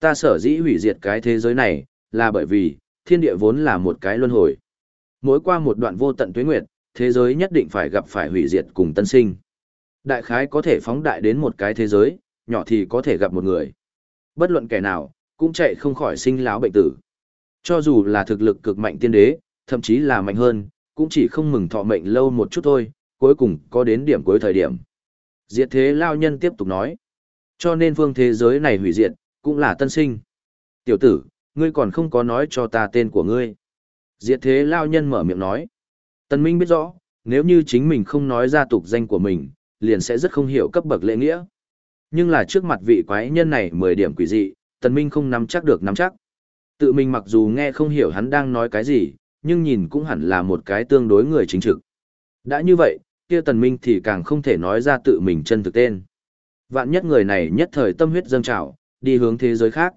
Ta sở dĩ hủy diệt cái thế giới này, là bởi vì, thiên địa vốn là một cái luân hồi. Mỗi qua một đoạn vô tận tuế nguyệt, thế giới nhất định phải gặp phải hủy diệt cùng tân sinh. Đại khái có thể phóng đại đến một cái thế giới, nhỏ thì có thể gặp một người. Bất luận kẻ nào, cũng chạy không khỏi sinh lão bệnh tử. Cho dù là thực lực cực mạnh tiên đế, thậm chí là mạnh hơn, cũng chỉ không mừng thọ mệnh lâu một chút thôi, cuối cùng có đến điểm cuối thời điểm. Diệt thế lao nhân tiếp tục nói. Cho nên phương thế giới này hủy diệt, cũng là tân sinh. Tiểu tử, ngươi còn không có nói cho ta tên của ngươi. Diệt thế lao nhân mở miệng nói. tân Minh biết rõ, nếu như chính mình không nói ra tục danh của mình, liền sẽ rất không hiểu cấp bậc lễ nghĩa. Nhưng là trước mặt vị quái nhân này 10 điểm quỷ dị, tân Minh không nắm chắc được nắm chắc. Tự mình mặc dù nghe không hiểu hắn đang nói cái gì, nhưng nhìn cũng hẳn là một cái tương đối người chính trực. Đã như vậy, kia Tần Minh thì càng không thể nói ra tự mình chân thực tên. Vạn nhất người này nhất thời tâm huyết dâng trào, đi hướng thế giới khác.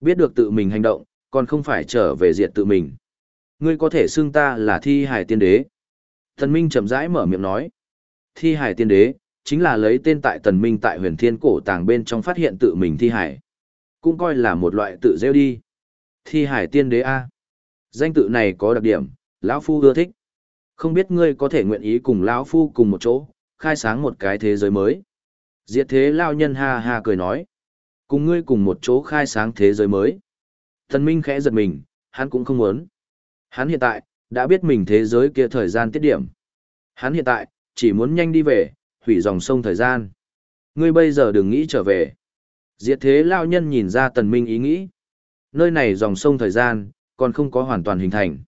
Biết được tự mình hành động, còn không phải trở về diệt tự mình. Ngươi có thể xưng ta là thi hải tiên đế. Tần Minh chậm rãi mở miệng nói. Thi hải tiên đế, chính là lấy tên tại Tần Minh tại huyền thiên cổ tàng bên trong phát hiện tự mình thi hải. Cũng coi là một loại tự rêu đi. Thi hải tiên đế A. Danh tự này có đặc điểm, lão Phu ưa thích. Không biết ngươi có thể nguyện ý cùng lão Phu cùng một chỗ, khai sáng một cái thế giới mới. Diệt thế lao nhân ha ha cười nói. Cùng ngươi cùng một chỗ khai sáng thế giới mới. Thần Minh khẽ giật mình, hắn cũng không muốn. Hắn hiện tại, đã biết mình thế giới kia thời gian tiết điểm. Hắn hiện tại, chỉ muốn nhanh đi về, hủy dòng sông thời gian. Ngươi bây giờ đừng nghĩ trở về. Diệt thế lao nhân nhìn ra tần minh ý nghĩ. Nơi này dòng sông thời gian, còn không có hoàn toàn hình thành.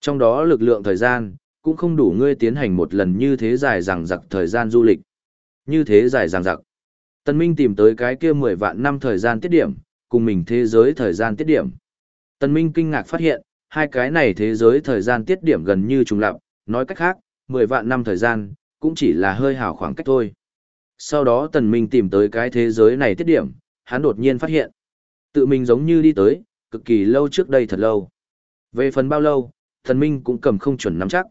Trong đó lực lượng thời gian, cũng không đủ ngươi tiến hành một lần như thế dài rằng giặc thời gian du lịch. Như thế dài rằng giặc. Tần Minh tìm tới cái kia 10 vạn năm thời gian tiết điểm, cùng mình thế giới thời gian tiết điểm. Tần Minh kinh ngạc phát hiện, hai cái này thế giới thời gian tiết điểm gần như trùng lặp, nói cách khác, 10 vạn năm thời gian, cũng chỉ là hơi hào khoảng cách thôi. Sau đó Tần Minh tìm tới cái thế giới này tiết điểm, hắn đột nhiên phát hiện. Tự mình giống như đi tới, cực kỳ lâu trước đây thật lâu. Về phần bao lâu, Tần Minh cũng cầm không chuẩn nắm chắc.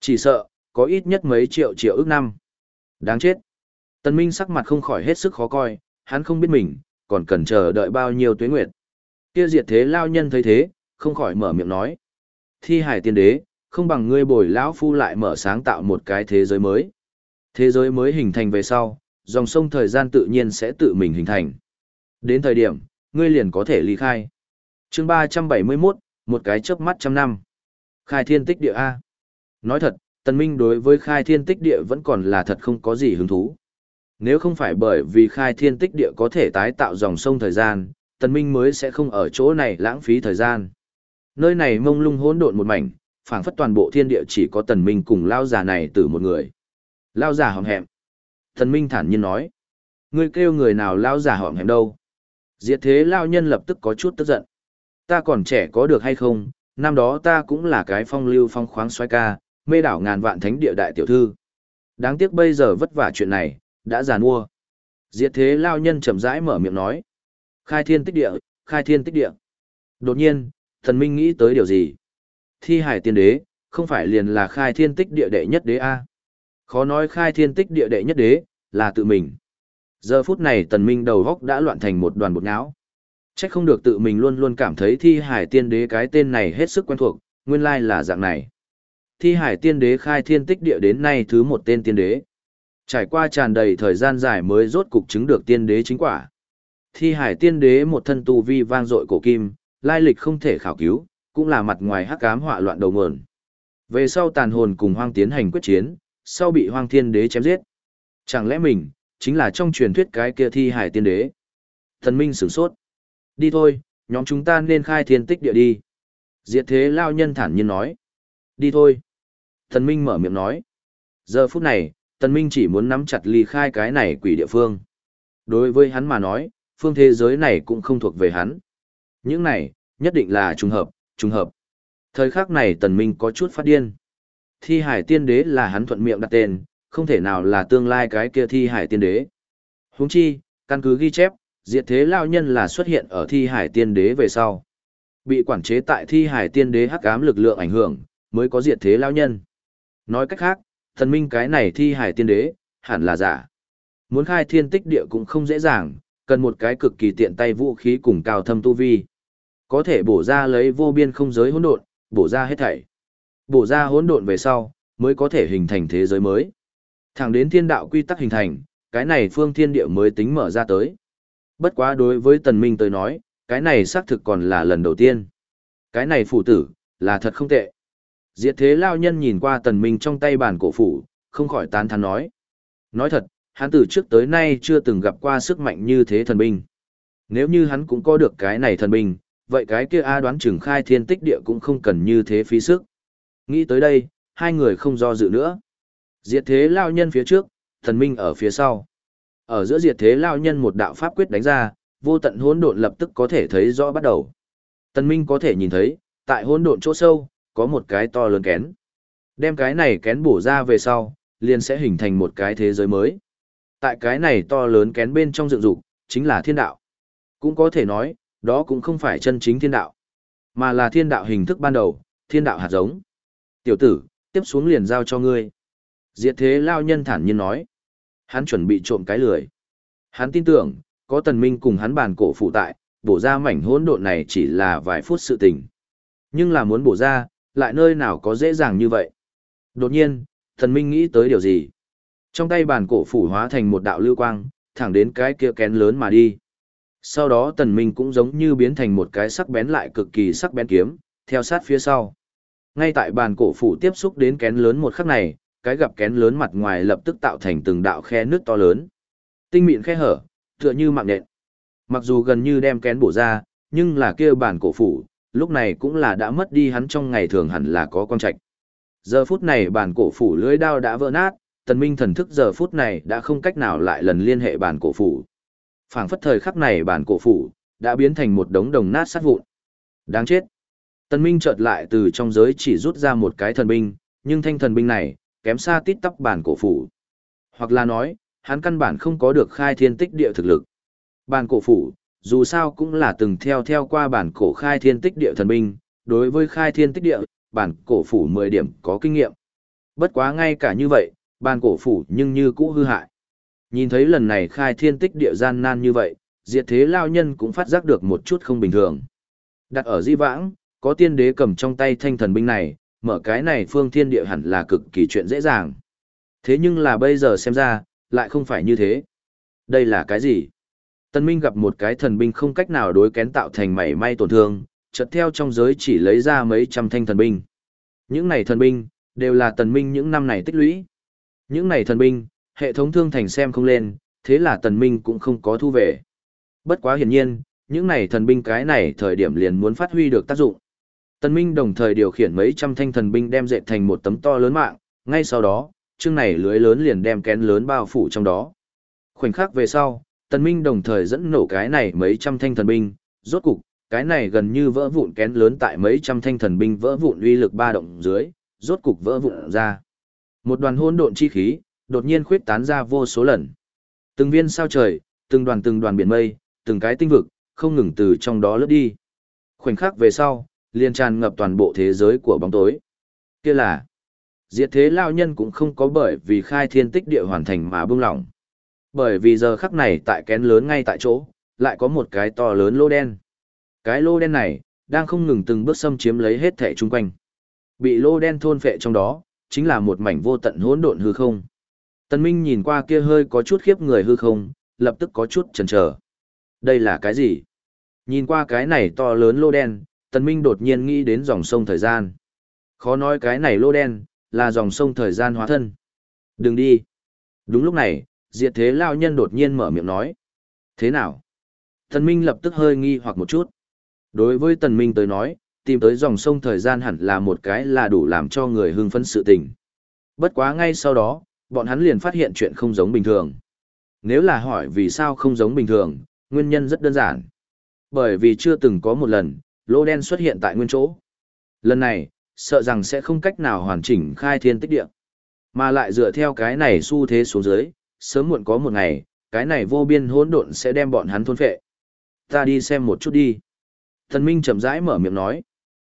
Chỉ sợ, có ít nhất mấy triệu triệu ước năm. Đáng chết. Tần Minh sắc mặt không khỏi hết sức khó coi, hắn không biết mình, còn cần chờ đợi bao nhiêu tuế nguyệt. Kia diệt thế lao nhân thấy thế, không khỏi mở miệng nói. Thi hải tiên đế, không bằng ngươi bồi lão phu lại mở sáng tạo một cái thế giới mới. Thế giới mới hình thành về sau, dòng sông thời gian tự nhiên sẽ tự mình hình thành. Đến thời điểm, ngươi liền có thể ly khai. chương 371, một cái chớp mắt trăm năm. Khai thiên tích địa A. Nói thật, Tần Minh đối với khai thiên tích địa vẫn còn là thật không có gì hứng thú. Nếu không phải bởi vì khai thiên tích địa có thể tái tạo dòng sông thời gian, Tần Minh mới sẽ không ở chỗ này lãng phí thời gian. Nơi này mông lung hỗn độn một mảnh, phảng phất toàn bộ thiên địa chỉ có Tần Minh cùng lao già này từ một người. Lao già hòm hẹm. Tần Minh thản nhiên nói. Ngươi kêu người nào lao già hòm hẹm đâu? Diệt thế lao nhân lập tức có chút tức giận. Ta còn trẻ có được hay không, năm đó ta cũng là cái phong lưu phong khoáng xoay ca, mê đảo ngàn vạn thánh địa đại tiểu thư. Đáng tiếc bây giờ vất vả chuyện này, đã giàn mua. Diệt thế lao nhân chậm rãi mở miệng nói. Khai thiên tích địa, khai thiên tích địa. Đột nhiên, thần minh nghĩ tới điều gì? Thi hải tiên đế, không phải liền là khai thiên tích địa đệ nhất đế A. Khó nói khai thiên tích địa đệ nhất đế, là tự mình. Giờ phút này tần minh đầu góc đã loạn thành một đoàn bột nháo. Chắc không được tự mình luôn luôn cảm thấy thi hải tiên đế cái tên này hết sức quen thuộc, nguyên lai là dạng này. Thi hải tiên đế khai thiên tích địa đến nay thứ một tên tiên đế. Trải qua tràn đầy thời gian dài mới rốt cục chứng được tiên đế chính quả. Thi hải tiên đế một thân tu vi vang dội cổ kim, lai lịch không thể khảo cứu, cũng là mặt ngoài hắc ám họa loạn đầu nguồn. Về sau tàn hồn cùng hoang tiến hành quyết chiến, sau bị hoang thiên đế chém giết. Chẳng lẽ mình, chính là trong truyền thuyết cái kia thi hải tiên đế? Thần minh sửng sốt. Đi thôi, nhóm chúng ta nên khai thiên tích địa đi. Diệt thế lao nhân thản nhiên nói. Đi thôi. Thần minh mở miệng nói. Giờ phút này, Tần Minh chỉ muốn nắm chặt ly khai cái này quỷ địa phương. Đối với hắn mà nói, phương thế giới này cũng không thuộc về hắn. Những này, nhất định là trùng hợp, trùng hợp. Thời khắc này Tần Minh có chút phát điên. Thi hải tiên đế là hắn thuận miệng đặt tên, không thể nào là tương lai cái kia thi hải tiên đế. Huống chi, căn cứ ghi chép, diệt thế lao nhân là xuất hiện ở thi hải tiên đế về sau. Bị quản chế tại thi hải tiên đế hắc ám lực lượng ảnh hưởng, mới có diệt thế lao nhân. Nói cách khác, thần minh cái này thi hải tiên đế, hẳn là giả. Muốn khai thiên tích địa cũng không dễ dàng, cần một cái cực kỳ tiện tay vũ khí cùng cao thâm tu vi. Có thể bổ ra lấy vô biên không giới hỗn độn, bổ ra hết thảy. Bổ ra hỗn độn về sau, mới có thể hình thành thế giới mới. Thẳng đến thiên đạo quy tắc hình thành, cái này phương thiên địa mới tính mở ra tới. Bất quá đối với tần minh tới nói, cái này xác thực còn là lần đầu tiên. Cái này phụ tử, là thật không tệ. Diệt thế lao nhân nhìn qua tần minh trong tay bản cổ phủ, không khỏi tán thán nói. Nói thật, hắn từ trước tới nay chưa từng gặp qua sức mạnh như thế thần binh. Nếu như hắn cũng có được cái này thần binh, vậy cái kia A đoán trừng khai thiên tích địa cũng không cần như thế phí sức. Nghĩ tới đây, hai người không do dự nữa. Diệt thế lao nhân phía trước, thần minh ở phía sau. Ở giữa diệt thế lao nhân một đạo pháp quyết đánh ra, vô tận hỗn độn lập tức có thể thấy rõ bắt đầu. Tần Minh có thể nhìn thấy, tại hỗn độn chỗ sâu, có một cái to lớn kén. Đem cái này kén bổ ra về sau, liền sẽ hình thành một cái thế giới mới. Tại cái này to lớn kén bên trong dựng dục, chính là thiên đạo. Cũng có thể nói, đó cũng không phải chân chính thiên đạo, mà là thiên đạo hình thức ban đầu, thiên đạo hạt giống. Tiểu tử, tiếp xuống liền giao cho ngươi. Diệt thế lao nhân thản nhiên nói. Hắn chuẩn bị trộm cái lười. Hắn tin tưởng, có tần minh cùng hắn bàn cổ phụ tại, bổ ra mảnh hỗn độn này chỉ là vài phút sự tình. Nhưng là muốn bổ ra, lại nơi nào có dễ dàng như vậy. Đột nhiên, thần minh nghĩ tới điều gì? Trong tay bàn cổ phủ hóa thành một đạo lưu quang, thẳng đến cái kia kén lớn mà đi. Sau đó tần minh cũng giống như biến thành một cái sắc bén lại cực kỳ sắc bén kiếm, theo sát phía sau. Ngay tại bàn cổ phủ tiếp xúc đến kén lớn một khắc này, cái gặp kén lớn mặt ngoài lập tức tạo thành từng đạo khe nước to lớn. Tinh mịn khe hở, tựa như mạng nện. Mặc dù gần như đem kén bổ ra, nhưng là kia bàn cổ phủ, lúc này cũng là đã mất đi hắn trong ngày thường hẳn là có quang trạch. Giờ phút này bàn cổ phủ lưới đao đã vỡ nát, tần minh thần thức giờ phút này đã không cách nào lại lần liên hệ bàn cổ phủ. phảng phất thời khắc này bàn cổ phủ, đã biến thành một đống đồng nát sát vụn. Đáng chết. Tần minh chợt lại từ trong giới chỉ rút ra một cái thần binh, nhưng thanh thần binh này, kém xa tít tắp bàn cổ phủ. Hoặc là nói, hắn căn bản không có được khai thiên tích địa thực lực. Bàn cổ phủ, dù sao cũng là từng theo theo qua bản cổ khai thiên tích địa thần binh, đối với khai thiên tích địa, bản cổ phủ 10 điểm có kinh nghiệm. Bất quá ngay cả như vậy, bản cổ phủ nhưng như cũ hư hại. Nhìn thấy lần này khai thiên tích địa gian nan như vậy, diệt thế lao nhân cũng phát giác được một chút không bình thường. Đặt ở di vãng, có tiên đế cầm trong tay thanh thần binh này, mở cái này phương thiên địa hẳn là cực kỳ chuyện dễ dàng. Thế nhưng là bây giờ xem ra, lại không phải như thế. Đây là cái gì? Tân Minh gặp một cái thần binh không cách nào đối kén tạo thành mảy may tổn thương, chợt theo trong giới chỉ lấy ra mấy trăm thanh thần binh. Những này thần binh, đều là tần minh những năm này tích lũy. Những này thần binh, hệ thống thương thành xem không lên, thế là tần minh cũng không có thu về. Bất quá hiển nhiên, những này thần binh cái này thời điểm liền muốn phát huy được tác dụng. Tần minh đồng thời điều khiển mấy trăm thanh thần binh đem dệt thành một tấm to lớn mạng, ngay sau đó, chương này lưới lớn liền đem kén lớn bao phủ trong đó. Khoảnh khắc về sau, Tần Minh đồng thời dẫn nổ cái này mấy trăm thanh thần binh, rốt cục, cái này gần như vỡ vụn kén lớn tại mấy trăm thanh thần binh vỡ vụn uy lực ba động dưới, rốt cục vỡ vụn ra. Một đoàn hỗn độn chi khí, đột nhiên khuyết tán ra vô số lần. Từng viên sao trời, từng đoàn từng đoàn biển mây, từng cái tinh vực, không ngừng từ trong đó lướt đi. Khoảnh khắc về sau, liền tràn ngập toàn bộ thế giới của bóng tối. Kia là, diệt thế lao nhân cũng không có bởi vì khai thiên tích địa hoàn thành mà bưng lỏng. Bởi vì giờ khắc này tại kén lớn ngay tại chỗ, lại có một cái to lớn lô đen. Cái lô đen này, đang không ngừng từng bước xâm chiếm lấy hết thể chung quanh. Bị lô đen thôn phệ trong đó, chính là một mảnh vô tận hỗn độn hư không. Tân Minh nhìn qua kia hơi có chút khiếp người hư không, lập tức có chút chần chờ. Đây là cái gì? Nhìn qua cái này to lớn lô đen, Tân Minh đột nhiên nghĩ đến dòng sông thời gian. Khó nói cái này lô đen, là dòng sông thời gian hóa thân. Đừng đi. Đúng lúc này, diệt thế lao nhân đột nhiên mở miệng nói. Thế nào? Tần Minh lập tức hơi nghi hoặc một chút. Đối với Tần Minh tới nói, tìm tới dòng sông thời gian hẳn là một cái là đủ làm cho người hưng phấn sự tình. Bất quá ngay sau đó, bọn hắn liền phát hiện chuyện không giống bình thường. Nếu là hỏi vì sao không giống bình thường, nguyên nhân rất đơn giản. Bởi vì chưa từng có một lần, lô đen xuất hiện tại nguyên chỗ. Lần này, sợ rằng sẽ không cách nào hoàn chỉnh khai thiên tích địa. Mà lại dựa theo cái này xu thế xuống dưới, sớm muộn có một ngày, cái này vô biên hỗn độn sẽ đem bọn hắn thôn phệ. Ta đi xem một chút đi. Thần Minh chậm rãi mở miệng nói.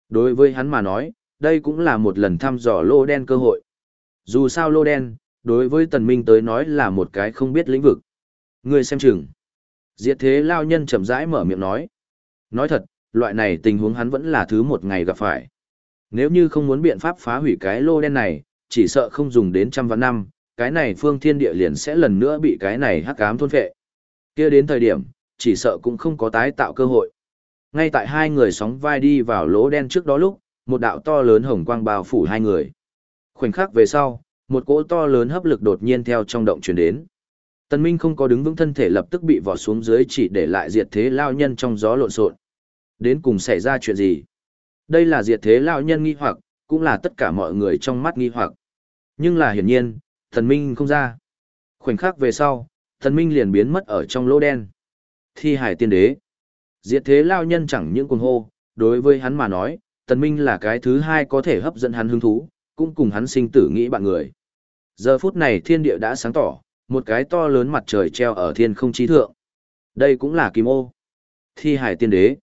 Đối với hắn mà nói, đây cũng là một lần thăm dò lô đen cơ hội. Dù sao lô đen, đối với Tần Minh tới nói là một cái không biết lĩnh vực. Người xem chừng. Diệt thế lao nhân chậm rãi mở miệng nói. Nói thật, loại này tình huống hắn vẫn là thứ một ngày gặp phải. Nếu như không muốn biện pháp phá hủy cái lô đen này, chỉ sợ không dùng đến trăm vạn năm, cái này phương thiên địa liền sẽ lần nữa bị cái này hắc ám thôn phệ. Kia đến thời điểm, chỉ sợ cũng không có tái tạo cơ hội. Ngay tại hai người sóng vai đi vào lỗ đen trước đó lúc, một đạo to lớn hồng quang bao phủ hai người. Khoảnh khắc về sau, một cỗ to lớn hấp lực đột nhiên theo trong động truyền đến. Tần Minh không có đứng vững thân thể lập tức bị vọt xuống dưới chỉ để lại diệt thế lao nhân trong gió lộn xộn. Đến cùng xảy ra chuyện gì? Đây là diệt thế lao nhân nghi hoặc, cũng là tất cả mọi người trong mắt nghi hoặc. Nhưng là hiển nhiên, Tần Minh không ra. Khoảnh khắc về sau, Tần Minh liền biến mất ở trong lỗ đen. Thi hải tiên đế. Diệt thế lao nhân chẳng những cuồng hô, đối với hắn mà nói, Tần Minh là cái thứ hai có thể hấp dẫn hắn hứng thú, cũng cùng hắn sinh tử nghĩ bạn người. Giờ phút này thiên địa đã sáng tỏ, một cái to lớn mặt trời treo ở thiên không trí thượng. Đây cũng là kim ô. Thi hải tiên đế.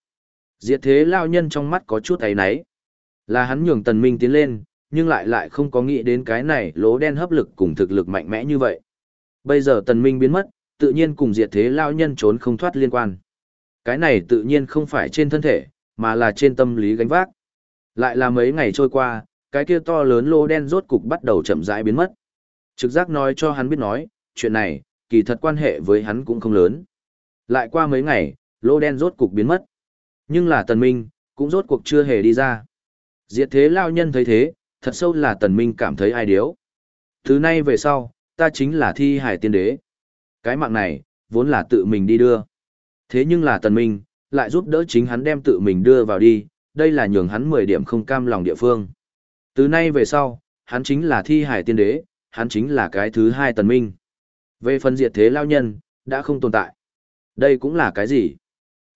Diệt thế lao nhân trong mắt có chút ấy náy. Là hắn nhường tần minh tiến lên, nhưng lại lại không có nghĩ đến cái này lỗ đen hấp lực cùng thực lực mạnh mẽ như vậy. Bây giờ tần minh biến mất, tự nhiên cùng diệt thế lao nhân trốn không thoát liên quan. Cái này tự nhiên không phải trên thân thể, mà là trên tâm lý gánh vác. Lại là mấy ngày trôi qua, cái kia to lớn lỗ đen rốt cục bắt đầu chậm rãi biến mất. Trực giác nói cho hắn biết nói, chuyện này, kỳ thật quan hệ với hắn cũng không lớn. Lại qua mấy ngày, lỗ đen rốt cục biến mất. Nhưng là tần minh, cũng rốt cuộc chưa hề đi ra. Diệt thế lao nhân thấy thế, thật sâu là tần minh cảm thấy ai điếu. Thứ nay về sau, ta chính là thi hải tiên đế. Cái mạng này, vốn là tự mình đi đưa. Thế nhưng là tần minh, lại giúp đỡ chính hắn đem tự mình đưa vào đi, đây là nhường hắn 10 điểm không cam lòng địa phương. Từ nay về sau, hắn chính là thi hải tiên đế, hắn chính là cái thứ hai tần minh. Về phần diệt thế lao nhân, đã không tồn tại. Đây cũng là cái gì?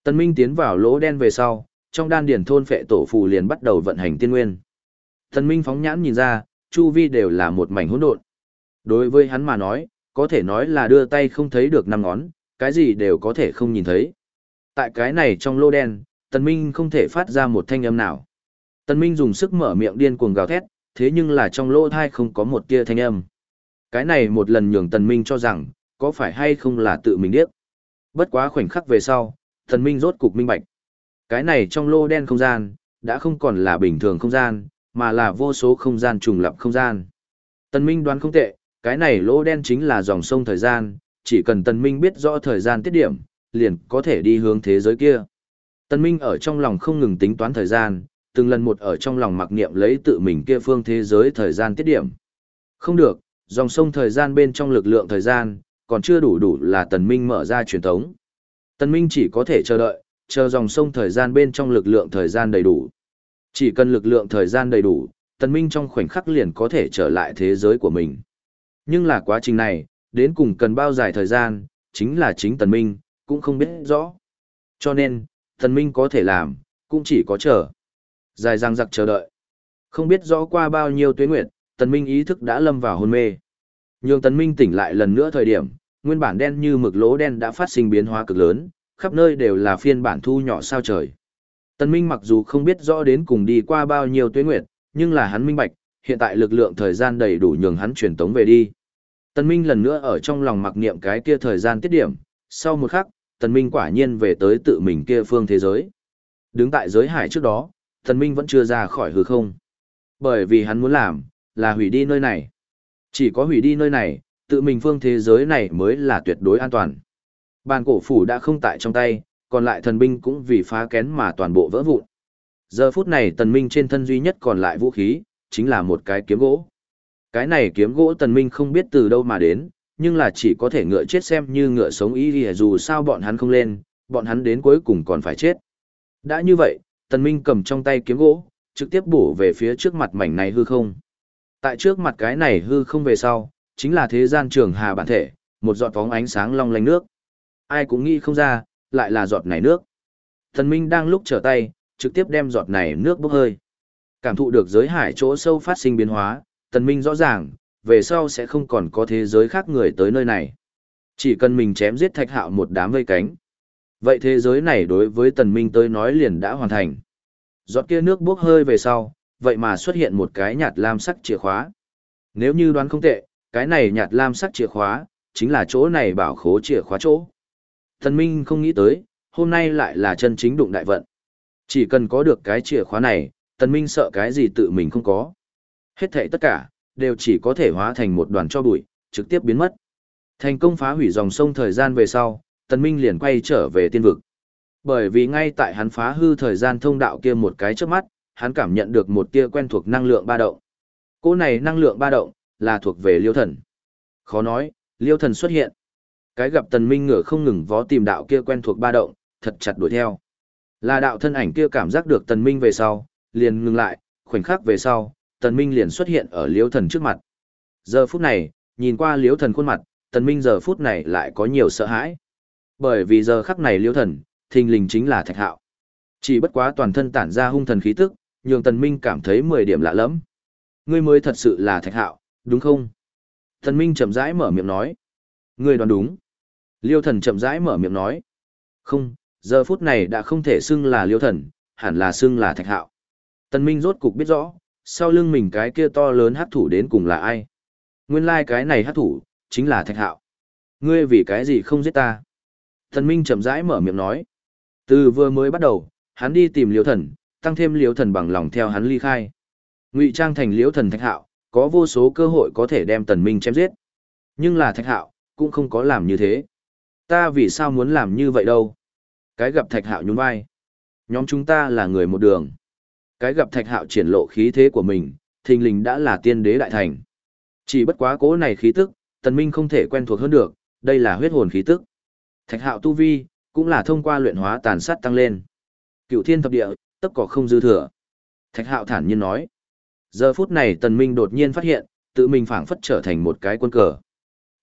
Tần minh tiến vào lỗ đen về sau, trong đan điển thôn phệ tổ phù liền bắt đầu vận hành tiên nguyên. Tần minh phóng nhãn nhìn ra, chu vi đều là một mảnh hỗn độn. Đối với hắn mà nói, có thể nói là đưa tay không thấy được năm ngón, cái gì đều có thể không nhìn thấy. Tại cái này trong lô đen, Tần Minh không thể phát ra một thanh âm nào. Tần Minh dùng sức mở miệng điên cuồng gào thét, thế nhưng là trong lỗ thai không có một tia thanh âm. Cái này một lần nhường Tần Minh cho rằng, có phải hay không là tự mình điếc. Bất quá khoảnh khắc về sau, Tần Minh rốt cục minh bạch. Cái này trong lô đen không gian, đã không còn là bình thường không gian, mà là vô số không gian trùng lập không gian. Tần Minh đoán không tệ, cái này lô đen chính là dòng sông thời gian, chỉ cần Tần Minh biết rõ thời gian tiết điểm, liền có thể đi hướng thế giới kia. Tần Minh ở trong lòng không ngừng tính toán thời gian, từng lần một ở trong lòng mặc niệm lấy tự mình kia phương thế giới thời gian tiết điểm. Không được, dòng sông thời gian bên trong lực lượng thời gian, còn chưa đủ đủ là Tần Minh mở ra truyền thống. Tần Minh chỉ có thể chờ đợi, chờ dòng sông thời gian bên trong lực lượng thời gian đầy đủ. Chỉ cần lực lượng thời gian đầy đủ, Tần Minh trong khoảnh khắc liền có thể trở lại thế giới của mình. Nhưng là quá trình này, đến cùng cần bao dài thời gian, chính là chính Tần Minh, cũng không biết rõ. Cho nên, Tần Minh có thể làm, cũng chỉ có chờ. Dài dằng dặc chờ đợi. Không biết rõ qua bao nhiêu tuế nguyệt, Tần Minh ý thức đã lâm vào hôn mê. Nhưng Tần Minh tỉnh lại lần nữa thời điểm, nguyên bản đen như mực lỗ đen đã phát sinh biến hóa cực lớn, khắp nơi đều là phiên bản thu nhỏ sao trời. Tần Minh mặc dù không biết rõ đến cùng đi qua bao nhiêu tuế nguyệt, nhưng là hắn minh bạch, hiện tại lực lượng thời gian đầy đủ nhường hắn truyền tống về đi. Tần Minh lần nữa ở trong lòng mặc niệm cái kia thời gian tiết điểm, sau một khắc, Tần Minh quả nhiên về tới tự mình kia phương thế giới. Đứng tại giới hải trước đó, Tần Minh vẫn chưa ra khỏi hư không. Bởi vì hắn muốn làm, là hủy đi nơi này. Chỉ có hủy đi nơi này, tự mình phương thế giới này mới là tuyệt đối an toàn. Bàn cổ phủ đã không tại trong tay, còn lại thần binh cũng vì phá kén mà toàn bộ vỡ vụn. Giờ phút này tần minh trên thân duy nhất còn lại vũ khí, chính là một cái kiếm gỗ. Cái này kiếm gỗ tần minh không biết từ đâu mà đến, nhưng là chỉ có thể ngựa chết xem như ngựa sống ý thì dù sao bọn hắn không lên, bọn hắn đến cuối cùng còn phải chết. Đã như vậy, tần minh cầm trong tay kiếm gỗ, trực tiếp bổ về phía trước mặt mảnh này hư không. Tại trước mặt cái này hư không về sau, chính là thế gian trường hà bản thể, một giọt phóng ánh sáng long lanh nước. Ai cũng nghĩ không ra, lại là giọt này nước. Thần Minh đang lúc trở tay, trực tiếp đem giọt này nước bốc hơi. Cảm thụ được giới hải chỗ sâu phát sinh biến hóa, Tần Minh rõ ràng, về sau sẽ không còn có thế giới khác người tới nơi này. Chỉ cần mình chém giết thạch hạo một đám vây cánh. Vậy thế giới này đối với Tần Minh tới nói liền đã hoàn thành. Giọt kia nước bốc hơi về sau, vậy mà xuất hiện một cái nhạt lam sắc chìa khóa. Nếu như đoán không tệ, cái này nhạt lam sắc chìa khóa, chính là chỗ này bảo khố chìa khóa chỗ. Thần Minh không nghĩ tới, hôm nay lại là chân chính đụng đại vận. Chỉ cần có được cái chìa khóa này, Tần Minh sợ cái gì tự mình không có. Hết thảy tất cả, đều chỉ có thể hóa thành một đoàn cho bụi, trực tiếp biến mất. Thành công phá hủy dòng sông thời gian về sau, Tần Minh liền quay trở về tiên vực. Bởi vì ngay tại hắn phá hư thời gian thông đạo kia một cái trước mắt, hắn cảm nhận được một tia quen thuộc năng lượng ba động. Cỗ này năng lượng ba động, là thuộc về liêu thần. Khó nói, liêu thần xuất hiện. Cái gặp tần minh ngửa không ngừng vó tìm đạo kia quen thuộc ba động, thật chặt đuổi theo. Là đạo thân ảnh kia cảm giác được tần minh về sau, liền ngừng lại, khoảnh khắc về sau, tần minh liền xuất hiện ở liễu thần trước mặt. Giờ phút này, nhìn qua liễu thần khuôn mặt, tần minh giờ phút này lại có nhiều sợ hãi. Bởi vì giờ khắc này liễu thần, thình lình chính là thạch hạo. Chỉ bất quá toàn thân tản ra hung thần khí tức, nhường tần minh cảm thấy 10 điểm lạ lẫm. Ngươi mới thật sự là thạch hạo, đúng không? Tần minh chậm rãi mở miệng nói. Ngươi đoán đúng. Liêu thần chậm rãi mở miệng nói. Không, giờ phút này đã không thể xưng là liêu thần, hẳn là xưng là thạch hạo. Tần minh rốt cục biết rõ, sau lưng mình cái kia to lớn hát thủ đến cùng là ai. Nguyên lai like cái này hát thủ, chính là thạch hạo. Ngươi vì cái gì không giết ta? Tần minh chậm rãi mở miệng nói. Từ vừa mới bắt đầu, hắn đi tìm liêu thần, tăng thêm liêu thần bằng lòng theo hắn ly khai. Ngụy trang thành liêu thần thạch hạo, có vô số cơ hội có thể đem tần minh chém giết. Nhưng là thạch hạo, cũng không có làm như thế. Ta vì sao muốn làm như vậy đâu? Cái gặp thạch hạo nhún vai. Nhóm chúng ta là người một đường. Cái gặp thạch hạo triển lộ khí thế của mình, thình lình đã là tiên đế đại thành. Chỉ bất quá cố này khí tức, tần minh không thể quen thuộc hơn được, đây là huyết hồn khí tức. Thạch hạo tu vi, cũng là thông qua luyện hóa tàn sát tăng lên. Cựu thiên thập địa, tất cỏ không dư thừa. Thạch hạo thản nhiên nói. Giờ phút này tần minh đột nhiên phát hiện, tự mình phảng phất trở thành một cái quân cờ.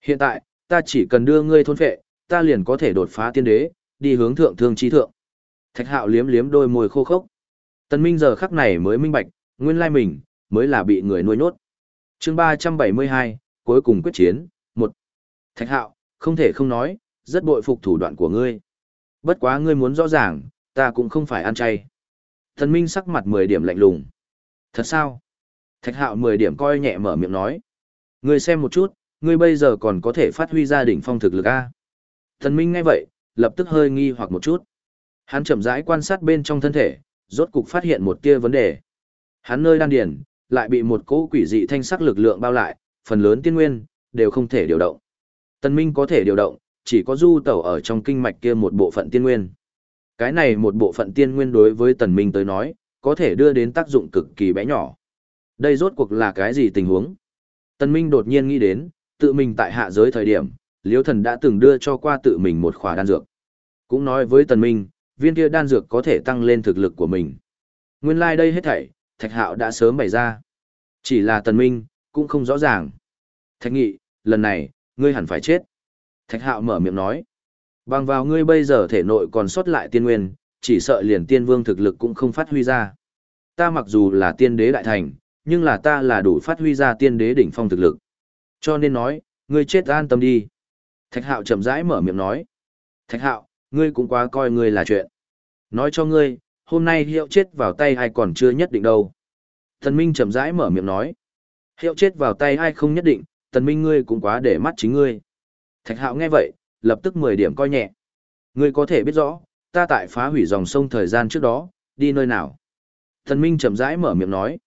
Hiện tại, ta chỉ cần đưa ngươi thôn phệ, ta liền có thể đột phá tiên đế, đi hướng thượng thương chi thượng. Thạch hạo liếm liếm đôi môi khô khốc. Tần minh giờ khắc này mới minh bạch, nguyên lai mình, mới là bị người nuôi nốt. Chương 372, cuối cùng quyết chiến, một Thạch hạo, không thể không nói, rất bội phục thủ đoạn của ngươi. Bất quá ngươi muốn rõ ràng, ta cũng không phải ăn chay. Thần Minh sắc mặt 10 điểm lạnh lùng. Thật sao? Thạch hạo 10 điểm coi nhẹ mở miệng nói. Ngươi xem một chút, ngươi bây giờ còn có thể phát huy ra đỉnh phong thực lực A. Thần Minh ngay vậy, lập tức hơi nghi hoặc một chút. Hắn chậm rãi quan sát bên trong thân thể, rốt cục phát hiện một tia vấn đề. Hắn nơi đan điền, lại bị một cỗ quỷ dị thanh sắc lực lượng bao lại, phần lớn tiên nguyên, đều không thể điều động. Tần Minh có thể điều động, chỉ có du tẩu ở trong kinh mạch kia một bộ phận tiên nguyên. Cái này một bộ phận tiên nguyên đối với tần minh tới nói, có thể đưa đến tác dụng cực kỳ bé nhỏ. Đây rốt cuộc là cái gì tình huống? Tần minh đột nhiên nghĩ đến, tự mình tại hạ giới thời điểm, liễu thần đã từng đưa cho qua tự mình một khỏa đan dược. Cũng nói với tần minh, viên kia đan dược có thể tăng lên thực lực của mình. Nguyên lai like đây hết thảy, thạch hạo đã sớm bày ra. Chỉ là tần minh, cũng không rõ ràng. Thạch nghị, lần này, ngươi hẳn phải chết. Thạch hạo mở miệng nói. Bằng vào ngươi bây giờ thể nội còn sót lại tiên nguyên, chỉ sợ liền tiên vương thực lực cũng không phát huy ra. Ta mặc dù là tiên đế đại thành, nhưng là ta là đủ phát huy ra tiên đế đỉnh phong thực lực. Cho nên nói, ngươi chết an tâm đi. Thạch hạo chậm rãi mở miệng nói. Thạch hạo, ngươi cũng quá coi ngươi là chuyện. Nói cho ngươi, hôm nay hiệu chết vào tay ai còn chưa nhất định đâu. Tần Minh chậm rãi mở miệng nói. Hiệu chết vào tay ai không nhất định, Tần Minh ngươi cũng quá để mắt chính ngươi. Thạch hạo nghe vậy, lập tức 10 điểm coi nhẹ. Ngươi có thể biết rõ, ta tại phá hủy dòng sông thời gian trước đó, đi nơi nào. Thần Minh chậm rãi mở miệng nói.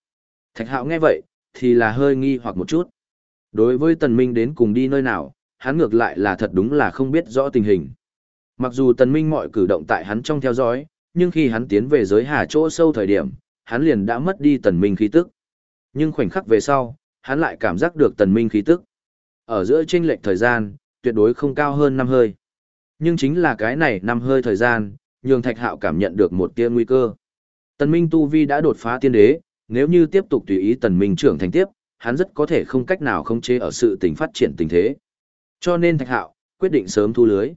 Thạch hạo nghe vậy, thì là hơi nghi hoặc một chút. Đối với Tần Minh đến cùng đi nơi nào, hắn ngược lại là thật đúng là không biết rõ tình hình. Mặc dù Tần Minh mọi cử động tại hắn trong theo dõi, nhưng khi hắn tiến về giới hà chỗ sâu thời điểm, hắn liền đã mất đi Tần Minh khí tức. Nhưng khoảnh khắc về sau, hắn lại cảm giác được Tần Minh khí tức. Ở giữa chênh lệch thời gian, tuyệt đối không cao hơn năm hơi. Nhưng chính là cái này năm hơi thời gian, nhường Thạch Hạo cảm nhận được một tia nguy cơ. Tần Minh Tu Vi đã đột phá tiên đế, nếu như tiếp tục tùy ý Tần Minh trưởng thành tiếp, hắn rất có thể không cách nào khống chế ở sự tình phát triển tình thế. Cho nên Thạch Hạo quyết định sớm thu lưới.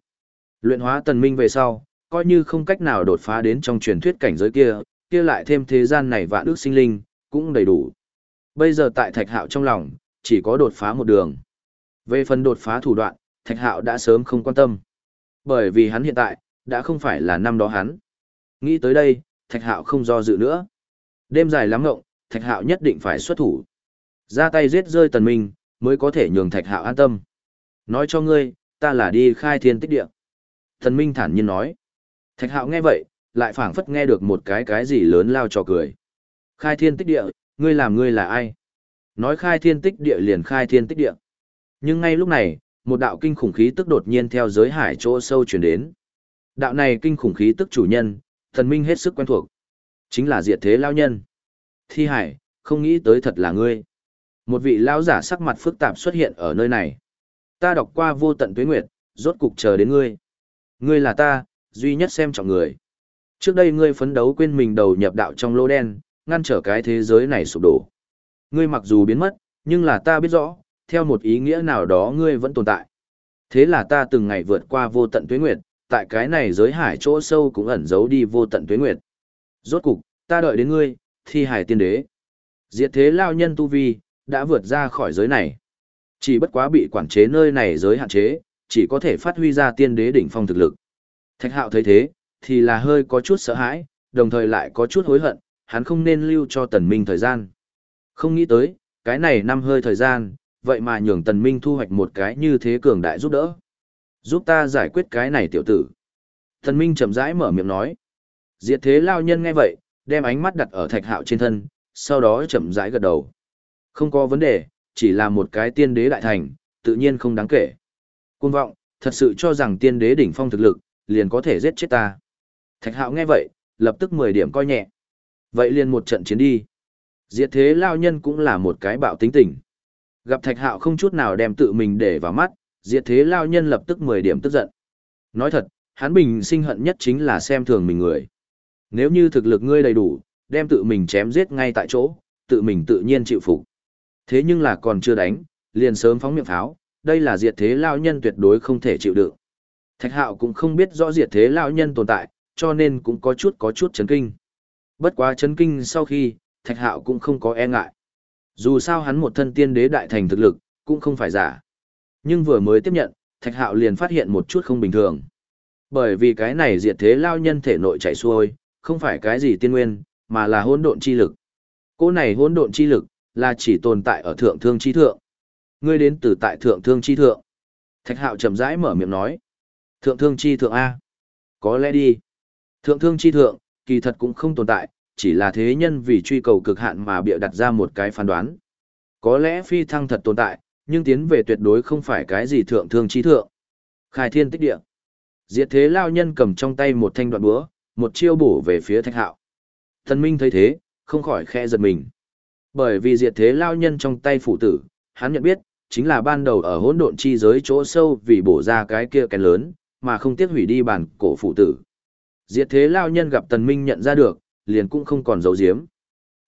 Luyện hóa Tần Minh về sau, coi như không cách nào đột phá đến trong truyền thuyết cảnh giới kia, kia lại thêm thế gian này vạn ước sinh linh, cũng đầy đủ. Bây giờ tại Thạch Hạo trong lòng, chỉ có đột phá một đường. Về phần đột phá thủ đoạn, Thạch Hạo đã sớm không quan tâm. Bởi vì hắn hiện tại, đã không phải là năm đó hắn. Nghĩ tới đây, Thạch Hạo không do dự nữa. Đêm dài lắm ngộng, Thạch Hạo nhất định phải xuất thủ. Ra tay giết rơi tần minh, mới có thể nhường Thạch Hạo an tâm. Nói cho ngươi, ta là đi khai thiên tích địa. Thần Minh thản nhiên nói. Thạch hạo nghe vậy, lại phảng phất nghe được một cái cái gì lớn lao trò cười. Khai thiên tích địa, ngươi làm ngươi là ai? Nói khai thiên tích địa liền khai thiên tích địa. Nhưng ngay lúc này, một đạo kinh khủng khí tức đột nhiên theo giới hải chỗ sâu chuyển đến. Đạo này kinh khủng khí tức chủ nhân, thần minh hết sức quen thuộc. Chính là diệt thế lao nhân. Thi hải, không nghĩ tới thật là ngươi. Một vị lao giả sắc mặt phức tạp xuất hiện ở nơi này. Ta đọc qua vô tận tuế nguyệt, rốt cục chờ đến ngươi. Ngươi là ta, duy nhất xem trọng người. Trước đây ngươi phấn đấu quên mình đầu nhập đạo trong lô đen, ngăn trở cái thế giới này sụp đổ. Ngươi mặc dù biến mất, nhưng là ta biết rõ, theo một ý nghĩa nào đó ngươi vẫn tồn tại. Thế là ta từng ngày vượt qua vô tận tuế nguyệt, tại cái này giới hải chỗ sâu cũng ẩn giấu đi vô tận tuế nguyệt. Rốt cục, ta đợi đến ngươi, thi hải tiên đế. Diệt thế lao nhân tu vi, đã vượt ra khỏi giới này. Chỉ bất quá bị quản chế nơi này giới hạn chế, chỉ có thể phát huy ra tiên đế đỉnh phong thực lực. Thạch hạo thấy thế, thì là hơi có chút sợ hãi, đồng thời lại có chút hối hận, hắn không nên lưu cho tần minh thời gian. Không nghĩ tới, cái này năm hơi thời gian, vậy mà nhường tần minh thu hoạch một cái như thế cường đại giúp đỡ. Giúp ta giải quyết cái này tiểu tử. Tần minh chậm rãi mở miệng nói. Diệt thế lao nhân nghe vậy, đem ánh mắt đặt ở thạch hạo trên thân, sau đó chậm rãi gật đầu. Không có vấn đề, chỉ là một cái tiên đế đại thành, tự nhiên không đáng kể. Cuồng vọng, thật sự cho rằng tiên đế đỉnh phong thực lực, liền có thể giết chết ta. Thạch hạo nghe vậy, lập tức 10 điểm coi nhẹ. Vậy liền một trận chiến đi. Diệt thế lao nhân cũng là một cái bạo tính tình. Gặp thạch hạo không chút nào đem tự mình để vào mắt, diệt thế lao nhân lập tức 10 điểm tức giận. Nói thật, hắn bình sinh hận nhất chính là xem thường mình người. Nếu như thực lực ngươi đầy đủ, đem tự mình chém giết ngay tại chỗ, tự mình tự nhiên chịu phục. Thế nhưng là còn chưa đánh, liền sớm phóng miệng pháo, đây là diệt thế lao nhân tuyệt đối không thể chịu đựng. Thạch hạo cũng không biết rõ diệt thế lao nhân tồn tại, cho nên cũng có chút có chút chấn kinh. Bất quá chấn kinh sau khi, thạch hạo cũng không có e ngại. Dù sao hắn một thân tiên đế đại thành thực lực, cũng không phải giả. Nhưng vừa mới tiếp nhận, thạch hạo liền phát hiện một chút không bình thường. Bởi vì cái này diệt thế lao nhân thể nội chảy xuôi, không phải cái gì tiên nguyên, mà là hỗn độn chi lực. Cỗ này hỗn độn chi lực, là chỉ tồn tại ở thượng thương chi thượng. Ngươi đến từ tại thượng thương chi thượng. Thạch hạo chậm rãi mở miệng nói. Thượng thương chi thượng A. Có lẽ đi. Thượng thương chi thượng, kỳ thật cũng không tồn tại, chỉ là thế nhân vì truy cầu cực hạn mà bịa đặt ra một cái phán đoán. Có lẽ phi thăng thật tồn tại, nhưng tiến về tuyệt đối không phải cái gì thượng thương chi thượng. Khai thiên tích địa. Diệt thế lao nhân cầm trong tay một thanh đoạn búa, một chiêu bổ về phía thạch hạo. Thần minh thấy thế, không khỏi khe giật mình. Bởi vì diệt thế lao nhân trong tay phụ tử, hắn nhận biết, chính là ban đầu ở hỗn độn chi giới chỗ sâu vì bổ ra cái kia kén lớn, mà không tiếc hủy đi bản cổ phụ tử. Diệt thế lao nhân gặp tần minh nhận ra được, liền cũng không còn giấu giếm.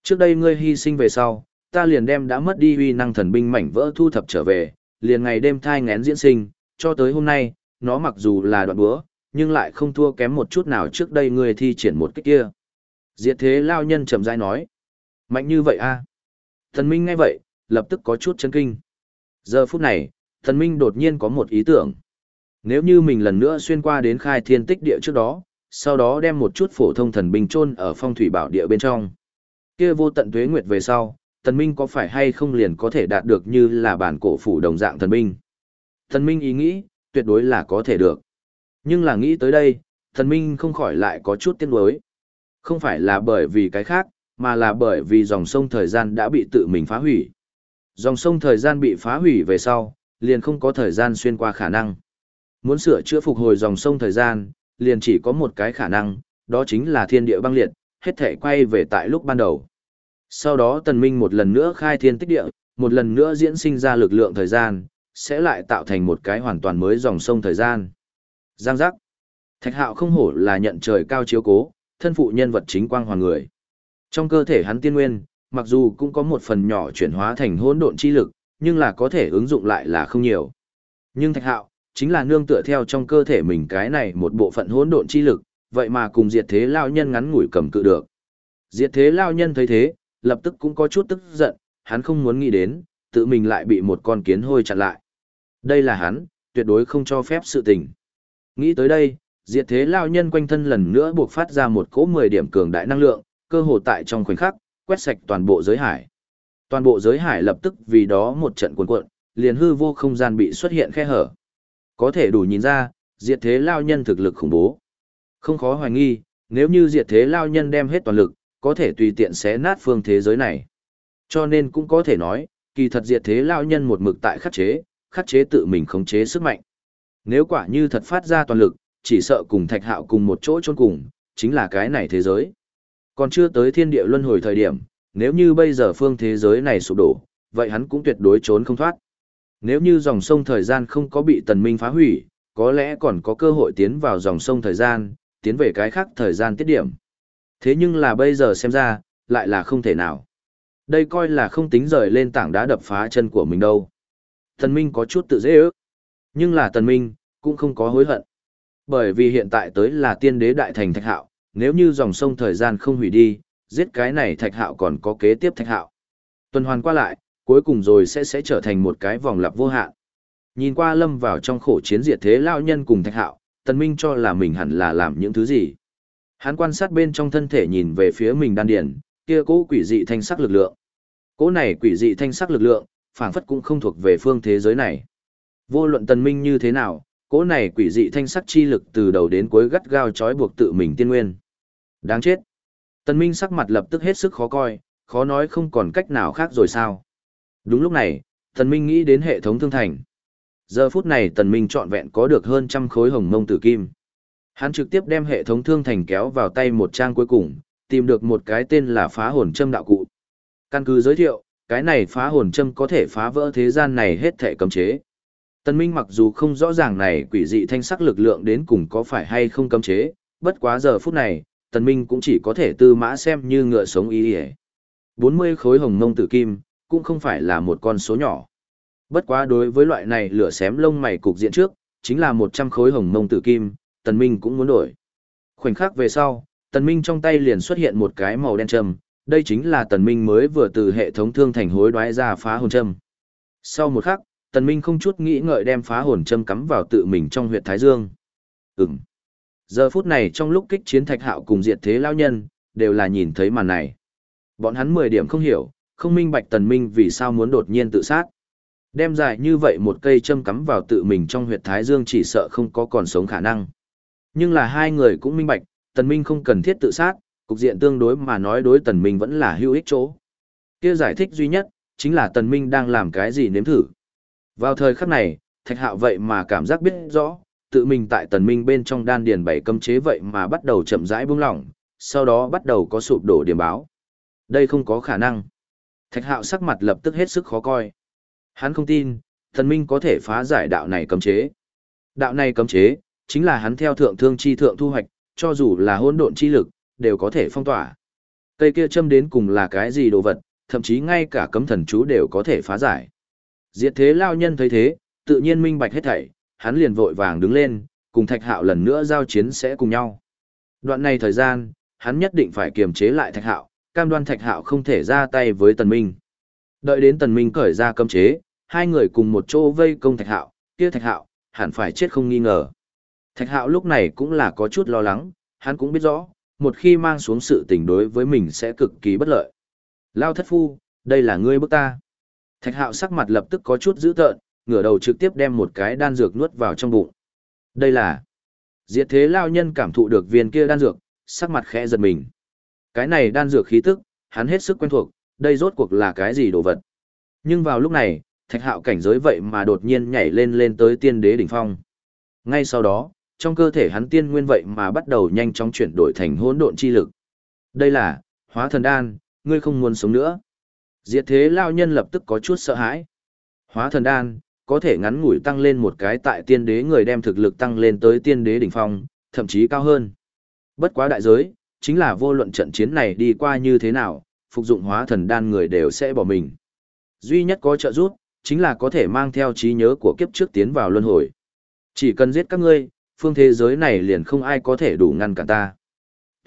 Trước đây ngươi hy sinh về sau, ta liền đem đã mất đi uy năng thần binh mảnh vỡ thu thập trở về, liền ngày đêm thai ngén diễn sinh, cho tới hôm nay, nó mặc dù là đoạn búa, nhưng lại không thua kém một chút nào trước đây ngươi thi triển một cái kia. Diệt thế lao nhân chậm rãi nói. Mạnh như vậy a Thần Minh ngay vậy, lập tức có chút chấn kinh. Giờ phút này, thần Minh đột nhiên có một ý tưởng. Nếu như mình lần nữa xuyên qua đến khai thiên tích địa trước đó, sau đó đem một chút phổ thông thần binh chôn ở phong thủy bảo địa bên trong. Kia vô tận tuế nguyệt về sau, thần minh có phải hay không liền có thể đạt được như là bản cổ phủ đồng dạng thần binh. Thần minh ý nghĩ, tuyệt đối là có thể được. Nhưng là nghĩ tới đây, thần minh không khỏi lại có chút tiếc nuối. Không phải là bởi vì cái khác, mà là bởi vì dòng sông thời gian đã bị tự mình phá hủy. Dòng sông thời gian bị phá hủy về sau, liền không có thời gian xuyên qua khả năng. Muốn sửa chữa phục hồi dòng sông thời gian, liền chỉ có một cái khả năng, đó chính là thiên địa băng liệt, hết thể quay về tại lúc ban đầu. Sau đó tần minh một lần nữa khai thiên tích địa, một lần nữa diễn sinh ra lực lượng thời gian, sẽ lại tạo thành một cái hoàn toàn mới dòng sông thời gian. Giang giác. Thạch hạo không hổ là nhận trời cao chiếu cố, thân phụ nhân vật chính quang hoàng người. Trong cơ thể hắn tiên nguyên, mặc dù cũng có một phần nhỏ chuyển hóa thành hỗn độn chi lực, nhưng là có thể ứng dụng lại là không nhiều. Nhưng thạch hạo, chính là nương tựa theo trong cơ thể mình cái này một bộ phận hỗn độn chi lực, vậy mà cùng diệt thế lao nhân ngắn ngủi cầm cự được. Diệt thế lao nhân thấy thế, lập tức cũng có chút tức giận, hắn không muốn nghĩ đến, tự mình lại bị một con kiến hôi chặn lại. Đây là hắn, tuyệt đối không cho phép sự tình. Nghĩ tới đây, diệt thế lao nhân quanh thân lần nữa buộc phát ra một cỗ 10 điểm cường đại năng lượng, cơ hồ tại trong khoảnh khắc, quét sạch toàn bộ giới hải. Toàn bộ giới hải lập tức vì đó một trận cuồn cuộn, liền hư vô không gian bị xuất hiện khe hở. Có thể đủ nhìn ra, Diệt thế lao nhân thực lực khủng bố. Không khó hoài nghi, nếu như diệt thế lao nhân đem hết toàn lực, có thể tùy tiện xé nát phương thế giới này. Cho nên cũng có thể nói, kỳ thật diệt thế lao nhân một mực tại khắc chế, khắc chế tự mình khống chế sức mạnh. Nếu quả như thật phát ra toàn lực, chỉ sợ cùng thạch hạo cùng một chỗ chôn cùng, chính là cái này thế giới. Còn chưa tới thiên địa luân hồi thời điểm, nếu như bây giờ phương thế giới này sụp đổ, vậy hắn cũng tuyệt đối trốn không thoát. Nếu như dòng sông thời gian không có bị tần minh phá hủy, có lẽ còn có cơ hội tiến vào dòng sông thời gian, tiến về cái khác thời gian tiết điểm. Thế nhưng là bây giờ xem ra, lại là không thể nào. Đây coi là không tính rời lên tảng đá đập phá chân của mình đâu. Tần Minh có chút tự dễ ước. Nhưng là Tần Minh, cũng không có hối hận. Bởi vì hiện tại tới là tiên đế đại thành thạch hạo, nếu như dòng sông thời gian không hủy đi, giết cái này thạch hạo còn có kế tiếp thạch hạo. Tuần hoàn qua lại, cuối cùng rồi sẽ sẽ trở thành một cái vòng lặp vô hạn. Nhìn qua lâm vào trong khổ chiến diệt thế lao nhân cùng thạch hạo, tần minh cho là mình hẳn là làm những thứ gì. Hắn quan sát bên trong thân thể nhìn về phía mình đan điền, kia cố quỷ dị thanh sắc lực lượng. Cố này quỷ dị thanh sắc lực lượng, phảng phất cũng không thuộc về phương thế giới này. Vô luận tần minh như thế nào, cố này quỷ dị thanh sắc chi lực từ đầu đến cuối gắt gao chói buộc tự mình tiên nguyên. Đáng chết. Tần minh sắc mặt lập tức hết sức khó coi, khó nói không còn cách nào khác rồi sao. Đúng lúc này, tần minh nghĩ đến hệ thống thương thành. Giờ phút này tần minh trọn vẹn có được hơn trăm khối hồng mông tử kim. Hắn trực tiếp đem hệ thống thương thành kéo vào tay một trang cuối cùng, tìm được một cái tên là phá hồn châm đạo cụ. Căn cứ giới thiệu, cái này phá hồn châm có thể phá vỡ thế gian này hết thể cấm chế. Tần Minh mặc dù không rõ ràng này quỷ dị thanh sắc lực lượng đến cùng có phải hay không cấm chế, bất quá giờ phút này, Tần Minh cũng chỉ có thể tư mã xem như ngựa sống ý hề. 40 khối hồng mông tử kim, cũng không phải là một con số nhỏ. Bất quá đối với loại này lửa xém lông mày cục diện trước, chính là 100 khối hồng mông tử kim, Tần Minh cũng muốn đổi. Khoảnh khắc về sau, Tần Minh trong tay liền xuất hiện một cái màu đen trầm, đây chính là Tần Minh mới vừa từ hệ thống thương thành hối đoái ra phá hồn châm. Sau một khắc, Tần Minh không chút nghĩ ngợi đem phá hồn châm cắm vào tự mình trong huyệt Thái Dương. Ừm. Giờ phút này trong lúc kích chiến thạch hạo cùng diệt thế lao nhân, đều là nhìn thấy màn này. Bọn hắn 10 điểm không hiểu, không minh bạch Tần Minh vì sao muốn đột nhiên tự sát. Đem dài như vậy một cây châm cắm vào tự mình trong huyệt Thái Dương chỉ sợ không có còn sống khả năng. Nhưng là hai người cũng minh bạch, Tần Minh không cần thiết tự sát, cục diện tương đối mà nói đối Tần Minh vẫn là hữu ích chỗ. Kia giải thích duy nhất, chính là Tần Minh đang làm cái gì nếm thử. Vào thời khắc này, Thạch Hạo vậy mà cảm giác biết rõ, tự mình tại Tần Minh bên trong đan điền bảy cấm chế vậy mà bắt đầu chậm rãi buông lỏng, sau đó bắt đầu có sụp đổ điểm báo. Đây không có khả năng. Thạch Hạo sắc mặt lập tức hết sức khó coi. Hắn không tin, Tần Minh có thể phá giải đạo này cấm chế. Đạo này cấm chế, chính là hắn theo thượng thương chi thượng thu hoạch, cho dù là hỗn độn chi lực, đều có thể phong tỏa. Cây kia châm đến cùng là cái gì đồ vật, thậm chí ngay cả cấm thần chú đều có thể phá giải. Diệt thế lao nhân thấy thế, tự nhiên minh bạch hết thảy, hắn liền vội vàng đứng lên, cùng thạch hạo lần nữa giao chiến sẽ cùng nhau. Đoạn này thời gian, hắn nhất định phải kiềm chế lại thạch hạo, cam đoan thạch hạo không thể ra tay với tần minh. Đợi đến tần minh cởi ra cấm chế, hai người cùng một chỗ vây công thạch hạo, kia thạch hạo, hẳn phải chết không nghi ngờ. Thạch hạo lúc này cũng là có chút lo lắng, hắn cũng biết rõ, một khi mang xuống sự tình đối với mình sẽ cực kỳ bất lợi. Lao thất phu, đây là ngươi bức ta. Thạch hạo sắc mặt lập tức có chút dữ tợn, ngửa đầu trực tiếp đem một cái đan dược nuốt vào trong bụng. Đây là... Diệt thế lao nhân cảm thụ được viên kia đan dược, sắc mặt khẽ giật mình. Cái này đan dược khí tức, hắn hết sức quen thuộc, đây rốt cuộc là cái gì đồ vật. Nhưng vào lúc này, thạch hạo cảnh giới vậy mà đột nhiên nhảy lên lên tới tiên đế đỉnh phong. Ngay sau đó, trong cơ thể hắn tiên nguyên vậy mà bắt đầu nhanh chóng chuyển đổi thành hỗn độn chi lực. Đây là, hóa thần đan, ngươi không muốn sống nữa. Diệt thế lao nhân lập tức có chút sợ hãi. Hóa thần đan, có thể ngắn ngủi tăng lên một cái tại tiên đế người đem thực lực tăng lên tới tiên đế đỉnh phong, thậm chí cao hơn. Bất quá đại giới, chính là vô luận trận chiến này đi qua như thế nào, phục dụng hóa thần đan người đều sẽ bỏ mình. Duy nhất có trợ giúp, chính là có thể mang theo trí nhớ của kiếp trước tiến vào luân hồi. Chỉ cần giết các ngươi, phương thế giới này liền không ai có thể đủ ngăn cản ta.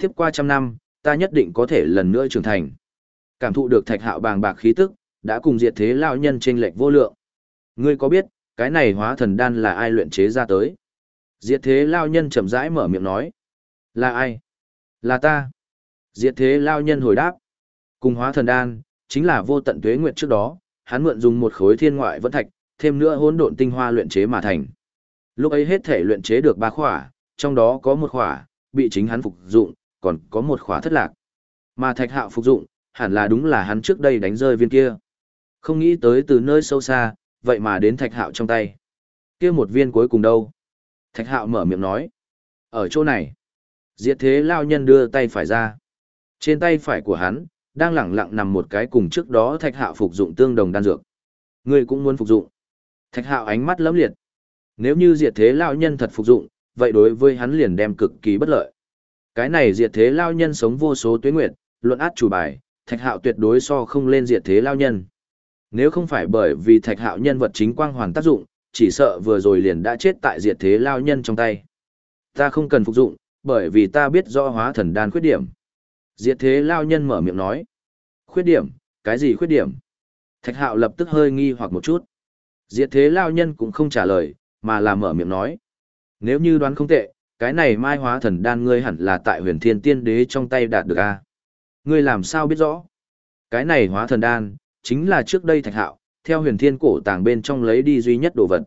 Tiếp qua trăm năm, ta nhất định có thể lần nữa trưởng thành. Cảm thụ được thạch hạo bàng bạc khí tức, đã cùng diệt thế lao nhân trên lệch vô lượng. Ngươi có biết, cái này hóa thần đan là ai luyện chế ra tới? Diệt thế lao nhân chậm rãi mở miệng nói. Là ai? Là ta. Diệt thế lao nhân hồi đáp. Cùng hóa thần đan, chính là vô tận tuế nguyện trước đó, hắn mượn dùng một khối thiên ngoại vẫn thạch, thêm nữa hỗn độn tinh hoa luyện chế mà thành. Lúc ấy hết thể luyện chế được ba khỏa, trong đó có một khỏa, bị chính hắn phục dụng, còn có một khỏa thất lạc. Mà thạch hạo phục dụng, hẳn là đúng là hắn trước đây đánh rơi viên kia. Không nghĩ tới từ nơi sâu xa, vậy mà đến thạch hạo trong tay. kia một viên cuối cùng đâu? Thạch hạo mở miệng nói. Ở chỗ này. Diệt thế lao nhân đưa tay phải ra. Trên tay phải của hắn, đang lẳng lặng nằm một cái cùng trước đó thạch hạo phục dụng tương đồng đan dược. Ngươi cũng muốn phục dụng. Thạch hạo ánh mắt lấm liệt. Nếu như diệt thế lao nhân thật phục dụng, vậy đối với hắn liền đem cực kỳ bất lợi. Cái này diệt thế lao nhân sống vô số tuyến nguyệt, luận át chủ bài, thạch hạo tuyệt đối so không lên diệt thế lao nhân. Nếu không phải bởi vì thạch hạo nhân vật chính quang hoàn tác dụng, chỉ sợ vừa rồi liền đã chết tại diệt thế lao nhân trong tay. Ta không cần phục dụng, bởi vì ta biết rõ hóa thần đan khuyết điểm. Diệt thế lao nhân mở miệng nói. Khuyết điểm, cái gì khuyết điểm? Thạch hạo lập tức hơi nghi hoặc một chút. Diệt thế lao nhân cũng không trả lời, mà là mở miệng nói. Nếu như đoán không tệ, cái này mai hóa thần đan ngươi hẳn là tại huyền thiên tiên đế trong tay đạt được a Ngươi làm sao biết rõ? Cái này hóa thần đan, chính là trước đây thạch hạo, theo huyền thiên cổ tàng bên trong lấy đi duy nhất đồ vật.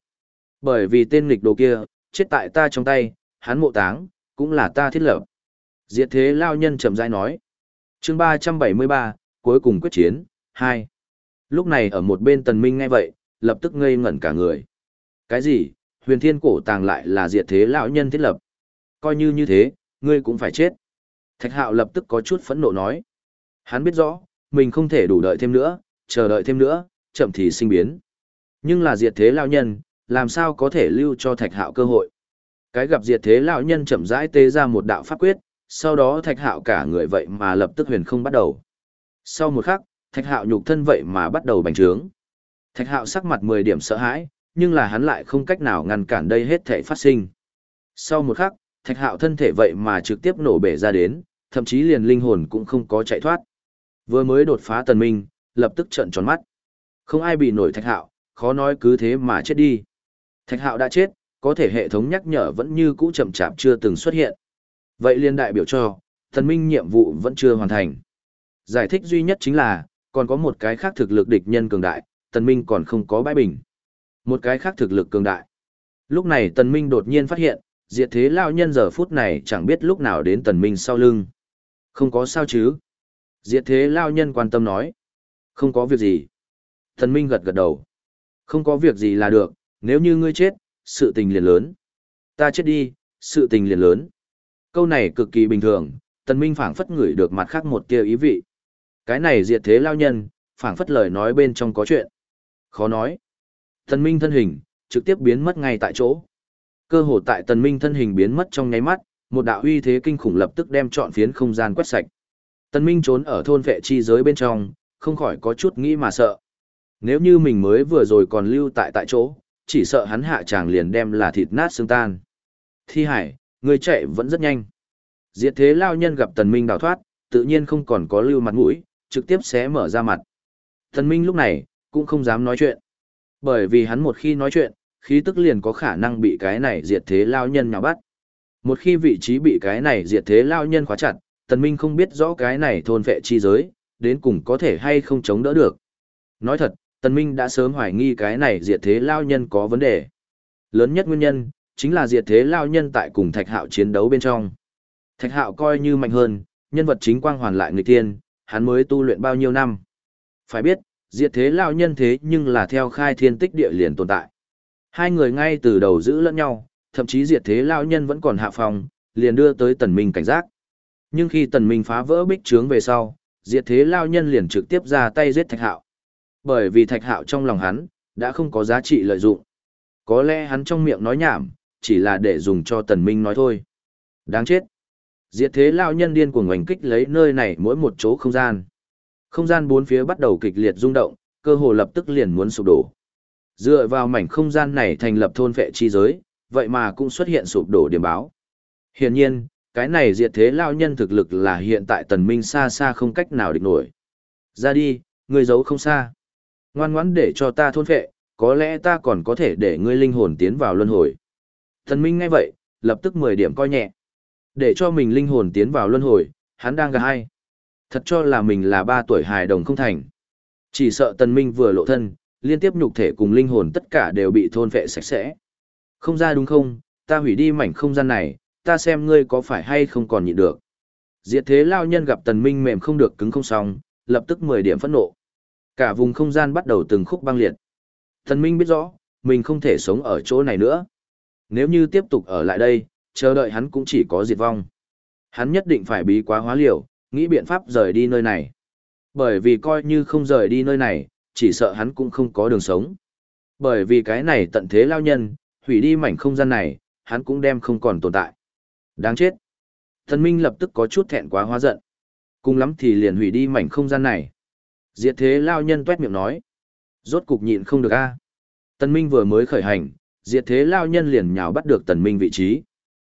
Bởi vì tên nghịch đồ kia, chết tại ta trong tay, hắn mộ táng, cũng là ta thiết lập. Diệt thế lao nhân chậm rãi nói. chương ba trăm bảy mươi ba cuối cùng quyết chiến, hai Lúc này ở một bên tần minh ngay vậy, lập tức ngây ngẩn cả người. Cái gì, huyền thiên cổ tàng lại là diệt thế lão nhân thiết lập. Coi như như thế, ngươi cũng phải chết. Thạch hạo lập tức có chút phẫn nộ nói. Hắn biết rõ, mình không thể đủ đợi thêm nữa, chờ đợi thêm nữa, chậm thì sinh biến. Nhưng là diệt thế lão nhân, làm sao có thể lưu cho thạch hạo cơ hội. Cái gặp diệt thế lão nhân chậm rãi tê ra một đạo pháp quyết, sau đó thạch hạo cả người vậy mà lập tức huyền không bắt đầu. Sau một khắc, thạch hạo nhục thân vậy mà bắt đầu bành trướng. Thạch hạo sắc mặt 10 điểm sợ hãi, nhưng là hắn lại không cách nào ngăn cản đây hết thể phát sinh. Sau một khắc, thạch hạo thân thể vậy mà trực tiếp nổ bể ra đến, thậm chí liền linh hồn cũng không có chạy thoát. Vừa mới đột phá tần minh, lập tức trợn tròn mắt. Không ai bị nổi thạch hạo, khó nói cứ thế mà chết đi. Thạch hạo đã chết, có thể hệ thống nhắc nhở vẫn như cũ chậm chạp chưa từng xuất hiện. Vậy liên đại biểu cho, tần minh nhiệm vụ vẫn chưa hoàn thành. Giải thích duy nhất chính là, còn có một cái khác thực lực địch nhân cường đại, tần minh còn không có bãi bình. Một cái khác thực lực cường đại. Lúc này tần minh đột nhiên phát hiện, diệt thế lao nhân giờ phút này chẳng biết lúc nào đến tần minh sau lưng. Không có sao chứ. Diệt thế lao nhân quan tâm nói. Không có việc gì. thần minh gật gật đầu. Không có việc gì là được, nếu như ngươi chết, sự tình liền lớn. Ta chết đi, sự tình liền lớn. Câu này cực kỳ bình thường, tần minh phảng phất ngửi được mặt khác một kia ý vị. Cái này diệt thế lao nhân, phảng phất lời nói bên trong có chuyện. Khó nói. Tần minh thân hình, trực tiếp biến mất ngay tại chỗ. Cơ hồ tại tần minh thân hình biến mất trong nháy mắt, một đạo uy thế kinh khủng lập tức đem trọn phiến không gian quét sạch. Tần minh trốn ở thôn vệ chi giới bên trong, không khỏi có chút nghĩ mà sợ. Nếu như mình mới vừa rồi còn lưu tại tại chỗ, chỉ sợ hắn hạ chàng liền đem là thịt nát xương tan. Thi hải, người chạy vẫn rất nhanh. Diệt thế lao nhân gặp tần minh đào thoát, tự nhiên không còn có lưu mặt mũi, trực tiếp xé mở ra mặt. Tần minh lúc này, cũng không dám nói chuyện. Bởi vì hắn một khi nói chuyện, khí tức liền có khả năng bị cái này diệt thế lao nhân nhào bắt. Một khi vị trí bị cái này diệt thế lao nhân khóa chặt, tần minh không biết rõ cái này thôn vệ chi giới, đến cùng có thể hay không chống đỡ được. Nói thật, tần minh đã sớm hoài nghi cái này diệt thế lao nhân có vấn đề. Lớn nhất nguyên nhân, chính là diệt thế lao nhân tại cùng thạch hạo chiến đấu bên trong. Thạch hạo coi như mạnh hơn, nhân vật chính quang hoàn lại người tiên, hắn mới tu luyện bao nhiêu năm. Phải biết, diệt thế lao nhân thế nhưng là theo khai thiên tích địa liền tồn tại. Hai người ngay từ đầu giữ lẫn nhau, thậm chí diệt thế lao nhân vẫn còn hạ phòng, liền đưa tới tần minh cảnh giác. Nhưng khi tần minh phá vỡ bích trướng về sau, diệt thế lao nhân liền trực tiếp ra tay giết thạch hạo. Bởi vì thạch hạo trong lòng hắn, đã không có giá trị lợi dụng. Có lẽ hắn trong miệng nói nhảm, chỉ là để dùng cho tần minh nói thôi. Đáng chết. Diệt thế lao nhân điên cuồng oanh kích lấy nơi này mỗi một chỗ không gian. Không gian bốn phía bắt đầu kịch liệt rung động, cơ hồ lập tức liền muốn sụp đổ. Dựa vào mảnh không gian này thành lập thôn vệ chi giới, vậy mà cũng xuất hiện sụp đổ điểm báo. Hiển nhiên, cái này diệt thế lao nhân thực lực là hiện tại tần minh xa xa không cách nào địch nổi. Ra đi, ngươi giấu không xa. Ngoan ngoãn để cho ta thôn phệ, có lẽ ta còn có thể để ngươi linh hồn tiến vào luân hồi. Tần minh ngay vậy, lập tức 10 điểm coi nhẹ. Để cho mình linh hồn tiến vào luân hồi, hắn đang gà hay. Thật cho là mình là ba tuổi hài đồng không thành. Chỉ sợ tần minh vừa lộ thân, liên tiếp nhục thể cùng linh hồn tất cả đều bị thôn phệ sạch sẽ. Không ra đúng không, ta hủy đi mảnh không gian này, ta xem ngươi có phải hay không còn nhịn được. Diệt thế lao nhân gặp tần minh mềm không được cứng không xong, lập tức 10 điểm phẫn nộ. Cả vùng không gian bắt đầu từng khúc băng liệt. Tần minh biết rõ, mình không thể sống ở chỗ này nữa. Nếu như tiếp tục ở lại đây, chờ đợi hắn cũng chỉ có diệt vong. Hắn nhất định phải bí quá hóa liều, nghĩ biện pháp rời đi nơi này. Bởi vì coi như không rời đi nơi này, chỉ sợ hắn cũng không có đường sống. Bởi vì cái này tận thế lao nhân, hủy đi mảnh không gian này, hắn cũng đem không còn tồn tại. Đáng chết. Thần Minh lập tức có chút thẹn quá hóa giận. Cùng lắm thì liền hủy đi mảnh không gian này. Diệt thế lao nhân tuét miệng nói. Rốt cục nhịn không được a. Tần Minh vừa mới khởi hành, diệt thế lao nhân liền nhào bắt được Tần Minh vị trí.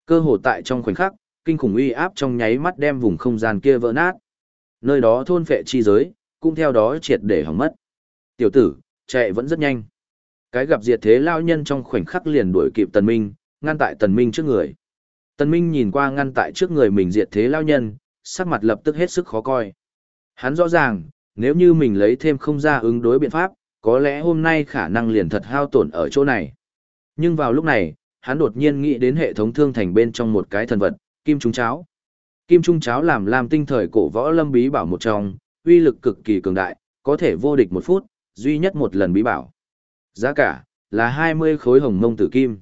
Cơ hồ tại trong khoảnh khắc, kinh khủng uy áp trong nháy mắt đem vùng không gian kia vỡ nát. Nơi đó thôn phệ chi giới, cũng theo đó triệt để hỏng mất. Tiểu tử, chạy vẫn rất nhanh. Cái gặp diệt thế lao nhân trong khoảnh khắc liền đuổi kịp Tần Minh, ngăn tại Tần Minh trước người. Tần Minh nhìn qua ngăn tại trước người mình diệt thế lao nhân, sắc mặt lập tức hết sức khó coi. Hắn rõ ràng, nếu như mình lấy thêm không ra ứng đối biện pháp, có lẽ hôm nay khả năng liền thật hao tổn ở chỗ này. Nhưng vào lúc này, hắn đột nhiên nghĩ đến hệ thống thương thành bên trong một cái thần vật, kim trung cháo. Kim trung cháo làm làm tinh thời cổ võ lâm bí bảo một trong, uy lực cực kỳ cường đại, có thể vô địch một phút, duy nhất một lần bí bảo. Giá cả là 20 khối hồng mông tử kim.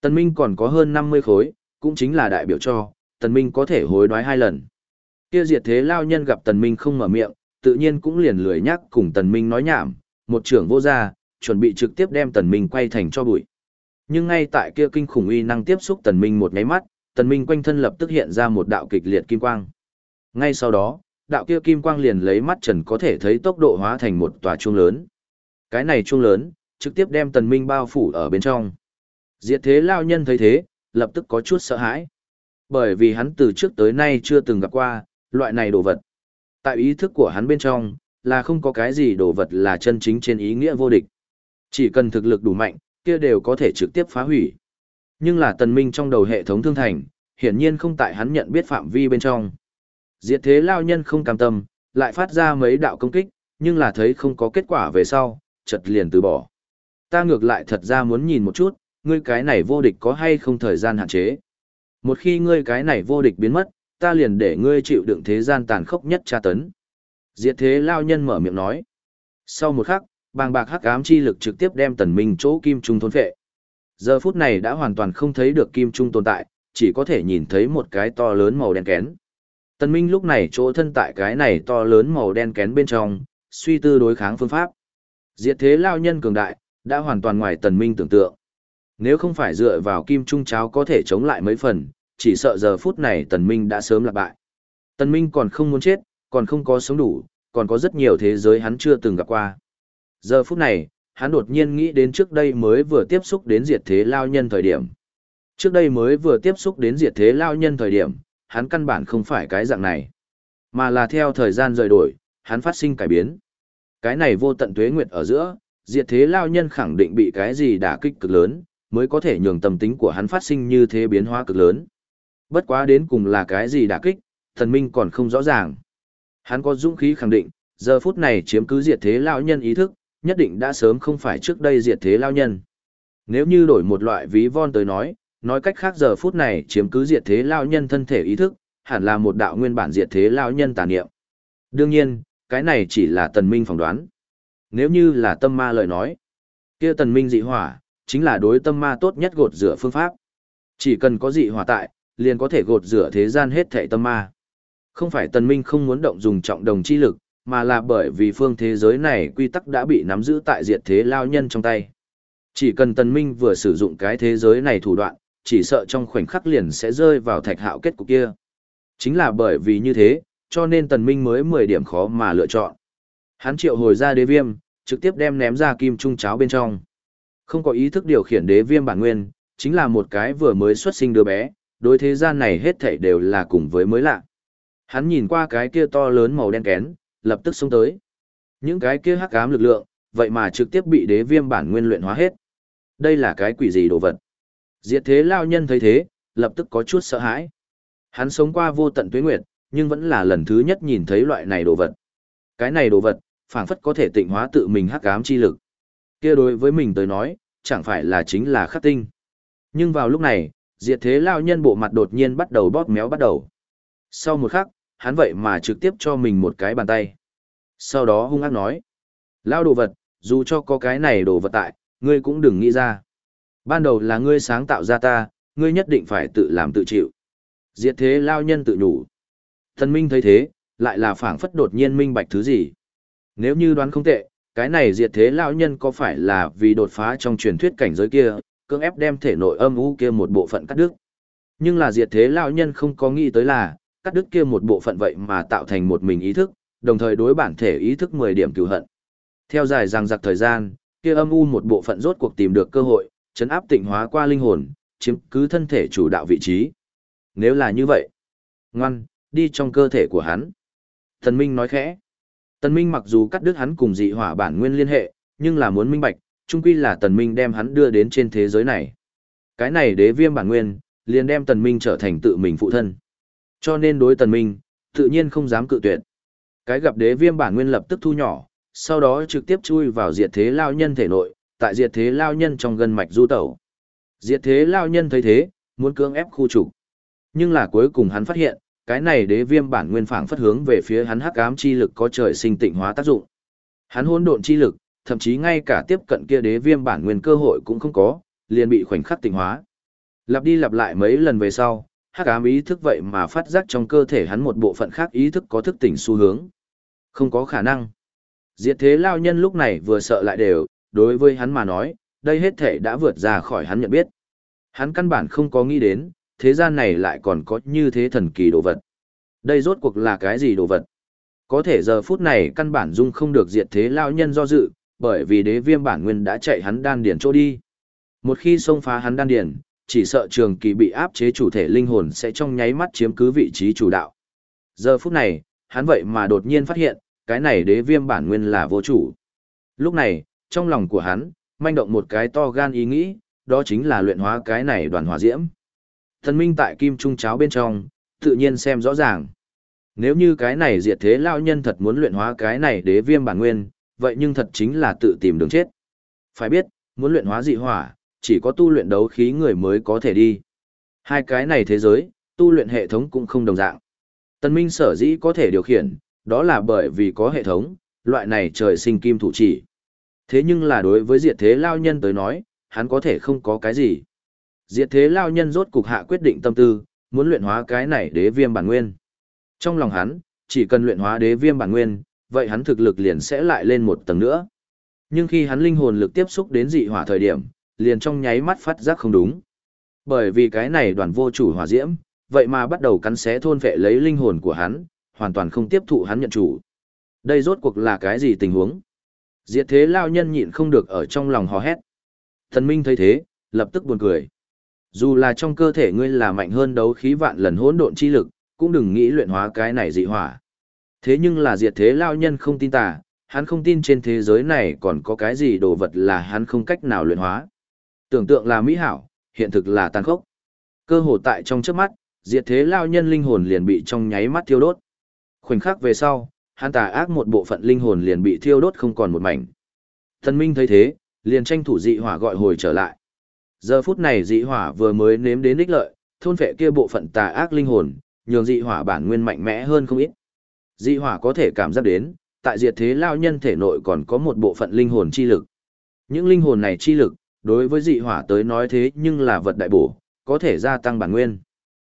Tần Minh còn có hơn 50 khối, cũng chính là đại biểu cho, Tần Minh có thể hối đoái hai lần. Kia diệt thế lao nhân gặp Tần Minh không mở miệng, tự nhiên cũng liền lười nhắc cùng Tần Minh nói nhảm, một trưởng vô gia, chuẩn bị trực tiếp đem Tần Minh quay thành cho bụi. Nhưng ngay tại kia kinh khủng uy năng tiếp xúc Tần Minh một nháy mắt, Tần Minh quanh thân lập tức hiện ra một đạo kịch liệt kim quang. Ngay sau đó, đạo kia kim quang liền lấy mắt trần có thể thấy tốc độ hóa thành một tòa chuông lớn. Cái này chuông lớn, trực tiếp đem Tần Minh bao phủ ở bên trong. Diệt thế lao nhân thấy thế, lập tức có chút sợ hãi. Bởi vì hắn từ trước tới nay chưa từng gặp qua, loại này đồ vật. Tại ý thức của hắn bên trong, là không có cái gì đồ vật là chân chính trên ý nghĩa vô địch. Chỉ cần thực lực đủ mạnh, kia đều có thể trực tiếp phá hủy. Nhưng là tần minh trong đầu hệ thống thương thành, hiển nhiên không tại hắn nhận biết phạm vi bên trong. Diệt thế lao nhân không cam tâm, lại phát ra mấy đạo công kích, nhưng là thấy không có kết quả về sau, chợt liền từ bỏ. Ta ngược lại thật ra muốn nhìn một chút, ngươi cái này vô địch có hay không thời gian hạn chế. Một khi ngươi cái này vô địch biến mất, ta liền để ngươi chịu đựng thế gian tàn khốc nhất tra tấn. Diệt thế lao nhân mở miệng nói. Sau một khắc, bàng bạc hắc ám chi lực trực tiếp đem tần minh chỗ kim trung thôn phệ. Giờ phút này đã hoàn toàn không thấy được kim trung tồn tại, chỉ có thể nhìn thấy một cái to lớn màu đen kén. Tần minh lúc này chỗ thân tại cái này to lớn màu đen kén bên trong, suy tư đối kháng phương pháp. Diệt thế lao nhân cường đại, đã hoàn toàn ngoài tần minh tưởng tượng. Nếu không phải dựa vào kim trung cháo có thể chống lại mấy phần, chỉ sợ giờ phút này tần minh đã sớm lạc bại. Tần minh còn không muốn chết, còn không có sống đủ, còn có rất nhiều thế giới hắn chưa từng gặp qua. Giờ phút này, hắn đột nhiên nghĩ đến trước đây mới vừa tiếp xúc đến diệt thế lao nhân thời điểm. Trước đây mới vừa tiếp xúc đến diệt thế lao nhân thời điểm, hắn căn bản không phải cái dạng này, mà là theo thời gian rời đổi, hắn phát sinh cải biến. Cái này vô tận tuế nguyệt ở giữa, diệt thế lao nhân khẳng định bị cái gì đả kích cực lớn, mới có thể nhường tâm tính của hắn phát sinh như thế biến hóa cực lớn. Bất quá đến cùng là cái gì đả kích, thần minh còn không rõ ràng. Hắn có dũng khí khẳng định, giờ phút này chiếm cứ diệt thế lão nhân ý thức, nhất định đã sớm không phải trước đây diệt thế lao nhân. Nếu như đổi một loại ví von tới nói, nói cách khác giờ phút này chiếm cứ diệt thế lao nhân thân thể ý thức, hẳn là một đạo nguyên bản diệt thế lao nhân tà niệm. Đương nhiên, cái này chỉ là tần minh phỏng đoán. Nếu như là tâm ma lời nói, kia tần minh dị hỏa, chính là đối tâm ma tốt nhất gột rửa phương pháp. Chỉ cần có dị hỏa tại, liền có thể gột rửa thế gian hết thảy tâm ma. Không phải tần minh không muốn động dùng trọng đồng chi lực, mà là bởi vì phương thế giới này quy tắc đã bị nắm giữ tại diệt thế lao nhân trong tay. Chỉ cần tần minh vừa sử dụng cái thế giới này thủ đoạn, chỉ sợ trong khoảnh khắc liền sẽ rơi vào thạch hạo kết cục kia. Chính là bởi vì như thế, cho nên tần minh mới 10 điểm khó mà lựa chọn. Hắn triệu hồi ra đế viêm, trực tiếp đem ném ra kim trung cháo bên trong. Không có ý thức điều khiển đế viêm bản nguyên, chính là một cái vừa mới xuất sinh đứa bé, đối thế gian này hết thảy đều là cùng với mới lạ. Hắn nhìn qua cái kia to lớn màu đen kén, lập tức xông tới. Những cái kia hắc ám lực lượng, vậy mà trực tiếp bị đế viêm bản nguyên luyện hóa hết. Đây là cái quỷ gì đồ vật? Diệt thế lao nhân thấy thế, lập tức có chút sợ hãi. Hắn sống qua vô tận tuế nguyệt, nhưng vẫn là lần thứ nhất nhìn thấy loại này đồ vật. Cái này đồ vật, phảng phất có thể tịnh hóa tự mình hắc ám chi lực. Kia đối với mình tới nói, chẳng phải là chính là khắc tinh. Nhưng vào lúc này, diệt thế lao nhân bộ mặt đột nhiên bắt đầu bóp méo bắt đầu. Sau một khắc, hắn vậy mà trực tiếp cho mình một cái bàn tay. Sau đó hung ác nói. Lao đồ vật, dù cho có cái này đồ vật tại, ngươi cũng đừng nghĩ ra. Ban đầu là ngươi sáng tạo ra ta, ngươi nhất định phải tự làm tự chịu. Diệt thế lao nhân tự nhủ. Thần minh thấy thế, lại là phảng phất đột nhiên minh bạch thứ gì. Nếu như đoán không tệ, cái này diệt thế lão nhân có phải là vì đột phá trong truyền thuyết cảnh giới kia, cưỡng ép đem thể nội âm u kia một bộ phận cắt đứt. Nhưng là diệt thế lão nhân không có nghĩ tới là, cắt đứt kia một bộ phận vậy mà tạo thành một mình ý thức, đồng thời đối bản thể ý thức 10 điểm cửu hận. Theo dài rằng giặc thời gian, kia âm u một bộ phận rốt cuộc tìm được cơ hội, chấn áp tịnh hóa qua linh hồn, chiếm cứ thân thể chủ đạo vị trí. Nếu là như vậy, ngoan, đi trong cơ thể của hắn. Thần Minh nói khẽ. Tần Minh mặc dù cắt đứt hắn cùng dị hỏa bản nguyên liên hệ, nhưng là muốn minh bạch, chung quy là Tần Minh đem hắn đưa đến trên thế giới này. Cái này đế viêm bản nguyên, liền đem Tần Minh trở thành tự mình phụ thân. Cho nên đối Tần Minh, tự nhiên không dám cự tuyệt. Cái gặp đế viêm bản nguyên lập tức thu nhỏ, sau đó trực tiếp chui vào diệt thế lao nhân thể nội, tại diệt thế lao nhân trong gân mạch du tẩu. Diệt thế lao nhân thấy thế, muốn cưỡng ép khu trục. Nhưng là cuối cùng hắn phát hiện, cái này đế viêm bản nguyên phảng phất hướng về phía hắn hắc ám chi lực có trời sinh tịnh hóa tác dụng. Hắn hỗn độn chi lực, thậm chí ngay cả tiếp cận kia đế viêm bản nguyên cơ hội cũng không có, liền bị khoảnh khắc tịnh hóa. Lặp đi lặp lại mấy lần về sau, hắc ám ý thức vậy mà phát giác trong cơ thể hắn một bộ phận khác ý thức có thức tỉnh xu hướng. Không có khả năng. Diệt thế lao nhân lúc này vừa sợ lại đều, đối với hắn mà nói, đây hết thể đã vượt ra khỏi hắn nhận biết. Hắn căn bản không có nghĩ đến, thế gian này lại còn có như thế thần kỳ đồ vật. Đây rốt cuộc là cái gì đồ vật? Có thể giờ phút này căn bản dung không được diệt thế lao nhân do dự, bởi vì đế viêm bản nguyên đã chạy hắn đan điển chỗ đi. Một khi xông phá hắn đan điển, chỉ sợ trường kỳ bị áp chế chủ thể linh hồn sẽ trong nháy mắt chiếm cứ vị trí chủ đạo. Giờ phút này, hắn vậy mà đột nhiên phát hiện, cái này đế viêm bản nguyên là vô chủ. Lúc này, trong lòng của hắn, manh động một cái to gan ý nghĩ, đó chính là luyện hóa cái này đoàn hỏa diễm. Thần minh tại kim trung cháo bên trong, tự nhiên xem rõ ràng. Nếu như cái này diệt thế lao nhân thật muốn luyện hóa cái này đế viêm bản nguyên, vậy nhưng thật chính là tự tìm đường chết. Phải biết, muốn luyện hóa dị hỏa, chỉ có tu luyện đấu khí người mới có thể đi. Hai cái này thế giới, tu luyện hệ thống cũng không đồng dạng. Tân Minh sở dĩ có thể điều khiển, đó là bởi vì có hệ thống, loại này trời sinh kim thủ chỉ. Thế nhưng là đối với diệt thế lao nhân tới nói, hắn có thể không có cái gì. Diệt thế lao nhân rốt cục hạ quyết định tâm tư, muốn luyện hóa cái này đế viêm bản nguyên. Trong lòng hắn, chỉ cần luyện hóa đế viêm bản nguyên, vậy hắn thực lực liền sẽ lại lên một tầng nữa. Nhưng khi hắn linh hồn lực tiếp xúc đến dị hỏa thời điểm, liền trong nháy mắt phát giác không đúng. Bởi vì cái này đoàn vô chủ hỏa diễm, vậy mà bắt đầu cắn xé thôn phệ lấy linh hồn của hắn, hoàn toàn không tiếp thụ hắn nhận chủ. Đây rốt cuộc là cái gì tình huống? Diệt thế lao nhân nhịn không được ở trong lòng hò hét. Thần Minh thấy thế, lập tức buồn cười. Dù là trong cơ thể ngươi là mạnh hơn đấu khí vạn lần hỗn độn chi lực, cũng đừng nghĩ luyện hóa cái này dị hỏa. Thế nhưng là diệt thế lao nhân không tin tà, hắn không tin trên thế giới này còn có cái gì đồ vật là hắn không cách nào luyện hóa. Tưởng tượng là mỹ hảo, hiện thực là tàn khốc. Cơ hồ tại trong trước mắt, diệt thế lao nhân linh hồn liền bị trong nháy mắt thiêu đốt. Khoảnh khắc về sau, hắn tà ác một bộ phận linh hồn liền bị thiêu đốt không còn một mảnh. Thần Minh thấy thế, liền tranh thủ dị hỏa gọi hồi trở lại. Giờ phút này dị hỏa vừa mới nếm đến ích lợi, thôn phệ kia bộ phận tà ác linh hồn, nhường dị hỏa bản nguyên mạnh mẽ hơn không ít. Dị hỏa có thể cảm giác đến, tại diệt thế lao nhân thể nội còn có một bộ phận linh hồn chi lực. Những linh hồn này chi lực, đối với dị hỏa tới nói thế nhưng là vật đại bổ, có thể gia tăng bản nguyên.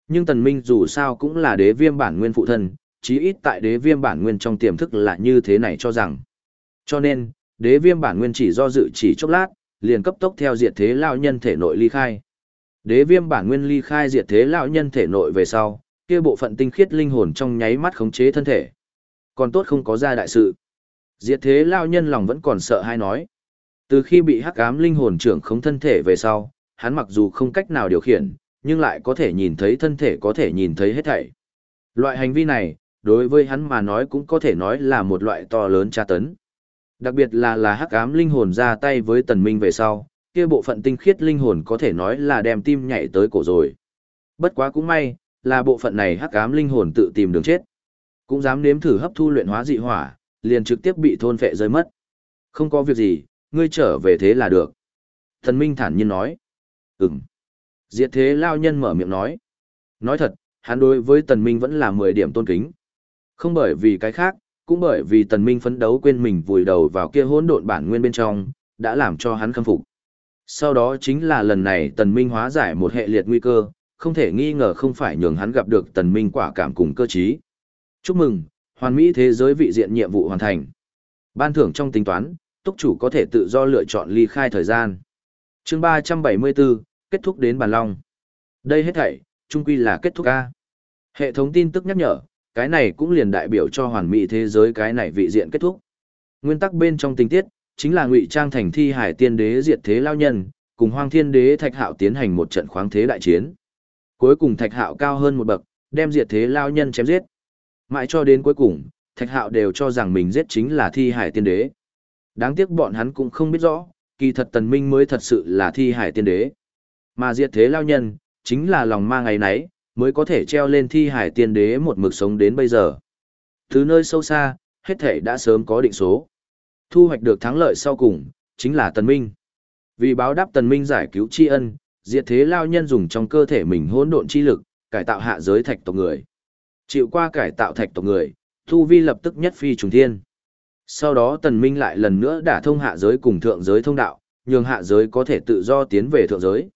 Nhưng tần minh dù sao cũng là đế viêm bản nguyên phụ thân, chí ít tại đế viêm bản nguyên trong tiềm thức là như thế này cho rằng. Cho nên, đế viêm bản nguyên chỉ do dự chỉ chốc lát, liền cấp tốc theo diệt thế lão nhân thể nội ly khai. Đế viêm bản nguyên ly khai diệt thế lão nhân thể nội về sau, kia bộ phận tinh khiết linh hồn trong nháy mắt khống chế thân thể. Còn tốt không có ra đại sự. Diệt thế lão nhân lòng vẫn còn sợ hay nói. Từ khi bị hắc ám linh hồn trưởng khống thân thể về sau, hắn mặc dù không cách nào điều khiển, nhưng lại có thể nhìn thấy thân thể có thể nhìn thấy hết thảy. Loại hành vi này, đối với hắn mà nói cũng có thể nói là một loại to lớn tra tấn. Đặc biệt là là hắc ám linh hồn ra tay với tần minh về sau, kia bộ phận tinh khiết linh hồn có thể nói là đem tim nhảy tới cổ rồi. Bất quá cũng may, là bộ phận này hắc ám linh hồn tự tìm đường chết. Cũng dám nếm thử hấp thu luyện hóa dị hỏa, liền trực tiếp bị thôn phệ rơi mất. Không có việc gì, ngươi trở về thế là được. Thần minh thản nhiên nói. Ừm. Diệt thế lao nhân mở miệng nói. Nói thật, hắn đối với tần minh vẫn là 10 điểm tôn kính. Không bởi vì cái khác, cũng bởi vì tần minh phấn đấu quên mình vùi đầu vào kia hỗn độn bản nguyên bên trong, đã làm cho hắn khâm phục. Sau đó chính là lần này tần minh hóa giải một hệ liệt nguy cơ, không thể nghi ngờ không phải nhường hắn gặp được tần minh quả cảm cùng cơ trí. Chúc mừng, hoàn mỹ thế giới vị diện nhiệm vụ hoàn thành. Ban thưởng trong tính toán, túc chủ có thể tự do lựa chọn ly khai thời gian. Chương 374, kết thúc đến bàn long. Đây hết thảy, chung quy là kết thúc A. Hệ thống tin tức nhắc nhở, cái này cũng liền đại biểu cho hoàn mỹ thế giới cái này vị diện kết thúc. Nguyên tắc bên trong tình tiết, chính là ngụy trang thành thi hải tiên đế diệt thế lao nhân, cùng hoang thiên đế thạch hạo tiến hành một trận khoáng thế đại chiến. Cuối cùng thạch hạo cao hơn một bậc, đem diệt thế lao nhân chém giết. Mãi cho đến cuối cùng, thạch hạo đều cho rằng mình giết chính là thi hải tiên đế. Đáng tiếc bọn hắn cũng không biết rõ, kỳ thật tần minh mới thật sự là thi hải tiên đế. Mà diệt thế lao nhân, chính là lòng ma ngày nấy, mới có thể treo lên thi hải tiên đế một mực sống đến bây giờ. Từ nơi sâu xa, hết thể đã sớm có định số. Thu hoạch được thắng lợi sau cùng, chính là tần minh. Vì báo đáp tần minh giải cứu tri ân, diệt thế lao nhân dùng trong cơ thể mình hỗn độn chi lực, cải tạo hạ giới thạch tộc người. Chịu qua cải tạo thạch tộc người, thu vi lập tức nhất phi trùng thiên. Sau đó tần minh lại lần nữa đả thông hạ giới cùng thượng giới thông đạo, nhường hạ giới có thể tự do tiến về thượng giới.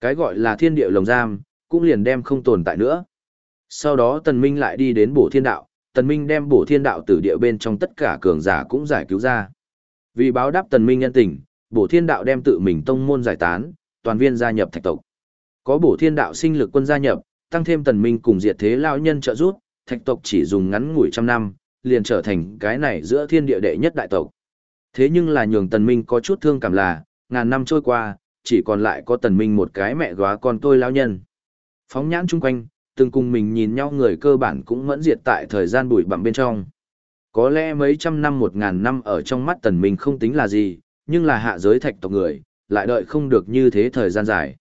Cái gọi là thiên địa lồng giam, cũng liền đem không tồn tại nữa. Sau đó tần minh lại đi đến bổ thiên đạo, tần minh đem bổ thiên đạo từ địa bên trong tất cả cường giả cũng giải cứu ra. Vì báo đáp tần minh nhân tình, bổ thiên đạo đem tự mình tông môn giải tán, toàn viên gia nhập thạch tộc. Có bổ thiên đạo sinh lực quân gia nhập, tăng thêm tần minh cùng diệt thế Lão nhân trợ giúp, thạch tộc chỉ dùng ngắn ngủi trăm năm, liền trở thành cái này giữa thiên địa đệ nhất đại tộc. Thế nhưng là nhường tần minh có chút thương cảm là, ngàn năm trôi qua, chỉ còn lại có tần minh một cái mẹ góa con tôi Lão nhân. Phóng nhãn chung quanh, từng cùng mình nhìn nhau người cơ bản cũng mẫn diệt tại thời gian bụi bặm bên trong. Có lẽ mấy trăm năm một ngàn năm ở trong mắt tần minh không tính là gì, nhưng là hạ giới thạch tộc người, lại đợi không được như thế thời gian dài.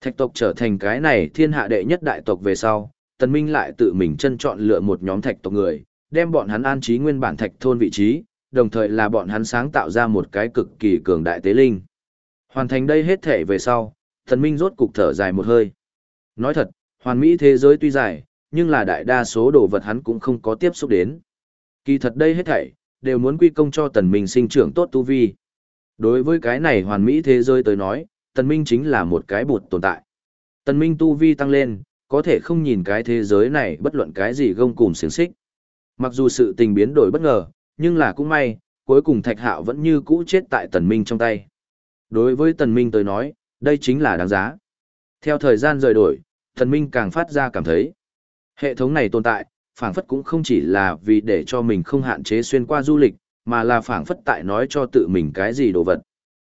Thạch tộc trở thành cái này thiên hạ đệ nhất đại tộc về sau, tần minh lại tự mình chân chọn lựa một nhóm thạch tộc người, đem bọn hắn an trí nguyên bản thạch thôn vị trí, đồng thời là bọn hắn sáng tạo ra một cái cực kỳ cường đại tế linh. Hoàn thành đây hết thể về sau, tần minh rốt cục thở dài một hơi. Nói thật, hoàn mỹ thế giới tuy dài, nhưng là đại đa số đồ vật hắn cũng không có tiếp xúc đến. Kỳ thật đây hết thảy, đều muốn quy công cho tần minh sinh trưởng tốt tu vi. Đối với cái này hoàn mỹ thế giới tới nói, tần minh chính là một cái bụt tồn tại. Tần minh tu vi tăng lên, có thể không nhìn cái thế giới này bất luận cái gì gông cùng xiềng xích. Mặc dù sự tình biến đổi bất ngờ, nhưng là cũng may, cuối cùng thạch hạo vẫn như cũ chết tại tần minh trong tay. Đối với tần minh tới nói, đây chính là đáng giá. Theo thời gian rời đổi, thần minh càng phát ra cảm thấy. Hệ thống này tồn tại, phảng phất cũng không chỉ là vì để cho mình không hạn chế xuyên qua du lịch, mà là phảng phất tại nói cho tự mình cái gì đồ vật.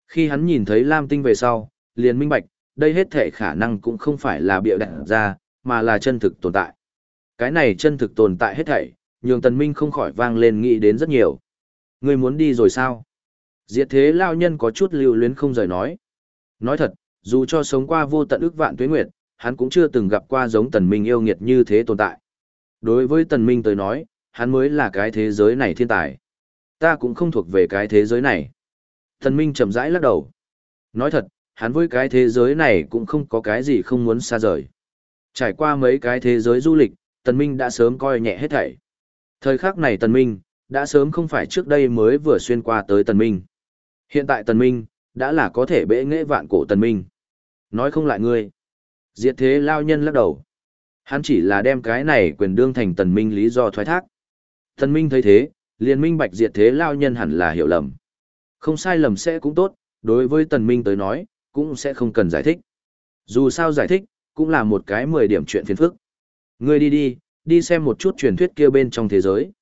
Khi hắn nhìn thấy Lam Tinh về sau, liền minh bạch, đây hết thể khả năng cũng không phải là bịa đặt ra, mà là chân thực tồn tại. Cái này chân thực tồn tại hết thảy, nhường tần minh không khỏi vang lên nghĩ đến rất nhiều. Người muốn đi rồi sao? Diệt thế lao nhân có chút lưu luyến không rời nói. Nói thật, dù cho sống qua vô tận ức vạn tuế nguyệt, hắn cũng chưa từng gặp qua giống tần minh yêu nghiệt như thế tồn tại. Đối với tần minh tới nói, hắn mới là cái thế giới này thiên tài. Ta cũng không thuộc về cái thế giới này. Tần minh chậm rãi lắc đầu. Nói thật, hắn với cái thế giới này cũng không có cái gì không muốn xa rời. Trải qua mấy cái thế giới du lịch, tần minh đã sớm coi nhẹ hết thảy. Thời khắc này tần minh, đã sớm không phải trước đây mới vừa xuyên qua tới tần minh. Hiện tại tần minh, đã là có thể bệ nghệ vạn cổ tần minh. Nói không lại ngươi. Diệt thế lao nhân lắc đầu. Hắn chỉ là đem cái này quyền đương thành tần minh lý do thoái thác. Tần minh thấy thế, liền minh bạch diệt thế lao nhân hẳn là hiểu lầm. Không sai lầm sẽ cũng tốt, đối với tần minh tới nói, cũng sẽ không cần giải thích. Dù sao giải thích, cũng là một cái mười điểm chuyện phiền phức. Ngươi đi đi, đi xem một chút truyền thuyết kia bên trong thế giới.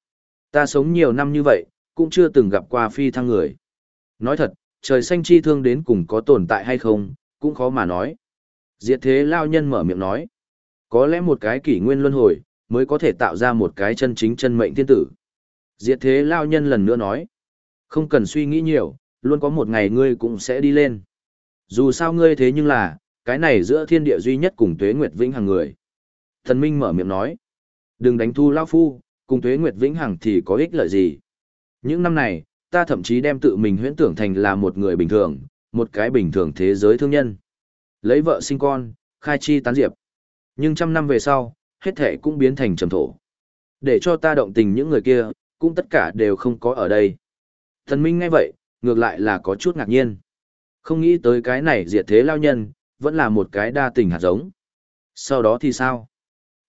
Ta sống nhiều năm như vậy, cũng chưa từng gặp qua phi thăng người. Nói thật, trời xanh chi thương đến cùng có tồn tại hay không, cũng khó mà nói. Diệt thế lao nhân mở miệng nói. Có lẽ một cái kỷ nguyên luân hồi, mới có thể tạo ra một cái chân chính chân mệnh thiên tử. Diệt thế lao nhân lần nữa nói. Không cần suy nghĩ nhiều, luôn có một ngày ngươi cũng sẽ đi lên. Dù sao ngươi thế nhưng là, cái này giữa thiên địa duy nhất cùng tuế nguyệt vĩnh hằng người. Thần Minh mở miệng nói. Đừng đánh thu lao phu, cùng tuế nguyệt vĩnh hằng thì có ích lợi gì. Những năm này, ta thậm chí đem tự mình huyễn tưởng thành là một người bình thường, một cái bình thường thế giới thương nhân. Lấy vợ sinh con, khai chi tán diệp. Nhưng trăm năm về sau, hết thể cũng biến thành trầm thổ. Để cho ta động tình những người kia, cũng tất cả đều không có ở đây. Thần Minh ngay vậy, ngược lại là có chút ngạc nhiên. Không nghĩ tới cái này diệt thế lao nhân, vẫn là một cái đa tình hạt giống. Sau đó thì sao?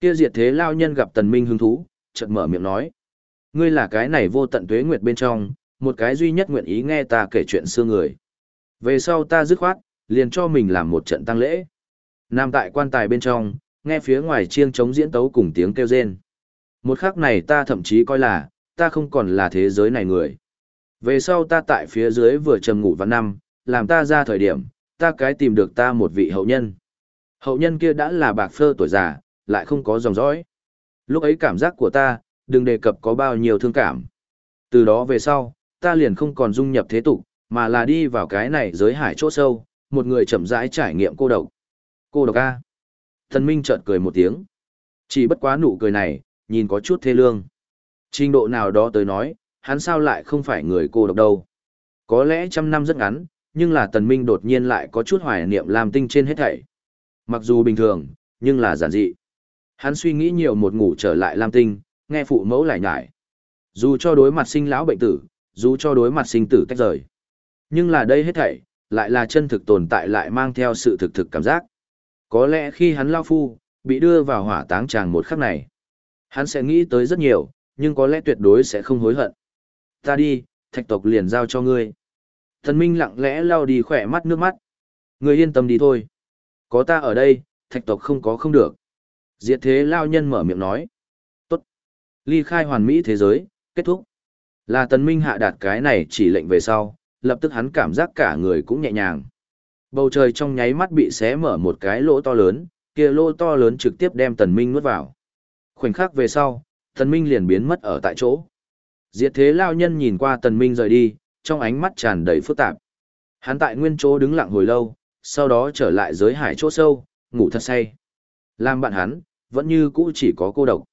Kia diệt thế lao nhân gặp Tần Minh hứng thú, chợt mở miệng nói. Ngươi là cái này vô tận tuế nguyệt bên trong, một cái duy nhất nguyện ý nghe ta kể chuyện xưa người. Về sau ta dứt khoát, liền cho mình làm một trận tăng lễ. Nam tại quan tài bên trong, nghe phía ngoài chiêng chống diễn tấu cùng tiếng kêu rên. Một khắc này ta thậm chí coi là, ta không còn là thế giới này người. Về sau ta tại phía dưới vừa trầm ngủ vào năm, làm ta ra thời điểm, ta cái tìm được ta một vị hậu nhân. Hậu nhân kia đã là bạc phơ tuổi già, lại không có dòng dõi. Lúc ấy cảm giác của ta, đừng đề cập có bao nhiêu thương cảm. Từ đó về sau, ta liền không còn dung nhập thế tục, mà là đi vào cái này giới hải chỗ sâu, một người chậm rãi trải nghiệm cô độc. Cô độc A. Thần Minh chợt cười một tiếng. Chỉ bất quá nụ cười này, nhìn có chút thê lương. Trình độ nào đó tới nói, hắn sao lại không phải người cô độc đâu. Có lẽ trăm năm rất ngắn, nhưng là tần minh đột nhiên lại có chút hoài niệm làm tinh trên hết thảy. Mặc dù bình thường, nhưng là giản dị. Hắn suy nghĩ nhiều một ngủ trở lại Lam Tinh, nghe phụ mẫu lại nhải. Dù cho đối mặt sinh lão bệnh tử, dù cho đối mặt sinh tử tách rời. Nhưng là đây hết thảy, lại là chân thực tồn tại lại mang theo sự thực thực cảm giác. Có lẽ khi hắn lao phu, bị đưa vào hỏa táng tràng một khắc này, hắn sẽ nghĩ tới rất nhiều, nhưng có lẽ tuyệt đối sẽ không hối hận. Ta đi, thạch tộc liền giao cho ngươi. Thần Minh lặng lẽ lao đi khỏe mắt nước mắt. Ngươi yên tâm đi thôi. Có ta ở đây, thạch tộc không có không được. Diệt thế lao nhân mở miệng nói. Tốt. Ly khai hoàn mỹ thế giới, kết thúc. Là tần minh hạ đạt cái này chỉ lệnh về sau, lập tức hắn cảm giác cả người cũng nhẹ nhàng. Bầu trời trong nháy mắt bị xé mở một cái lỗ to lớn, kia lỗ to lớn trực tiếp đem tần minh nuốt vào. Khoảnh khắc về sau, tần minh liền biến mất ở tại chỗ. Diệt thế lao nhân nhìn qua tần minh rời đi, trong ánh mắt tràn đầy phức tạp. Hắn tại nguyên chỗ đứng lặng hồi lâu, sau đó trở lại giới hải chỗ sâu, ngủ thật say. Làm bạn hắn, vẫn như cũ chỉ có cô độc.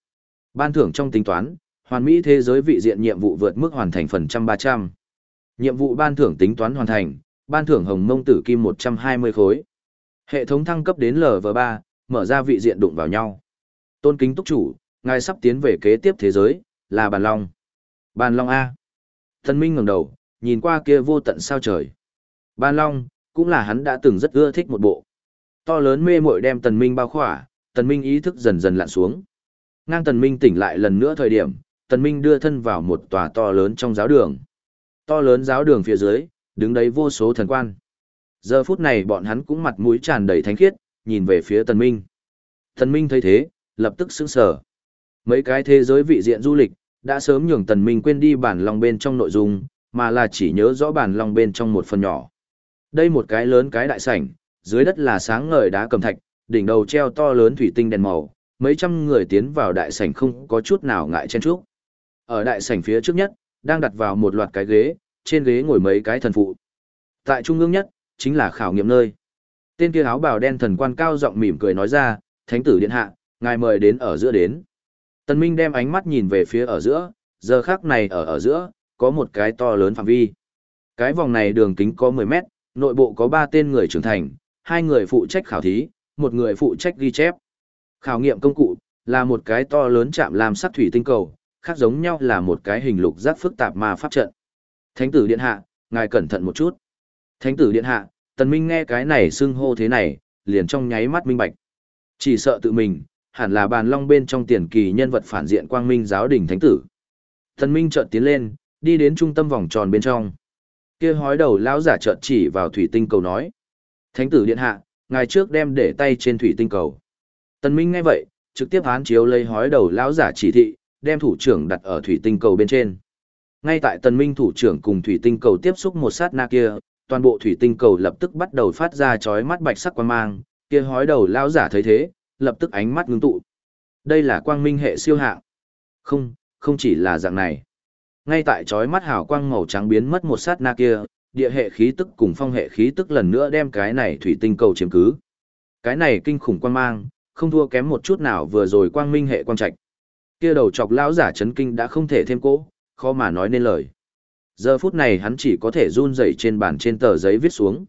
Ban thưởng trong tính toán, hoàn mỹ thế giới vị diện nhiệm vụ vượt mức hoàn thành phần trăm ba trăm. Nhiệm vụ ban thưởng tính toán hoàn thành, ban thưởng hồng mông tử kim một trăm hai mươi khối. Hệ thống thăng cấp đến lv ba, mở ra vị diện đụng vào nhau. Tôn kính túc chủ, ngài sắp tiến về kế tiếp thế giới, là bàn long. Bàn long A. Thần Minh ngẩng đầu, nhìn qua kia vô tận sao trời. Bàn long, cũng là hắn đã từng rất ưa thích một bộ. To lớn mê muội đem Tần Minh bao khỏa, Tần Minh ý thức dần dần lặn xuống. Ngang Tần Minh tỉnh lại lần nữa thời điểm, Tần Minh đưa thân vào một tòa to lớn trong giáo đường. To lớn giáo đường phía dưới, đứng đấy vô số thần quan. Giờ phút này bọn hắn cũng mặt mũi tràn đầy thánh khiết, nhìn về phía Tần Minh. Tần Minh thấy thế, lập tức sững sờ. Mấy cái thế giới vị diện du lịch, đã sớm nhường Tần Minh quên đi bản lòng bên trong nội dung, mà là chỉ nhớ rõ bản lòng bên trong một phần nhỏ. Đây một cái lớn cái đại sảnh, dưới đất là sáng ngời đá cầm thạch, đỉnh đầu treo to lớn thủy tinh đèn màu, mấy trăm người tiến vào đại sảnh không có chút nào ngại chen chúc. Ở đại sảnh phía trước nhất, đang đặt vào một loạt cái ghế, trên ghế ngồi mấy cái thần phụ. Tại trung ương nhất, chính là khảo nghiệm nơi. Tên kia áo bào đen thần quan cao giọng mỉm cười nói ra, "Thánh tử điện hạ, ngài mời đến ở giữa đến." Tần Minh đem ánh mắt nhìn về phía ở giữa, giờ khắc này ở ở giữa, có một cái to lớn phạm vi. Cái vòng này đường kính có 10 mét, nội bộ có 3 tên người trưởng thành, hai người phụ trách khảo thí, một người phụ trách ghi chép. Khảo nghiệm công cụ là một cái to lớn chạm làm sắc thủy tinh cầu, khác giống nhau là một cái hình lục giác phức tạp mà pháp trận. Thánh tử điện hạ, ngài cẩn thận một chút. Thánh tử điện hạ, Tần Minh nghe cái này xưng hô thế này, liền trong nháy mắt minh bạch. Chỉ sợ tự mình, hẳn là bàn long bên trong tiền kỳ nhân vật phản diện quang minh giáo đình thánh tử. Tần Minh chợt tiến lên, đi đến trung tâm vòng tròn bên trong. Kia hói đầu lão giả chợt chỉ vào thủy tinh cầu nói: "Thánh tử điện hạ, ngài trước đem để tay trên thủy tinh cầu." Tần Minh nghe vậy, trực tiếp án chiếu lấy hói đầu lão giả chỉ thị, đem thủ trưởng đặt ở thủy tinh cầu bên trên. Ngay tại Tần Minh thủ trưởng cùng thủy tinh cầu tiếp xúc một sát na kia, toàn bộ thủy tinh cầu lập tức bắt đầu phát ra chói mắt bạch sắc quang mang, kia hói đầu lão giả thấy thế, lập tức ánh mắt ngưng tụ. Đây là quang minh hệ siêu hạng. Không, không chỉ là dạng này. Ngay tại chói mắt hào quang màu trắng biến mất một sát na kia, địa hệ khí tức cùng phong hệ khí tức lần nữa đem cái này thủy tinh cầu chiếm cứ. Cái này kinh khủng quang mang, không thua kém một chút nào vừa rồi quang minh hệ quang trạch. Kia đầu chọc lão giả chấn kinh đã không thể thêm cố, khó mà nói nên lời. Giờ phút này hắn chỉ có thể run rẩy trên bàn trên tờ giấy viết xuống.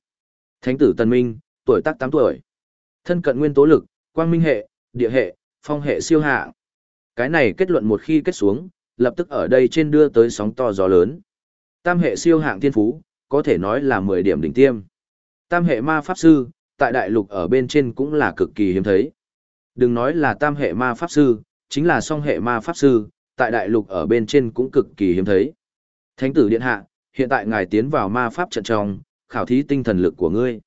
Thánh tử Tân Minh, tuổi tác 8 tuổi. Thân cận nguyên tố lực, quang minh hệ, địa hệ, phong hệ siêu hạ. Cái này kết luận một khi kết xuống, lập tức ở đây trên đưa tới sóng to gió lớn. Tam hệ siêu hạng thiên phú, có thể nói là 10 điểm đỉnh tiêm. Tam hệ ma pháp sư, tại đại lục ở bên trên cũng là cực kỳ hiếm thấy. Đừng nói là tam hệ ma pháp sư, chính là song hệ ma pháp sư, tại đại lục ở bên trên cũng cực kỳ hiếm thấy. Thánh tử điện hạ, hiện tại ngài tiến vào ma pháp trận trong, khảo thí tinh thần lực của ngươi.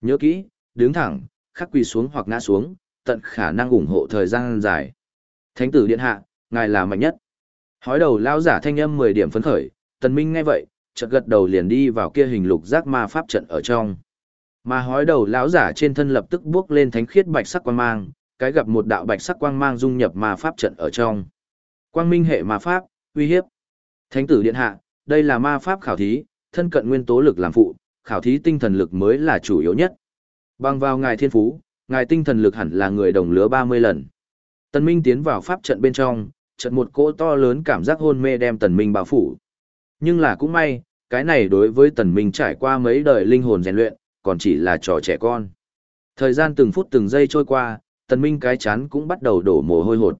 Nhớ kỹ, đứng thẳng, khắc quỳ xuống hoặc ngã xuống, tận khả năng ủng hộ thời gian dài. Thánh tử điện hạ, ngài là mạnh nhất. Hói đầu lao giả thanh âm 10 điểm phấn khởi, tần minh nghe vậy, chợt gật đầu liền đi vào kia hình lục giác ma pháp trận ở trong. Mà hói đầu lão giả trên thân lập tức bước lên thánh khiết bạch sắc quang mang, cái gặp một đạo bạch sắc quang mang dung nhập ma pháp trận ở trong. Quang minh hệ ma pháp, uy hiếp. Thánh tử điện hạ, đây là ma pháp khảo thí, thân cận nguyên tố lực làm phụ, khảo thí tinh thần lực mới là chủ yếu nhất. Bằng vào ngài thiên phú, ngài tinh thần lực hẳn là người đồng lứa 30 lần. Tần Minh tiến vào pháp trận bên trong, trận một cỗ to lớn cảm giác hôn mê đem Tần Minh bao phủ. Nhưng là cũng may, cái này đối với Tần Minh trải qua mấy đời linh hồn rèn luyện, còn chỉ là trò trẻ con. Thời gian từng phút từng giây trôi qua, Tần Minh cái chán cũng bắt đầu đổ mồ hôi hột.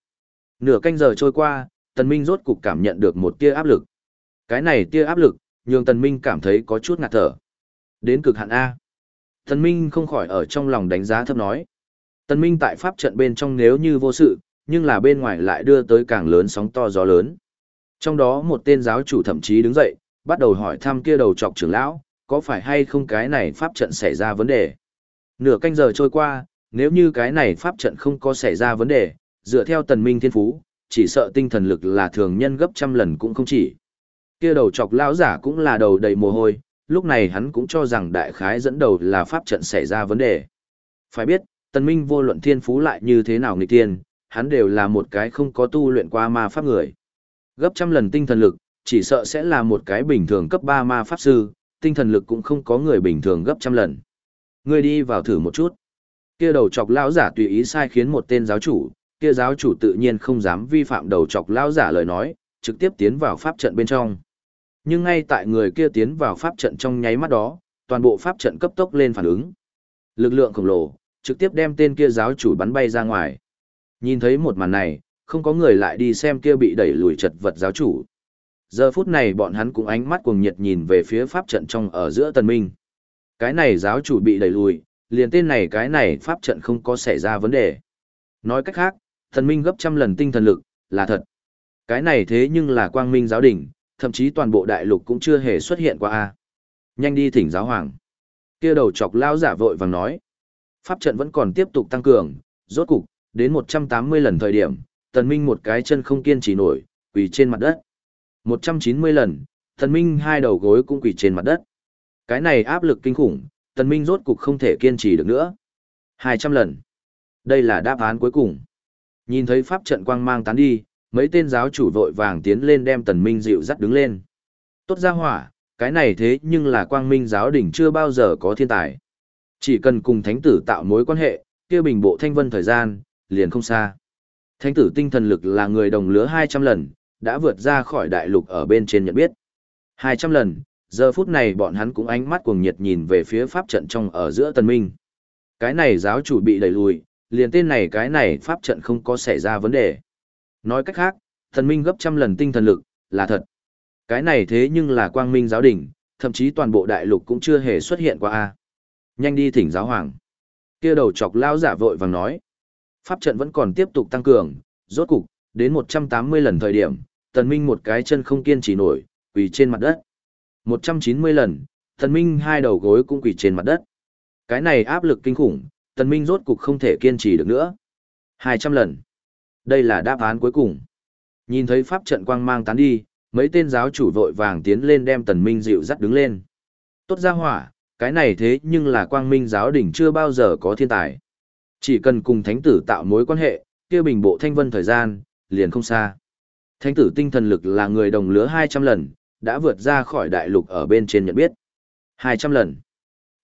Nửa canh giờ trôi qua, Tần Minh rốt cục cảm nhận được một tia áp lực. Cái này tia áp lực, nhường Tần Minh cảm thấy có chút ngạt thở. Đến cực hạn A. Tần Minh không khỏi ở trong lòng đánh giá thấp nói. Tần Minh tại pháp trận bên trong nếu như vô sự, nhưng là bên ngoài lại đưa tới càng lớn sóng to gió lớn. Trong đó một tên giáo chủ thậm chí đứng dậy, bắt đầu hỏi thăm kia đầu trọc trưởng lão, có phải hay không cái này pháp trận xảy ra vấn đề. Nửa canh giờ trôi qua, nếu như cái này pháp trận không có xảy ra vấn đề, dựa theo tần minh thiên phú, chỉ sợ tinh thần lực là thường nhân gấp trăm lần cũng không chỉ. Kia đầu chọc lão giả cũng là đầu đầy mồ hôi, lúc này hắn cũng cho rằng đại khái dẫn đầu là pháp trận xảy ra vấn đề. Phải biết, tần minh vô luận thiên phú lại như thế nào nghịch tiên, hắn đều là một cái không có tu luyện qua ma pháp người. Gấp trăm lần tinh thần lực, chỉ sợ sẽ là một cái bình thường cấp 3 ma pháp sư, tinh thần lực cũng không có người bình thường gấp trăm lần. Ngươi đi vào thử một chút. Kia đầu chọc lão giả tùy ý sai khiến một tên giáo chủ, kia giáo chủ tự nhiên không dám vi phạm đầu chọc lão giả lời nói, trực tiếp tiến vào pháp trận bên trong. Nhưng ngay tại người kia tiến vào pháp trận trong nháy mắt đó, toàn bộ pháp trận cấp tốc lên phản ứng. Lực lượng khổng lồ, trực tiếp đem tên kia giáo chủ bắn bay ra ngoài. Nhìn thấy một màn này, không có người lại đi xem kia bị đẩy lùi chật vật giáo chủ. Giờ phút này bọn hắn cũng ánh mắt cuồng nhiệt nhìn về phía pháp trận trong ở giữa tần minh. Cái này giáo chủ bị đẩy lùi, liền tên này cái này pháp trận không có xảy ra vấn đề. Nói cách khác, thần minh gấp trăm lần tinh thần lực, là thật. Cái này thế nhưng là quang minh giáo đỉnh, thậm chí toàn bộ đại lục cũng chưa hề xuất hiện qua a. Nhanh đi thỉnh giáo hoàng. Kia đầu chọc lao giả vội vàng nói. Pháp trận vẫn còn tiếp tục tăng cường, rốt cục, đến 180 lần thời điểm, thần minh một cái chân không kiên trì nổi, quỳ trên mặt đất. 190 lần, thần minh hai đầu gối cũng quỳ trên mặt đất. Cái này áp lực kinh khủng, tần minh rốt cục không thể kiên trì được nữa. 200 lần. Đây là đáp án cuối cùng. Nhìn thấy pháp trận quang mang tán đi, mấy tên giáo chủ vội vàng tiến lên đem tần minh dịu dắt đứng lên. Tốt ra hỏa, cái này thế nhưng là quang minh giáo đỉnh chưa bao giờ có thiên tài. Chỉ cần cùng thánh tử tạo mối quan hệ, kia bình bộ thanh vân thời gian, liền không xa. Thánh tử tinh thần lực là người đồng lứa 200 lần, đã vượt ra khỏi đại lục ở bên trên nhận biết. 200 lần, giờ phút này bọn hắn cũng ánh mắt cuồng nhiệt nhìn về phía pháp trận trong ở giữa tần minh. Cái này giáo chủ bị đẩy lùi, liền tên này cái này pháp trận không có xảy ra vấn đề. Nói cách khác, thần minh gấp trăm lần tinh thần lực, là thật. Cái này thế nhưng là quang minh giáo đỉnh, thậm chí toàn bộ đại lục cũng chưa hề xuất hiện qua a. Nhanh đi thỉnh giáo hoàng. Kia đầu chọc lao giả vội vàng nói. Pháp trận vẫn còn tiếp tục tăng cường, rốt cục, đến 180 lần thời điểm, tần minh một cái chân không kiên trì nổi, quỳ trên mặt đất. 190 lần, tần minh hai đầu gối cũng quỳ trên mặt đất. Cái này áp lực kinh khủng, tần minh rốt cục không thể kiên trì được nữa. 200 lần. Đây là đáp án cuối cùng. Nhìn thấy pháp trận quang mang tán đi, mấy tên giáo chủ vội vàng tiến lên đem tần minh dịu dắt đứng lên. Tốt ra hỏa, cái này thế nhưng là quang minh giáo đỉnh chưa bao giờ có thiên tài. Chỉ cần cùng thánh tử tạo mối quan hệ, kia bình bộ thanh vân thời gian, liền không xa. Thánh tử tinh thần lực là người đồng lứa 200 lần, đã vượt ra khỏi đại lục ở bên trên nhận biết. 200 lần.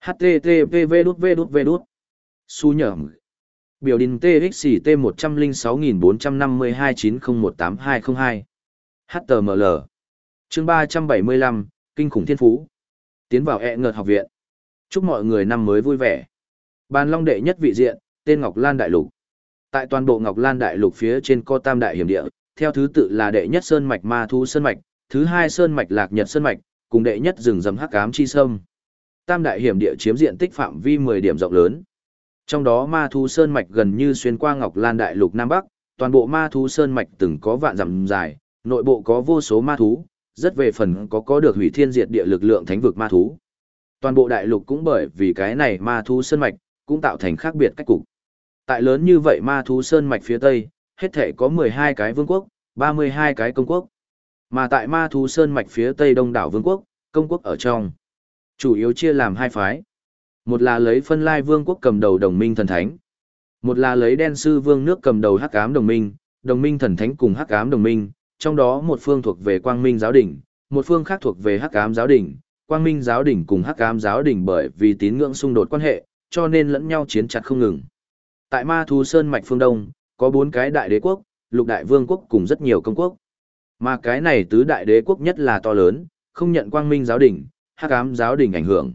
HTTPV đút v đút v đút. Su nhởm. Biểu đình TXT 10645290182202. HTML. Chương 375, Kinh khủng thiên phú. Tiến vào e ngợt học viện. Chúc mọi người năm mới vui vẻ. Bàn long đệ nhất vị diện, tên Ngọc Lan Đại Lục. Tại toàn bộ Ngọc Lan Đại Lục phía trên co tam đại hiểm địa, theo thứ tự là đệ nhất sơn mạch ma thú sơn mạch, thứ hai sơn mạch lạc nhật sơn mạch, cùng đệ nhất rừng rầm hắc ám chi sâm. Tam đại hiểm địa chiếm diện tích phạm vi 10 điểm rộng lớn. Trong đó ma thú sơn mạch gần như xuyên qua Ngọc Lan Đại Lục Nam Bắc, toàn bộ ma thú sơn mạch từng có vạn dặm dài, nội bộ có vô số ma thú, rất về phần có có được hủy thiên diệt địa lực lượng thánh vực ma thú. Toàn bộ đại lục cũng bởi vì cái này ma thú sơn mạch, cũng tạo thành khác biệt cách cục. Tại lớn như vậy ma thú sơn mạch phía tây, hết thể có 12 cái vương quốc, 32 cái công quốc. Mà tại ma thú sơn mạch phía tây đông đảo vương quốc, công quốc ở trong. Chủ yếu chia làm hai phái. Một là lấy phân lai vương quốc cầm đầu đồng minh thần thánh. Một là lấy đen sư vương nước cầm đầu hắc ám đồng minh, đồng minh thần thánh cùng hắc ám đồng minh, trong đó một phương thuộc về quang minh giáo đỉnh, một phương khác thuộc về hắc ám giáo đỉnh. Quang minh giáo đỉnh cùng hắc ám giáo đỉnh bởi vì tín ngưỡng xung đột quan hệ, cho nên lẫn nhau chiến chặt không ngừng. Tại ma thú sơn mạch phương đông, có bốn cái đại đế quốc, lục đại vương quốc cùng rất nhiều công quốc. Mà cái này tứ đại đế quốc nhất là to lớn, không nhận quang minh giáo đình, hắc ám giáo đình ảnh hưởng.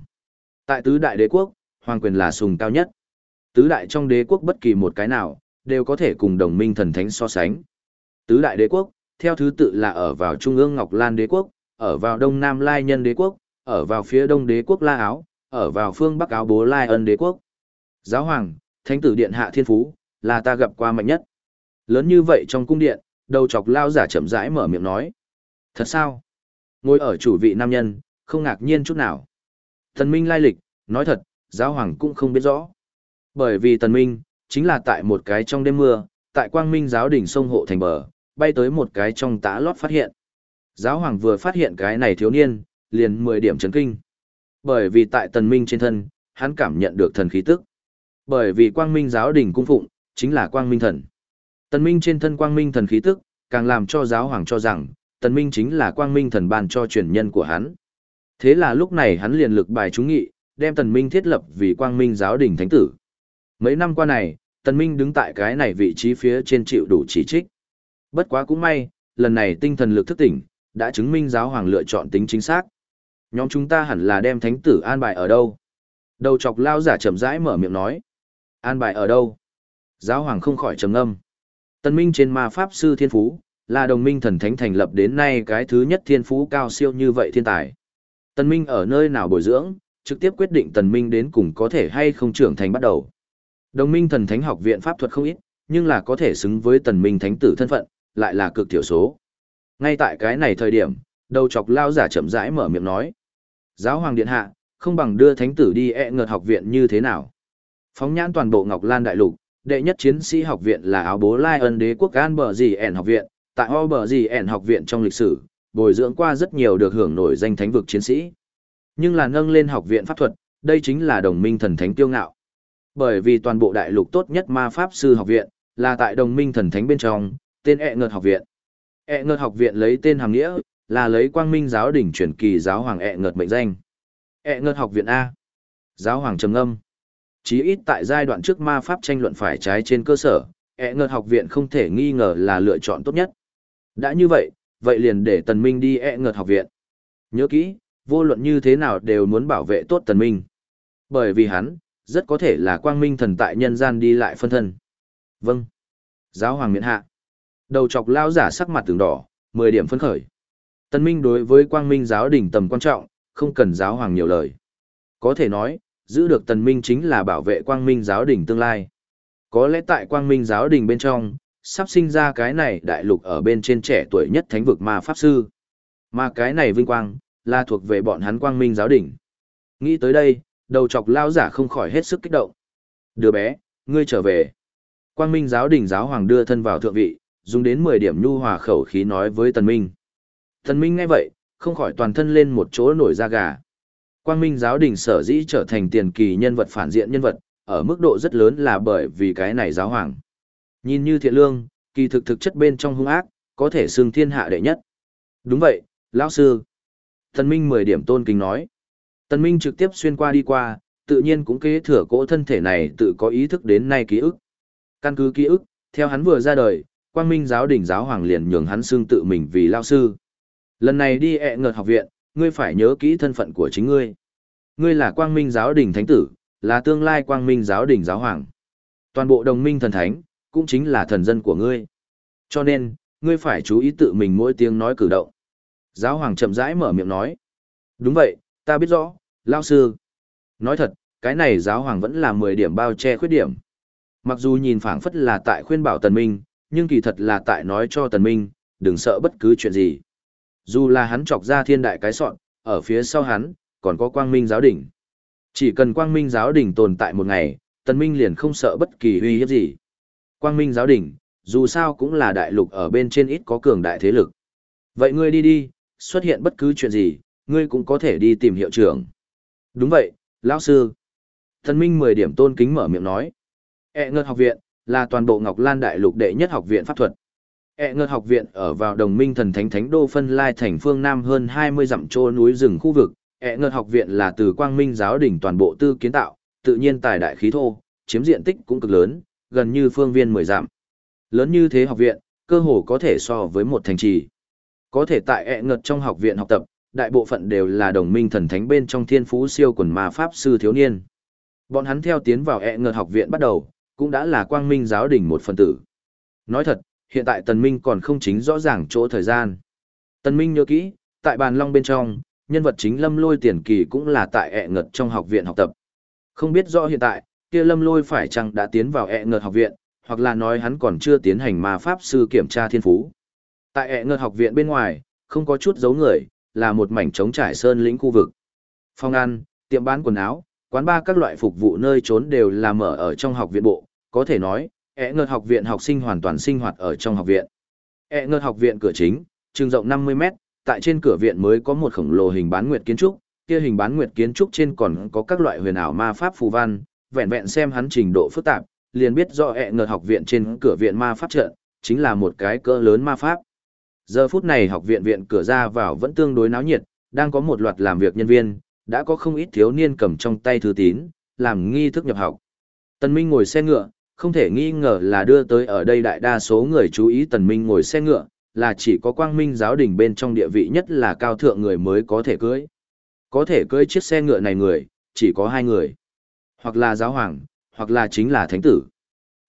Tại tứ đại đế quốc, hoàng quyền là sùng cao nhất. Tứ đại trong đế quốc bất kỳ một cái nào, đều có thể cùng đồng minh thần thánh so sánh. Tứ đại đế quốc, theo thứ tự là ở vào trung ương Ngọc Lan đế quốc, ở vào đông nam Lai Nhân đế quốc, ở vào phía đông đế quốc La Áo, ở vào phương bắc áo bố Lai Ân đế quốc. Giáo hoàng, thánh tử điện hạ thiên phú, là ta gặp qua mạnh nhất. Lớn như vậy trong cung điện, đầu chọc lao giả chậm rãi mở miệng nói. Thật sao? Ngồi ở chủ vị nam nhân, không ngạc nhiên chút nào. Tần Minh lai lịch, nói thật, giáo hoàng cũng không biết rõ. Bởi vì Tần Minh, chính là tại một cái trong đêm mưa, tại quang minh giáo đỉnh sông hộ thành bờ, bay tới một cái trong tã lót phát hiện. Giáo hoàng vừa phát hiện cái này thiếu niên, liền 10 điểm chấn kinh. Bởi vì tại Tần Minh trên thân, hắn cảm nhận được thần khí tức. Bởi vì quang minh giáo đỉnh cung phụng, chính là quang minh thần. Tần Minh trên thân quang minh thần khí tức, càng làm cho giáo hoàng cho rằng, Tần Minh chính là quang minh thần ban cho truyền nhân của hắn. Thế là lúc này hắn liền lực bài chúng nghị, đem Tần Minh thiết lập vì quang minh giáo đình thánh tử. Mấy năm qua này, Tần Minh đứng tại cái này vị trí phía trên chịu đủ chỉ trích. Bất quá cũng may, lần này tinh thần lực thức tỉnh, đã chứng minh giáo hoàng lựa chọn tính chính xác. Nhóm chúng ta hẳn là đem thánh tử an bài ở đâu? Đầu chọc lao giả chậm rãi mở miệng nói. An bài ở đâu? Giáo hoàng không khỏi trầm ngâm. Tần Minh trên ma pháp sư thiên phú, là đồng minh thần thánh thành lập đến nay cái thứ nhất thiên phú cao siêu như vậy thiên tài. Tần Minh ở nơi nào bồi dưỡng, trực tiếp quyết định Tần Minh đến cùng có thể hay không trưởng thành bắt đầu. Đồng minh thần thánh học viện pháp thuật không ít, nhưng là có thể xứng với Tần Minh thánh tử thân phận, lại là cực thiểu số. Ngay tại cái này thời điểm, đầu chọc lao giả chậm rãi mở miệng nói. Giáo hoàng điện hạ, không bằng đưa thánh tử đi e ẹ ngợt học viện như thế nào. Phóng nhãn toàn bộ Ngọc Lan Đại Lục, đệ nhất chiến sĩ học viện là áo bố lai ân đế quốc an bờ gì ẻn học viện, tại o bờ gì ẻn học viện trong lịch sử, bồi dưỡng qua rất nhiều được hưởng nổi danh thánh vực chiến sĩ. Nhưng là nâng lên học viện pháp thuật, đây chính là đồng minh thần thánh tiêu ngạo. Bởi vì toàn bộ đại lục tốt nhất ma pháp sư học viện, là tại đồng minh thần thánh bên trong, tên e ẹ ngợt học viện. E ẹ ngợt học viện lấy tên hàm nghĩa, là lấy quang minh giáo đỉnh truyền kỳ giáo hoàng e ẹ ngợt mệnh danh. ẹ ngợt học viện A. Giáo hoàng trầm âm. Chí ít tại giai đoạn trước ma pháp tranh luận phải trái trên cơ sở, e ẹ ngợt học viện không thể nghi ngờ là lựa chọn tốt nhất. Đã như vậy, vậy liền để tần minh đi e ẹ ngợt học viện. Nhớ kỹ, vô luận như thế nào đều muốn bảo vệ tốt tần minh. Bởi vì hắn, rất có thể là quang minh thần tại nhân gian đi lại phân thân. Vâng. Giáo hoàng miễn hạ. Đầu chọc lao giả sắc mặt tường đỏ, 10 điểm phấn khởi. Tần minh đối với quang minh giáo đỉnh tầm quan trọng, không cần giáo hoàng nhiều lời. Có thể nói, giữ được tần minh chính là bảo vệ quang minh giáo đỉnh tương lai. Có lẽ tại quang minh giáo đỉnh bên trong, sắp sinh ra cái này đại lục ở bên trên trẻ tuổi nhất thánh vực ma pháp sư. Mà cái này vinh quang, là thuộc về bọn hắn quang minh giáo đỉnh. Nghĩ tới đây, đầu chọc lao giả không khỏi hết sức kích động. Đứa bé, ngươi trở về. Quang minh giáo đỉnh giáo hoàng đưa thân vào thượng vị, dùng đến 10 điểm nhu hòa khẩu khí nói với tần minh. Tần minh nghe vậy, không khỏi toàn thân lên một chỗ nổi da gà. Quang minh giáo đỉnh sở dĩ trở thành tiền kỳ nhân vật phản diện nhân vật, ở mức độ rất lớn là bởi vì cái này giáo hoàng. Nhìn như thiện lương, kỳ thực thực chất bên trong hung ác, có thể xưng thiên hạ đệ nhất. Đúng vậy, lão sư. Tần Minh 10 điểm tôn kính nói. Tần Minh trực tiếp xuyên qua đi qua, tự nhiên cũng kế thừa cỗ thân thể này tự có ý thức đến nay ký ức. Căn cứ ký ức, theo hắn vừa ra đời, Quang Minh giáo đỉnh giáo hoàng liền nhường hắn xưng tự mình vì lão sư. Lần này đi ẹ ngợt học viện, ngươi phải nhớ kỹ thân phận của chính ngươi. Ngươi là Quang Minh giáo Đình thánh tử, là tương lai Quang Minh giáo Đình giáo hoàng. Toàn bộ đồng minh thần thánh, cũng chính là thần dân của ngươi. Cho nên, ngươi phải chú ý tự mình mỗi tiếng nói cử động. Giáo hoàng chậm rãi mở miệng nói. Đúng vậy, ta biết rõ, lao sư. Nói thật, cái này giáo hoàng vẫn là 10 điểm bao che khuyết điểm. Mặc dù nhìn phảng phất là tại khuyên bảo tần minh, nhưng kỳ thật là tại nói cho tần minh, đừng sợ bất cứ chuyện gì. Dù là hắn chọc ra thiên đại cái sọn, ở phía sau hắn, còn có quang minh giáo đỉnh. Chỉ cần quang minh giáo đỉnh tồn tại một ngày, tần minh liền không sợ bất kỳ uy hiếp gì. Quang minh giáo đỉnh, dù sao cũng là đại lục ở bên trên ít có cường đại thế lực. Vậy ngươi đi đi, xuất hiện bất cứ chuyện gì, ngươi cũng có thể đi tìm hiệu trưởng. Đúng vậy, lão sư. Thần Minh 10 điểm tôn kính mở miệng nói. E ngợt học viện, là toàn bộ Ngọc Lan Đại lục đệ nhất học viện pháp thuật. E ngợt học viện ở vào đồng minh thần thánh thánh đô phân lai thành phương Nam hơn 20 dặm chỗ núi rừng khu vực. E ngợt học viện là từ quang minh giáo đỉnh toàn bộ tư kiến tạo, tự nhiên tài đại khí thô, chiếm diện tích cũng cực lớn, gần như phương viên 10 dặm. Lớn như thế học viện, cơ hồ có thể so với một thành trì. Có thể tại E ngật trong học viện học tập, đại bộ phận đều là đồng minh thần thánh bên trong thiên phú siêu quần ma pháp sư thiếu niên. Bọn hắn theo tiến vào E ngật học viện bắt đầu, cũng đã là quang minh giáo đỉnh một phần tử. Nói thật, hiện tại tần minh còn không chính rõ ràng chỗ thời gian. Tần minh nhớ kỹ, tại bàn long bên trong, nhân vật chính lâm lôi tiền kỳ cũng là tại ẹ ngật trong học viện học tập. Không biết rõ hiện tại, kia lâm lôi phải chăng đã tiến vào ẹ ngật học viện, hoặc là nói hắn còn chưa tiến hành ma pháp sư kiểm tra thiên phú. Tại ẹ ngật học viện bên ngoài, không có chút dấu người, là một mảnh trống trải sơn lĩnh khu vực. Phòng ăn, tiệm bán quần áo, quán bar các loại phục vụ nơi trốn đều là mở ở trong học viện bộ, có thể nói, ẹ ngợt học viện học sinh hoàn toàn sinh hoạt ở trong học viện. ẹ ngợt học viện cửa chính, trường rộng 50 mét, tại trên cửa viện mới có một khổng lồ hình bán nguyệt kiến trúc, kia hình bán nguyệt kiến trúc trên còn có các loại huyền ảo ma pháp phù văn, vẹn vẹn xem hắn trình độ phức tạp, liền biết do ẹ ngợt học viện trên cửa viện ma pháp trận, chính là một cái cỡ lớn ma pháp. Giờ phút này học viện viện cửa ra vào vẫn tương đối náo nhiệt, đang có một loạt làm việc nhân viên, đã có không ít thiếu niên cầm trong tay thư tín, làm nghi thức nhập học. Tần Minh ngồi xe ngựa, không thể nghi ngờ là đưa tới ở đây đại đa số người chú ý Tần Minh ngồi xe ngựa, là chỉ có quang minh giáo đình bên trong địa vị nhất là cao thượng người mới có thể cưới. Có thể cưới chiếc xe ngựa này người, chỉ có hai người. Hoặc là giáo hoàng, hoặc là chính là thánh tử.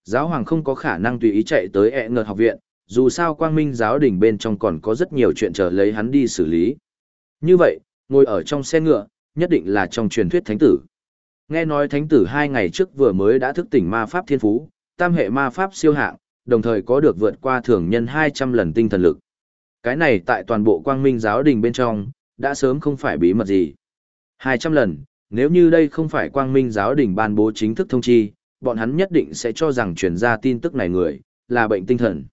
Giáo hoàng không có khả năng tùy ý chạy tới ẹ ngợt học viện, dù sao quang minh giáo đình bên trong còn có rất nhiều chuyện chờ lấy hắn đi xử lý. Như vậy, ngồi ở trong xe ngựa, nhất định là trong truyền thuyết thánh tử. Nghe nói thánh tử hai ngày trước vừa mới đã thức tỉnh ma pháp thiên phú, tam hệ ma pháp siêu hạng, đồng thời có được vượt qua thường nhân 200 lần tinh thần lực. Cái này tại toàn bộ quang minh giáo đình bên trong, đã sớm không phải bí mật gì. 200 lần, nếu như đây không phải quang minh giáo đình ban bố chính thức thông chi, bọn hắn nhất định sẽ cho rằng truyền ra tin tức này người, là bệnh tinh thần.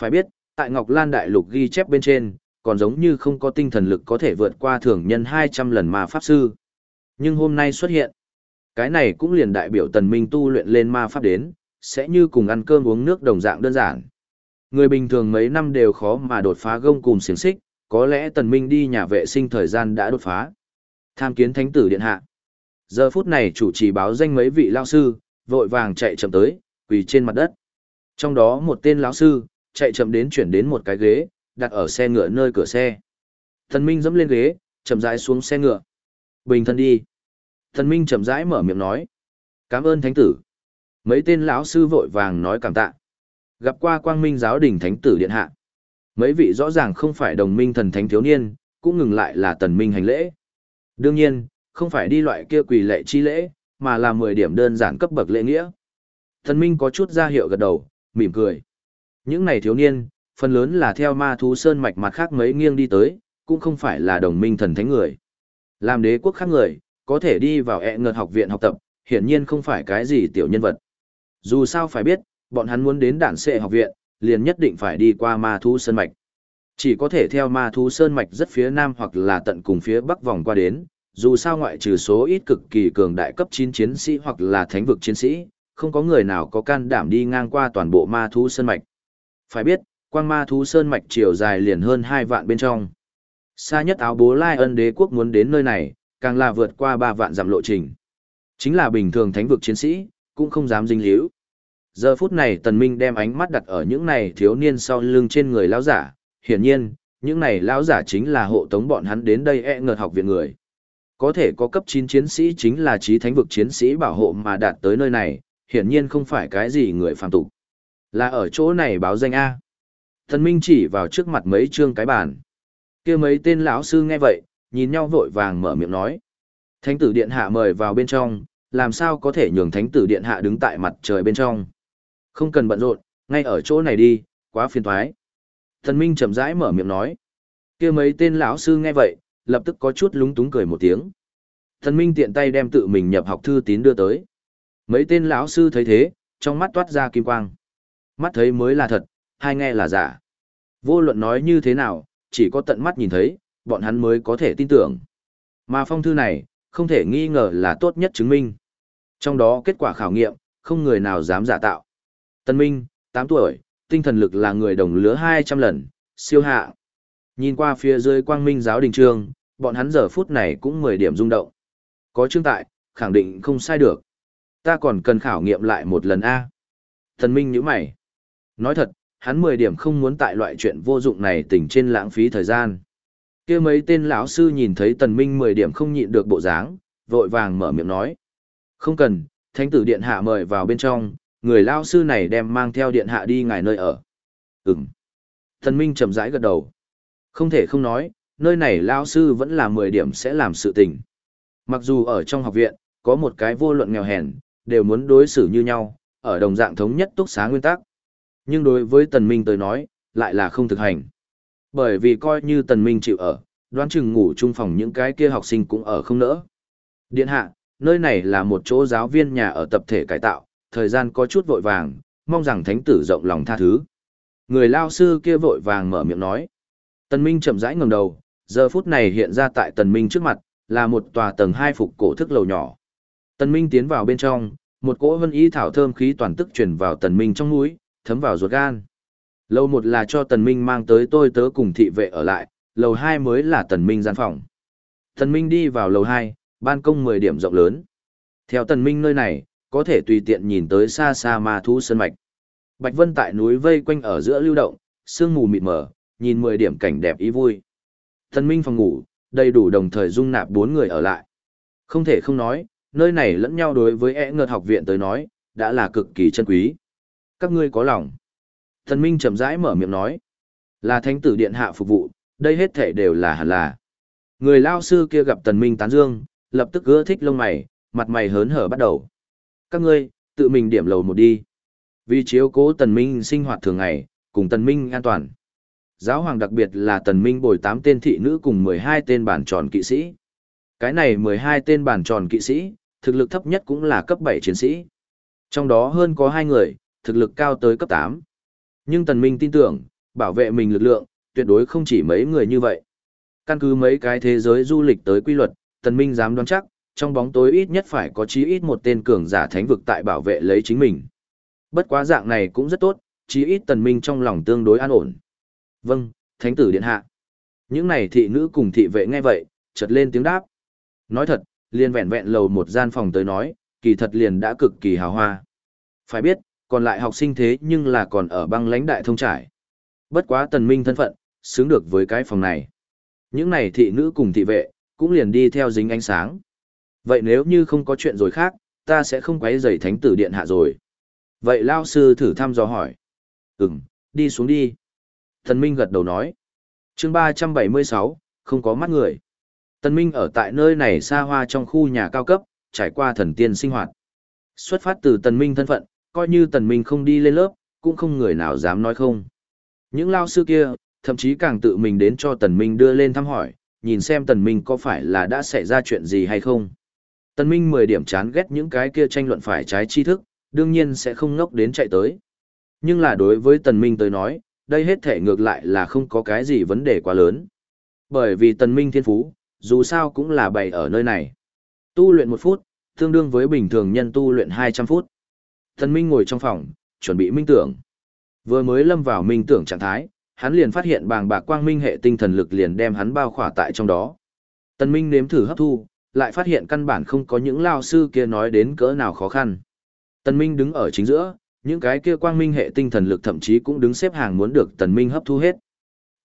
Phải biết, tại Ngọc Lan Đại Lục ghi chép bên trên, còn giống như không có tinh thần lực có thể vượt qua thường nhân 200 lần ma pháp sư. Nhưng hôm nay xuất hiện, cái này cũng liền đại biểu tần minh tu luyện lên ma pháp đến, sẽ như cùng ăn cơm uống nước đồng dạng đơn giản. Người bình thường mấy năm đều khó mà đột phá gông cùng xiềng xích, có lẽ tần minh đi nhà vệ sinh thời gian đã đột phá. Tham kiến thánh tử điện hạ. Giờ phút này chủ trì báo danh mấy vị lão sư, vội vàng chạy chậm tới, quỳ trên mặt đất. Trong đó một tên lão sư, chạy chậm đến chuyển đến một cái ghế, đặt ở xe ngựa nơi cửa xe. tần Minh dẫm lên ghế, chậm rãi xuống xe ngựa. Bình thân đi. Thần Minh chậm rãi mở miệng nói. Cảm ơn thánh tử. Mấy tên lão sư vội vàng nói cảm tạ. Gặp qua quang minh giáo đình thánh tử điện hạ. Mấy vị rõ ràng không phải đồng minh thần thánh thiếu niên, cũng ngừng lại là tần minh hành lễ. Đương nhiên, không phải đi loại kia quỳ lệ chi lễ, mà là 10 điểm đơn giản cấp bậc lễ nghĩa. Thần Minh có chút ra hiệu gật đầu, mỉm cười. Những này thiếu niên, phần lớn là theo ma thú sơn mạch mặt khác mấy nghiêng đi tới, cũng không phải là đồng minh thần thánh người. Làm đế quốc khác người, có thể đi vào e ẹ ngợt học viện học tập, hiển nhiên không phải cái gì tiểu nhân vật. Dù sao phải biết, bọn hắn muốn đến đản sệ học viện, liền nhất định phải đi qua ma thú sơn mạch. Chỉ có thể theo ma thú sơn mạch rất phía nam hoặc là tận cùng phía bắc vòng qua đến, dù sao ngoại trừ số ít cực kỳ cường đại cấp 9 chiến sĩ hoặc là thánh vực chiến sĩ, không có người nào có can đảm đi ngang qua toàn bộ ma thú sơn mạch. Phải biết, quang ma thú sơn mạch chiều dài liền hơn 2 vạn bên trong. Xa nhất áo bố Lai ân đế quốc muốn đến nơi này, càng là vượt qua 3 vạn dặm lộ trình. Chính là bình thường thánh vực chiến sĩ, cũng không dám dinh liễu Giờ phút này tần minh đem ánh mắt đặt ở những này thiếu niên sau lưng trên người lão giả, hiển nhiên, những này lão giả chính là hộ tống bọn hắn đến đây e ngợt học viện người. Có thể có cấp 9 chiến sĩ chính là trí thánh vực chiến sĩ bảo hộ mà đạt tới nơi này, hiển nhiên không phải cái gì người phàm tục. Là ở chỗ này báo danh A. tần Minh chỉ vào trước mặt mấy trương cái bàn. kia mấy tên lão sư nghe vậy, nhìn nhau vội vàng mở miệng nói. Thánh tử điện hạ mời vào bên trong, làm sao có thể nhường thánh tử điện hạ đứng tại mặt trời bên trong. Không cần bận rộn, ngay ở chỗ này đi, quá phiền thoái. Thần Minh chậm rãi mở miệng nói. kia mấy tên lão sư nghe vậy, lập tức có chút lúng túng cười một tiếng. Thần Minh tiện tay đem tự mình nhập học thư tín đưa tới. Mấy tên lão sư thấy thế, trong mắt toát ra kim quang. Mắt thấy mới là thật, hai nghe là giả. Vô luận nói như thế nào, chỉ có tận mắt nhìn thấy, bọn hắn mới có thể tin tưởng. Mà phong thư này, không thể nghi ngờ là tốt nhất chứng minh. Trong đó kết quả khảo nghiệm, không người nào dám giả tạo. Tân Minh, 8 tuổi, tinh thần lực là người đồng lứa 200 lần, siêu hạ. Nhìn qua phía dưới quang minh giáo đình trường, bọn hắn giờ phút này cũng 10 điểm rung động. Có chương tại, khẳng định không sai được. Ta còn cần khảo nghiệm lại một lần A. Thần Minh nhíu mày. Nói thật, hắn 10 điểm không muốn tại loại chuyện vô dụng này tỉnh trên lãng phí thời gian kia mấy tên lão sư nhìn thấy Tần Minh 10 điểm không nhịn được bộ dáng, vội vàng mở miệng nói. Không cần, thánh tử điện hạ mời vào bên trong, người lão sư này đem mang theo điện hạ đi ngài nơi ở. Ừm. Tần Minh chậm rãi gật đầu. Không thể không nói, nơi này lão sư vẫn là 10 điểm sẽ làm sự tình. Mặc dù ở trong học viện, có một cái vô luận nghèo hèn, đều muốn đối xử như nhau, ở đồng dạng thống nhất túc xá nguyên tắc. Nhưng đối với Tần Minh tới nói, lại là không thực hành. Bởi vì coi như Tần Minh chịu ở, đoán chừng ngủ chung phòng những cái kia học sinh cũng ở không nỡ. Điện hạ, nơi này là một chỗ giáo viên nhà ở tập thể cải tạo, thời gian có chút vội vàng, mong rằng thánh tử rộng lòng tha thứ. Người lao sư kia vội vàng mở miệng nói. Tần Minh chậm rãi ngẩng đầu, giờ phút này hiện ra tại Tần Minh trước mặt, là một tòa tầng hai phục cổ thức lầu nhỏ. Tần Minh tiến vào bên trong, một cỗ vân y thảo thơm khí toàn tức truyền vào Tần Minh trong mũi, thấm vào ruột gan. Lầu một là cho Tần Minh mang tới tôi tớ cùng thị vệ ở lại, lầu hai mới là Tần Minh gian phòng. Tần Minh đi vào lầu hai, ban công 10 điểm rộng lớn. Theo Tần Minh nơi này, có thể tùy tiện nhìn tới xa xa ma thú sơn mạch. Bạch Vân tại núi vây quanh ở giữa lưu động, sương mù mịt mờ, nhìn 10 điểm cảnh đẹp ý vui. Tần Minh phòng ngủ, đầy đủ đồng thời dung nạp bốn người ở lại. Không thể không nói, nơi này lẫn nhau đối với e ngợt học viện tới nói, đã là cực kỳ chân quý. Các ngươi có lòng. Thần Minh chậm rãi mở miệng nói. Là thánh tử điện hạ phục vụ, đây hết thể đều là hẳn là. Người lao sư kia gặp Tần Minh tán dương, lập tức gỡ thích lông mày, mặt mày hớn hở bắt đầu. Các ngươi, tự mình điểm lầu một đi. Vì chiếu cố Tần Minh sinh hoạt thường ngày, cùng Tần Minh an toàn. Giáo hoàng đặc biệt là Tần Minh bồi 8 tên thị nữ cùng 12 tên bản tròn kỵ sĩ. Cái này 12 tên bản tròn kỵ sĩ, thực lực thấp nhất cũng là cấp 7 chiến sĩ. Trong đó hơn có 2 người, thực lực cao tới cấp 8. Nhưng Tần Minh tin tưởng, bảo vệ mình lực lượng, tuyệt đối không chỉ mấy người như vậy. Căn cứ mấy cái thế giới du lịch tới quy luật, Tần Minh dám đoán chắc, trong bóng tối ít nhất phải có chí ít một tên cường giả thánh vực tại bảo vệ lấy chính mình. Bất quá dạng này cũng rất tốt, chí ít Tần Minh trong lòng tương đối an ổn. Vâng, thánh tử điện hạ. Những này thị nữ cùng thị vệ nghe vậy, chợt lên tiếng đáp. Nói thật, liền vẹn vẹn lầu một gian phòng tới nói, kỳ thật liền đã cực kỳ hào hoa. Phải biết, còn lại học sinh thế nhưng là còn ở băng lãnh đại thông trải. Bất quá tần minh thân phận, xứng được với cái phòng này. Những này thị nữ cùng thị vệ, cũng liền đi theo dính ánh sáng. Vậy nếu như không có chuyện rồi khác, ta sẽ không quấy rầy thánh tử điện hạ rồi. Vậy lao sư thử thăm dò hỏi. Ừm, đi xuống đi. Tần Minh gật đầu nói. chương 376, không có mắt người. Tần Minh ở tại nơi này xa hoa trong khu nhà cao cấp, trải qua thần tiên sinh hoạt. Xuất phát từ Tần Minh thân phận, coi như Tần Minh không đi lên lớp, cũng không người nào dám nói không. Những lao sư kia, thậm chí càng tự mình đến cho Tần Minh đưa lên thăm hỏi, nhìn xem Tần Minh có phải là đã xảy ra chuyện gì hay không. Tần Minh 10 điểm chán ghét những cái kia tranh luận phải trái tri thức, đương nhiên sẽ không ngốc đến chạy tới. Nhưng là đối với Tần Minh tới nói, đây hết thể ngược lại là không có cái gì vấn đề quá lớn. Bởi vì Tần Minh thiên phú, dù sao cũng là bày ở nơi này. Tu luyện một phút, tương đương với bình thường nhân tu luyện 200 phút. Thần Minh ngồi trong phòng, chuẩn bị minh tưởng. Vừa mới lâm vào minh tưởng trạng thái, hắn liền phát hiện bàng bạc quang minh hệ tinh thần lực liền đem hắn bao khỏa tại trong đó. Tần Minh nếm thử hấp thu, lại phát hiện căn bản không có những lao sư kia nói đến cỡ nào khó khăn. Tần Minh đứng ở chính giữa, những cái kia quang minh hệ tinh thần lực thậm chí cũng đứng xếp hàng muốn được Tần Minh hấp thu hết.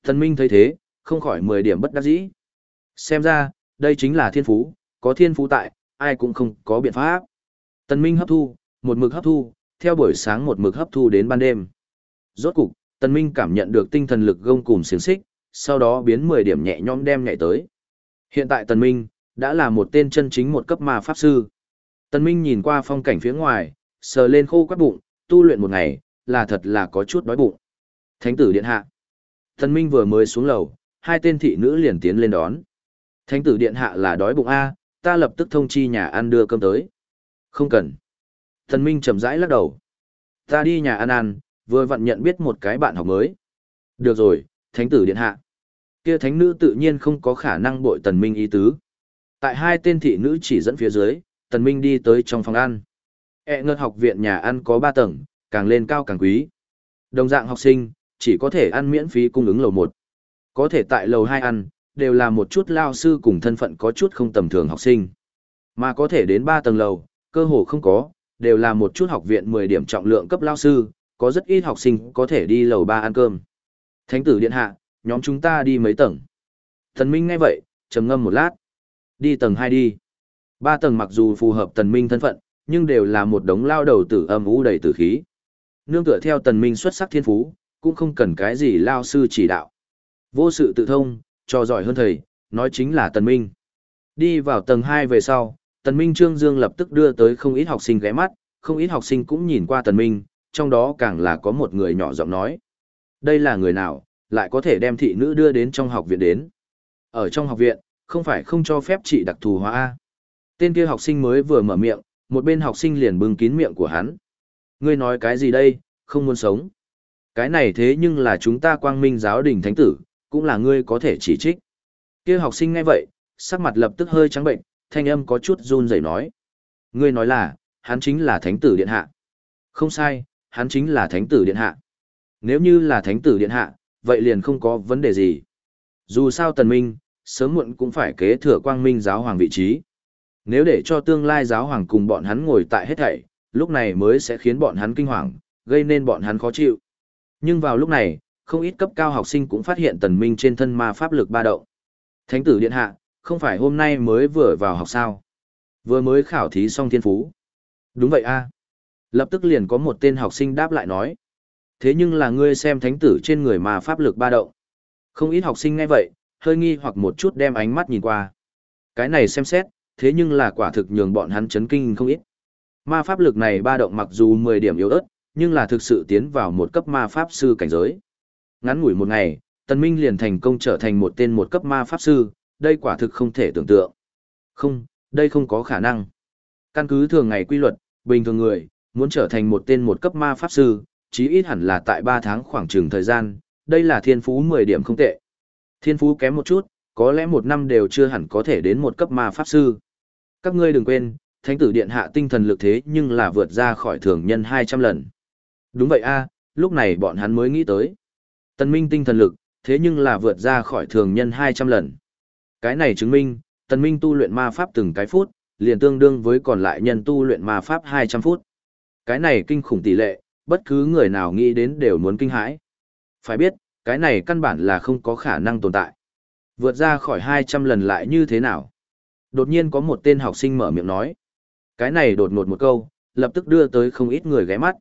Tần Minh thấy thế, không khỏi 10 điểm bất đắc dĩ. Xem ra, đây chính là thiên phú, có thiên phú tại, ai cũng không có biện pháp. Tần Minh hấp thu, một mực hấp thu, theo buổi sáng một mực hấp thu đến ban đêm. Rốt cục, Tần Minh cảm nhận được tinh thần lực gông cùm xiềng xích, sau đó biến 10 điểm nhẹ nhõm đem nhảy tới. Hiện tại Tần Minh đã là một tên chân chính một cấp ma pháp sư. Tần Minh nhìn qua phong cảnh phía ngoài, sờ lên khô quắt bụng, tu luyện một ngày, là thật là có chút đói bụng. Thánh tử điện hạ. Tần Minh vừa mới xuống lầu, hai tên thị nữ liền tiến lên đón. Thánh tử điện hạ là đói bụng A, ta lập tức thông chi nhà ăn đưa cơm tới. Không cần. Thần Minh chậm rãi lắc đầu. Ta đi nhà ăn ăn, vừa vặn nhận biết một cái bạn học mới. Được rồi, thánh tử điện hạ. Kia thánh nữ tự nhiên không có khả năng bội tần minh ý tứ. Tại hai tên thị nữ chỉ dẫn phía dưới, tần minh đi tới trong phòng ăn. E ngợt học viện nhà ăn có ba tầng, càng lên cao càng quý. Đồng dạng học sinh, chỉ có thể ăn miễn phí cung ứng lầu một. Có thể tại lầu hai ăn, đều là một chút lao sư cùng thân phận có chút không tầm thường học sinh. Mà có thể đến ba tầng lầu, cơ hồ không có, đều là một chút học viện 10 điểm trọng lượng cấp lao sư, có rất ít học sinh có thể đi lầu ba ăn cơm. Thánh tử điện hạ, nhóm chúng ta đi mấy tầng. Thần Minh nghe vậy, trầm ngâm một lát. Đi tầng hai đi. Ba tầng mặc dù phù hợp Tần Minh thân phận, nhưng đều là một đống lao đầu tử âm u đầy tử khí. Nương tựa theo Tần Minh xuất sắc thiên phú, cũng không cần cái gì lao sư chỉ đạo. Vô sự tự thông, cho giỏi hơn thầy, nói chính là Tần Minh. Đi vào tầng hai về sau, Tần Minh Trương Dương lập tức đưa tới không ít học sinh ghé mắt, không ít học sinh cũng nhìn qua Tần Minh, trong đó càng là có một người nhỏ giọng nói. Đây là người nào, lại có thể đem thị nữ đưa đến trong học viện đến. Ở trong học viện, không phải không cho phép chị đặc thù hóa A. Tên kia học sinh mới vừa mở miệng, một bên học sinh liền bưng kín miệng của hắn. Ngươi nói cái gì đây, không muốn sống. Cái này thế nhưng là chúng ta quang minh giáo đình thánh tử, cũng là ngươi có thể chỉ trích. Kia học sinh nghe vậy, sắc mặt lập tức hơi trắng bệnh, thanh âm có chút run rẩy nói. Ngươi nói là, hắn chính là thánh tử điện hạ. Không sai, hắn chính là thánh tử điện hạ. Nếu như là thánh tử điện hạ, vậy liền không có vấn đề gì. Dù sao tần minh, sớm muộn cũng phải kế thừa quang minh giáo hoàng vị trí. Nếu để cho tương lai giáo hoàng cùng bọn hắn ngồi tại hết thảy, lúc này mới sẽ khiến bọn hắn kinh hoàng, gây nên bọn hắn khó chịu. Nhưng vào lúc này, không ít cấp cao học sinh cũng phát hiện tần minh trên thân ma pháp lực ba động. Thánh tử điện hạ, không phải hôm nay mới vừa vào học sao? Vừa mới khảo thí xong thiên phú. Đúng vậy a. Lập tức liền có một tên học sinh đáp lại nói. Thế nhưng là ngươi xem thánh tử trên người mà pháp lực ba động. Không ít học sinh ngay vậy, hơi nghi hoặc một chút đem ánh mắt nhìn qua. Cái này xem xét, thế nhưng là quả thực nhường bọn hắn chấn kinh không ít. Ma pháp lực này ba động mặc dù 10 điểm yếu ớt, nhưng là thực sự tiến vào một cấp ma pháp sư cảnh giới. Ngắn ngủi một ngày, Tần Minh liền thành công trở thành một tên một cấp ma pháp sư, đây quả thực không thể tưởng tượng. Không, đây không có khả năng. Căn cứ thường ngày quy luật, bình thường người, muốn trở thành một tên một cấp ma pháp sư, chí ít hẳn là tại 3 tháng khoảng chừng thời gian, đây là thiên phú 10 điểm không tệ. Thiên phú kém một chút, có lẽ một năm đều chưa hẳn có thể đến một cấp ma pháp sư. Các ngươi đừng quên, thánh tử điện hạ tinh thần lực thế nhưng là vượt ra khỏi thường nhân 200 lần. Đúng vậy a, lúc này bọn hắn mới nghĩ tới. Tân minh tinh thần lực, thế nhưng là vượt ra khỏi thường nhân 200 lần. Cái này chứng minh, tần minh tu luyện ma pháp từng cái phút, liền tương đương với còn lại nhân tu luyện ma pháp 200 phút. Cái này kinh khủng tỷ lệ, bất cứ người nào nghĩ đến đều muốn kinh hãi. Phải biết, cái này căn bản là không có khả năng tồn tại. Vượt ra khỏi 200 lần lại như thế nào? Đột nhiên có một tên học sinh mở miệng nói. Cái này đột ngột một câu, lập tức đưa tới không ít người ghé mắt.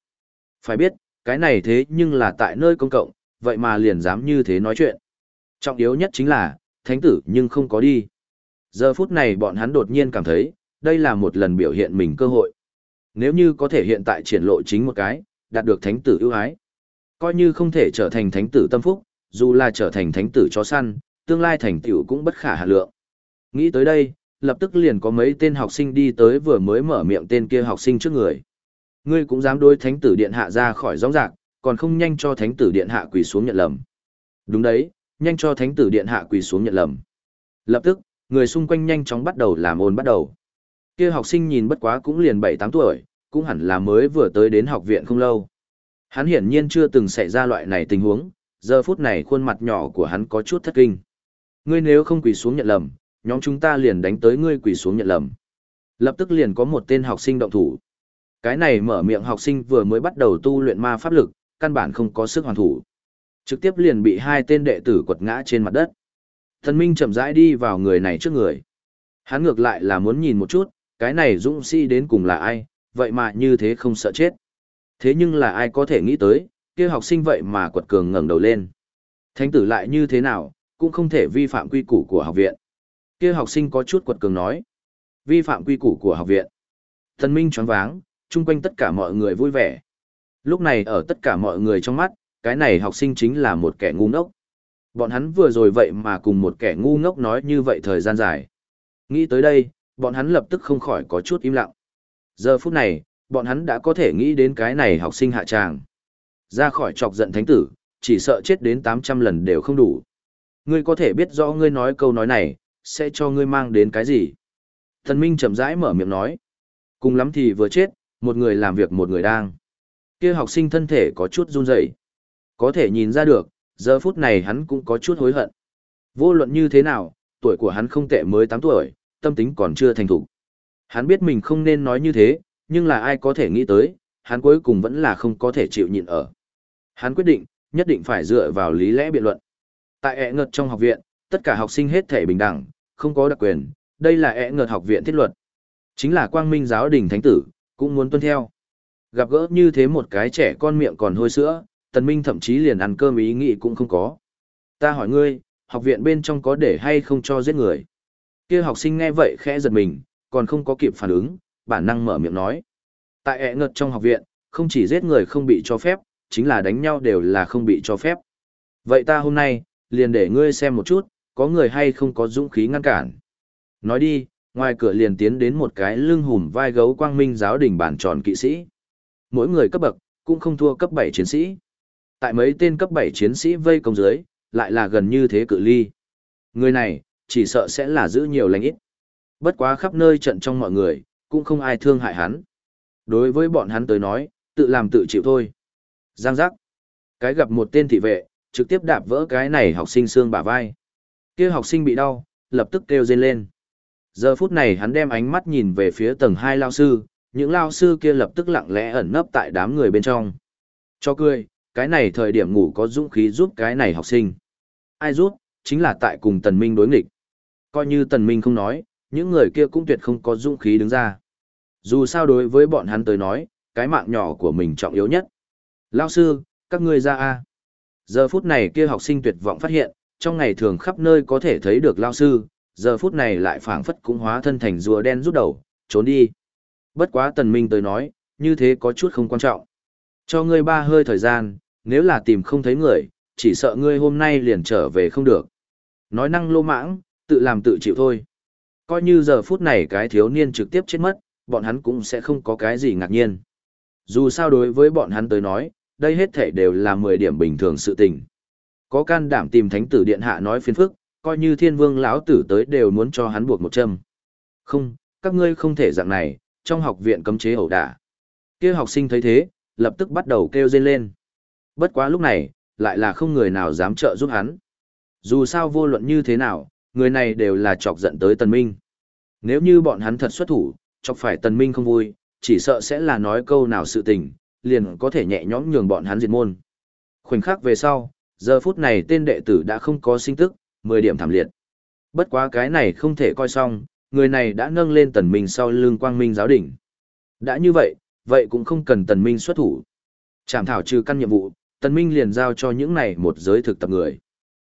Phải biết, cái này thế nhưng là tại nơi công cộng, vậy mà liền dám như thế nói chuyện. Trọng yếu nhất chính là, thánh tử nhưng không có đi. Giờ phút này bọn hắn đột nhiên cảm thấy, đây là một lần biểu hiện mình cơ hội. Nếu như có thể hiện tại triển lộ chính một cái, đạt được thánh tử ưu ái. Coi như không thể trở thành thánh tử tâm phúc, dù là trở thành thánh tử chó săn, tương lai thành tựu cũng bất khả hạ lượng. Nghĩ tới đây, lập tức liền có mấy tên học sinh đi tới vừa mới mở miệng tên kia học sinh trước người. Ngươi cũng dám đối thánh tử điện hạ ra khỏi gióng giạc, còn không nhanh cho thánh tử điện hạ quỳ xuống nhận lầm. Đúng đấy, nhanh cho thánh tử điện hạ quỳ xuống nhận lầm. Lập tức, người xung quanh nhanh chóng bắt đầu làm ồn bắt đầu. Kia học sinh nhìn bất quá cũng liền 7-8 tuổi, cũng hẳn là mới vừa tới đến học viện không lâu. Hắn hiển nhiên chưa từng xảy ra loại này tình huống, giờ phút này khuôn mặt nhỏ của hắn có chút thất kinh. Ngươi nếu không quỳ xuống nhận lầm, nhóm chúng ta liền đánh tới ngươi quỳ xuống nhận lầm. Lập tức liền có một tên học sinh động thủ. Cái này mở miệng học sinh vừa mới bắt đầu tu luyện ma pháp lực, căn bản không có sức hoàn thủ. Trực tiếp liền bị hai tên đệ tử quật ngã trên mặt đất. Thần Minh chậm rãi đi vào người này trước người. Hắn ngược lại là muốn nhìn một chút, cái này dũng sĩ đến cùng là ai, vậy mà như thế không sợ chết. Thế nhưng là ai có thể nghĩ tới, kia học sinh vậy mà quật cường ngẩng đầu lên. Thánh tử lại như thế nào, cũng không thể vi phạm quy củ của học viện. Kia học sinh có chút quật cường nói. Vi phạm quy củ của học viện. Thần Minh choáng váng, chung quanh tất cả mọi người vui vẻ. Lúc này ở tất cả mọi người trong mắt, cái này học sinh chính là một kẻ ngu ngốc. Bọn hắn vừa rồi vậy mà cùng một kẻ ngu ngốc nói như vậy thời gian dài. Nghĩ tới đây, bọn hắn lập tức không khỏi có chút im lặng. Giờ phút này, bọn hắn đã có thể nghĩ đến cái này học sinh hạ tràng. Ra khỏi chọc giận thánh tử, chỉ sợ chết đến 800 lần đều không đủ. Ngươi có thể biết rõ ngươi nói câu nói này, sẽ cho ngươi mang đến cái gì? Thần Minh chậm rãi mở miệng nói. Cùng lắm thì vừa chết, một người làm việc một người đang. Kia học sinh thân thể có chút run rẩy. Có thể nhìn ra được, giờ phút này hắn cũng có chút hối hận. Vô luận như thế nào, tuổi của hắn không tệ mới 8 tuổi, tâm tính còn chưa thành thục. Hắn biết mình không nên nói như thế, nhưng là ai có thể nghĩ tới, hắn cuối cùng vẫn là không có thể chịu nhịn ở. Hắn quyết định, nhất định phải dựa vào lý lẽ biện luận. Tại ẹ ngật trong học viện, tất cả học sinh hết thể bình đẳng, không có đặc quyền, đây là ẹ ngật học viện thiết luật. Chính là quang minh giáo đình thánh tử, cũng muốn tuân theo. Gặp gỡ như thế một cái trẻ con miệng còn hôi sữa, tần minh thậm chí liền ăn cơm ý nghĩ cũng không có. Ta hỏi ngươi, học viện bên trong có để hay không cho giết người? kia học sinh nghe vậy khẽ giật mình, còn không có kịp phản ứng, bản năng mở miệng nói. Tại ẹ ngật trong học viện, không chỉ giết người không bị cho phép, chính là đánh nhau đều là không bị cho phép. Vậy ta hôm nay, liền để ngươi xem một chút, có người hay không có dũng khí ngăn cản. Nói đi, ngoài cửa liền tiến đến một cái lưng hùm vai gấu quang minh giáo đình bản tròn kỵ sĩ. Mỗi người cấp bậc, cũng không thua cấp 7 chiến sĩ. Tại mấy tên cấp 7 chiến sĩ vây công dưới, lại là gần như thế cự ly. Người này, chỉ sợ sẽ là giữ nhiều lành ít. Bất quá khắp nơi trận trong mọi người, cũng không ai thương hại hắn. Đối với bọn hắn tới nói, tự làm tự chịu thôi. Giang giác. Cái gặp một tên thị vệ, trực tiếp đạp vỡ cái này học sinh xương bả vai. kia học sinh bị đau, lập tức kêu rên lên. Giờ phút này hắn đem ánh mắt nhìn về phía tầng hai lao sư, những lao sư kia lập tức lặng lẽ ẩn nấp tại đám người bên trong. Cho cười, cái này thời điểm ngủ có dũng khí giúp cái này học sinh. Ai giúp, chính là tại cùng tần minh đối nghịch. Coi như tần minh không nói, những người kia cũng tuyệt không có dũng khí đứng ra. Dù sao đối với bọn hắn tới nói, cái mạng nhỏ của mình trọng yếu nhất. Lao sư, các ngươi ra a Giờ phút này kia học sinh tuyệt vọng phát hiện, trong ngày thường khắp nơi có thể thấy được lao sư, giờ phút này lại phảng phất cũng hóa thân thành rùa đen rút đầu, trốn đi. Bất quá tần minh tới nói, như thế có chút không quan trọng. Cho ngươi ba hơi thời gian, nếu là tìm không thấy người, chỉ sợ ngươi hôm nay liền trở về không được. Nói năng lô mãng, tự làm tự chịu thôi. Coi như giờ phút này cái thiếu niên trực tiếp chết mất, bọn hắn cũng sẽ không có cái gì ngạc nhiên. Dù sao đối với bọn hắn tới nói, đây hết thể đều là 10 điểm bình thường sự tình. Có can đảm tìm thánh tử điện hạ nói phiền phức, coi như thiên vương lão tử tới đều muốn cho hắn buộc một châm. Không, các ngươi không thể dạng này, trong học viện cấm chế ẩu đả. Kia học sinh thấy thế, lập tức bắt đầu kêu rên lên. Bất quá lúc này, lại là không người nào dám trợ giúp hắn. Dù sao vô luận như thế nào, người này đều là chọc giận tới tần minh. Nếu như bọn hắn thật xuất thủ, chọc phải tần minh không vui, chỉ sợ sẽ là nói câu nào sự tình, liền có thể nhẹ nhõm nhường bọn hắn diệt môn. Khoảnh khắc về sau, giờ phút này tên đệ tử đã không có sinh tức, 10 điểm thảm liệt. Bất quá cái này không thể coi xong, người này đã nâng lên tần minh sau lưng quang minh giáo đỉnh. Đã như vậy, vậy cũng không cần tần minh xuất thủ. Trảm thảo trừ căn nhiệm vụ, tần minh liền giao cho những này một giới thực tập người.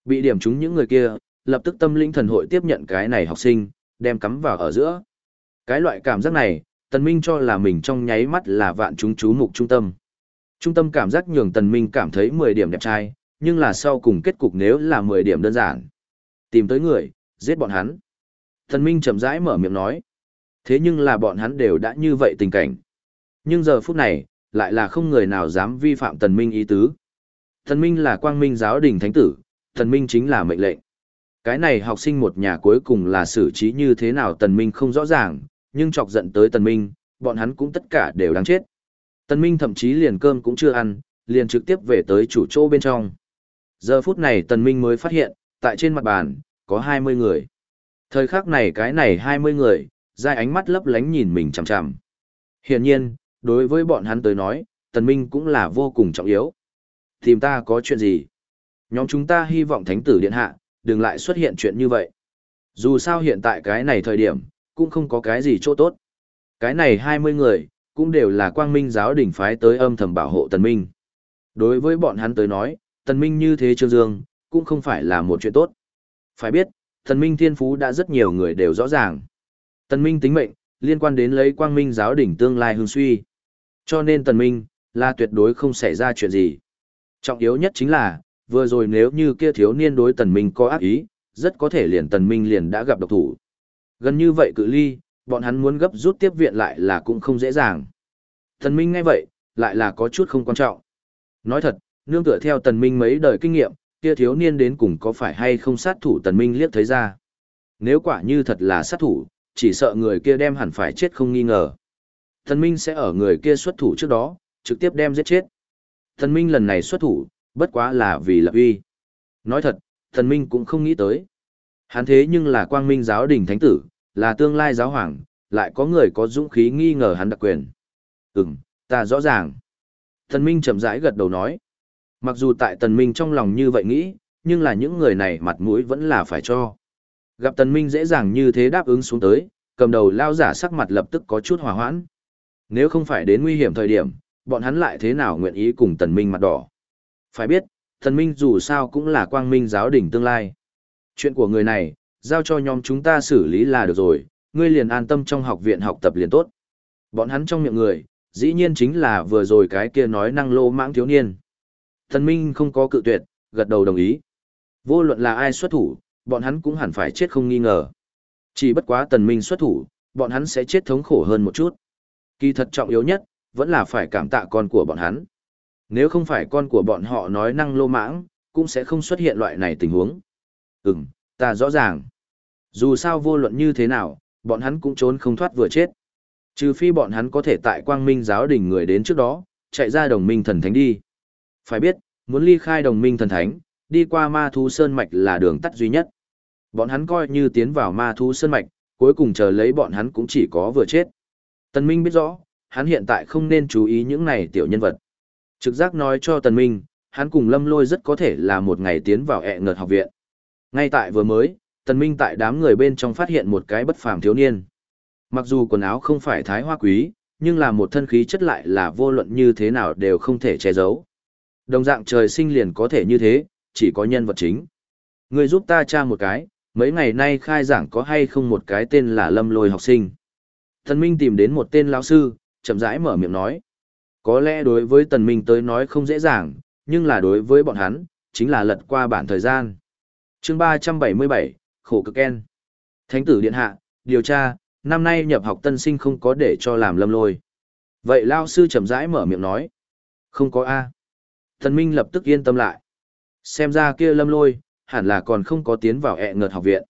Bị điểm chúng những người kia, lập tức tâm linh thần hội tiếp nhận cái này học sinh, đem cắm vào ở giữa. Cái loại cảm giác này, tần minh cho là mình trong nháy mắt là vạn chúng chú mục trung tâm. Trung tâm cảm giác nhường tần minh cảm thấy 10 điểm đẹp trai, nhưng là sau cùng kết cục nếu là 10 điểm đơn giản. Tìm tới người, giết bọn hắn. Tần minh chậm rãi mở miệng nói. Thế nhưng là bọn hắn đều đã như vậy tình cảnh. Nhưng giờ phút này, lại là không người nào dám vi phạm tần minh ý tứ. Tần minh là quang minh giáo đình thánh tử, tần minh chính là mệnh lệnh. Cái này học sinh một nhà cuối cùng là xử trí như thế nào tần minh không rõ ràng, nhưng chọc giận tới tần minh, bọn hắn cũng tất cả đều đáng chết. Tần minh thậm chí liền cơm cũng chưa ăn, liền trực tiếp về tới chủ chỗ bên trong. Giờ phút này tần minh mới phát hiện, tại trên mặt bàn, có 20 người. Thời khắc này cái này 20 người, dai ánh mắt lấp lánh nhìn mình chằm chằm. Hiển nhiên, đối với bọn hắn tới nói, tần minh cũng là vô cùng trọng yếu. Tìm ta có chuyện gì? Nhóm chúng ta hy vọng thánh tử điện hạ, đừng lại xuất hiện chuyện như vậy. Dù sao hiện tại cái này thời điểm, cũng không có cái gì chỗ tốt. Cái này 20 người, cũng đều là quang minh giáo đỉnh phái tới âm thầm bảo hộ tần minh. Đối với bọn hắn tới nói, tần minh như thế trương dương, cũng không phải là một chuyện tốt. Phải biết, tần minh thiên phú đã rất nhiều người đều rõ ràng. Tần minh tính mệnh, liên quan đến lấy quang minh giáo đỉnh tương lai hương suy. Cho nên tần minh, là tuyệt đối không xảy ra chuyện gì. Trọng yếu nhất chính là, vừa rồi nếu như kia thiếu niên đối tần minh có ác ý, rất có thể liền tần minh liền đã gặp độc thủ. Gần như vậy cự ly, bọn hắn muốn gấp rút tiếp viện lại là cũng không dễ dàng. Tần minh ngay vậy, lại là có chút không quan trọng. Nói thật, nương tựa theo tần minh mấy đời kinh nghiệm, kia thiếu niên đến cùng có phải hay không sát thủ tần minh liếc thấy ra. Nếu quả như thật là sát thủ, chỉ sợ người kia đem hẳn phải chết không nghi ngờ. Thần minh sẽ ở người kia xuất thủ trước đó, trực tiếp đem giết chết. Thần minh lần này xuất thủ, bất quá là vì lập uy. Nói thật, thần minh cũng không nghĩ tới. Hắn thế nhưng là quang minh giáo đình thánh tử, là tương lai giáo hoàng, lại có người có dũng khí nghi ngờ hắn đặc quyền. Ừm, ta rõ ràng. Thần minh chậm rãi gật đầu nói. Mặc dù tại tần minh trong lòng như vậy nghĩ, nhưng là những người này mặt mũi vẫn là phải cho. Gặp tần minh dễ dàng như thế đáp ứng xuống tới, cầm đầu lao giả sắc mặt lập tức có chút hòa hoãn. Nếu không phải đến nguy hiểm thời điểm, bọn hắn lại thế nào nguyện ý cùng tần minh mặt đỏ. Phải biết, thần minh dù sao cũng là quang minh giáo đỉnh tương lai. Chuyện của người này, giao cho nhóm chúng ta xử lý là được rồi, ngươi liền an tâm trong học viện học tập liền tốt. Bọn hắn trong miệng người, dĩ nhiên chính là vừa rồi cái kia nói năng lô mãng thiếu niên. Thần minh không có cự tuyệt, gật đầu đồng ý. Vô luận là ai xuất thủ, bọn hắn cũng hẳn phải chết không nghi ngờ. Chỉ bất quá tần minh xuất thủ, bọn hắn sẽ chết thống khổ hơn một chút. Kỳ thật trọng yếu nhất, vẫn là phải cảm tạ con của bọn hắn. Nếu không phải con của bọn họ nói năng lô mãng, cũng sẽ không xuất hiện loại này tình huống. Ừm, ta rõ ràng. Dù sao vô luận như thế nào, bọn hắn cũng trốn không thoát vừa chết. Trừ phi bọn hắn có thể tại quang minh giáo đình người đến trước đó, chạy ra đồng minh thần thánh đi. Phải biết, muốn ly khai đồng minh thần thánh, đi qua ma thú sơn mạch là đường tắt duy nhất. Bọn hắn coi như tiến vào ma thú sơn mạch, cuối cùng chờ lấy bọn hắn cũng chỉ có vừa chết. Tần Minh biết rõ, hắn hiện tại không nên chú ý những này tiểu nhân vật. Trực giác nói cho Tần Minh, hắn cùng Lâm Lôi rất có thể là một ngày tiến vào ẹ ngợt học viện. Ngay tại vừa mới, Tần Minh tại đám người bên trong phát hiện một cái bất phàm thiếu niên. Mặc dù quần áo không phải thái hoa quý, nhưng là một thân khí chất lại là vô luận như thế nào đều không thể che giấu. Đồng dạng trời sinh liền có thể như thế, chỉ có nhân vật chính. Người giúp ta tra một cái, mấy ngày nay khai giảng có hay không một cái tên là Lâm Lôi học sinh. Thần Minh tìm đến một tên lão sư, chậm rãi mở miệng nói. Có lẽ đối với tần minh tới nói không dễ dàng, nhưng là đối với bọn hắn, chính là lật qua bản thời gian. chương 377, khổ cực en. Thánh tử điện hạ, điều tra, năm nay nhập học tân sinh không có để cho làm lâm lôi. Vậy lao sư chậm rãi mở miệng nói. Không có A. Tần minh lập tức yên tâm lại. Xem ra kia lâm lôi, hẳn là còn không có tiến vào e ẹ ngợt học viện.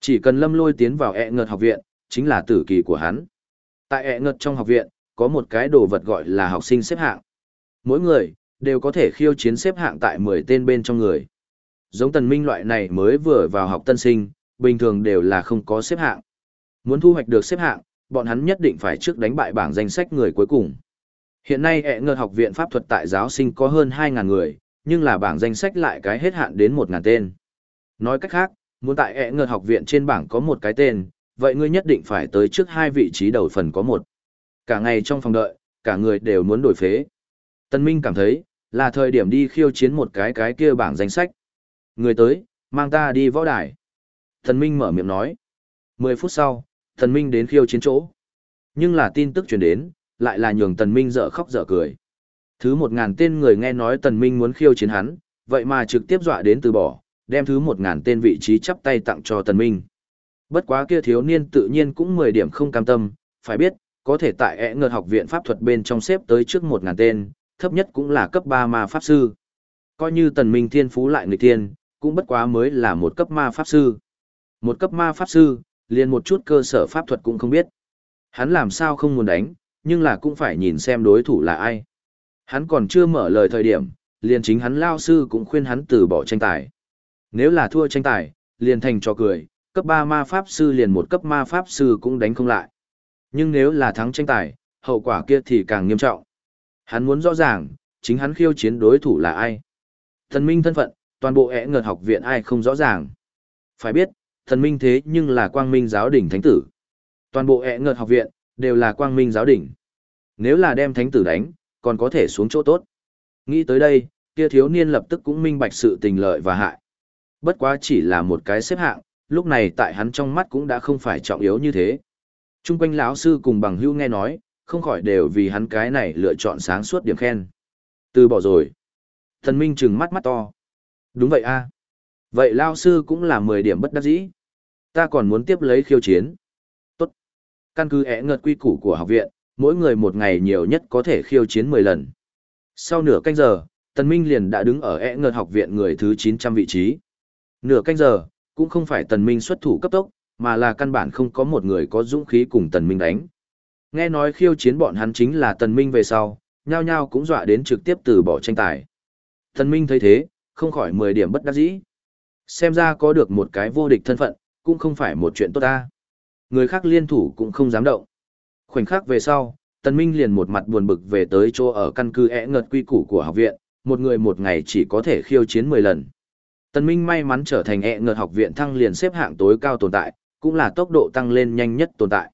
Chỉ cần lâm lôi tiến vào e ẹ ngợt học viện, chính là tử kỳ của hắn. Tại ẹ ngật trong học viện, có một cái đồ vật gọi là học sinh xếp hạng. Mỗi người, đều có thể khiêu chiến xếp hạng tại 10 tên bên trong người. Giống tần minh loại này mới vừa vào học tân sinh, bình thường đều là không có xếp hạng. Muốn thu hoạch được xếp hạng, bọn hắn nhất định phải trước đánh bại bảng danh sách người cuối cùng. Hiện nay ẹ ngờ học viện pháp thuật tại giáo sinh có hơn 2.000 người, nhưng là bảng danh sách lại cái hết hạn đến 1.000 tên. Nói cách khác, muốn tại ẹ ngờ học viện trên bảng có một cái tên, vậy ngươi nhất định phải tới trước hai vị trí đầu phần có một. Cả ngày trong phòng đợi, cả người đều muốn đổi phế. Tân Minh cảm thấy, là thời điểm đi khiêu chiến một cái cái kia bảng danh sách. Người tới, mang ta đi võ đài. Thần Minh mở miệng nói. Mười phút sau, Thần Minh đến khiêu chiến chỗ. Nhưng là tin tức truyền đến, lại là nhường Tần Minh dở khóc dở cười. Thứ một ngàn tên người nghe nói Tần Minh muốn khiêu chiến hắn, vậy mà trực tiếp dọa đến từ bỏ, đem thứ một ngàn tên vị trí chắp tay tặng cho Tần Minh. Bất quá kia thiếu niên tự nhiên cũng mười điểm không cam tâm, phải biết, có thể tại ẻ ngợt học viện pháp thuật bên trong xếp tới trước một ngàn tên, thấp nhất cũng là cấp ba ma pháp sư. Coi như tần minh thiên phú lại người tiên, cũng bất quá mới là một cấp ma pháp sư. Một cấp ma pháp sư, liền một chút cơ sở pháp thuật cũng không biết. Hắn làm sao không muốn đánh, nhưng là cũng phải nhìn xem đối thủ là ai. Hắn còn chưa mở lời thời điểm, liền chính hắn lao sư cũng khuyên hắn từ bỏ tranh tài. Nếu là thua tranh tài, liền thành cho cười, cấp 3 ma pháp sư liền một cấp ma pháp sư cũng đánh không lại. Nhưng nếu là thắng tranh tài, hậu quả kia thì càng nghiêm trọng. Hắn muốn rõ ràng, chính hắn khiêu chiến đối thủ là ai. Thần minh thân phận, toàn bộ ẻ ngợt học viện ai không rõ ràng. Phải biết, thần minh thế nhưng là quang minh giáo đỉnh thánh tử. Toàn bộ ẻ ngợt học viện, đều là quang minh giáo đỉnh. Nếu là đem thánh tử đánh, còn có thể xuống chỗ tốt. Nghĩ tới đây, kia thiếu niên lập tức cũng minh bạch sự tình lợi và hại. Bất quá chỉ là một cái xếp hạng, lúc này tại hắn trong mắt cũng đã không phải trọng yếu như thế. Trung quanh lão sư cùng bằng hữu nghe nói, không khỏi đều vì hắn cái này lựa chọn sáng suốt điểm khen. Từ bỏ rồi. Thần Minh trừng mắt mắt to. Đúng vậy a. Vậy Lão sư cũng là 10 điểm bất đắc dĩ. Ta còn muốn tiếp lấy khiêu chiến. Tốt. Căn cứ ẻ ngợt quy củ của học viện, mỗi người một ngày nhiều nhất có thể khiêu chiến 10 lần. Sau nửa canh giờ, Tần Minh liền đã đứng ở ẻ ngợt học viện người thứ 900 vị trí. Nửa canh giờ, cũng không phải Tần Minh xuất thủ cấp tốc, mà là căn bản không có một người có dũng khí cùng Tần Minh đánh. Nghe nói khiêu chiến bọn hắn chính là Tần Minh về sau, nhao nhao cũng dọa đến trực tiếp từ bỏ tranh tài. Tần Minh thấy thế, không khỏi 10 điểm bất đắc dĩ. Xem ra có được một cái vô địch thân phận, cũng không phải một chuyện tốt ta. Người khác liên thủ cũng không dám động. Khoảnh khắc về sau, Tần Minh liền một mặt buồn bực về tới chỗ ở căn cứ ẻ ngật quy củ của học viện, một người một ngày chỉ có thể khiêu chiến 10 lần. Tần Minh may mắn trở thành e ẹ ngợt học viện thăng liền xếp hạng tối cao tồn tại, cũng là tốc độ tăng lên nhanh nhất tồn tại.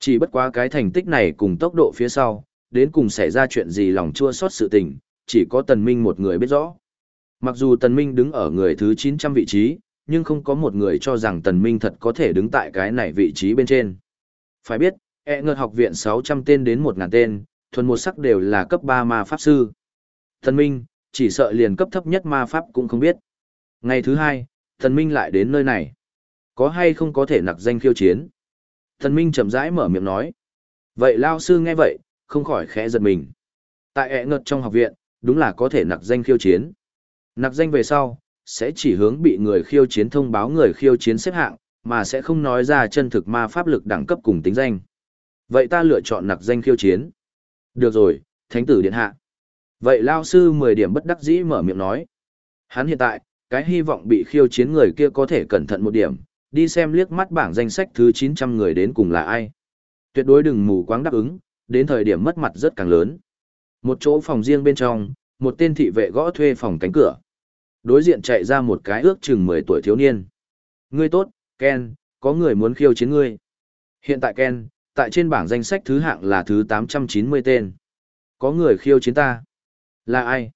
Chỉ bất quá cái thành tích này cùng tốc độ phía sau, đến cùng xảy ra chuyện gì lòng chua xót sự tình, chỉ có Tần Minh một người biết rõ. Mặc dù Tần Minh đứng ở người thứ 900 vị trí, nhưng không có một người cho rằng Tần Minh thật có thể đứng tại cái này vị trí bên trên. Phải biết, e ẹ ngợt học viện 600 tên đến 1.000 tên, thuần một sắc đều là cấp 3 ma pháp sư. Tần Minh, chỉ sợ liền cấp thấp nhất ma pháp cũng không biết. Ngày thứ hai, thần minh lại đến nơi này. Có hay không có thể nặc danh khiêu chiến? Thần minh chậm rãi mở miệng nói. Vậy lao sư nghe vậy, không khỏi khẽ giật mình. Tại ẹ ngật trong học viện, đúng là có thể nặc danh khiêu chiến. Nặc danh về sau, sẽ chỉ hướng bị người khiêu chiến thông báo người khiêu chiến xếp hạng, mà sẽ không nói ra chân thực ma pháp lực đẳng cấp cùng tính danh. Vậy ta lựa chọn nặc danh khiêu chiến. Được rồi, thánh tử điện hạ. Vậy lao sư 10 điểm bất đắc dĩ mở miệng nói. Hắn hiện tại, cái hy vọng bị khiêu chiến người kia có thể cẩn thận một điểm, đi xem liếc mắt bảng danh sách thứ 900 người đến cùng là ai. Tuyệt đối đừng mù quáng đáp ứng, đến thời điểm mất mặt rất càng lớn. Một chỗ phòng riêng bên trong, một tên thị vệ gõ thuê phòng cánh cửa. Đối diện chạy ra một cái ước chừng 10 tuổi thiếu niên. Ngươi tốt, Ken, có người muốn khiêu chiến ngươi. Hiện tại Ken, tại trên bảng danh sách thứ hạng là thứ 890 tên. Có người khiêu chiến ta. Là ai?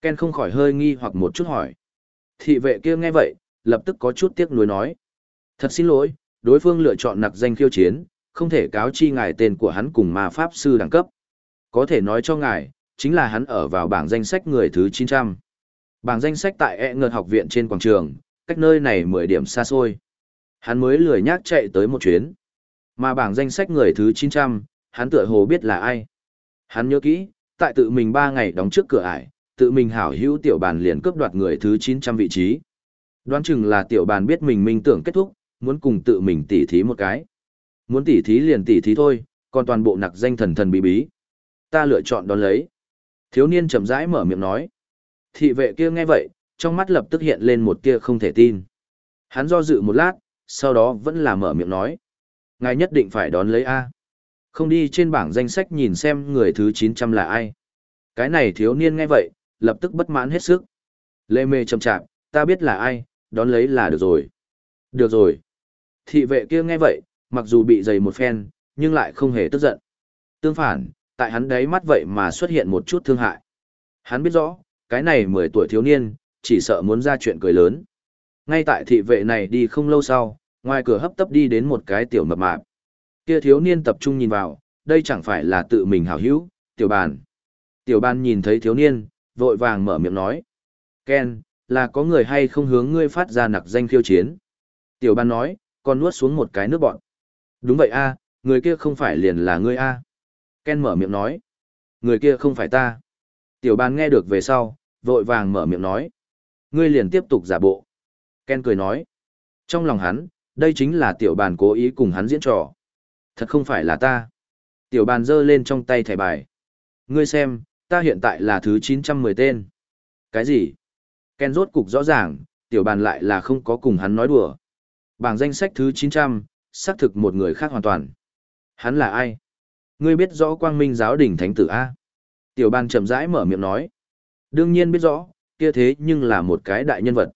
Ken không khỏi hơi nghi hoặc một chút hỏi. Thị vệ kia nghe vậy, lập tức có chút tiếc nuối nói. Thật xin lỗi, đối phương lựa chọn nặc danh khiêu chiến, không thể cáo chi ngài tên của hắn cùng ma pháp sư đẳng cấp. Có thể nói cho ngài, chính là hắn ở vào bảng danh sách người thứ 900. Bảng danh sách tại e ngợt học viện trên quảng trường, cách nơi này 10 điểm xa xôi. Hắn mới lười nhác chạy tới một chuyến. Mà bảng danh sách người thứ 900, hắn tựa hồ biết là ai. Hắn nhớ kỹ, tại tự mình 3 ngày đóng trước cửa ải, tự mình hảo hữu tiểu bàn liền cướp đoạt người thứ 900 vị trí. Đoán chừng là tiểu bàn biết mình minh tưởng kết thúc, muốn cùng tự mình tỉ thí một cái. Muốn tỉ thí liền tỉ thí thôi, còn toàn bộ nặc danh thần thần bí bí. Ta lựa chọn đón lấy. Thiếu niên chậm rãi mở miệng nói. Thị vệ kia nghe vậy, trong mắt lập tức hiện lên một tia không thể tin. Hắn do dự một lát, sau đó vẫn là mở miệng nói. Ngài nhất định phải đón lấy A. Không đi trên bảng danh sách nhìn xem người thứ 900 là ai. Cái này thiếu niên nghe vậy, lập tức bất mãn hết sức. Lê mê chậm chạp, ta biết là ai, đón lấy là được rồi. Được rồi. Thị vệ kia nghe vậy, mặc dù bị dày một phen, nhưng lại không hề tức giận. Tương phản, tại hắn đấy mắt vậy mà xuất hiện một chút thương hại. Hắn biết rõ, cái này 10 tuổi thiếu niên, chỉ sợ muốn ra chuyện cười lớn. Ngay tại thị vệ này đi không lâu sau, ngoài cửa hấp tấp đi đến một cái tiểu mập mạp. Kia thiếu niên tập trung nhìn vào, đây chẳng phải là tự mình hảo hữu, tiểu bàn. Tiểu bàn nhìn thấy thiếu niên, vội vàng mở miệng nói. Ken, là có người hay không hướng ngươi phát ra nặc danh khiêu chiến? Tiểu Ban nói, còn nuốt xuống một cái nước bọn. Đúng vậy a, người kia không phải liền là ngươi a. Ken mở miệng nói. Người kia không phải ta. Tiểu Ban nghe được về sau, vội vàng mở miệng nói. Ngươi liền tiếp tục giả bộ. Ken cười nói. Trong lòng hắn, đây chính là tiểu bàn cố ý cùng hắn diễn trò. Thật không phải là ta. Tiểu bàn giơ lên trong tay thẻ bài. Ngươi xem, ta hiện tại là thứ 910 tên. Cái gì? Ken rốt cục rõ ràng, tiểu bàn lại là không có cùng hắn nói đùa. Bảng danh sách thứ 900, xác thực một người khác hoàn toàn. Hắn là ai? Ngươi biết rõ quang minh giáo đỉnh thánh tử A. Tiểu bàn chậm rãi mở miệng nói. Đương nhiên biết rõ, kia thế nhưng là một cái đại nhân vật.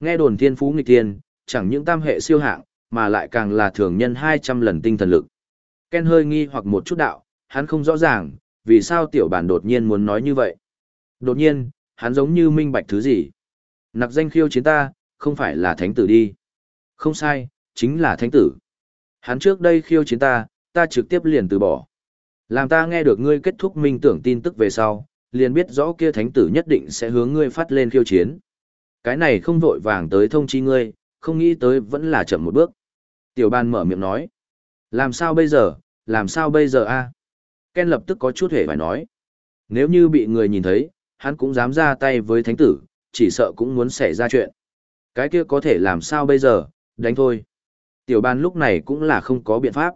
Nghe đồn thiên phú nghịch tiên, chẳng những tam hệ siêu hạng, mà lại càng là thường nhân 200 lần tinh thần lực. Ken hơi nghi hoặc một chút đạo, hắn không rõ ràng, vì sao tiểu bản đột nhiên muốn nói như vậy. Đột nhiên, hắn giống như minh bạch thứ gì. Nặc danh khiêu chiến ta, không phải là thánh tử đi. Không sai, chính là thánh tử. Hắn trước đây khiêu chiến ta, ta trực tiếp liền từ bỏ. Làm ta nghe được ngươi kết thúc minh tưởng tin tức về sau, liền biết rõ kia thánh tử nhất định sẽ hướng ngươi phát lên khiêu chiến. Cái này không vội vàng tới thông chi ngươi, không nghĩ tới vẫn là chậm một bước. Tiểu ban mở miệng nói. Làm sao bây giờ, làm sao bây giờ a? Ken lập tức có chút hề phải nói. Nếu như bị người nhìn thấy, hắn cũng dám ra tay với thánh tử, chỉ sợ cũng muốn xảy ra chuyện. Cái kia có thể làm sao bây giờ, đánh thôi. Tiểu ban lúc này cũng là không có biện pháp.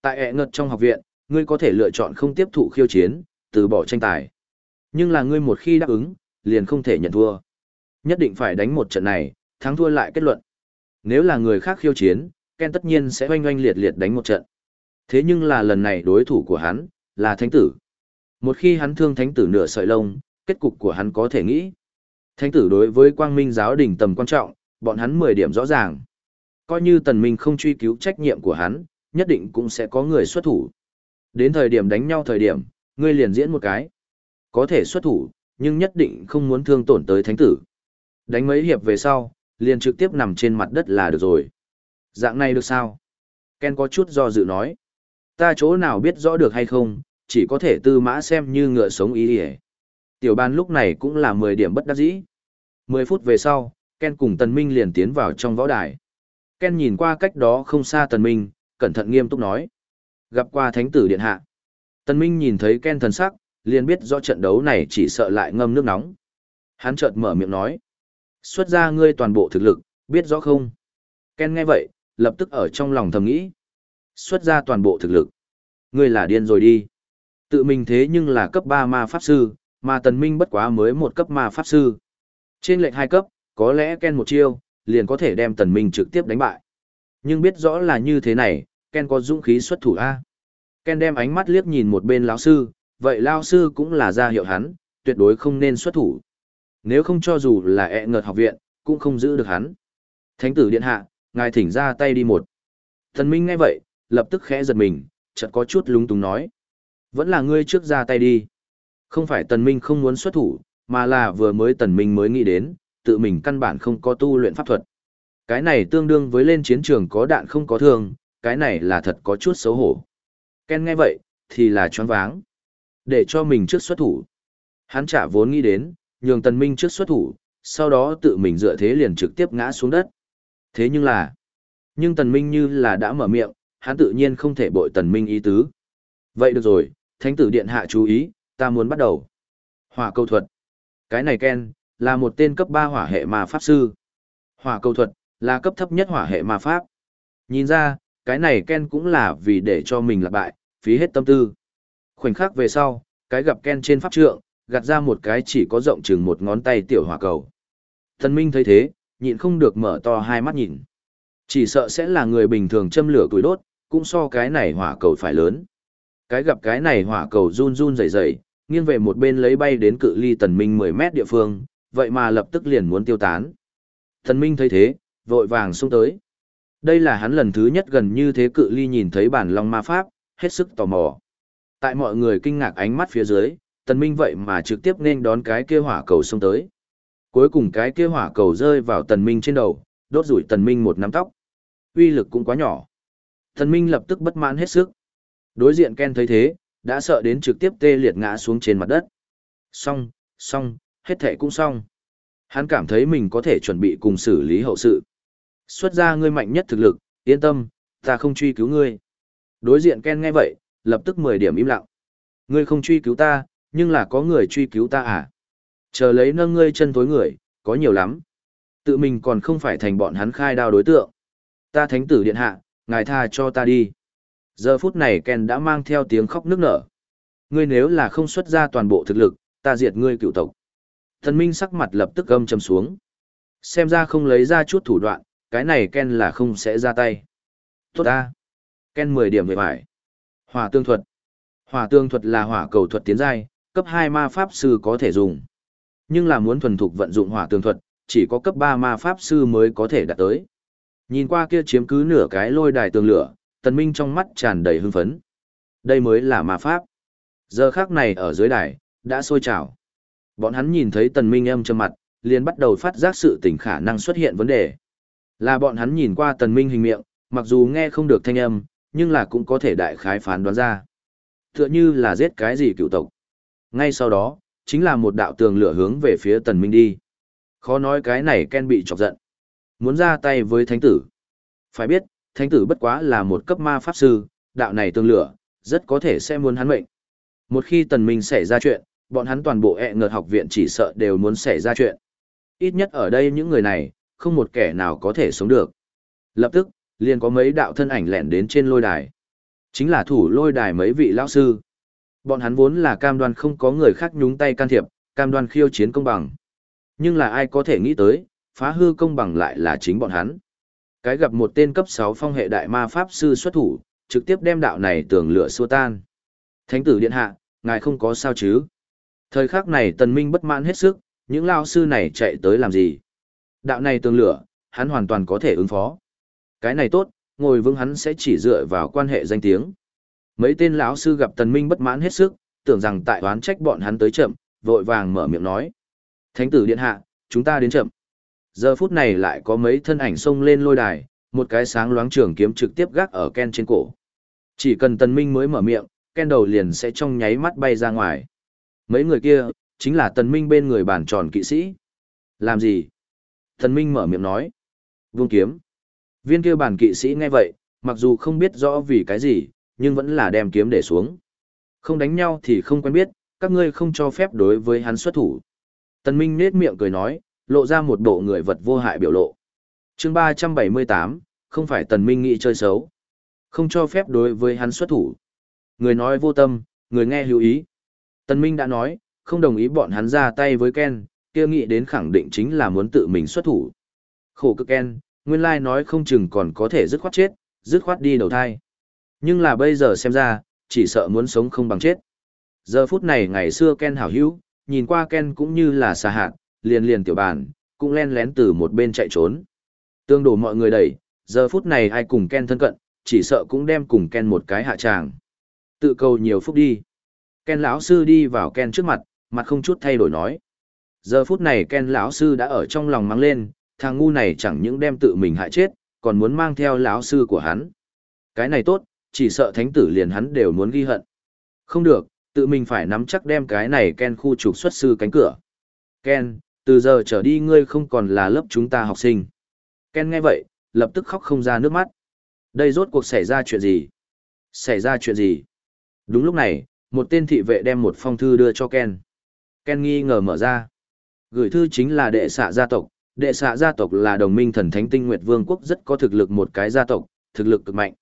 Tại ẹ ngật trong học viện, ngươi có thể lựa chọn không tiếp thụ khiêu chiến, từ bỏ tranh tài. Nhưng là ngươi một khi đáp ứng, liền không thể nhận thua. Nhất định phải đánh một trận này, thắng thua lại kết luận. Nếu là người khác khiêu chiến, Ken tất nhiên sẽ oanh oanh liệt liệt đánh một trận. Thế nhưng là lần này đối thủ của hắn, là thánh tử. Một khi hắn thương thánh tử nửa sợi lông, kết cục của hắn có thể nghĩ. Thánh tử đối với quang minh giáo đình tầm quan trọng, bọn hắn 10 điểm rõ ràng. Coi như tần minh không truy cứu trách nhiệm của hắn, nhất định cũng sẽ có người xuất thủ. Đến thời điểm đánh nhau thời điểm, ngươi liền diễn một cái. Có thể xuất thủ, nhưng nhất định không muốn thương tổn tới thánh tử. Đánh mấy hiệp về sau, liền trực tiếp nằm trên mặt đất là được rồi. Dạng này được sao? Ken có chút do dự nói. Ta chỗ nào biết rõ được hay không, chỉ có thể tư mã xem như ngựa sống ý ỉa. Tiểu ban lúc này cũng là 10 điểm bất đắc dĩ. 10 phút về sau, Ken cùng Tần Minh liền tiến vào trong võ đài. Ken nhìn qua cách đó không xa Tần Minh, cẩn thận nghiêm túc nói. Gặp qua Thánh tử Điện Hạ. Tần Minh nhìn thấy Ken thần sắc, liền biết rõ trận đấu này chỉ sợ lại ngâm nước nóng. Hắn chợt mở miệng nói. Xuất ra ngươi toàn bộ thực lực, biết rõ không? Ken nghe vậy, lập tức ở trong lòng thầm nghĩ. Xuất ra toàn bộ thực lực. Ngươi là điên rồi đi. Tự mình thế nhưng là cấp 3 ma pháp sư, mà tần minh bất quá mới một cấp ma pháp sư. Trên lệnh hai cấp, có lẽ Ken một chiêu, liền có thể đem tần minh trực tiếp đánh bại. Nhưng biết rõ là như thế này, Ken có dũng khí xuất thủ A. Ken đem ánh mắt liếc nhìn một bên lão sư, vậy lão sư cũng là ra hiệu hắn, tuyệt đối không nên xuất thủ. Nếu không cho dù là ẹ ngợt học viện, cũng không giữ được hắn. Thánh tử điện hạ, ngài thỉnh ra tay đi một. tần Minh nghe vậy, lập tức khẽ giật mình, chợt có chút lúng túng nói. Vẫn là ngươi trước ra tay đi. Không phải Tần Minh không muốn xuất thủ, mà là vừa mới Tần Minh mới nghĩ đến, tự mình căn bản không có tu luyện pháp thuật. Cái này tương đương với lên chiến trường có đạn không có thương, cái này là thật có chút xấu hổ. Ken nghe vậy, thì là choáng váng. Để cho mình trước xuất thủ. Hắn trả vốn nghĩ đến, nhường Tần Minh trước xuất thủ, sau đó tự mình dựa thế liền trực tiếp ngã xuống đất. Thế nhưng là, nhưng Tần Minh như là đã mở miệng, hắn tự nhiên không thể bội Tần Minh ý tứ. Vậy được rồi, Thánh tử Điện Hạ chú ý, ta muốn bắt đầu. Hỏa câu thuật. Cái này Ken, là một tên cấp 3 hỏa hệ ma pháp sư. Hỏa câu thuật, là cấp thấp nhất hỏa hệ ma pháp. Nhìn ra, cái này Ken cũng là vì để cho mình lạc bại, phí hết tâm tư. Khoảnh khắc về sau, cái gặp Ken trên pháp trượng, gạt ra một cái chỉ có rộng chừng một ngón tay tiểu hỏa cầu. Thần Minh thấy thế, nhịn không được mở to hai mắt nhìn. Chỉ sợ sẽ là người bình thường châm lửa tuổi đốt, cũng so cái này hỏa cầu phải lớn. Cái gặp cái này hỏa cầu run run rẩy rẩy, nghiêng về một bên lấy bay đến cự ly tần minh 10 mét địa phương, vậy mà lập tức liền muốn tiêu tán. Thần minh thấy thế, vội vàng xông tới. Đây là hắn lần thứ nhất gần như thế cự ly nhìn thấy bản long ma pháp, hết sức tò mò. Tại mọi người kinh ngạc ánh mắt phía dưới, tần minh vậy mà trực tiếp nên đón cái kia hỏa cầu xông tới. Cuối cùng cái kia hỏa cầu rơi vào tần minh trên đầu, đốt rủi tần minh một nắm tóc. Uy lực cũng quá nhỏ. Thần minh lập tức bất mãn hết sức. Đối diện Ken thấy thế, đã sợ đến trực tiếp tê liệt ngã xuống trên mặt đất. Xong, xong, hết thể cũng xong. Hắn cảm thấy mình có thể chuẩn bị cùng xử lý hậu sự. Xuất ra ngươi mạnh nhất thực lực, yên tâm, ta không truy cứu ngươi. Đối diện Ken nghe vậy, lập tức 10 điểm im lặng. Ngươi không truy cứu ta, nhưng là có người truy cứu ta à? Chờ lấy nâng ngươi chân tối người, có nhiều lắm. Tự mình còn không phải thành bọn hắn khai đao đối tượng. Ta thánh tử điện hạ, ngài tha cho ta đi. Giờ phút này Ken đã mang theo tiếng khóc nức nở. Ngươi nếu là không xuất ra toàn bộ thực lực, ta diệt ngươi cựu tộc. Thần Minh sắc mặt lập tức âm trầm xuống. Xem ra không lấy ra chút thủ đoạn, cái này Ken là không sẽ ra tay. Tốt ta. Ken 10 điểm về phải. Hỏa tương thuật. Hỏa tương thuật là hỏa cầu thuật tiến giai, cấp 2 ma pháp sư có thể dùng. Nhưng là muốn thuần thục vận dụng hỏa tương thuật, chỉ có cấp 3 ma pháp sư mới có thể đạt tới. Nhìn qua kia chiếm cứ nửa cái lôi đài tường lửa, Tần Minh trong mắt tràn đầy hưng phấn. Đây mới là ma pháp. Giờ khắc này ở dưới đài, đã sôi trào. Bọn hắn nhìn thấy tần minh âm trầm mặt, liền bắt đầu phát giác sự tình khả năng xuất hiện vấn đề. Là bọn hắn nhìn qua tần minh hình miệng, mặc dù nghe không được thanh âm, nhưng là cũng có thể đại khái phán đoán ra. Tựa như là giết cái gì cựu tộc. Ngay sau đó, chính là một đạo tường lửa hướng về phía tần minh đi. Khó nói cái này Ken bị chọc giận. Muốn ra tay với thánh tử. Phải biết, thánh tử bất quá là một cấp ma pháp sư, đạo này tương lửa, rất có thể sẽ muốn hắn mệnh. Một khi tần minh xảy ra chuyện, bọn hắn toàn bộ ẹ ngợt học viện chỉ sợ đều muốn xảy ra chuyện. Ít nhất ở đây những người này, không một kẻ nào có thể sống được. Lập tức, liền có mấy đạo thân ảnh lẻn đến trên lôi đài. Chính là thủ lôi đài mấy vị lão sư. Bọn hắn vốn là cam đoan không có người khác nhúng tay can thiệp, cam đoan khiêu chiến công bằng. Nhưng là ai có thể nghĩ tới, phá hư công bằng lại là chính bọn hắn. Cái gặp một tên cấp 6 phong hệ đại ma pháp sư xuất thủ, trực tiếp đem đạo này tường lửa xua tan. Thánh tử điện hạ, ngài không có sao chứ? Thời khắc này tần minh bất mãn hết sức, những lao sư này chạy tới làm gì? Đạo này tường lửa, hắn hoàn toàn có thể ứng phó. Cái này tốt, ngồi vững hắn sẽ chỉ dựa vào quan hệ danh tiếng. Mấy tên lão sư gặp tần minh bất mãn hết sức, tưởng rằng tại oán trách bọn hắn tới chậm, vội vàng mở miệng nói. Thánh tử điện hạ, chúng ta đến chậm. Giờ phút này lại có mấy thân ảnh xông lên lôi đài, một cái sáng loáng trường kiếm trực tiếp gác ở Ken trên cổ. Chỉ cần tần minh mới mở miệng, Ken đầu liền sẽ trong nháy mắt bay ra ngoài. Mấy người kia, chính là tần minh bên người bản tròn kỵ sĩ. Làm gì? Tần minh mở miệng nói. Vung kiếm. Viên kia bản kỵ sĩ nghe vậy, mặc dù không biết rõ vì cái gì, nhưng vẫn là đem kiếm để xuống. Không đánh nhau thì không quen biết, các ngươi không cho phép đối với hắn xuất thủ. Tần Minh nết miệng cười nói, lộ ra một bộ người vật vô hại biểu lộ. Chương 378, không phải Tần Minh nghĩ chơi xấu. Không cho phép đối với hắn xuất thủ. Người nói vô tâm, người nghe hữu ý. Tần Minh đã nói, không đồng ý bọn hắn ra tay với Ken, kia nghĩ đến khẳng định chính là muốn tự mình xuất thủ. Khổ cực Ken, nguyên lai nói không chừng còn có thể dứt khoát chết, dứt khoát đi đầu thai. Nhưng là bây giờ xem ra, chỉ sợ muốn sống không bằng chết. Giờ phút này ngày xưa Ken hảo hữu, nhìn qua Ken cũng như là xà hạt, liền liền tiểu bản, cũng len lén từ một bên chạy trốn. Tương đổ mọi người đẩy, giờ phút này ai cùng Ken thân cận, chỉ sợ cũng đem cùng Ken một cái hạ tràng. Tự cầu nhiều phúc đi. Ken lão sư đi vào Ken trước mặt, mặt không chút thay đổi nói. Giờ phút này Ken lão sư đã ở trong lòng mang lên, thằng ngu này chẳng những đem tự mình hại chết, còn muốn mang theo lão sư của hắn. Cái này tốt, chỉ sợ thánh tử liền hắn đều muốn ghi hận. Không được, tự mình phải nắm chắc đem cái này Ken khu trục xuất sư cánh cửa. Ken, từ giờ trở đi ngươi không còn là lớp chúng ta học sinh. Ken nghe vậy, lập tức khóc không ra nước mắt. Đây rốt cuộc xảy ra chuyện gì? Xảy ra chuyện gì? Đúng lúc này, một tên thị vệ đem một phong thư đưa cho Ken. Ken nghi ngờ mở ra. Gửi thư chính là đệ xạ gia tộc. Đệ xạ gia tộc là đồng minh thần thánh tinh nguyệt vương quốc rất có thực lực một cái gia tộc, thực lực cực mạnh.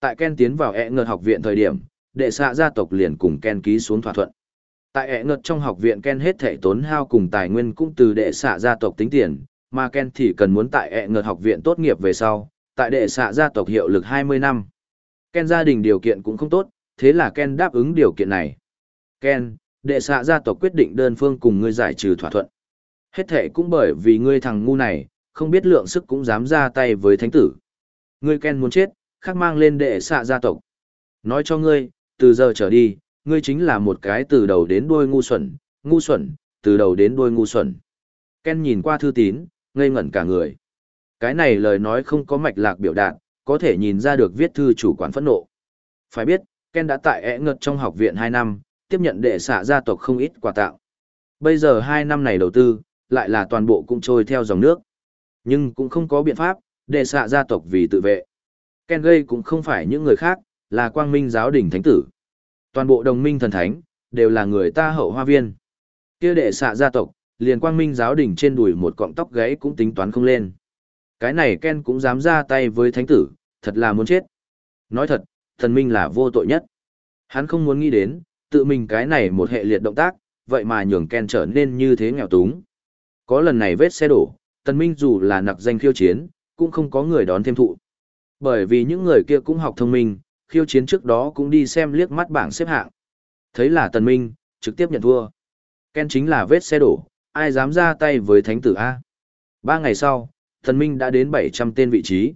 Tại Ken tiến vào ẹ ngợt học viện thời điểm, đệ xạ gia tộc liền cùng Ken ký xuống thỏa thuận. Tại ẹ ngợt trong học viện Ken hết thể tốn hao cùng tài nguyên cũng từ đệ xạ gia tộc tính tiền, mà Ken thì cần muốn tại ẹ ngợt học viện tốt nghiệp về sau, tại đệ xạ gia tộc hiệu lực 20 năm. Ken gia đình điều kiện cũng không tốt, thế là Ken đáp ứng điều kiện này. Ken, đệ xạ gia tộc quyết định đơn phương cùng ngươi giải trừ thỏa thuận. Hết thể cũng bởi vì ngươi thằng ngu này, không biết lượng sức cũng dám ra tay với thánh tử. Ngươi Ken muốn chết, khắc mang lên đệ xạ gia tộc. Nói cho ngươi, từ giờ trở đi, ngươi chính là một cái từ đầu đến đuôi ngu xuẩn, ngu xuẩn, từ đầu đến đuôi ngu xuẩn. Ken nhìn qua thư tín, ngây ngẩn cả người. Cái này lời nói không có mạch lạc biểu đạt, có thể nhìn ra được viết thư chủ quản phẫn nộ. Phải biết, Ken đã tại ẽ ngật trong học viện 2 năm, tiếp nhận đệ xạ gia tộc không ít quà tạo. Bây giờ 2 năm này đầu tư, lại là toàn bộ cũng trôi theo dòng nước. Nhưng cũng không có biện pháp, đệ xạ gia tộc vì tự vệ. Ken gây cũng không phải những người khác, là quang minh giáo đình thánh tử. Toàn bộ đồng minh thần thánh, đều là người ta hậu hoa viên. kia đệ xạ gia tộc, liền quang minh giáo đình trên đùi một cọng tóc gãy cũng tính toán không lên. Cái này Ken cũng dám ra tay với thánh tử, thật là muốn chết. Nói thật, thần minh là vô tội nhất. Hắn không muốn nghĩ đến, tự mình cái này một hệ liệt động tác, vậy mà nhường Ken trở nên như thế nghèo túng. Có lần này vết xe đổ, tần minh dù là nặc danh khiêu chiến, cũng không có người đón thêm thụ. Bởi vì những người kia cũng học thông minh, khiêu chiến trước đó cũng đi xem liếc mắt bảng xếp hạng. Thấy là tần minh, trực tiếp nhận thua. Ken chính là vết xe đổ, ai dám ra tay với thánh tử A. Ba ngày sau, tần minh đã đến 700 tên vị trí.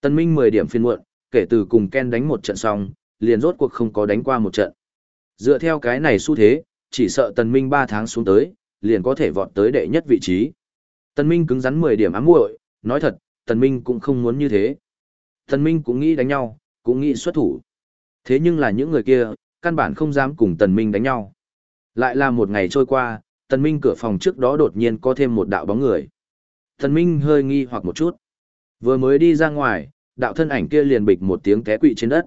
Tần minh 10 điểm phiên muộn, kể từ cùng Ken đánh một trận xong, liền rốt cuộc không có đánh qua một trận. Dựa theo cái này xu thế, chỉ sợ Tần Minh 3 tháng xuống tới, liền có thể vọt tới đệ nhất vị trí. Tần Minh cứng rắn 10 điểm ám muội, nói thật, Tần Minh cũng không muốn như thế. Tần Minh cũng nghĩ đánh nhau, cũng nghĩ xuất thủ. Thế nhưng là những người kia, căn bản không dám cùng Tần Minh đánh nhau. Lại là một ngày trôi qua, Tần Minh cửa phòng trước đó đột nhiên có thêm một đạo bóng người. Tần Minh hơi nghi hoặc một chút. Vừa mới đi ra ngoài, đạo thân ảnh kia liền bịch một tiếng té quỵ trên đất.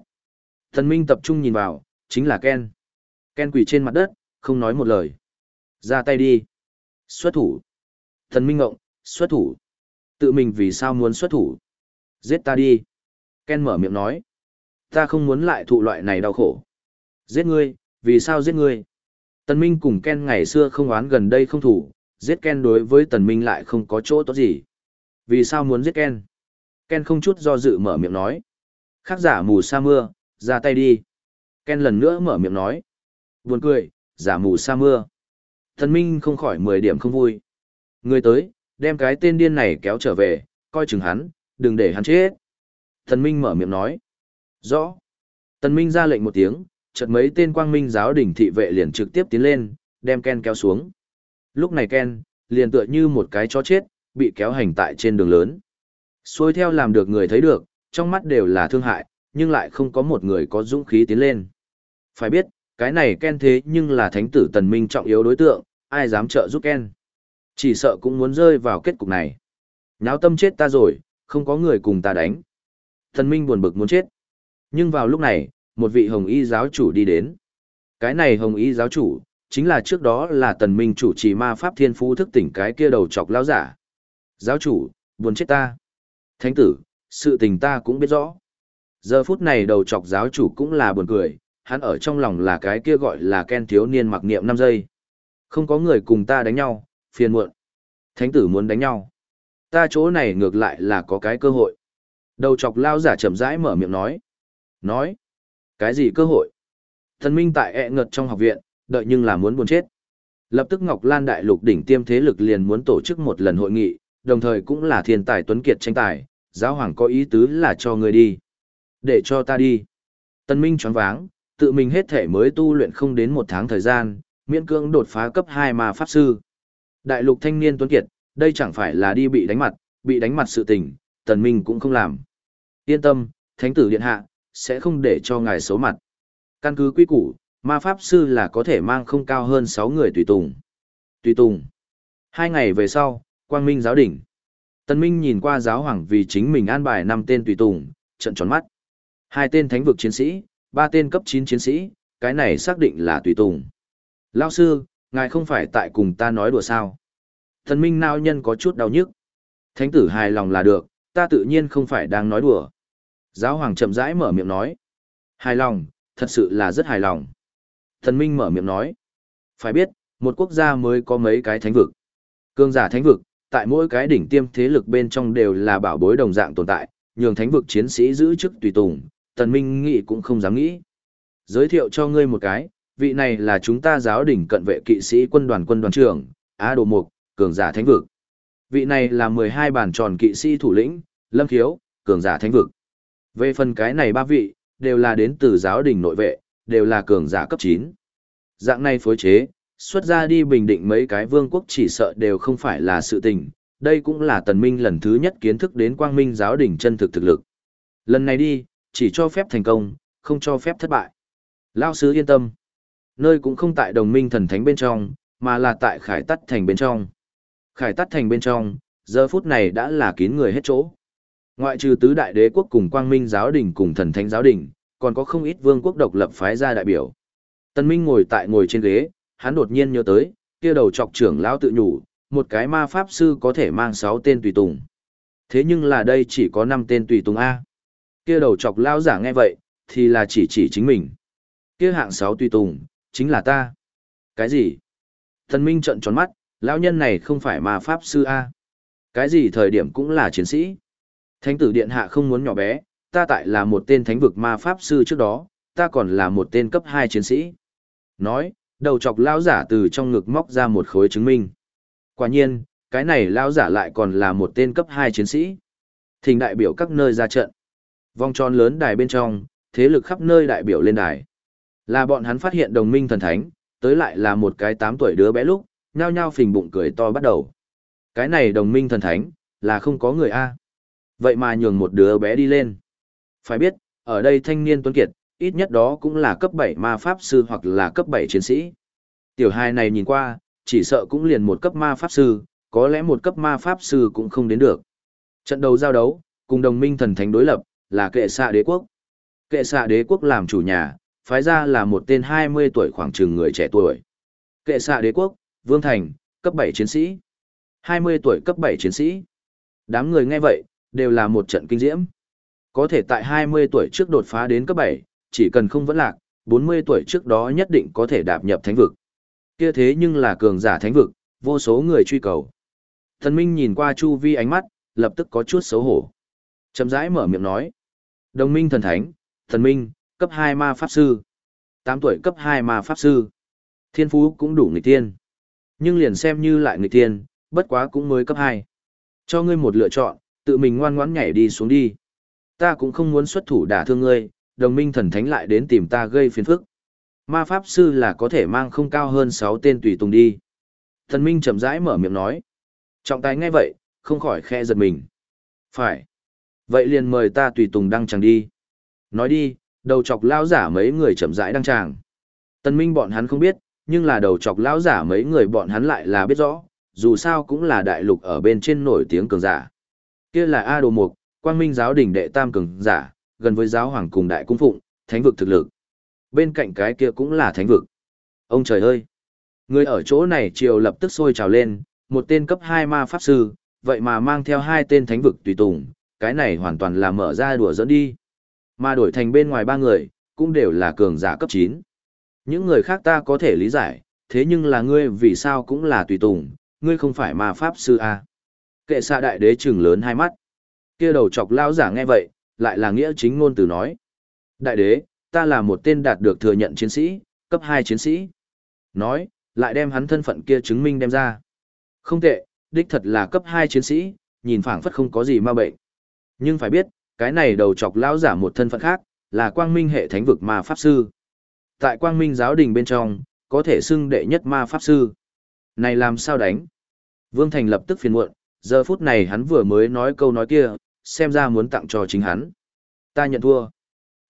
Tần Minh tập trung nhìn vào, chính là Ken. Ken quỳ trên mặt đất, không nói một lời. Ra tay đi. Xuất thủ. Tần Minh ngộng, xuất thủ. Tự mình vì sao muốn xuất thủ? Giết ta đi. Ken mở miệng nói. Ta không muốn lại thụ loại này đau khổ. Giết ngươi, vì sao giết ngươi? Tần Minh cùng Ken ngày xưa không oán gần đây không thủ, giết Ken đối với Tần Minh lại không có chỗ tốt gì. Vì sao muốn giết Ken? Ken không chút do dự mở miệng nói. Khác giả mù sa mưa, ra tay đi. Ken lần nữa mở miệng nói. Buồn cười, giả mù sa mưa. Tần Minh không khỏi 10 điểm không vui. Người tới, đem cái tên điên này kéo trở về, coi chừng hắn, đừng để hắn chết. Tần Minh mở miệng nói. Rõ. Tần Minh ra lệnh một tiếng, chợt mấy tên quang minh giáo đỉnh thị vệ liền trực tiếp tiến lên, đem Ken kéo xuống. Lúc này Ken, liền tựa như một cái chó chết, bị kéo hành tại trên đường lớn. Xuôi theo làm được người thấy được, trong mắt đều là thương hại, nhưng lại không có một người có dũng khí tiến lên. Phải biết, cái này Ken thế nhưng là thánh tử tần minh trọng yếu đối tượng, ai dám trợ giúp Ken. Chỉ sợ cũng muốn rơi vào kết cục này. Náo tâm chết ta rồi, không có người cùng ta đánh. Tần minh buồn bực muốn chết. Nhưng vào lúc này, một vị hồng y giáo chủ đi đến. Cái này hồng y giáo chủ, chính là trước đó là tần minh chủ trì ma pháp thiên phú thức tỉnh cái kia đầu chọc lão giả. Giáo chủ, buồn chết ta. Thánh tử, sự tình ta cũng biết rõ. Giờ phút này đầu chọc giáo chủ cũng là buồn cười, hắn ở trong lòng là cái kia gọi là Ken thiếu niên mặc niệm 5 giây. Không có người cùng ta đánh nhau, phiền muộn. Thánh tử muốn đánh nhau. Ta chỗ này ngược lại là có cái cơ hội. Đầu chọc lao giả chậm rãi mở miệng nói. Nói. Cái gì cơ hội? Thần minh tại ẹ ngật trong học viện, đợi nhưng là muốn buồn chết. Lập tức Ngọc Lan Đại Lục đỉnh tiêm thế lực liền muốn tổ chức một lần hội nghị, đồng thời cũng là thiên tài tuấn kiệt tranh tài, giáo hoàng có ý tứ là cho người đi. Để cho ta đi. Tân Minh choáng váng, tự mình hết thể mới tu luyện không đến một tháng thời gian, miễn cưỡng đột phá cấp 2 mà pháp sư. Đại lục thanh niên tuấn kiệt, đây chẳng phải là đi bị đánh mặt, bị đánh mặt sự tình, tần minh cũng không làm. Yên tâm, thánh tử điện hạ, sẽ không để cho ngài xấu mặt. Căn cứ quy củ, ma pháp sư là có thể mang không cao hơn 6 người tùy tùng. Tùy tùng. Hai ngày về sau, Quang Minh giáo đỉnh. Tân Minh nhìn qua giáo hoàng vì chính mình an bài năm tên tùy tùng, trận tròn mắt. Hai tên thánh vực chiến sĩ, ba tên cấp 9 chiến sĩ, cái này xác định là tùy tùng. lão sư, ngài không phải tại cùng ta nói đùa sao. Thần Minh nao nhân có chút đau nhức. Thánh tử hài lòng là được, ta tự nhiên không phải đang nói đùa. Giáo hoàng chậm rãi mở miệng nói. Hài lòng, thật sự là rất hài lòng. Thần Minh mở miệng nói. Phải biết, một quốc gia mới có mấy cái thánh vực. Cương giả thánh vực, tại mỗi cái đỉnh tiêm thế lực bên trong đều là bảo bối đồng dạng tồn tại, nhường thánh vực chiến sĩ giữ chức tùy tùng, Tần Minh nghĩ cũng không dám nghĩ. Giới thiệu cho ngươi một cái, vị này là chúng ta giáo đỉnh cận vệ kỵ sĩ quân đoàn quân đoàn trưởng, Á Đồ Mục, cường giả thánh vực. Vị này là 12 bản tròn kỵ sĩ thủ lĩnh, Lâm Khiếu, cường giả thánh vực. Về phần cái này ba vị, đều là đến từ giáo đình nội vệ, đều là cường giả cấp 9. Dạng này phối chế, xuất ra đi bình định mấy cái vương quốc chỉ sợ đều không phải là sự tình, đây cũng là tần minh lần thứ nhất kiến thức đến quang minh giáo đình chân thực thực lực. Lần này đi, chỉ cho phép thành công, không cho phép thất bại. Lao sứ yên tâm. Nơi cũng không tại đồng minh thần thánh bên trong, mà là tại khải tắt thành bên trong. Khải tắt thành bên trong, giờ phút này đã là kín người hết chỗ. Ngoại trừ tứ đại đế quốc cùng quang minh giáo đình cùng thần thánh giáo đình, còn có không ít vương quốc độc lập phái ra đại biểu. Tân Minh ngồi tại ngồi trên ghế, hắn đột nhiên nhớ tới, kia đầu chọc trưởng lão tự nhủ, một cái ma pháp sư có thể mang 6 tên tùy tùng. Thế nhưng là đây chỉ có 5 tên tùy tùng A. Kia đầu chọc lão giả nghe vậy, thì là chỉ chỉ chính mình. Kia hạng 6 tùy tùng, chính là ta. Cái gì? Tân Minh trợn tròn mắt, lão nhân này không phải ma pháp sư A. Cái gì thời điểm cũng là chiến sĩ. Thánh tử điện hạ không muốn nhỏ bé, ta tại là một tên thánh vực ma pháp sư trước đó, ta còn là một tên cấp 2 chiến sĩ. Nói, đầu chọc lão giả từ trong ngực móc ra một khối chứng minh. Quả nhiên, cái này lão giả lại còn là một tên cấp 2 chiến sĩ. Thình đại biểu các nơi ra trận. Vòng tròn lớn đài bên trong, thế lực khắp nơi đại biểu lên đài. Là bọn hắn phát hiện đồng minh thần thánh, tới lại là một cái 8 tuổi đứa bé lúc, nhao nhao phình bụng cười to bắt đầu. Cái này đồng minh thần thánh, là không có người A. Vậy mà nhường một đứa bé đi lên. Phải biết, ở đây thanh niên tuấn kiệt, ít nhất đó cũng là cấp 7 ma pháp sư hoặc là cấp 7 chiến sĩ. Tiểu hài này nhìn qua, chỉ sợ cũng liền một cấp ma pháp sư, có lẽ một cấp ma pháp sư cũng không đến được. Trận đầu giao đấu, cùng đồng minh thần thánh đối lập, là kệ xạ đế quốc. Kệ xạ đế quốc làm chủ nhà, phái ra là một tên 20 tuổi khoảng chừng người trẻ tuổi. Kệ xạ đế quốc, Vương Thành, cấp 7 chiến sĩ. 20 tuổi cấp 7 chiến sĩ. Đám người nghe vậy, đều là một trận kinh diễm. Có thể tại 20 tuổi trước đột phá đến cấp 7, chỉ cần không vẫn lạc, 40 tuổi trước đó nhất định có thể đạp nhập thánh vực. Kia thế nhưng là cường giả thánh vực, vô số người truy cầu. Thần Minh nhìn qua Chu Vi ánh mắt, lập tức có chút xấu hổ. Chậm rãi mở miệng nói. Đồng minh thần thánh, thần minh, cấp 2 ma pháp sư. 8 tuổi cấp 2 ma pháp sư. Thiên phú cũng đủ nghịch tiên. Nhưng liền xem như lại nghịch tiên, bất quá cũng mới cấp 2. Cho ngươi một lựa chọn, tự mình ngoan ngoãn nhảy đi xuống đi. Ta cũng không muốn xuất thủ đả thương ngươi, đồng minh thần thánh lại đến tìm ta gây phiền phức. Ma pháp sư là có thể mang không cao hơn 6 tên tùy tùng đi. Thần minh chậm rãi mở miệng nói. Trọng tài nghe vậy, không khỏi khe giật mình. Phải. Vậy liền mời ta tùy tùng đăng tràng đi. Nói đi, đầu chọc lao giả mấy người chậm rãi đăng tràng. Tân minh bọn hắn không biết, nhưng là đầu chọc lão giả mấy người bọn hắn lại là biết rõ, dù sao cũng là đại lục ở bên trên nổi tiếng cường giả. Kia là A Đồ Mục, Quang Minh giáo đỉnh đệ tam cường giả, gần với giáo hoàng cùng đại cung phụng, thánh vực thực lực. Bên cạnh cái kia cũng là thánh vực. Ông trời ơi! Người ở chỗ này chiều lập tức sôi trào lên, một tên cấp 2 ma pháp sư, vậy mà mang theo hai tên thánh vực tùy tùng, cái này hoàn toàn là mở ra đùa dẫn đi. Mà đổi thành bên ngoài ba người, cũng đều là cường giả cấp 9. Những người khác ta có thể lý giải, thế nhưng là ngươi vì sao cũng là tùy tùng, ngươi không phải ma pháp sư À? Kệ xạ đại đế trừng lớn hai mắt. kia đầu chọc lao giả nghe vậy, lại là nghĩa chính ngôn từ nói. Đại đế, ta là một tên đạt được thừa nhận chiến sĩ, cấp 2 chiến sĩ. Nói, lại đem hắn thân phận kia chứng minh đem ra. Không tệ, đích thật là cấp 2 chiến sĩ, nhìn phảng phất không có gì ma bệnh. Nhưng phải biết, cái này đầu chọc lão giả một thân phận khác, là quang minh hệ thánh vực ma pháp sư. Tại quang minh giáo đình bên trong, có thể xưng đệ nhất ma pháp sư. Này làm sao đánh? Vương Thành lập tức phiền muộn, giờ phút này hắn vừa mới nói câu nói kia, xem ra muốn tặng cho chính hắn. Ta nhận thua.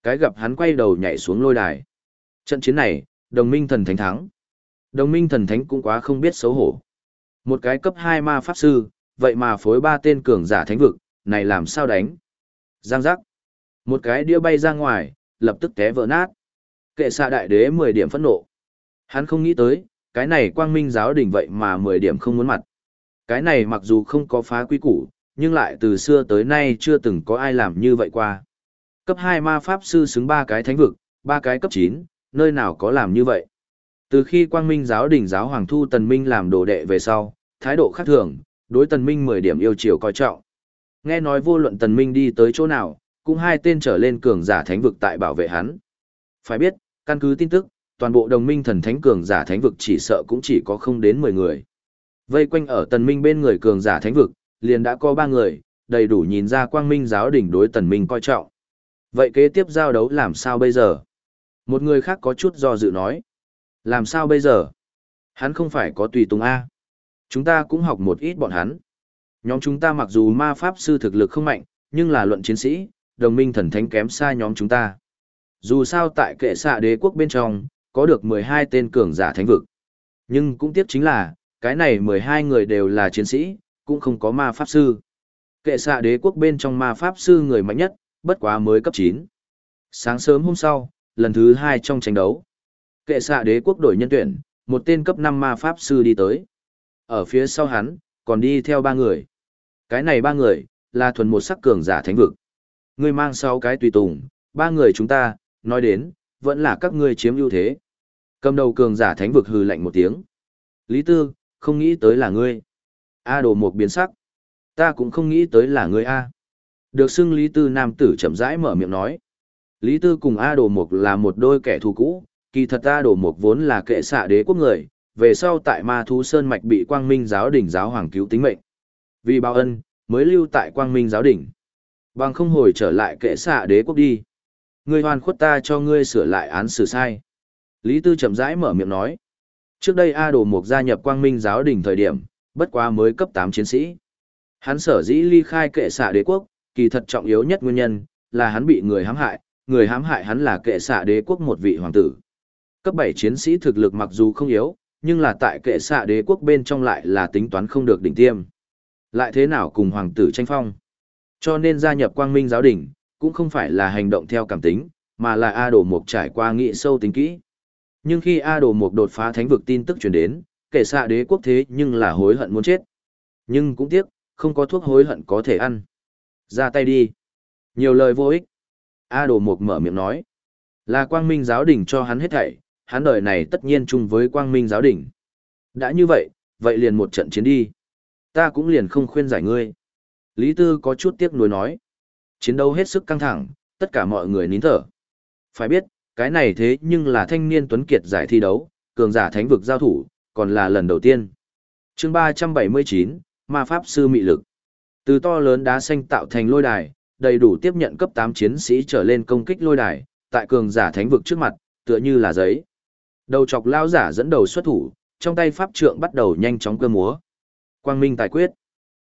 Cái gặp hắn quay đầu nhảy xuống lôi đài. Trận chiến này, đồng minh thần thánh thắng. Đồng minh thần thánh cũng quá không biết xấu hổ. Một cái cấp 2 ma pháp sư, vậy mà phối ba tên cường giả thánh vực, này làm sao đánh? Giang giác. Một cái đĩa bay ra ngoài, lập tức té vỡ nát. Kệ xạ đại đế 10 điểm phẫn nộ. Hắn không nghĩ tới, cái này quang minh giáo đình vậy mà 10 điểm không muốn mặt. Cái này mặc dù không có phá quy củ, nhưng lại từ xưa tới nay chưa từng có ai làm như vậy qua. Cấp 2 ma pháp sư xứng ba cái thánh vực, ba cái cấp 9, nơi nào có làm như vậy. Từ khi quang minh giáo đình giáo hoàng thu tần minh làm đồ đệ về sau, thái độ khác thường, đối tần minh 10 điểm yêu chiều coi trọng. Nghe nói vô luận tần minh đi tới chỗ nào, cũng hai tên trở lên cường giả thánh vực tại bảo vệ hắn. Phải biết, căn cứ tin tức, toàn bộ đồng minh thần thánh cường giả thánh vực chỉ sợ cũng chỉ có không đến 10 người. Vây quanh ở tần minh bên người cường giả thánh vực, liền đã có ba người, đầy đủ nhìn ra quang minh giáo đỉnh đối tần minh coi trọng. Vậy kế tiếp giao đấu làm sao bây giờ? Một người khác có chút do dự nói. Làm sao bây giờ? Hắn không phải có tùy tùng A. Chúng ta cũng học một ít bọn hắn. Nhóm chúng ta mặc dù ma pháp sư thực lực không mạnh, nhưng là luận chiến sĩ, đồng minh thần thánh kém xa nhóm chúng ta. Dù sao tại kệ xạ đế quốc bên trong, có được 12 tên cường giả thánh vực. Nhưng cũng tiếc chính là, cái này 12 người đều là chiến sĩ, cũng không có ma pháp sư. Kệ xạ đế quốc bên trong ma pháp sư người mạnh nhất, bất quá mới cấp 9. Sáng sớm hôm sau, lần thứ 2 trong tranh đấu. Kệ xạ đế quốc đổi nhân tuyển, một tên cấp 5 ma pháp sư đi tới. Ở phía sau hắn, còn đi theo ba người. Cái này ba người, là thuần một sắc cường giả thánh vực. Ngươi mang sáu cái tùy tùng, ba người chúng ta, nói đến, vẫn là các ngươi chiếm ưu thế. Cầm đầu cường giả thánh vực hừ lạnh một tiếng. Lý Tư, không nghĩ tới là ngươi. A đồ một biến sắc. Ta cũng không nghĩ tới là ngươi A. Được xưng Lý Tư nam tử chậm rãi mở miệng nói. Lý Tư cùng A đồ một là một đôi kẻ thù cũ, kỳ thật A đồ một vốn là kệ xạ đế quốc người, về sau tại ma thú sơn mạch bị quang minh giáo đỉnh giáo hoàng cứu tính mệnh. Vì báo ân, mới lưu tại quang minh giáo đỉnh. Bằng không hồi trở lại kệ xạ đế quốc đi. ngươi hoàn khuất ta cho ngươi sửa lại án xử sai. Lý Tư chậm rãi mở miệng nói. Trước đây A Đồ Mục gia nhập quang minh giáo đình thời điểm, bất quá mới cấp 8 chiến sĩ. Hắn sở dĩ ly khai kệ xạ đế quốc, kỳ thật trọng yếu nhất nguyên nhân, là hắn bị người hãm hại, người hãm hại hắn là kệ xạ đế quốc một vị hoàng tử. Cấp 7 chiến sĩ thực lực mặc dù không yếu, nhưng là tại kệ xạ đế quốc bên trong lại là tính toán không được đỉnh tiêm. Lại thế nào cùng hoàng tử tranh phong? Cho nên gia nhập quang minh giáo đình, cũng không phải là hành động theo cảm tính, mà là A Đồ Mục trải qua nghị sâu tính kỹ. Nhưng khi A Đồ Mục đột phá thánh vực tin tức truyền đến, kể xạ đế quốc thế nhưng là hối hận muốn chết. Nhưng cũng tiếc, không có thuốc hối hận có thể ăn. Ra tay đi. Nhiều lời vô ích. A Đồ Mục mở miệng nói. Là quang minh giáo Đình cho hắn hết thảy, hắn đời này tất nhiên chung với quang minh giáo Đình Đã như vậy, vậy liền một trận chiến đi. Ta cũng liền không khuyên giải ngươi. Lý Tư có chút tiếc nuối nói. Chiến đấu hết sức căng thẳng, tất cả mọi người nín thở. Phải biết, cái này thế nhưng là thanh niên tuấn kiệt giải thi đấu, cường giả thánh vực giao thủ, còn là lần đầu tiên. chương 379, Ma Pháp Sư Mị Lực. Từ to lớn đá xanh tạo thành lôi đài, đầy đủ tiếp nhận cấp 8 chiến sĩ trở lên công kích lôi đài, tại cường giả thánh vực trước mặt, tựa như là giấy. Đầu chọc lao giả dẫn đầu xuất thủ, trong tay pháp trượng bắt đầu nhanh chóng cơ múa. Quang minh tài quyết.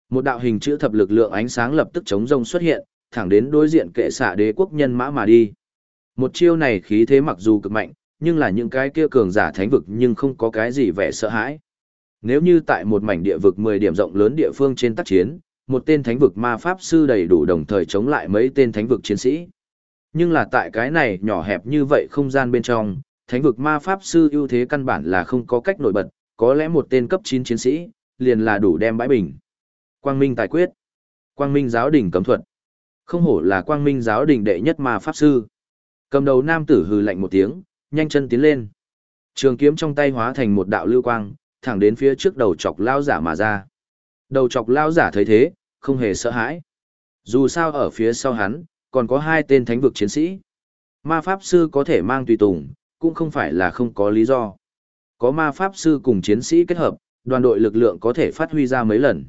Một đạo hình chữ thập lực lượng ánh sáng lập tức chống rông xuất hiện, thẳng đến đối diện kệ xạ đế quốc nhân mã mà đi. Một chiêu này khí thế mặc dù cực mạnh, nhưng là những cái kia cường giả thánh vực nhưng không có cái gì vẻ sợ hãi. Nếu như tại một mảnh địa vực 10 điểm rộng lớn địa phương trên tác chiến, một tên thánh vực ma pháp sư đầy đủ đồng thời chống lại mấy tên thánh vực chiến sĩ. Nhưng là tại cái này nhỏ hẹp như vậy không gian bên trong, thánh vực ma pháp sư ưu thế căn bản là không có cách nổi bật, có lẽ một tên cấp 9 chiến sĩ, liền là đủ đem bãi bình. Quang Minh tài quyết. Quang Minh giáo đỉnh cấm thuật. Không hổ là Quang Minh giáo đỉnh đệ nhất ma pháp sư. Cầm đầu nam tử hừ lạnh một tiếng, nhanh chân tiến lên. Trường kiếm trong tay hóa thành một đạo lưu quang, thẳng đến phía trước đầu chọc lao giả mà ra. Đầu chọc lao giả thấy thế, không hề sợ hãi. Dù sao ở phía sau hắn, còn có hai tên thánh vực chiến sĩ. Ma pháp sư có thể mang tùy tùng, cũng không phải là không có lý do. Có ma pháp sư cùng chiến sĩ kết hợp, đoàn đội lực lượng có thể phát huy ra mấy lần.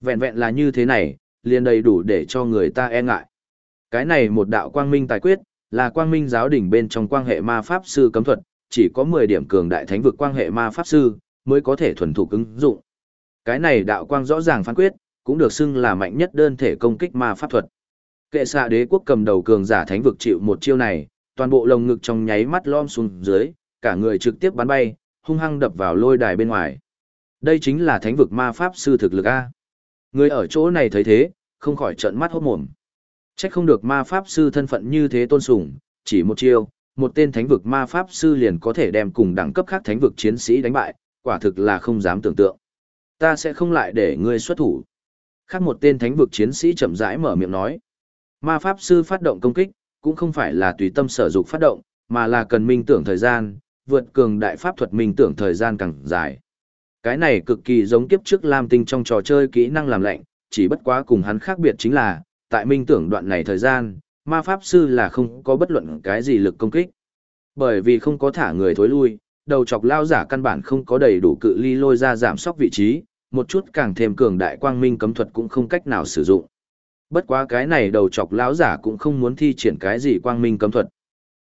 Vẹn vẹn là như thế này, liền đầy đủ để cho người ta e ngại. Cái này một đạo quang minh tài quyết, là quang minh giáo đỉnh bên trong quan hệ ma pháp sư cấm thuật, chỉ có 10 điểm cường đại thánh vực quan hệ ma pháp sư, mới có thể thuần thục ứng dụng. Cái này đạo quang rõ ràng phán quyết, cũng được xưng là mạnh nhất đơn thể công kích ma pháp thuật. Kệ xạ đế quốc cầm đầu cường giả thánh vực chịu một chiêu này, toàn bộ lồng ngực trong nháy mắt lom xuống dưới, cả người trực tiếp bắn bay, hung hăng đập vào lôi đài bên ngoài. Đây chính là thánh vực ma pháp sư thực lực A. Người ở chỗ này thấy thế, không khỏi trợn mắt hốt mồm. Chắc không được ma pháp sư thân phận như thế tôn sùng, chỉ một chiêu, một tên thánh vực ma pháp sư liền có thể đem cùng đẳng cấp khác thánh vực chiến sĩ đánh bại, quả thực là không dám tưởng tượng. Ta sẽ không lại để ngươi xuất thủ. Khác một tên thánh vực chiến sĩ chậm rãi mở miệng nói. Ma pháp sư phát động công kích, cũng không phải là tùy tâm sở dục phát động, mà là cần minh tưởng thời gian, vượt cường đại pháp thuật minh tưởng thời gian càng dài. Cái này cực kỳ giống kiếp trước Lam Tinh trong trò chơi kỹ năng làm lạnh, chỉ bất quá cùng hắn khác biệt chính là, tại minh tưởng đoạn này thời gian, ma pháp sư là không có bất luận cái gì lực công kích. Bởi vì không có thả người thối lui, đầu chọc lao giả căn bản không có đầy đủ cự ly lôi ra giảm sóc vị trí, một chút càng thêm cường đại quang minh cấm thuật cũng không cách nào sử dụng. Bất quá cái này đầu chọc lão giả cũng không muốn thi triển cái gì quang minh cấm thuật.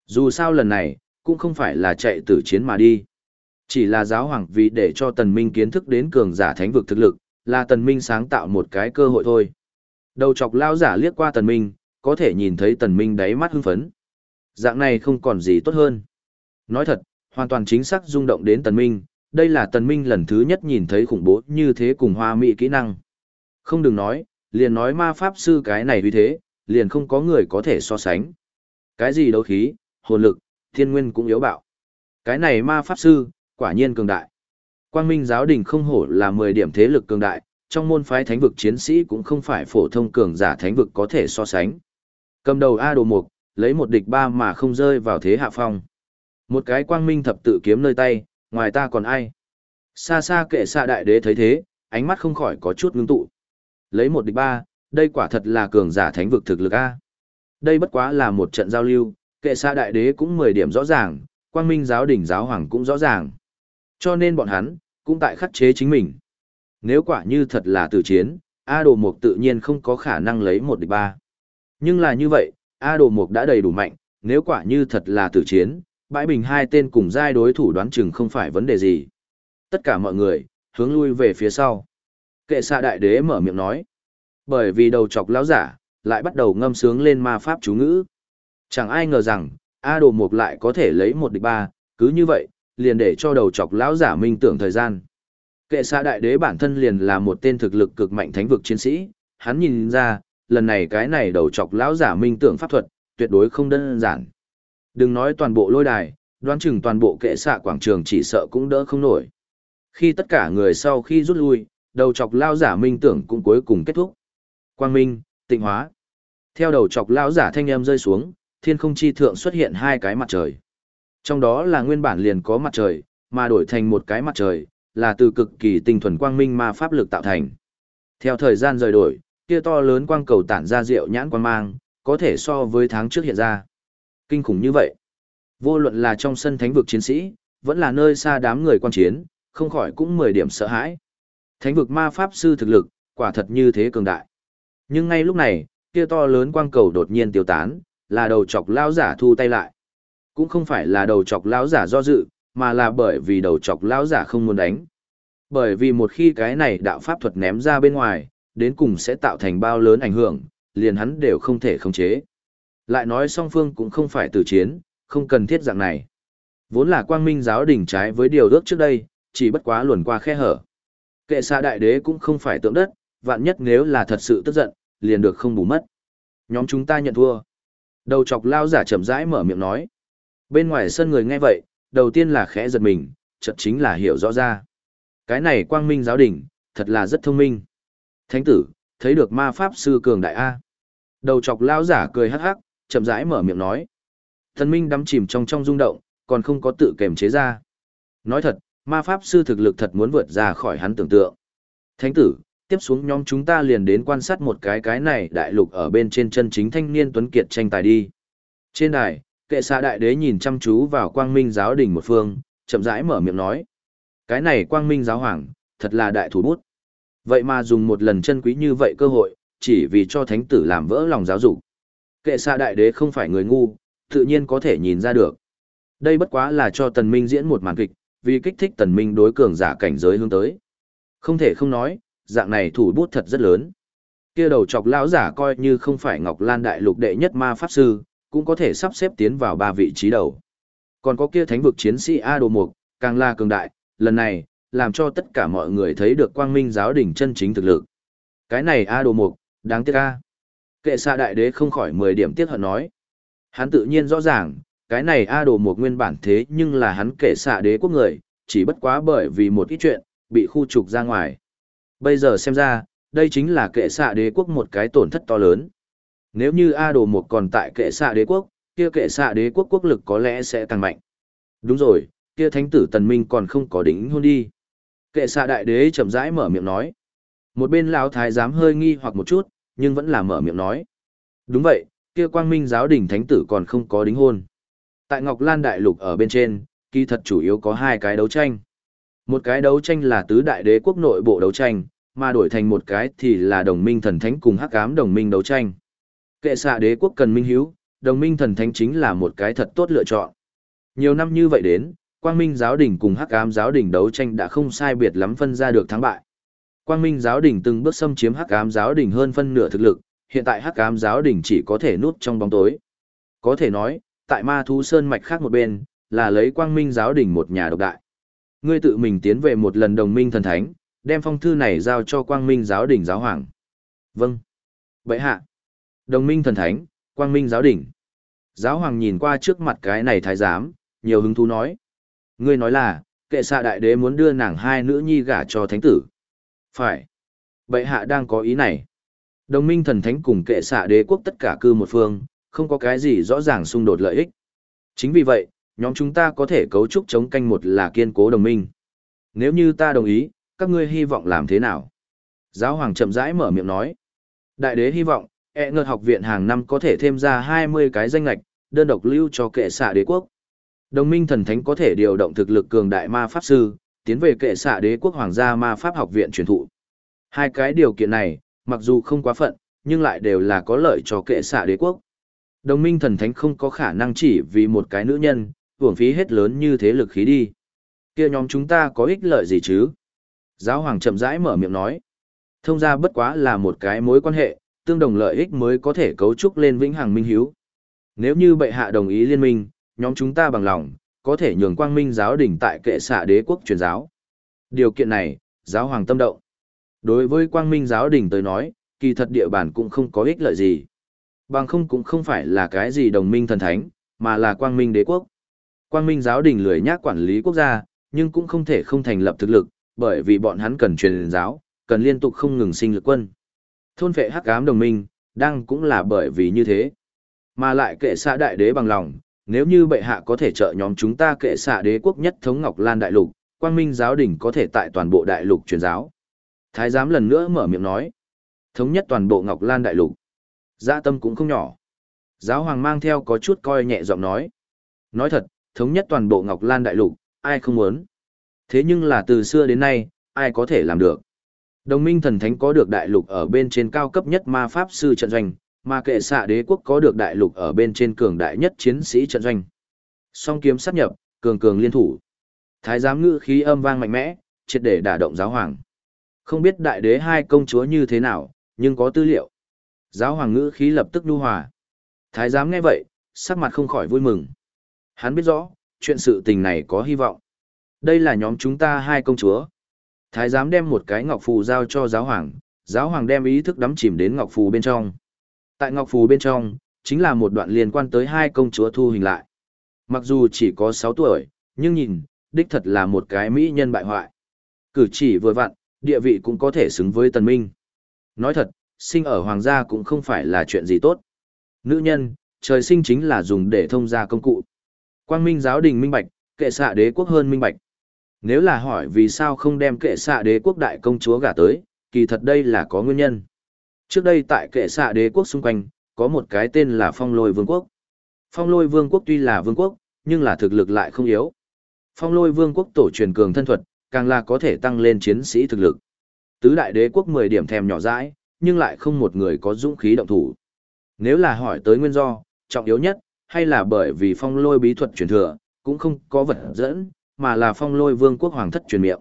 Dù sao lần này, cũng không phải là chạy tử chiến mà đi. Chỉ là giáo hoàng vì để cho tần minh kiến thức đến cường giả thánh vực thực lực, là tần minh sáng tạo một cái cơ hội thôi. Đầu chọc lao giả liếc qua tần minh, có thể nhìn thấy tần minh đáy mắt hưng phấn. Dạng này không còn gì tốt hơn. Nói thật, hoàn toàn chính xác rung động đến tần minh, đây là tần minh lần thứ nhất nhìn thấy khủng bố như thế cùng hoa mỹ kỹ năng. Không đừng nói, liền nói ma pháp sư cái này uy thế, liền không có người có thể so sánh. Cái gì đấu khí, hồn lực, thiên nguyên cũng yếu bạo. Cái này ma pháp sư, quả nhiên cường đại. Quang Minh giáo đình không hổ là 10 điểm thế lực cường đại, trong môn phái thánh vực chiến sĩ cũng không phải phổ thông cường giả thánh vực có thể so sánh. Cầm đầu A đồ mục, lấy một địch ba mà không rơi vào thế hạ phong. Một cái quang minh thập tự kiếm nơi tay, ngoài ta còn ai? Xa xa kệ xa đại đế thấy thế, ánh mắt không khỏi có chút ngưng tụ. Lấy một địch ba, đây quả thật là cường giả thánh vực thực lực A. Đây bất quá là một trận giao lưu, kệ xa đại đế cũng 10 điểm rõ ràng, quang minh giáo đỉnh giáo hoàng cũng rõ ràng. Cho nên bọn hắn, cũng tại khắc chế chính mình. Nếu quả như thật là tử chiến, A Đồ Mục tự nhiên không có khả năng lấy một địch ba. Nhưng là như vậy, A Đồ Mục đã đầy đủ mạnh, nếu quả như thật là tử chiến, bãi bình hai tên cùng giai đối thủ đoán chừng không phải vấn đề gì. Tất cả mọi người, hướng lui về phía sau. Kệ xạ đại đế mở miệng nói. Bởi vì đầu chọc lão giả, lại bắt đầu ngâm sướng lên ma pháp chú ngữ. Chẳng ai ngờ rằng, A đồ mục lại có thể lấy một địch ba, cứ như vậy, liền để cho đầu chọc lão giả minh tưởng thời gian. Kệ xa đại đế bản thân liền là một tên thực lực cực mạnh thánh vực chiến sĩ, hắn nhìn ra, lần này cái này đầu chọc lão giả minh tưởng pháp thuật, tuyệt đối không đơn giản. Đừng nói toàn bộ lôi đài, đoán chừng toàn bộ kệ xạ quảng trường chỉ sợ cũng đỡ không nổi. Khi tất cả người sau khi rút lui, đầu chọc lão giả minh tưởng cũng cuối cùng kết thúc. Quang minh, tịnh hóa. Theo đầu chọc lão giả thanh em rơi xuống, thiên không chi thượng xuất hiện hai cái mặt trời. Trong đó là nguyên bản liền có mặt trời, mà đổi thành một cái mặt trời, là từ cực kỳ tinh thuần quang minh ma pháp lực tạo thành. Theo thời gian rời đổi, kia to lớn quang cầu tản ra rượu nhãn quang mang, có thể so với tháng trước hiện ra. Kinh khủng như vậy. Vô luận là trong sân thánh vực chiến sĩ, vẫn là nơi xa đám người quan chiến, không khỏi cũng 10 điểm sợ hãi. Thánh vực ma pháp sư thực lực, quả thật như thế cường đại. Nhưng ngay lúc này, kia to lớn quang cầu đột nhiên tiêu tán, là đầu chọc lao giả thu tay lại. Cũng không phải là đầu chọc lao giả do dự, mà là bởi vì đầu chọc lão giả không muốn đánh. Bởi vì một khi cái này đạo pháp thuật ném ra bên ngoài, đến cùng sẽ tạo thành bao lớn ảnh hưởng, liền hắn đều không thể khống chế. Lại nói song phương cũng không phải từ chiến, không cần thiết dạng này. Vốn là quang minh giáo đỉnh trái với điều ước trước đây, chỉ bất quá luồn qua khe hở. Kệ xa đại đế cũng không phải tượng đất, vạn nhất nếu là thật sự tức giận, liền được không bù mất. Nhóm chúng ta nhận thua. Đầu chọc lao giả chậm rãi mở miệng nói. Bên ngoài sân người nghe vậy, đầu tiên là khẽ giật mình, chợt chính là hiểu rõ ra. Cái này quang minh giáo đỉnh, thật là rất thông minh. Thánh tử, thấy được ma pháp sư cường đại A. Đầu chọc lao giả cười hắc hắc, chậm rãi mở miệng nói. Thần minh đắm chìm trong trong rung động, còn không có tự kềm chế ra. Nói thật, ma pháp sư thực lực thật muốn vượt ra khỏi hắn tưởng tượng. Thánh tử, tiếp xuống nhóm chúng ta liền đến quan sát một cái cái này đại lục ở bên trên chân chính thanh niên tuấn kiệt tranh tài đi. Trên đài, kệ xạ đại đế nhìn chăm chú vào quang minh giáo đình một phương, chậm rãi mở miệng nói. Cái này quang minh giáo hoàng, thật là đại thủ bút. Vậy mà dùng một lần chân quý như vậy cơ hội, chỉ vì cho thánh tử làm vỡ lòng giáo dục. Kệ xạ đại đế không phải người ngu, tự nhiên có thể nhìn ra được. Đây bất quá là cho tần minh diễn một màn kịch, vì kích thích tần minh đối cường giả cảnh giới hướng tới. Không thể không nói, dạng này thủ bút thật rất lớn. Kia đầu chọc lão giả coi như không phải Ngọc Lan đại lục đệ nhất ma pháp sư, cũng có thể sắp xếp tiến vào ba vị trí đầu. Còn có kia thánh vực chiến sĩ A Đồ Mục, càng là cường đại, lần này, làm cho tất cả mọi người thấy được quang minh giáo đỉnh chân chính thực lực. Cái này A Đồ Mục, đáng tiếc A. Kệ xa đại đế không khỏi 10 điểm tiếc hận nói. Hắn tự nhiên rõ ràng, cái này A Đồ Mục nguyên bản thế nhưng là hắn kệ xa đế quốc người, chỉ bất quá bởi vì một ít chuyện, bị khu trục ra ngoài. Bây giờ xem ra, đây chính là kệ xạ đế quốc một cái tổn thất to lớn. Nếu như A Đồ Mục còn tại kệ xạ đế quốc, kia kệ xạ đế quốc quốc lực có lẽ sẽ tăng mạnh. Đúng rồi, kia thánh tử tần minh còn không có đính hôn đi. Kệ xạ đại đế chậm rãi mở miệng nói. Một bên lão thái giám hơi nghi hoặc một chút, nhưng vẫn là mở miệng nói. Đúng vậy, kia quang minh giáo đình thánh tử còn không có đính hôn. Tại Ngọc Lan Đại Lục ở bên trên, kỳ thật chủ yếu có hai cái đấu tranh. Một cái đấu tranh là tứ đại đế quốc nội bộ đấu tranh, mà đổi thành một cái thì là đồng minh thần thánh cùng hắc ám đồng minh đấu tranh. Kệ xạ đế quốc cần minh hiếu, đồng minh thần thánh chính là một cái thật tốt lựa chọn. Nhiều năm như vậy đến, quang minh giáo đình cùng hắc ám giáo đình đấu tranh đã không sai biệt lắm phân ra được thắng bại. Quang minh giáo đình từng bước xâm chiếm hắc ám giáo đình hơn phân nửa thực lực, hiện tại hắc ám giáo đình chỉ có thể núp trong bóng tối. Có thể nói, tại ma thú sơn mạch khác một bên, là lấy quang minh giáo đình một nhà độc đại. Ngươi tự mình tiến về một lần đồng minh thần thánh, đem phong thư này giao cho quang minh giáo đình giáo hoàng. Vâng. bệ hạ. Đồng minh thần thánh, quang minh giáo đình. Giáo hoàng nhìn qua trước mặt cái này thái giám, nhiều hứng thú nói. Ngươi nói là, kệ xạ đại đế muốn đưa nàng hai nữ nhi gả cho thánh tử. Phải. Bệ hạ đang có ý này. Đồng minh thần thánh cùng kệ xạ đế quốc tất cả cư một phương, không có cái gì rõ ràng xung đột lợi ích. Chính vì vậy, nhóm chúng ta có thể cấu trúc chống canh một là kiên cố đồng minh. Nếu như ta đồng ý, các ngươi hy vọng làm thế nào? Giáo hoàng chậm rãi mở miệng nói. Đại đế hy vọng, e ngợt học viện hàng năm có thể thêm ra 20 cái danh lạch, đơn độc lưu cho kệ xạ đế quốc. Đồng minh thần thánh có thể điều động thực lực cường đại ma pháp sư, tiến về kệ xạ đế quốc hoàng gia ma pháp học viện truyền thụ. Hai cái điều kiện này, mặc dù không quá phận, nhưng lại đều là có lợi cho kệ xạ đế quốc. Đồng minh thần thánh không có khả năng chỉ vì một cái nữ nhân, uổng phí hết lớn như thế lực khí đi. Kia nhóm chúng ta có ích lợi gì chứ? Giáo hoàng chậm rãi mở miệng nói. Thông ra bất quá là một cái mối quan hệ, tương đồng lợi ích mới có thể cấu trúc lên vĩnh hằng minh hiếu. Nếu như bệ hạ đồng ý liên minh, nhóm chúng ta bằng lòng, có thể nhường quang minh giáo đỉnh tại kệ xạ đế quốc truyền giáo. Điều kiện này, giáo hoàng tâm động. Đối với quang minh giáo đỉnh tới nói, kỳ thật địa bàn cũng không có ích lợi gì. Bằng không cũng không phải là cái gì đồng minh thần thánh, mà là quang minh đế quốc. Quang minh giáo đình lười nhác quản lý quốc gia, nhưng cũng không thể không thành lập thực lực, bởi vì bọn hắn cần truyền giáo, cần liên tục không ngừng sinh lực quân. Thôn vệ hắc ám đồng minh, đang cũng là bởi vì như thế. Mà lại kệ xạ đại đế bằng lòng, nếu như bệ hạ có thể trợ nhóm chúng ta kệ xạ đế quốc nhất thống Ngọc Lan đại lục, quang minh giáo đình có thể tại toàn bộ đại lục truyền giáo. Thái giám lần nữa mở miệng nói, thống nhất toàn bộ Ngọc Lan đại lục. Dạ tâm cũng không nhỏ. Giáo hoàng mang theo có chút coi nhẹ giọng nói. Nói thật, thống nhất toàn bộ Ngọc Lan đại lục, ai không muốn. Thế nhưng là từ xưa đến nay, ai có thể làm được. Đồng minh thần thánh có được đại lục ở bên trên cao cấp nhất ma pháp sư trận doanh, mà kệ xạ đế quốc có được đại lục ở bên trên cường đại nhất chiến sĩ trận doanh. Song kiếm sát nhập, cường cường liên thủ. Thái giám ngữ khí âm vang mạnh mẽ, triệt để đả động giáo hoàng. Không biết đại đế hai công chúa như thế nào, nhưng có tư liệu. Giáo hoàng ngữ khí lập tức nhu hòa. Thái giám nghe vậy, sắc mặt không khỏi vui mừng. Hắn biết rõ, chuyện sự tình này có hy vọng. Đây là nhóm chúng ta hai công chúa. Thái giám đem một cái ngọc phù giao cho giáo hoàng, giáo hoàng đem ý thức đắm chìm đến ngọc phù bên trong. Tại ngọc phù bên trong, chính là một đoạn liên quan tới hai công chúa thu hình lại. Mặc dù chỉ có 6 tuổi, nhưng nhìn, đích thật là một cái mỹ nhân bại hoại. Cử chỉ vừa vặn, địa vị cũng có thể xứng với tần minh. Nói thật, sinh ở hoàng gia cũng không phải là chuyện gì tốt. Nữ nhân, trời sinh chính là dùng để thông gia công cụ. Quang minh giáo đình minh bạch, kệ xạ đế quốc hơn minh bạch. Nếu là hỏi vì sao không đem kệ xạ đế quốc đại công chúa gả tới, kỳ thật đây là có nguyên nhân. Trước đây tại kệ xạ đế quốc xung quanh, có một cái tên là phong lôi vương quốc. Phong lôi vương quốc tuy là vương quốc, nhưng là thực lực lại không yếu. Phong lôi vương quốc tổ truyền cường thân thuật, càng là có thể tăng lên chiến sĩ thực lực. Tứ đại đế quốc 10 điểm thèm nhỏ dãi, nhưng lại không một người có dũng khí động thủ. Nếu là hỏi tới nguyên do, trọng yếu nhất, hay là bởi vì phong lôi bí thuật truyền thừa, cũng không có vật dẫn, mà là phong lôi vương quốc hoàng thất truyền miệng.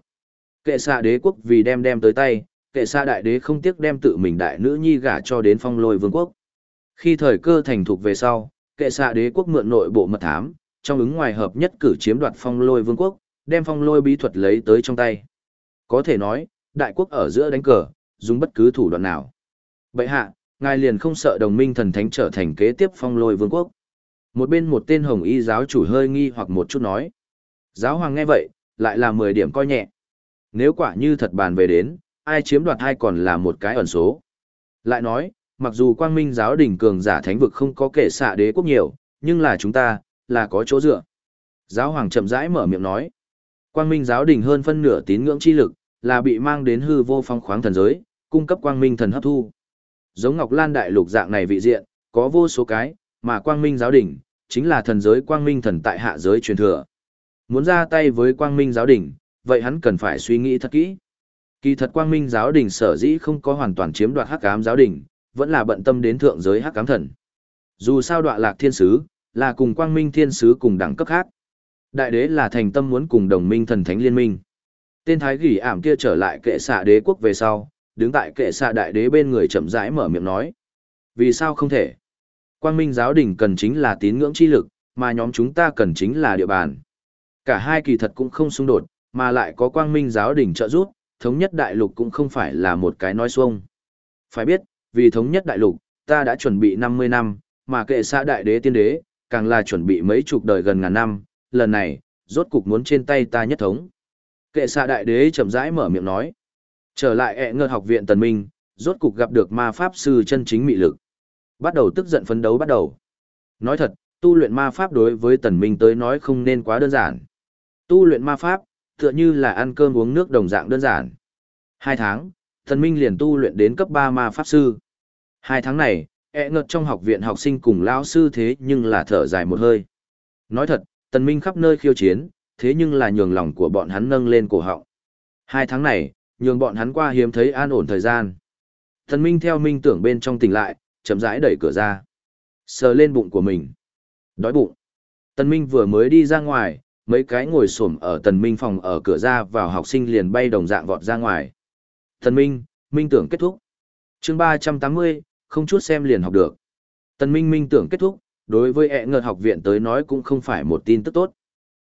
Kệ xạ đế quốc vì đem đem tới tay, kệ xạ đại đế không tiếc đem tự mình đại nữ nhi gả cho đến phong lôi vương quốc. Khi thời cơ thành thục về sau, kệ xạ đế quốc mượn nội bộ mật thám, trong ứng ngoài hợp nhất cử chiếm đoạt phong lôi vương quốc, đem phong lôi bí thuật lấy tới trong tay. Có thể nói, đại quốc ở giữa đánh cờ, dùng bất cứ thủ đoạn nào. Bệ hạ, ngài liền không sợ đồng minh thần thánh trở thành kế tiếp phong lôi vương quốc. Một bên một tên hồng y giáo chủ hơi nghi hoặc một chút nói. Giáo hoàng nghe vậy, lại là 10 điểm coi nhẹ. Nếu quả như thật bàn về đến, ai chiếm đoạt ai còn là một cái ẩn số. Lại nói, mặc dù quang minh giáo đỉnh cường giả thánh vực không có kể xạ đế quốc nhiều, nhưng là chúng ta, là có chỗ dựa. Giáo hoàng chậm rãi mở miệng nói. Quang minh giáo đỉnh hơn phân nửa tín ngưỡng chi lực, là bị mang đến hư vô phong khoáng thần giới, cung cấp quang minh thần hấp thu. Giống Ngọc Lan đại lục dạng này vị diện, có vô số cái, mà quang minh giáo đỉnh, chính là thần giới quang minh thần tại hạ giới truyền thừa. Muốn ra tay với quang minh giáo đình vậy hắn cần phải suy nghĩ thật kỹ. Kỳ thật quang minh giáo đình sở dĩ không có hoàn toàn chiếm đoạt hắc ám giáo đình vẫn là bận tâm đến thượng giới hắc ám thần. Dù sao đoạn lạc thiên sứ, là cùng quang minh thiên sứ cùng đẳng cấp khác. Đại đế là thành tâm muốn cùng đồng minh thần thánh liên minh. Tên thái gỉ ảm kia trở lại kệ xạ đế quốc về sau, đứng tại kệ xạ đại đế bên người chậm rãi mở miệng nói. Vì sao không thể? Quang minh giáo đình cần chính là tín ngưỡng chi lực, mà nhóm chúng ta cần chính là địa bàn. Cả hai kỳ thật cũng không xung đột, mà lại có quang minh giáo đình trợ giúp, thống nhất đại lục cũng không phải là một cái nói xuông. Phải biết, vì thống nhất đại lục, ta đã chuẩn bị 50 năm, mà kệ xã đại đế tiên đế, càng là chuẩn bị mấy chục đời gần ngàn năm, lần này, rốt cục muốn trên tay ta nhất thống. Kệ xã đại đế chậm rãi mở miệng nói. Trở lại ẹ ngơ học viện tần minh, rốt cục gặp được ma pháp sư chân chính mị lực. Bắt đầu tức giận phấn đấu bắt đầu. Nói thật, tu luyện ma pháp đối với tần minh tới nói không nên quá đơn giản. Tu luyện ma pháp, tựa như là ăn cơm uống nước đồng dạng đơn giản. Hai tháng, thần minh liền tu luyện đến cấp 3 ma pháp sư. Hai tháng này, ẹ ngợt trong học viện học sinh cùng lão sư thế nhưng là thở dài một hơi. Nói thật, tần minh khắp nơi khiêu chiến, thế nhưng là nhường lòng của bọn hắn nâng lên cổ họng. Hai tháng này, nhường bọn hắn qua hiếm thấy an ổn thời gian. Tần minh theo minh tưởng bên trong tỉnh lại, chậm rãi đẩy cửa ra. Sờ lên bụng của mình. Đói bụng. Tần Minh vừa mới đi ra ngoài, mấy cái ngồi xổm ở Tần Minh phòng ở cửa ra vào học sinh liền bay đồng dạng vọt ra ngoài. Tần Minh, Minh tưởng kết thúc. Chương 380, không chút xem liền học được. Tần Minh Minh tưởng kết thúc, đối với ẹ ngợt học viện tới nói cũng không phải một tin tức tốt.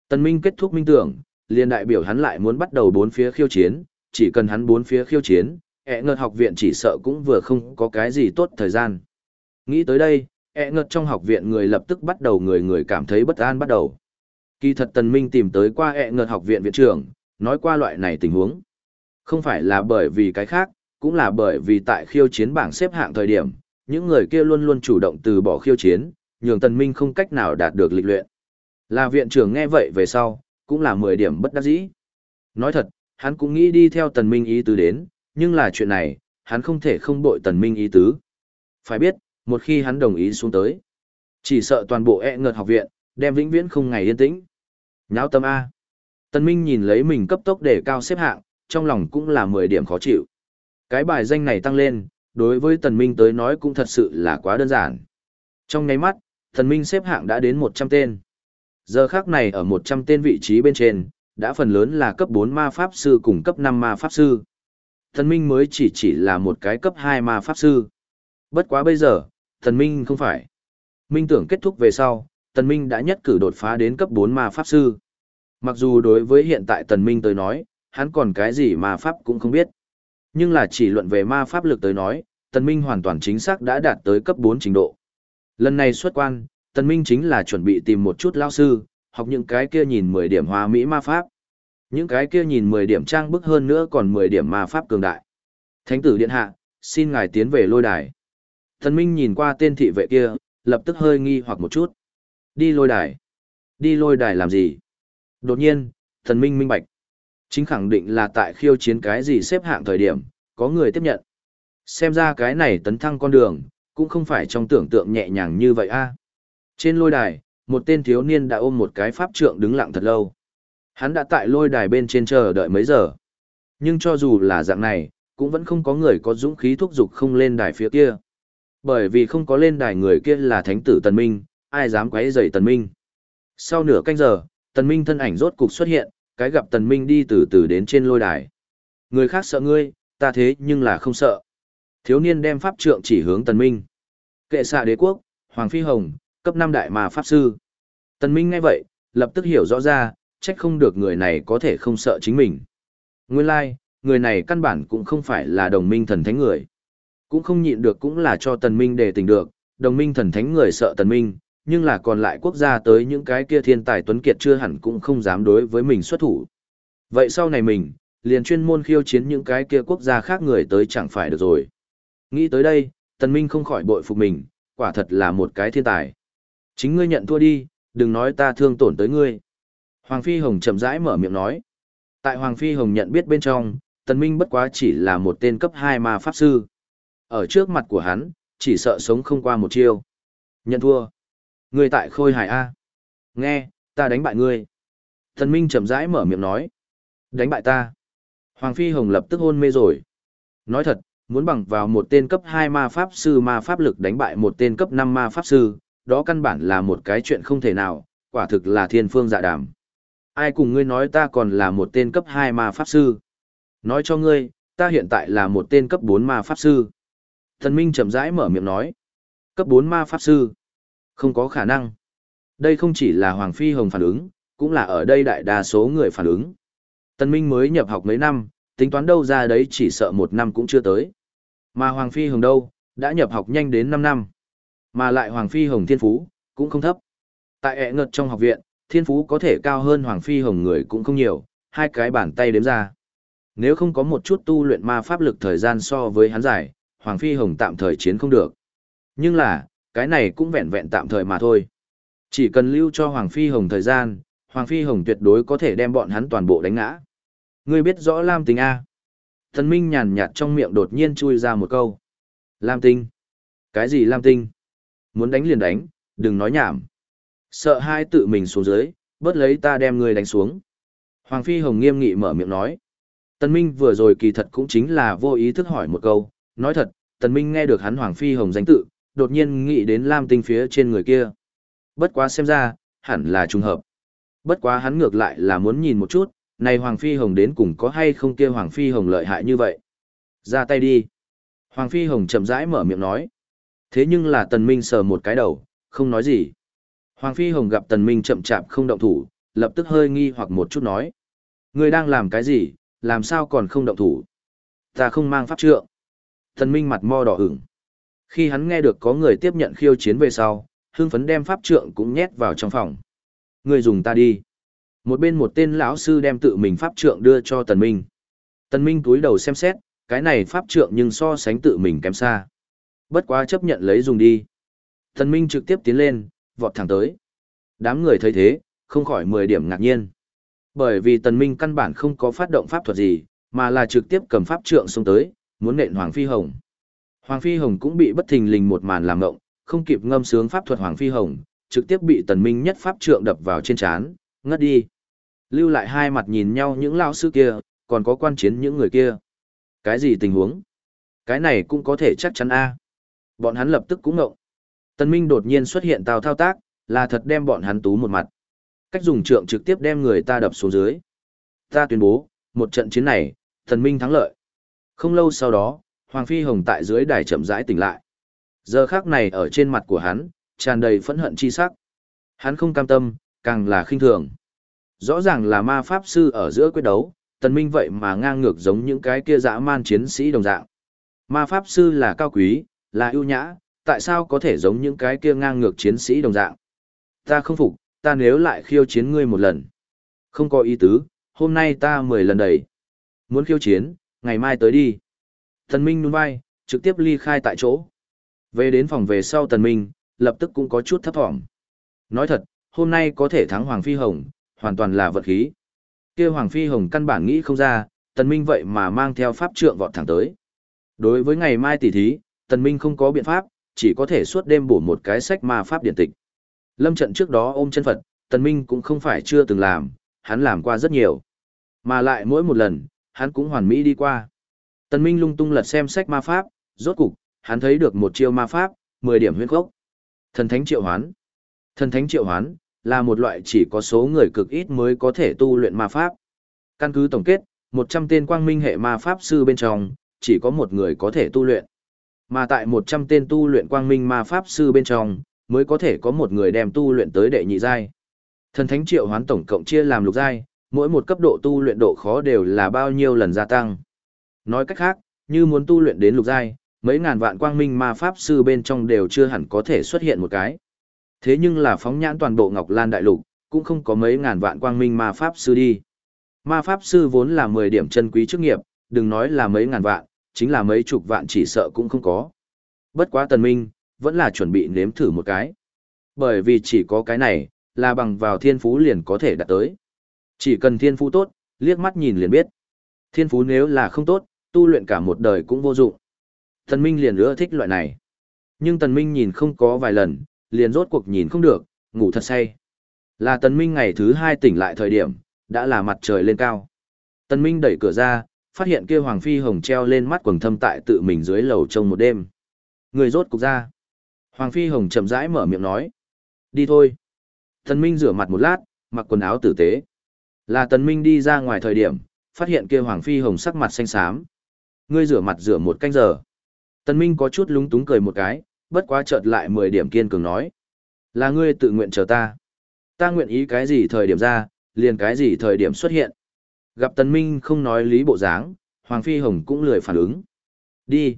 Tần Minh kết thúc Minh tưởng, liền đại biểu hắn lại muốn bắt đầu bốn phía khiêu chiến, chỉ cần hắn bốn phía khiêu chiến, ẹ ngợt học viện chỉ sợ cũng vừa không có cái gì tốt thời gian. Nghĩ tới đây, ẹ ngợt trong học viện người lập tức bắt đầu người người cảm thấy bất an bắt đầu. Kỳ thật Tần Minh tìm tới qua ẹ ngợt học viện viện trưởng, nói qua loại này tình huống. Không phải là bởi vì cái khác, cũng là bởi vì tại khiêu chiến bảng xếp hạng thời điểm, những người kia luôn luôn chủ động từ bỏ khiêu chiến, nhường Tần Minh không cách nào đạt được lịch luyện. Là viện trưởng nghe vậy về sau, cũng là 10 điểm bất đắc dĩ. Nói thật, hắn cũng nghĩ đi theo Tần Minh ý tứ đến, nhưng là chuyện này, hắn không thể không bội Tần Minh ý tứ. Phải biết, một khi hắn đồng ý xuống tới, chỉ sợ toàn bộ e ngợt học viện, đem vĩnh viễn không ngày yên tĩnh. Nháo tâm A. Tần Minh nhìn lấy mình cấp tốc để cao xếp hạng, trong lòng cũng là 10 điểm khó chịu. Cái bài danh này tăng lên, đối với Tần Minh tới nói cũng thật sự là quá đơn giản. Trong nháy mắt, Tần Minh xếp hạng đã đến 100 tên. Giờ khắc này ở 100 tên vị trí bên trên, đã phần lớn là cấp 4 ma pháp sư cùng cấp 5 ma pháp sư. Tần Minh mới chỉ chỉ là một cái cấp 2 ma pháp sư. Bất quá bây giờ, Tần Minh không phải. Minh tưởng kết thúc về sau, Tần Minh đã nhất cử đột phá đến cấp 4 ma pháp sư. Mặc dù đối với hiện tại Tần Minh tới nói, hắn còn cái gì ma pháp cũng không biết. Nhưng là chỉ luận về ma pháp lực tới nói, Tần Minh hoàn toàn chính xác đã đạt tới cấp 4 trình độ. Lần này xuất quan, Tần Minh chính là chuẩn bị tìm một chút lao sư, học những cái kia nhìn 10 điểm hòa mỹ ma pháp. Những cái kia nhìn 10 điểm trang bức hơn nữa còn 10 điểm ma pháp cường đại. Thánh tử điện hạ, xin ngài tiến về lôi đài. Tần Minh nhìn qua tên thị vệ kia, lập tức hơi nghi hoặc một chút. Đi lôi đài. Đi lôi đài làm gì? Đột nhiên, thần Minh minh bạch. Chính khẳng định là tại khiêu chiến cái gì xếp hạng thời điểm, có người tiếp nhận. Xem ra cái này tấn thăng con đường, cũng không phải trong tưởng tượng nhẹ nhàng như vậy a. Trên lôi đài, một tên thiếu niên đã ôm một cái pháp trượng đứng lặng thật lâu. Hắn đã tại lôi đài bên trên chờ đợi mấy giờ. Nhưng cho dù là dạng này, cũng vẫn không có người có dũng khí thúc giục không lên đài phía kia. Bởi vì không có lên đài người kia là thánh tử Tần Minh, ai dám quấy rầy Tần Minh. Sau nửa canh giờ, Tần Minh thân ảnh rốt cục xuất hiện, cái gặp Tần Minh đi từ từ đến trên lôi đài. Người khác sợ ngươi, ta thế nhưng là không sợ. Thiếu niên đem pháp trượng chỉ hướng Tần Minh. Kệ xạ đế quốc, Hoàng Phi Hồng, cấp 5 đại mà pháp sư. Tần Minh nghe vậy, lập tức hiểu rõ ra, trách không được người này có thể không sợ chính mình. Nguyên lai, like, người này căn bản cũng không phải là đồng minh thần thánh người. Cũng không nhịn được cũng là cho Tần Minh để tình được, đồng minh thần thánh người sợ Tần Minh, nhưng là còn lại quốc gia tới những cái kia thiên tài tuấn kiệt chưa hẳn cũng không dám đối với mình xuất thủ. Vậy sau này mình, liền chuyên môn khiêu chiến những cái kia quốc gia khác người tới chẳng phải được rồi. Nghĩ tới đây, Tần Minh không khỏi bội phục mình, quả thật là một cái thiên tài. Chính ngươi nhận thua đi, đừng nói ta thương tổn tới ngươi. Hoàng Phi Hồng chậm rãi mở miệng nói. Tại Hoàng Phi Hồng nhận biết bên trong, Tần Minh bất quá chỉ là một tên cấp 2 ma pháp sư. Ở trước mặt của hắn, chỉ sợ sống không qua một chiêu. Nhận thua. Ngươi tại khôi hài A. Nghe, ta đánh bại ngươi. Thần Minh chậm rãi mở miệng nói. Đánh bại ta. Hoàng Phi Hồng lập tức hôn mê rồi. Nói thật, muốn bằng vào một tên cấp 2 ma pháp sư ma pháp lực đánh bại một tên cấp 5 ma pháp sư, đó căn bản là một cái chuyện không thể nào, quả thực là thiên phương dạ đàm. Ai cùng ngươi nói ta còn là một tên cấp 2 ma pháp sư? Nói cho ngươi, ta hiện tại là một tên cấp 4 ma pháp sư. Thần Minh chậm rãi mở miệng nói. Cấp 4 ma pháp sư? Không có khả năng. Đây không chỉ là Hoàng Phi Hồng phản ứng, cũng là ở đây đại đa số người phản ứng. tân Minh mới nhập học mấy năm, tính toán đâu ra đấy chỉ sợ một năm cũng chưa tới. Mà Hoàng Phi Hồng đâu, đã nhập học nhanh đến 5 năm. Mà lại Hoàng Phi Hồng thiên phú, cũng không thấp. Tại ẹ ngật trong học viện, thiên phú có thể cao hơn Hoàng Phi Hồng người cũng không nhiều, hai cái bàn tay đếm ra. Nếu không có một chút tu luyện ma pháp lực thời gian so với hắn giải, Hoàng Phi Hồng tạm thời chiến không được. Nhưng là, cái này cũng vẹn vẹn tạm thời mà thôi. Chỉ cần lưu cho Hoàng Phi Hồng thời gian, Hoàng Phi Hồng tuyệt đối có thể đem bọn hắn toàn bộ đánh ngã. Ngươi biết rõ Lam Tinh A. Thần Minh nhàn nhạt trong miệng đột nhiên chui ra một câu. Lam Tinh. Cái gì Lam Tinh? Muốn đánh liền đánh, đừng nói nhảm. Sợ hai tự mình xuống dưới, bớt lấy ta đem ngươi đánh xuống. Hoàng Phi Hồng nghiêm nghị mở miệng nói. tân Minh vừa rồi kỳ thật cũng chính là vô ý thức hỏi một câu, nói thật, tân Minh nghe được hắn Hoàng Phi Hồng danh tự, đột nhiên nghĩ đến lam tinh phía trên người kia. Bất quá xem ra, hẳn là trùng hợp. Bất quá hắn ngược lại là muốn nhìn một chút, này Hoàng Phi Hồng đến cùng có hay không kia Hoàng Phi Hồng lợi hại như vậy. Ra tay đi. Hoàng Phi Hồng chậm rãi mở miệng nói. Thế nhưng là Tần Minh sờ một cái đầu, không nói gì. Hoàng Phi Hồng gặp Tần Minh chậm chạp không động thủ, lập tức hơi nghi hoặc một chút nói. Người đang làm cái gì, làm sao còn không động thủ? Ta không mang pháp trượng. Tần Minh mặt mo đỏ ửng. Khi hắn nghe được có người tiếp nhận khiêu chiến về sau, hưng phấn đem pháp trượng cũng nhét vào trong phòng. Người dùng ta đi. Một bên một tên lão sư đem tự mình pháp trượng đưa cho Tần Minh. Tần Minh cúi đầu xem xét, cái này pháp trượng nhưng so sánh tự mình kém xa. Bất quá chấp nhận lấy dùng đi. Tần Minh trực tiếp tiến lên, vọt thẳng tới. Đám người thấy thế, không khỏi 10 điểm ngạc nhiên. Bởi vì Tần Minh căn bản không có phát động pháp thuật gì, mà là trực tiếp cầm pháp trượng xông tới, muốn nện Hoàng Phi Hồng. Hoàng Phi Hồng cũng bị bất thình lình một màn làm ngộng, không kịp ngâm sướng pháp thuật Hoàng Phi Hồng, trực tiếp bị Tần Minh nhất pháp trượng đập vào trên chán, ngất đi. Lưu lại hai mặt nhìn nhau những lão sư kia, còn có quan chiến những người kia. Cái gì tình huống? Cái này cũng có thể chắc chắn a. Bọn hắn lập tức cũng ngộng. Tần Minh đột nhiên xuất hiện tào thao tác, là thật đem bọn hắn tú một mặt. Cách dùng trượng trực tiếp đem người ta đập xuống dưới. Ta tuyên bố, một trận chiến này, Tần Minh thắng lợi. Không lâu sau đó, Hoàng Phi Hồng tại dưới đài chậm rãi tỉnh lại. Giờ khắc này ở trên mặt của hắn, tràn đầy phẫn hận chi sắc. Hắn không cam tâm, càng là khinh thường. Rõ ràng là ma pháp sư ở giữa quyết đấu, tần minh vậy mà ngang ngược giống những cái kia dã man chiến sĩ đồng dạng. Ma pháp sư là cao quý, là ưu nhã, tại sao có thể giống những cái kia ngang ngược chiến sĩ đồng dạng? Ta không phục, ta nếu lại khiêu chiến ngươi một lần. Không có ý tứ, hôm nay ta mười lần đầy. Muốn khiêu chiến, ngày mai tới đi. Tần Minh nhún vai, trực tiếp ly khai tại chỗ. Về đến phòng về sau Tần Minh, lập tức cũng có chút thấp thỏm. Nói thật, hôm nay có thể thắng Hoàng Phi Hồng, hoàn toàn là vật khí. kia Hoàng Phi Hồng căn bản nghĩ không ra, Tần Minh vậy mà mang theo pháp trượng vọt thẳng tới. Đối với ngày mai tỷ thí, Tần Minh không có biện pháp, chỉ có thể suốt đêm bổ một cái sách ma pháp điển tịch. Lâm trận trước đó ôm chân Phật, Tần Minh cũng không phải chưa từng làm, hắn làm qua rất nhiều. Mà lại mỗi một lần, hắn cũng hoàn mỹ đi qua. Tần Minh lung tung lật xem sách ma pháp, rốt cục, hắn thấy được một chiêu ma pháp, 10 điểm huyết gốc. Thần thánh triệu hoán. Thần thánh triệu hoán là một loại chỉ có số người cực ít mới có thể tu luyện ma pháp. Căn cứ tổng kết, 100 tên quang minh hệ ma pháp sư bên trong, chỉ có một người có thể tu luyện. Mà tại 100 tên tu luyện quang minh ma pháp sư bên trong, mới có thể có một người đem tu luyện tới đệ nhị giai. Thần thánh triệu hoán tổng cộng chia làm lục giai, mỗi một cấp độ tu luyện độ khó đều là bao nhiêu lần gia tăng. Nói cách khác, như muốn tu luyện đến lục giai, mấy ngàn vạn quang minh ma pháp sư bên trong đều chưa hẳn có thể xuất hiện một cái. Thế nhưng là phóng nhãn toàn bộ Ngọc Lan Đại Lục, cũng không có mấy ngàn vạn quang minh ma pháp sư đi. Ma pháp sư vốn là 10 điểm chân quý chức nghiệp, đừng nói là mấy ngàn vạn, chính là mấy chục vạn chỉ sợ cũng không có. Bất quá tần minh, vẫn là chuẩn bị nếm thử một cái. Bởi vì chỉ có cái này, là bằng vào thiên phú liền có thể đạt tới. Chỉ cần thiên phú tốt, liếc mắt nhìn liền biết. Thiên phú nếu là không tốt, tu luyện cả một đời cũng vô dụng. Tần Minh liền ưa thích loại này. Nhưng Tần Minh nhìn không có vài lần, liền rốt cuộc nhìn không được, ngủ thật say. Là Tần Minh ngày thứ hai tỉnh lại thời điểm, đã là mặt trời lên cao. Tần Minh đẩy cửa ra, phát hiện kia Hoàng Phi Hồng treo lên mắt quần thâm tại tự mình dưới lầu trông một đêm. Người rốt cục ra. Hoàng Phi Hồng chậm rãi mở miệng nói. Đi thôi. Tần Minh rửa mặt một lát, mặc quần áo tử tế. Là Tần Minh đi ra ngoài thời điểm, phát hiện kia Hoàng Phi Hồng sắc mặt xanh xám. Ngươi rửa mặt rửa một canh giờ. Tần Minh có chút lúng túng cười một cái, bất quá chợt lại 10 điểm kiên cường nói. Là ngươi tự nguyện chờ ta. Ta nguyện ý cái gì thời điểm ra, liền cái gì thời điểm xuất hiện. Gặp Tần Minh không nói lý bộ dáng, Hoàng Phi Hồng cũng lười phản ứng. Đi.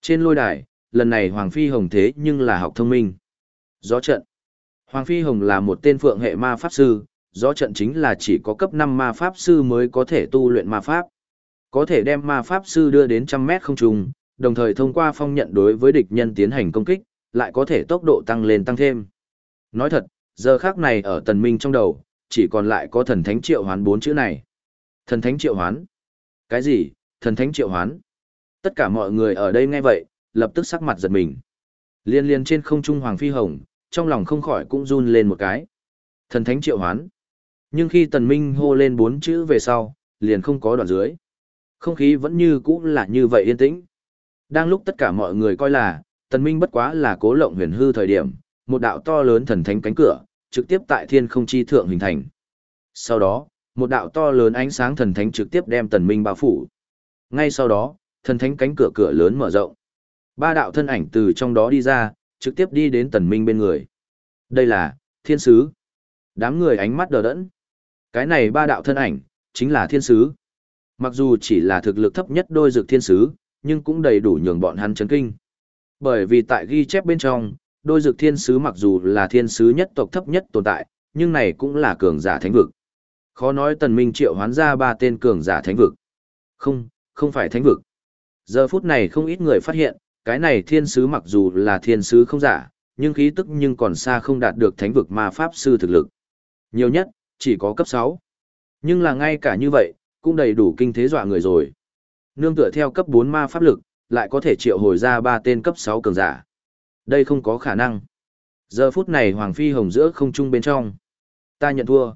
Trên lôi đài, lần này Hoàng Phi Hồng thế nhưng là học thông minh. Gió trận. Hoàng Phi Hồng là một tên phượng hệ ma pháp sư, gió trận chính là chỉ có cấp 5 ma pháp sư mới có thể tu luyện ma pháp. Có thể đem ma pháp sư đưa đến trăm mét không trùng, đồng thời thông qua phong nhận đối với địch nhân tiến hành công kích, lại có thể tốc độ tăng lên tăng thêm. Nói thật, giờ khác này ở tần minh trong đầu, chỉ còn lại có thần thánh triệu hoán bốn chữ này. Thần thánh triệu hoán? Cái gì? Thần thánh triệu hoán? Tất cả mọi người ở đây nghe vậy, lập tức sắc mặt giật mình. Liên liên trên không trung hoàng phi hồng, trong lòng không khỏi cũng run lên một cái. Thần thánh triệu hoán. Nhưng khi tần minh hô lên bốn chữ về sau, liền không có đoạn dưới. Không khí vẫn như cũ là như vậy yên tĩnh. Đang lúc tất cả mọi người coi là, Tần Minh bất quá là cố lộng huyền hư thời điểm, một đạo to lớn thần thánh cánh cửa, trực tiếp tại thiên không chi thượng hình thành. Sau đó, một đạo to lớn ánh sáng thần thánh trực tiếp đem Tần Minh bao phủ. Ngay sau đó, thần thánh cánh cửa cửa lớn mở rộng. Ba đạo thân ảnh từ trong đó đi ra, trực tiếp đi đến Tần Minh bên người. Đây là, thiên sứ. Đám người ánh mắt đờ đẫn. Cái này ba đạo thân ảnh, chính là thiên sứ. Mặc dù chỉ là thực lực thấp nhất đôi dược thiên sứ, nhưng cũng đầy đủ nhường bọn hắn chấn kinh. Bởi vì tại ghi chép bên trong, đôi dược thiên sứ mặc dù là thiên sứ nhất tộc thấp nhất tồn tại, nhưng này cũng là cường giả thánh vực. Khó nói tần minh triệu hoán ra ba tên cường giả thánh vực. Không, không phải thánh vực. Giờ phút này không ít người phát hiện, cái này thiên sứ mặc dù là thiên sứ không giả, nhưng khí tức nhưng còn xa không đạt được thánh vực ma pháp sư thực lực. Nhiều nhất, chỉ có cấp 6. Nhưng là ngay cả như vậy, cũng đầy đủ kinh thế dọa người rồi. Nương tựa theo cấp 4 ma pháp lực, lại có thể triệu hồi ra ba tên cấp 6 cường giả. Đây không có khả năng. Giờ phút này Hoàng Phi Hồng giữa không trung bên trong. Ta nhận thua.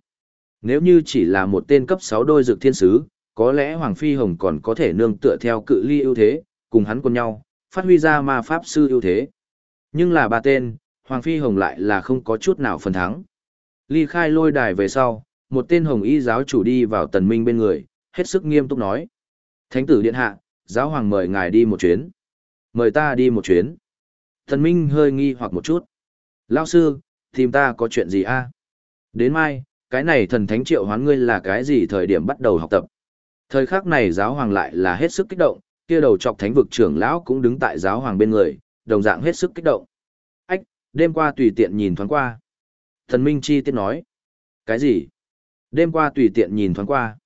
Nếu như chỉ là một tên cấp 6 đôi dược thiên sứ, có lẽ Hoàng Phi Hồng còn có thể nương tựa theo cự ly ưu thế, cùng hắn cùng nhau, phát huy ra ma pháp sư ưu thế. Nhưng là ba tên, Hoàng Phi Hồng lại là không có chút nào phần thắng. Ly khai lôi đài về sau, một tên hồng y giáo chủ đi vào tần minh bên người, hết sức nghiêm túc nói. Thánh tử điện hạ, giáo hoàng mời ngài đi một chuyến. Mời ta đi một chuyến. thần minh hơi nghi hoặc một chút. Lao sư, tìm ta có chuyện gì a? Đến mai, cái này thần thánh triệu hoán ngươi là cái gì thời điểm bắt đầu học tập. Thời khắc này giáo hoàng lại là hết sức kích động, kia đầu chọc thánh vực trưởng lão cũng đứng tại giáo hoàng bên người, đồng dạng hết sức kích động. Ách, đêm qua tùy tiện nhìn thoáng qua. Thần Minh Chi tiết nói. Cái gì? Đêm qua tùy tiện nhìn thoáng qua.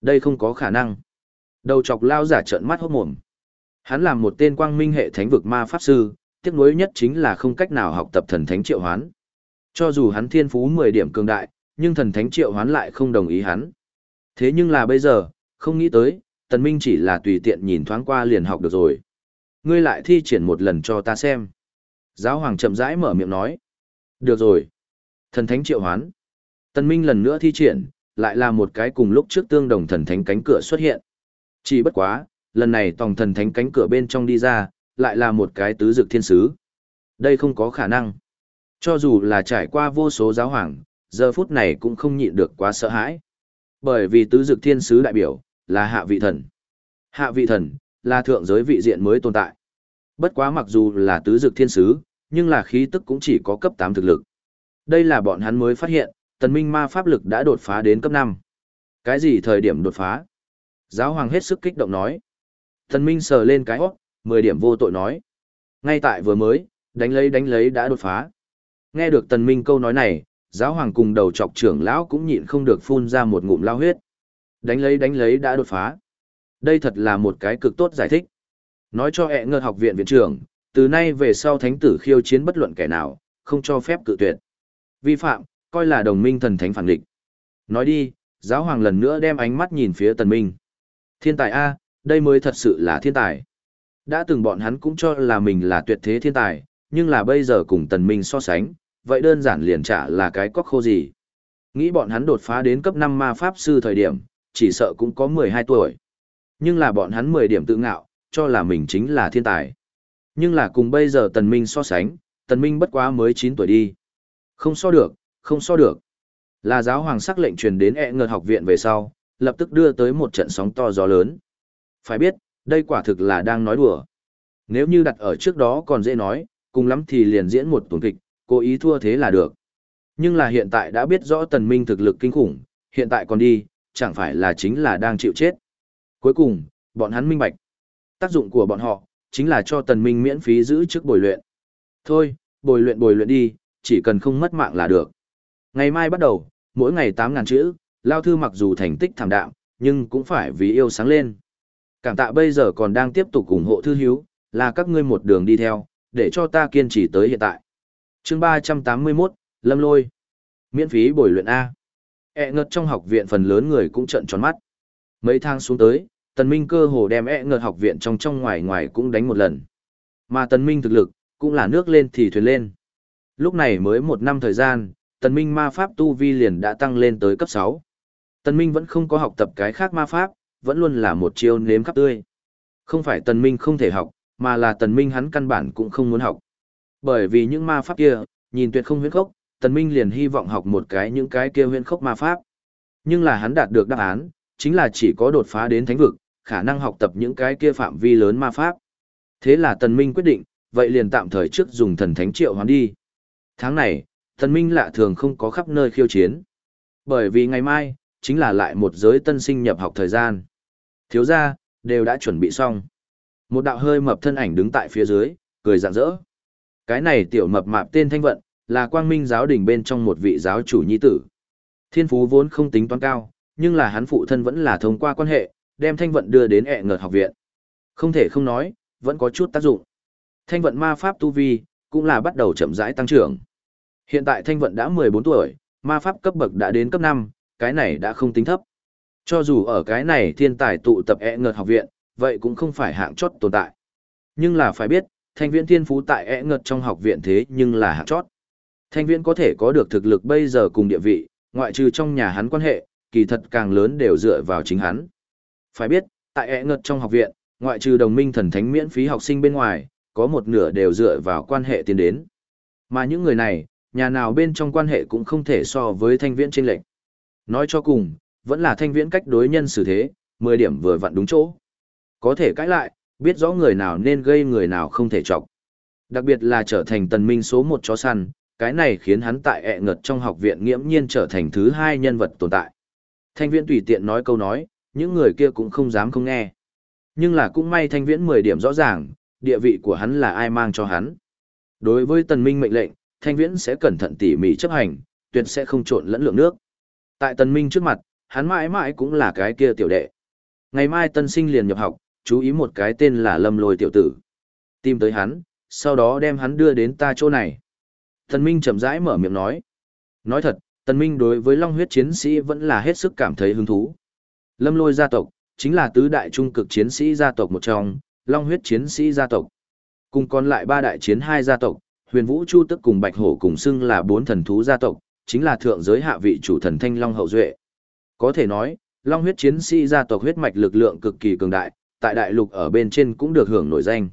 Đây không có khả năng. Đầu chọc lao giả trợn mắt hốt mồm. Hắn là một tên quang minh hệ thánh vực ma pháp sư, tiếc nuối nhất chính là không cách nào học tập thần thánh triệu hoán. Cho dù hắn thiên phú 10 điểm cường đại, nhưng thần thánh triệu hoán lại không đồng ý hắn. Thế nhưng là bây giờ, không nghĩ tới, tần minh chỉ là tùy tiện nhìn thoáng qua liền học được rồi. Ngươi lại thi triển một lần cho ta xem. Giáo hoàng chậm rãi mở miệng nói. Được rồi. Thần thánh triệu hoán. Tần minh lần nữa thi triển, lại là một cái cùng lúc trước tương đồng thần thánh cánh cửa xuất hiện. Chỉ bất quá, lần này tòng thần thánh cánh cửa bên trong đi ra, lại là một cái tứ dực thiên sứ. Đây không có khả năng. Cho dù là trải qua vô số giáo hoàng, giờ phút này cũng không nhịn được quá sợ hãi. Bởi vì tứ dực thiên sứ đại biểu, là hạ vị thần. Hạ vị thần, là thượng giới vị diện mới tồn tại. Bất quá mặc dù là tứ dực thiên sứ, nhưng là khí tức cũng chỉ có cấp 8 thực lực. Đây là bọn hắn mới phát hiện, tần minh ma pháp lực đã đột phá đến cấp 5. Cái gì thời điểm đột phá? Giáo hoàng hết sức kích động nói. Tần minh sờ lên cái hót, 10 điểm vô tội nói. Ngay tại vừa mới, đánh lấy đánh lấy đã đột phá. Nghe được tần minh câu nói này, giáo hoàng cùng đầu chọc trưởng lão cũng nhịn không được phun ra một ngụm lao huyết. Đánh lấy đánh lấy đã đột phá. Đây thật là một cái cực tốt giải thích. Nói cho ẹ ngờ học viện viện trưởng, từ nay về sau thánh tử khiêu chiến bất luận kẻ nào, không cho phép cự tuyệt. Vi phạm, coi là đồng minh thần thánh phản địch. Nói đi, giáo hoàng lần nữa đem ánh mắt nhìn phía tần minh. Thiên tài A, đây mới thật sự là thiên tài. Đã từng bọn hắn cũng cho là mình là tuyệt thế thiên tài, nhưng là bây giờ cùng tần minh so sánh, vậy đơn giản liền trả là cái cóc khô gì. Nghĩ bọn hắn đột phá đến cấp 5 ma pháp sư thời điểm, chỉ sợ cũng có 12 tuổi. Nhưng là bọn hắn 10 điểm tự ngạo, cho là mình chính là thiên tài. Nhưng là cùng bây giờ tần minh so sánh, tần minh bất quá mới 9 tuổi đi. Không so được, không so được. Là giáo hoàng sắc lệnh truyền đến E ngợt học viện về sau, lập tức đưa tới một trận sóng to gió lớn. Phải biết, đây quả thực là đang nói đùa. Nếu như đặt ở trước đó còn dễ nói, cùng lắm thì liền diễn một tuần kịch, cố ý thua thế là được. Nhưng là hiện tại đã biết rõ tần minh thực lực kinh khủng, hiện tại còn đi, chẳng phải là chính là đang chịu chết. Cuối cùng, bọn hắn minh bạch. Tác dụng của bọn họ, chính là cho tần minh miễn phí giữ chức bồi luyện. Thôi, bồi luyện bồi luyện đi, chỉ cần không mất mạng là được. Ngày mai bắt đầu, mỗi ngày 8.000 chữ, lao thư mặc dù thành tích thảm đạm, nhưng cũng phải vì yêu sáng lên. Cảm tạ bây giờ còn đang tiếp tục ủng hộ thư hiếu, là các ngươi một đường đi theo, để cho ta kiên trì tới hiện tại. chương 381, Lâm Lôi. Miễn phí bồi luyện A. E ngợt trong học viện phần lớn người cũng trận tròn mắt. Mấy thang xuống tới, Tần Minh cơ hồ đem e ngợt học viện trong trong ngoài ngoài cũng đánh một lần. Mà Tần Minh thực lực, cũng là nước lên thì thuyền lên. Lúc này mới một năm thời gian, Tần Minh ma pháp tu vi liền đã tăng lên tới cấp 6. Tần Minh vẫn không có học tập cái khác ma pháp, vẫn luôn là một chiêu nếm khắp tươi. Không phải Tần Minh không thể học, mà là tần minh hắn căn bản cũng không muốn học. Bởi vì những ma pháp kia, nhìn tuyệt không huyễn khốc, tần minh liền hy vọng học một cái những cái kia huyễn khốc ma pháp. Nhưng là hắn đạt được đáp án, chính là chỉ có đột phá đến thánh vực, khả năng học tập những cái kia phạm vi lớn ma pháp. Thế là tần minh quyết định, vậy liền tạm thời trước dùng thần thánh triệu hoán đi. Tháng này, Thần minh lạ thường không có khắp nơi khiêu chiến. Bởi vì ngày mai, chính là lại một giới tân sinh nhập học thời gian. Thiếu gia, đều đã chuẩn bị xong. Một đạo hơi mập thân ảnh đứng tại phía dưới, cười rạng rỡ. Cái này tiểu mập mạp tên Thanh Vận, là quang minh giáo đình bên trong một vị giáo chủ nhi tử. Thiên phú vốn không tính toán cao, nhưng là hắn phụ thân vẫn là thông qua quan hệ, đem Thanh Vận đưa đến ẹ ngợt học viện. Không thể không nói, vẫn có chút tác dụng. Thanh Vận ma pháp tu vi, cũng là bắt đầu chậm rãi tăng trưởng. Hiện tại Thanh Vận đã 14 tuổi, ma pháp cấp bậc đã đến cấp 5, cái này đã không tính thấp. Cho dù ở cái này thiên tài tụ tập e ẹ ngợt học viện, vậy cũng không phải hạng chót tồn tại. Nhưng là phải biết, thanh viễn thiên phú tại e ẹ ngợt trong học viện thế nhưng là hạng chót. Thanh viễn có thể có được thực lực bây giờ cùng địa vị, ngoại trừ trong nhà hắn quan hệ, kỳ thật càng lớn đều dựa vào chính hắn. Phải biết, tại e ẹ ngợt trong học viện, ngoại trừ đồng minh thần thánh miễn phí học sinh bên ngoài, có một nửa đều dựa vào quan hệ tiến đến. Mà những người này, nhà nào bên trong quan hệ cũng không thể so với thanh viễn trên lệnh. Nói cho cùng, vẫn là thanh viễn cách đối nhân xử thế, 10 điểm vừa vặn đúng chỗ. Có thể cãi lại, biết rõ người nào nên gây người nào không thể chọc. Đặc biệt là trở thành tần minh số một chó săn, cái này khiến hắn tại ẹ ngật trong học viện nghiễm nhiên trở thành thứ hai nhân vật tồn tại. Thanh viễn tùy tiện nói câu nói, những người kia cũng không dám không nghe. Nhưng là cũng may thanh viễn 10 điểm rõ ràng, địa vị của hắn là ai mang cho hắn. Đối với tần minh mệnh lệnh, thanh viễn sẽ cẩn thận tỉ mỉ chấp hành, tuyệt sẽ không trộn lẫn lượng nước. Tại tần minh trước mặt, hắn mãi mãi cũng là cái kia tiểu đệ. Ngày mai tân sinh liền nhập học, chú ý một cái tên là lâm lôi tiểu tử. Tìm tới hắn, sau đó đem hắn đưa đến ta chỗ này. Tần minh chậm rãi mở miệng nói. Nói thật, tần minh đối với long huyết chiến sĩ vẫn là hết sức cảm thấy hứng thú. Lâm lôi gia tộc, chính là tứ đại trung cực chiến sĩ gia tộc một trong, long huyết chiến sĩ gia tộc. Cùng còn lại ba đại chiến hai gia tộc, huyền vũ chu tức cùng bạch hổ cùng xưng là bốn thần thú gia tộc, chính là thượng giới hạ vị chủ thần thanh long hậu duệ. Có thể nói, long huyết chiến sĩ gia tộc huyết mạch lực lượng cực kỳ cường đại, tại đại lục ở bên trên cũng được hưởng nổi danh.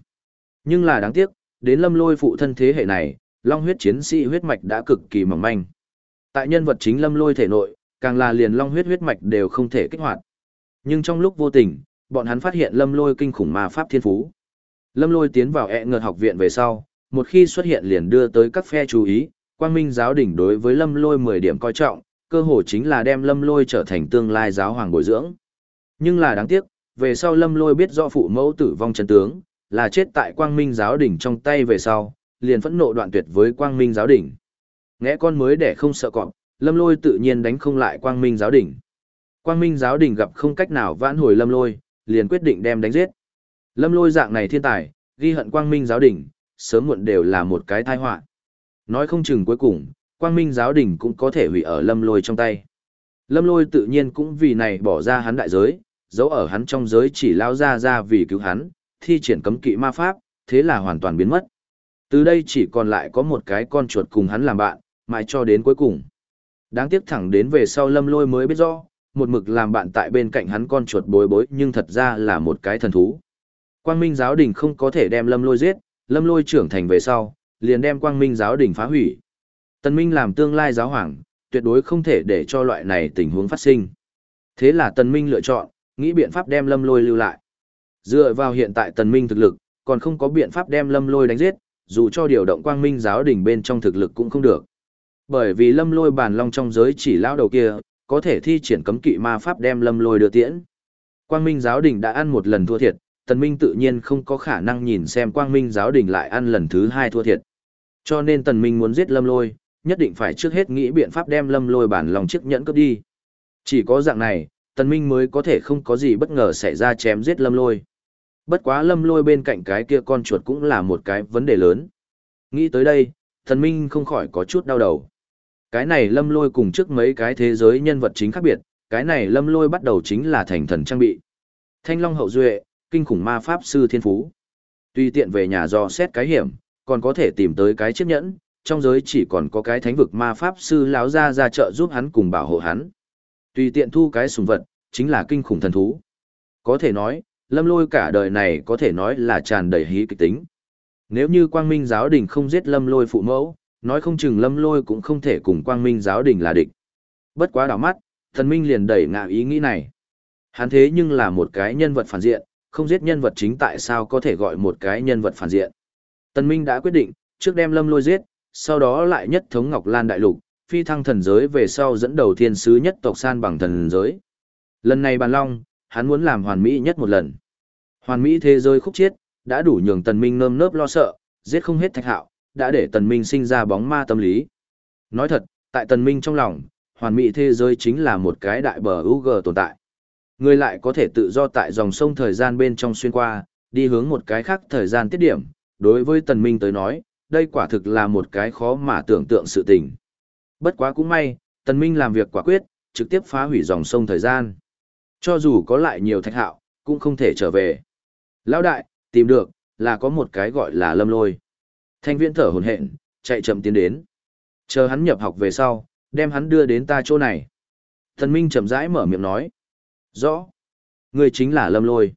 Nhưng là đáng tiếc, đến lâm lôi phụ thân thế hệ này, long huyết chiến sĩ huyết mạch đã cực kỳ mỏng manh. Tại nhân vật chính lâm lôi thể nội, càng là liền long huyết huyết mạch đều không thể kích hoạt. Nhưng trong lúc vô tình, bọn hắn phát hiện lâm lôi kinh khủng ma pháp thiên phú. Lâm lôi tiến vào e ngợt học viện về sau, một khi xuất hiện liền đưa tới các phe chú ý, quang minh giáo đỉnh đối với lâm lôi 10 điểm coi trọng, cơ hội chính là đem lâm lôi trở thành tương lai giáo hoàng bồi dưỡng. Nhưng là đáng tiếc, về sau lâm lôi biết rõ phụ mẫu tử vong chân tướng, là chết tại quang minh giáo đỉnh trong tay về sau, liền phẫn nộ đoạn tuyệt với quang minh giáo đỉnh. Nghe con mới để không sợ cọp, lâm lôi tự nhiên đánh không lại quang minh giáo đỉnh. Quang minh giáo đỉnh gặp không cách nào vãn hồi lâm lôi, liền quyết định đem đánh giết. Lâm lôi dạng này thiên tài, ghi hận quang minh giáo đỉnh, sớm muộn đều là một cái tai họa. Nói không chừng cuối cùng, quang minh giáo đỉnh cũng có thể hủy ở lâm lôi trong tay. Lâm lôi tự nhiên cũng vì này bỏ ra hắn đại giới, giấu ở hắn trong giới chỉ lao ra ra vì cứu hắn, thi triển cấm kỵ ma pháp, thế là hoàn toàn biến mất. Từ đây chỉ còn lại có một cái con chuột cùng hắn làm bạn, mãi cho đến cuối cùng. Đáng tiếc thẳng đến về sau lâm lôi mới biết rõ, một mực làm bạn tại bên cạnh hắn con chuột bối bối nhưng thật ra là một cái thần thú. Quang Minh giáo đình không có thể đem lâm lôi giết, lâm lôi trưởng thành về sau, liền đem Quang Minh giáo đình phá hủy. Tần Minh làm tương lai giáo hoàng, tuyệt đối không thể để cho loại này tình huống phát sinh. Thế là Tần Minh lựa chọn, nghĩ biện pháp đem lâm lôi lưu lại. Dựa vào hiện tại Tần Minh thực lực, còn không có biện pháp đem lâm lôi đánh giết, dù cho điều động Quang Minh giáo đình bên trong thực lực cũng không được. Bởi vì lâm lôi bàn long trong giới chỉ lao đầu kia, có thể thi triển cấm kỵ ma pháp đem lâm lôi đưa tiễn. Quang Minh giáo đình đã ăn một lần thua thiệt, Tần Minh tự nhiên không có khả năng nhìn xem Quang Minh giáo đình lại ăn lần thứ hai thua thiệt. Cho nên Tần Minh muốn giết lâm lôi, nhất định phải trước hết nghĩ biện pháp đem lâm lôi bản lòng chiếc nhẫn cướp đi. Chỉ có dạng này, Tần Minh mới có thể không có gì bất ngờ xảy ra chém giết lâm lôi. Bất quá lâm lôi bên cạnh cái kia con chuột cũng là một cái vấn đề lớn. Nghĩ tới đây, Tần Minh không khỏi có chút đau đầu. Cái này lâm lôi cùng trước mấy cái thế giới nhân vật chính khác biệt, cái này lâm lôi bắt đầu chính là thành thần trang bị. Thanh Long hậu duệ, kinh khủng ma pháp sư thiên phú. Tuy tiện về nhà do xét cái hiểm, còn có thể tìm tới cái chiếc nhẫn, trong giới chỉ còn có cái thánh vực ma pháp sư láo ra ra trợ giúp hắn cùng bảo hộ hắn. Tùy tiện thu cái sùng vật, chính là kinh khủng thần thú. Có thể nói, lâm lôi cả đời này có thể nói là tràn đầy hí kịch tính. Nếu như quang minh giáo đình không giết lâm lôi phụ mẫu, nói không chừng lâm lôi cũng không thể cùng quang minh giáo đình là địch. Bất quá đảo mắt, thần minh liền đẩy ngạo ý nghĩ này. Hắn thế nhưng là một cái nhân vật phản diện, không giết nhân vật chính tại sao có thể gọi một cái nhân vật phản diện. Tần Minh đã quyết định, trước đem lâm lôi giết, sau đó lại nhất thống Ngọc Lan Đại Lục, phi thăng thần giới về sau dẫn đầu thiên sứ nhất tộc san bằng thần giới. Lần này bàn long, hắn muốn làm hoàn mỹ nhất một lần. Hoàn mỹ thế giới khúc chiết, đã đủ nhường tần minh nơm nớp lo sợ, giết không hết thạch hạo, đã để tần minh sinh ra bóng ma tâm lý. Nói thật, tại tần minh trong lòng, hoàn mỹ thế giới chính là một cái đại bờ UG tồn tại. Người lại có thể tự do tại dòng sông thời gian bên trong xuyên qua, đi hướng một cái khác thời gian tiết điểm. Đối với tần minh tới nói, đây quả thực là một cái khó mà tưởng tượng sự tình. Bất quá cũng may, tần minh làm việc quả quyết, trực tiếp phá hủy dòng sông thời gian. Cho dù có lại nhiều thạch hạo, cũng không thể trở về. Lão đại, tìm được, là có một cái gọi là lâm lôi. Thanh viễn thở hồn hện, chạy chậm tiến đến. Chờ hắn nhập học về sau, đem hắn đưa đến ta chỗ này. Tần Minh chậm rãi mở miệng nói. Rõ. Người chính là lâm lôi.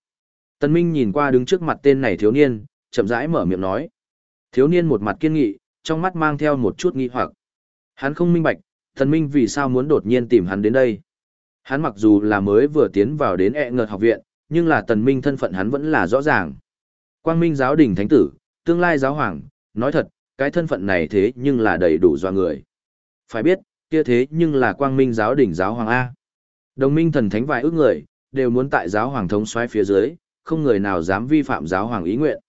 Tần Minh nhìn qua đứng trước mặt tên này thiếu niên, chậm rãi mở miệng nói. Thiếu niên một mặt kiên nghị, trong mắt mang theo một chút nghi hoặc. Hắn không minh bạch, Tần Minh vì sao muốn đột nhiên tìm hắn đến đây. Hắn mặc dù là mới vừa tiến vào đến e ngợt học viện, nhưng là Tần Minh thân phận hắn vẫn là rõ ràng. Quang Minh giáo đình thánh tử, tương lai giáo hoàng, nói thật, cái thân phận này thế nhưng là đầy đủ do người. Phải biết, kia thế nhưng là Quang Minh giáo đình giáo hoàng A. Đồng minh thần thánh vài ước người, đều muốn tại giáo hoàng thống xoáy phía dưới, không người nào dám vi phạm giáo hoàng ý nguyện.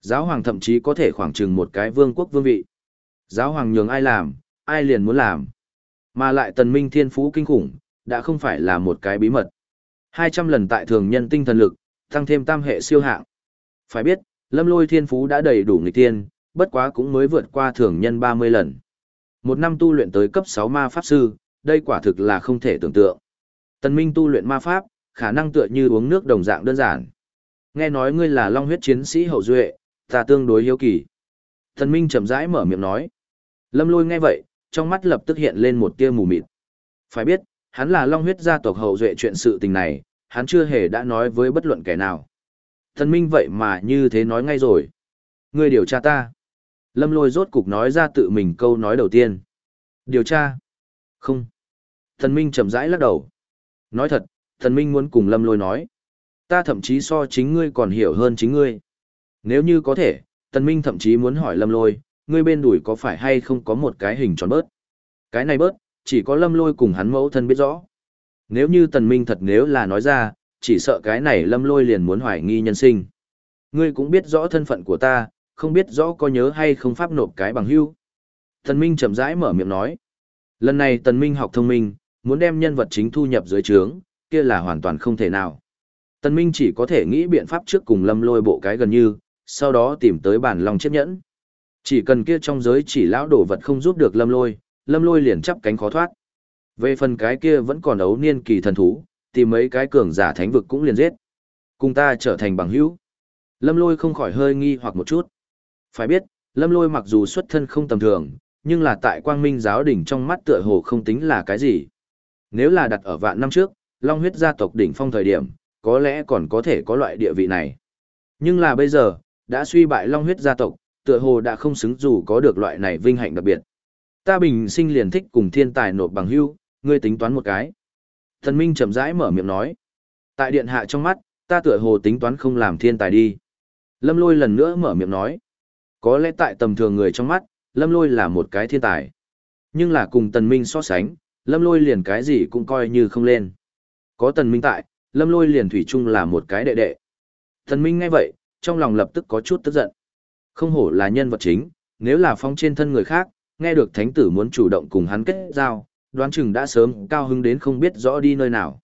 Giáo hoàng thậm chí có thể khoảng chừng một cái vương quốc vương vị. Giáo hoàng nhường ai làm, ai liền muốn làm. Mà lại tần minh thiên phú kinh khủng, đã không phải là một cái bí mật. 200 lần tại thường nhân tinh thần lực, tăng thêm tam hệ siêu hạng. Phải biết, lâm lôi thiên phú đã đầy đủ nghịch tiên, bất quá cũng mới vượt qua thường nhân 30 lần. Một năm tu luyện tới cấp 6 ma pháp sư, đây quả thực là không thể tưởng tượng. Tần Minh tu luyện ma pháp, khả năng tựa như uống nước đồng dạng đơn giản. Nghe nói ngươi là long huyết chiến sĩ hậu duệ, ta tương đối hiếu kỳ. Tần Minh chậm rãi mở miệng nói. Lâm lôi nghe vậy, trong mắt lập tức hiện lên một tia mù mịt. Phải biết, hắn là long huyết gia tộc hậu duệ chuyện sự tình này, hắn chưa hề đã nói với bất luận kẻ nào. Thần minh vậy mà như thế nói ngay rồi. Ngươi điều tra ta. Lâm lôi rốt cục nói ra tự mình câu nói đầu tiên. Điều tra. Không. Thần minh chậm rãi lắc đầu. Nói thật, thần minh muốn cùng lâm lôi nói. Ta thậm chí so chính ngươi còn hiểu hơn chính ngươi. Nếu như có thể, thần minh thậm chí muốn hỏi lâm lôi, ngươi bên đùi có phải hay không có một cái hình tròn bớt. Cái này bớt, chỉ có lâm lôi cùng hắn mẫu thân biết rõ. Nếu như tần minh thật nếu là nói ra, chỉ sợ cái này lâm lôi liền muốn hoài nghi nhân sinh. Ngươi cũng biết rõ thân phận của ta, không biết rõ có nhớ hay không pháp nộp cái bằng hưu. Tần minh chậm rãi mở miệng nói. Lần này tần minh học thông minh, muốn đem nhân vật chính thu nhập dưới trướng, kia là hoàn toàn không thể nào. Tần minh chỉ có thể nghĩ biện pháp trước cùng lâm lôi bộ cái gần như, sau đó tìm tới bản lòng chấp nhẫn. Chỉ cần kia trong giới chỉ lão đổ vật không giúp được lâm lôi, lâm lôi liền chắp cánh khó thoát. Về phần cái kia vẫn còn ấu niên kỳ thần thú, tìm mấy cái cường giả thánh vực cũng liền giết. Cùng ta trở thành bằng hữu. Lâm lôi không khỏi hơi nghi hoặc một chút. Phải biết, lâm lôi mặc dù xuất thân không tầm thường, nhưng là tại quang minh giáo đỉnh trong mắt tựa hồ không tính là cái gì. Nếu là đặt ở vạn năm trước, long huyết gia tộc đỉnh phong thời điểm, có lẽ còn có thể có loại địa vị này. Nhưng là bây giờ, đã suy bại long huyết gia tộc, tựa hồ đã không xứng dù có được loại này vinh hạnh đặc biệt. Ta bình sinh liền thích cùng thiên tài nộp bằng hưu, ngươi tính toán một cái. Thần Minh chậm rãi mở miệng nói. Tại điện hạ trong mắt, ta tựa hồ tính toán không làm thiên tài đi. Lâm lôi lần nữa mở miệng nói. Có lẽ tại tầm thường người trong mắt, Lâm lôi là một cái thiên tài. Nhưng là cùng tần minh so sánh, Lâm lôi liền cái gì cũng coi như không lên. Có tần minh tại, Lâm lôi liền thủy chung là một cái đệ đệ. Tần minh ngay vậy, trong lòng lập tức có chút tức giận. Không hổ là nhân vật chính, nếu là phong trên thân người khác, nghe được thánh tử muốn chủ động cùng hắn kết giao, đoán chừng đã sớm cao hứng đến không biết rõ đi nơi nào.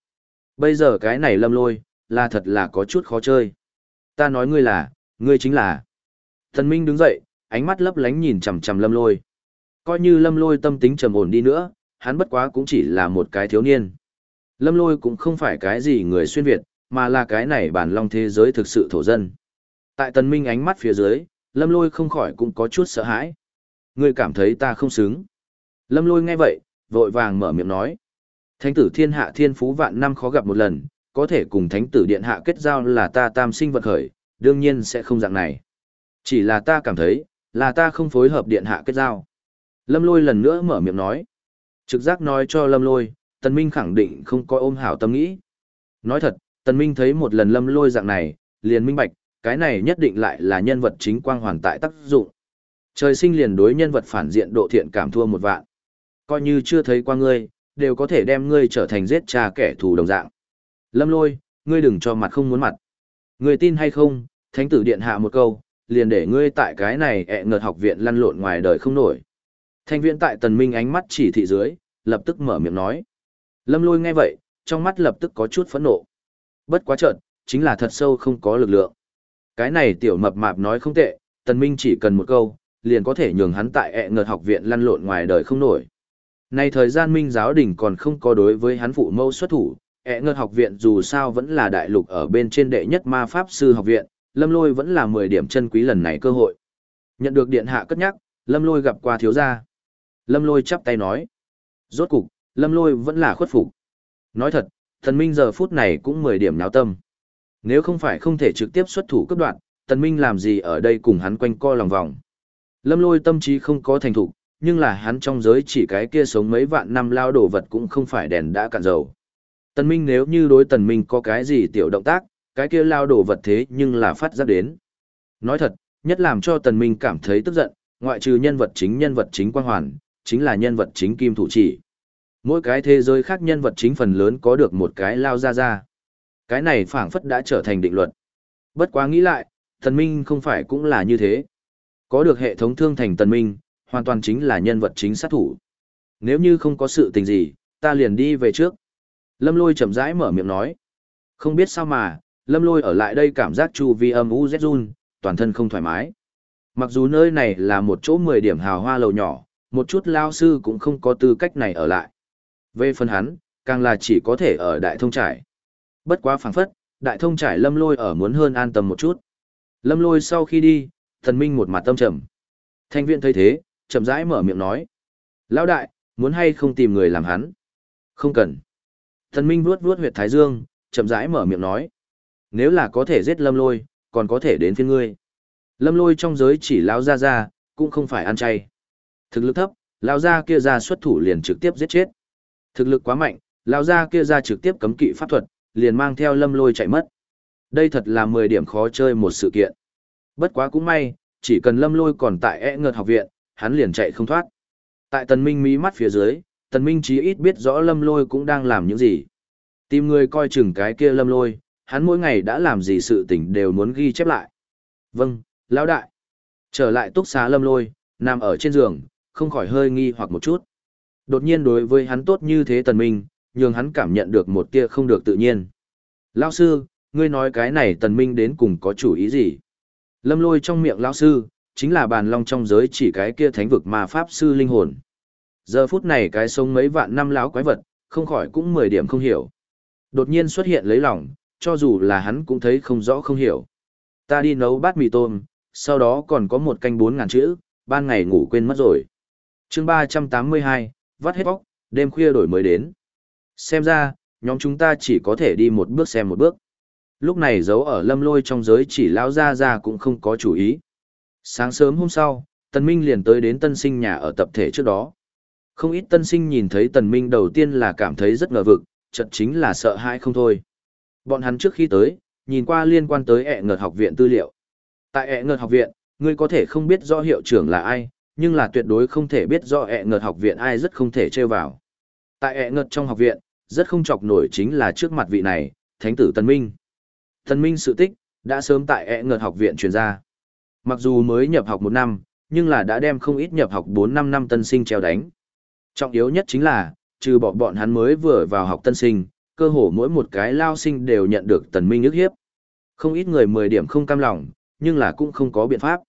Bây giờ cái này lâm lôi, là thật là có chút khó chơi. Ta nói ngươi là, ngươi chính là. Thần Minh đứng dậy, ánh mắt lấp lánh nhìn chằm chằm lâm lôi. Coi như lâm lôi tâm tính trầm ổn đi nữa, hắn bất quá cũng chỉ là một cái thiếu niên. Lâm lôi cũng không phải cái gì người xuyên Việt, mà là cái này bản long thế giới thực sự thổ dân. Tại tần minh ánh mắt phía dưới, lâm lôi không khỏi cũng có chút sợ hãi. Ngươi cảm thấy ta không xứng. Lâm lôi nghe vậy, vội vàng mở miệng nói. Thánh tử thiên hạ thiên phú vạn năm khó gặp một lần, có thể cùng thánh tử điện hạ kết giao là ta tam sinh vật khởi, đương nhiên sẽ không dạng này. Chỉ là ta cảm thấy, là ta không phối hợp điện hạ kết giao. Lâm lôi lần nữa mở miệng nói. Trực giác nói cho lâm lôi, tần minh khẳng định không có ôm hảo tâm nghĩ. Nói thật, tần minh thấy một lần lâm lôi dạng này, liền minh bạch, cái này nhất định lại là nhân vật chính quang hoàn tại tác dụng. Trời sinh liền đối nhân vật phản diện độ thiện cảm thua một vạn. Coi như chưa thấy qua ngươi, đều có thể đem ngươi trở thành giết cha kẻ thù đồng dạng. Lâm lôi, ngươi đừng cho mặt không muốn mặt. Ngươi tin hay không, thánh tử điện hạ một câu, liền để ngươi tại cái này ẹ ngợt học viện lăn lộn ngoài đời không nổi. Thanh viện tại tần minh ánh mắt chỉ thị dưới, lập tức mở miệng nói. Lâm lôi nghe vậy, trong mắt lập tức có chút phẫn nộ. Bất quá trợn, chính là thật sâu không có lực lượng. Cái này tiểu mập mạp nói không tệ, tần minh chỉ cần một câu, liền có thể nhường hắn tại ẹ ngợt học viện lăn lộn ngoài đời không nổi. Nay thời gian minh giáo đình còn không có đối với hắn phụ mâu xuất thủ, ẹ ngợt học viện dù sao vẫn là đại lục ở bên trên đệ nhất ma pháp sư học viện, lâm lôi vẫn là 10 điểm chân quý lần này cơ hội. Nhận được điện hạ cất nhắc, lâm lôi gặp qua thiếu gia. Lâm lôi chắp tay nói. Rốt cục, lâm lôi vẫn là khuất phục. Nói thật, thần minh giờ phút này cũng 10 điểm náo tâm. Nếu không phải không thể trực tiếp xuất thủ cấp đoạn, tần minh làm gì ở đây cùng hắn quanh co lòng vòng. Lâm lôi tâm trí không có thành thục, nhưng là hắn trong giới chỉ cái kia sống mấy vạn năm lao đổ vật cũng không phải đèn đã cạn dầu. Tần Minh nếu như đối Tần Minh có cái gì tiểu động tác, cái kia lao đổ vật thế nhưng là phát giác đến. Nói thật, nhất làm cho Tần Minh cảm thấy tức giận, ngoại trừ nhân vật chính nhân vật chính quang hoàn, chính là nhân vật chính kim thủ chỉ. Mỗi cái thế giới khác nhân vật chính phần lớn có được một cái lao ra ra. Cái này phảng phất đã trở thành định luật. Bất quá nghĩ lại, thần Minh không phải cũng là như thế. Có được hệ thống thương thành thần Minh, hoàn toàn chính là nhân vật chính sát thủ. Nếu như không có sự tình gì, ta liền đi về trước. Lâm lôi chậm rãi mở miệng nói. Không biết sao mà, lâm lôi ở lại đây cảm giác chu vi âm u rét run, toàn thân không thoải mái. Mặc dù nơi này là một chỗ 10 điểm hào hoa lầu nhỏ, một chút lao sư cũng không có tư cách này ở lại. Về phần hắn, càng là chỉ có thể ở đại thông trải. Bất quá phảng phất, đại thông trải lâm lôi ở muốn hơn an tâm một chút. Lâm lôi sau khi đi, thần minh một mặt tâm trầm. Thanh viện thấy thế, chậm rãi mở miệng nói. Lão đại, muốn hay không tìm người làm hắn? Không cần. Thần minh vuốt vuốt huyệt thái dương, chậm rãi mở miệng nói. Nếu là có thể giết lâm lôi, còn có thể đến phiên ngươi. Lâm lôi trong giới chỉ lão ra ra, cũng không phải ăn chay. Thực lực thấp, lão ra kia ra xuất thủ liền trực tiếp giết chết. Thực lực quá mạnh, lão ra kia ra trực tiếp cấm kỵ pháp thuật, liền mang theo lâm lôi chạy mất. Đây thật là 10 điểm khó chơi một sự kiện. Bất quá cũng may, chỉ cần lâm lôi còn tại e ngợt học viện, hắn liền chạy không thoát. Tại tần minh mí mắt phía dưới, tần minh chí ít biết rõ lâm lôi cũng đang làm những gì. Tìm người coi chừng cái kia lâm lôi, hắn mỗi ngày đã làm gì sự tình đều muốn ghi chép lại. Vâng, lão đại. Trở lại túc xá lâm lôi, nằm ở trên giường, không khỏi hơi nghi hoặc một chút. Đột nhiên đối với hắn tốt như thế tần minh, nhường hắn cảm nhận được một tia không được tự nhiên. Lão sư, ngươi nói cái này tần minh đến cùng có chủ ý gì? Lâm lôi trong miệng lão sư, chính là bàn long trong giới chỉ cái kia thánh vực ma pháp sư linh hồn. Giờ phút này cái sống mấy vạn năm lão quái vật, không khỏi cũng mười điểm không hiểu. Đột nhiên xuất hiện lấy lòng, cho dù là hắn cũng thấy không rõ không hiểu. Ta đi nấu bát mì tôm, sau đó còn có một canh bốn ngàn chữ, ban ngày ngủ quên mất rồi chương ba trăm tám mươi hai, vắt hết bóc, đêm khuya đổi mới đến. Xem ra, nhóm chúng ta chỉ có thể đi một bước xem một bước. Lúc này giấu ở lâm lôi trong giới chỉ lão ra ra cũng không có chủ ý. Sáng sớm hôm sau, Tần Minh liền tới đến tân sinh nhà ở tập thể trước đó. Không ít tân sinh nhìn thấy Tần Minh đầu tiên là cảm thấy rất ngờ vực, chật chính là sợ hãi không thôi. Bọn hắn trước khi tới, nhìn qua liên quan tới ẹ ngợt học viện tư liệu. Tại ẹ ngợt học viện, ngươi có thể không biết rõ hiệu trưởng là ai, nhưng là tuyệt đối không thể biết rõ ẹ ngợt học viện ai rất không thể trêu vào. Tại ẹ ngợt trong học viện, rất không chọc nổi chính là trước mặt vị này, Thánh tử tân Minh. tân Minh sự tích, đã sớm tại ẹ ngợt học viện truyền ra. Mặc dù mới nhập học một năm, nhưng là đã đem không ít nhập học 4-5 năm tân sinh treo đánh. Trọng yếu nhất chính là, trừ bỏ bọn hắn mới vừa vào học tân sinh, cơ hồ mỗi một cái lao sinh đều nhận được tần minh ức hiếp. Không ít người 10 điểm không cam lòng, nhưng là cũng không có biện pháp.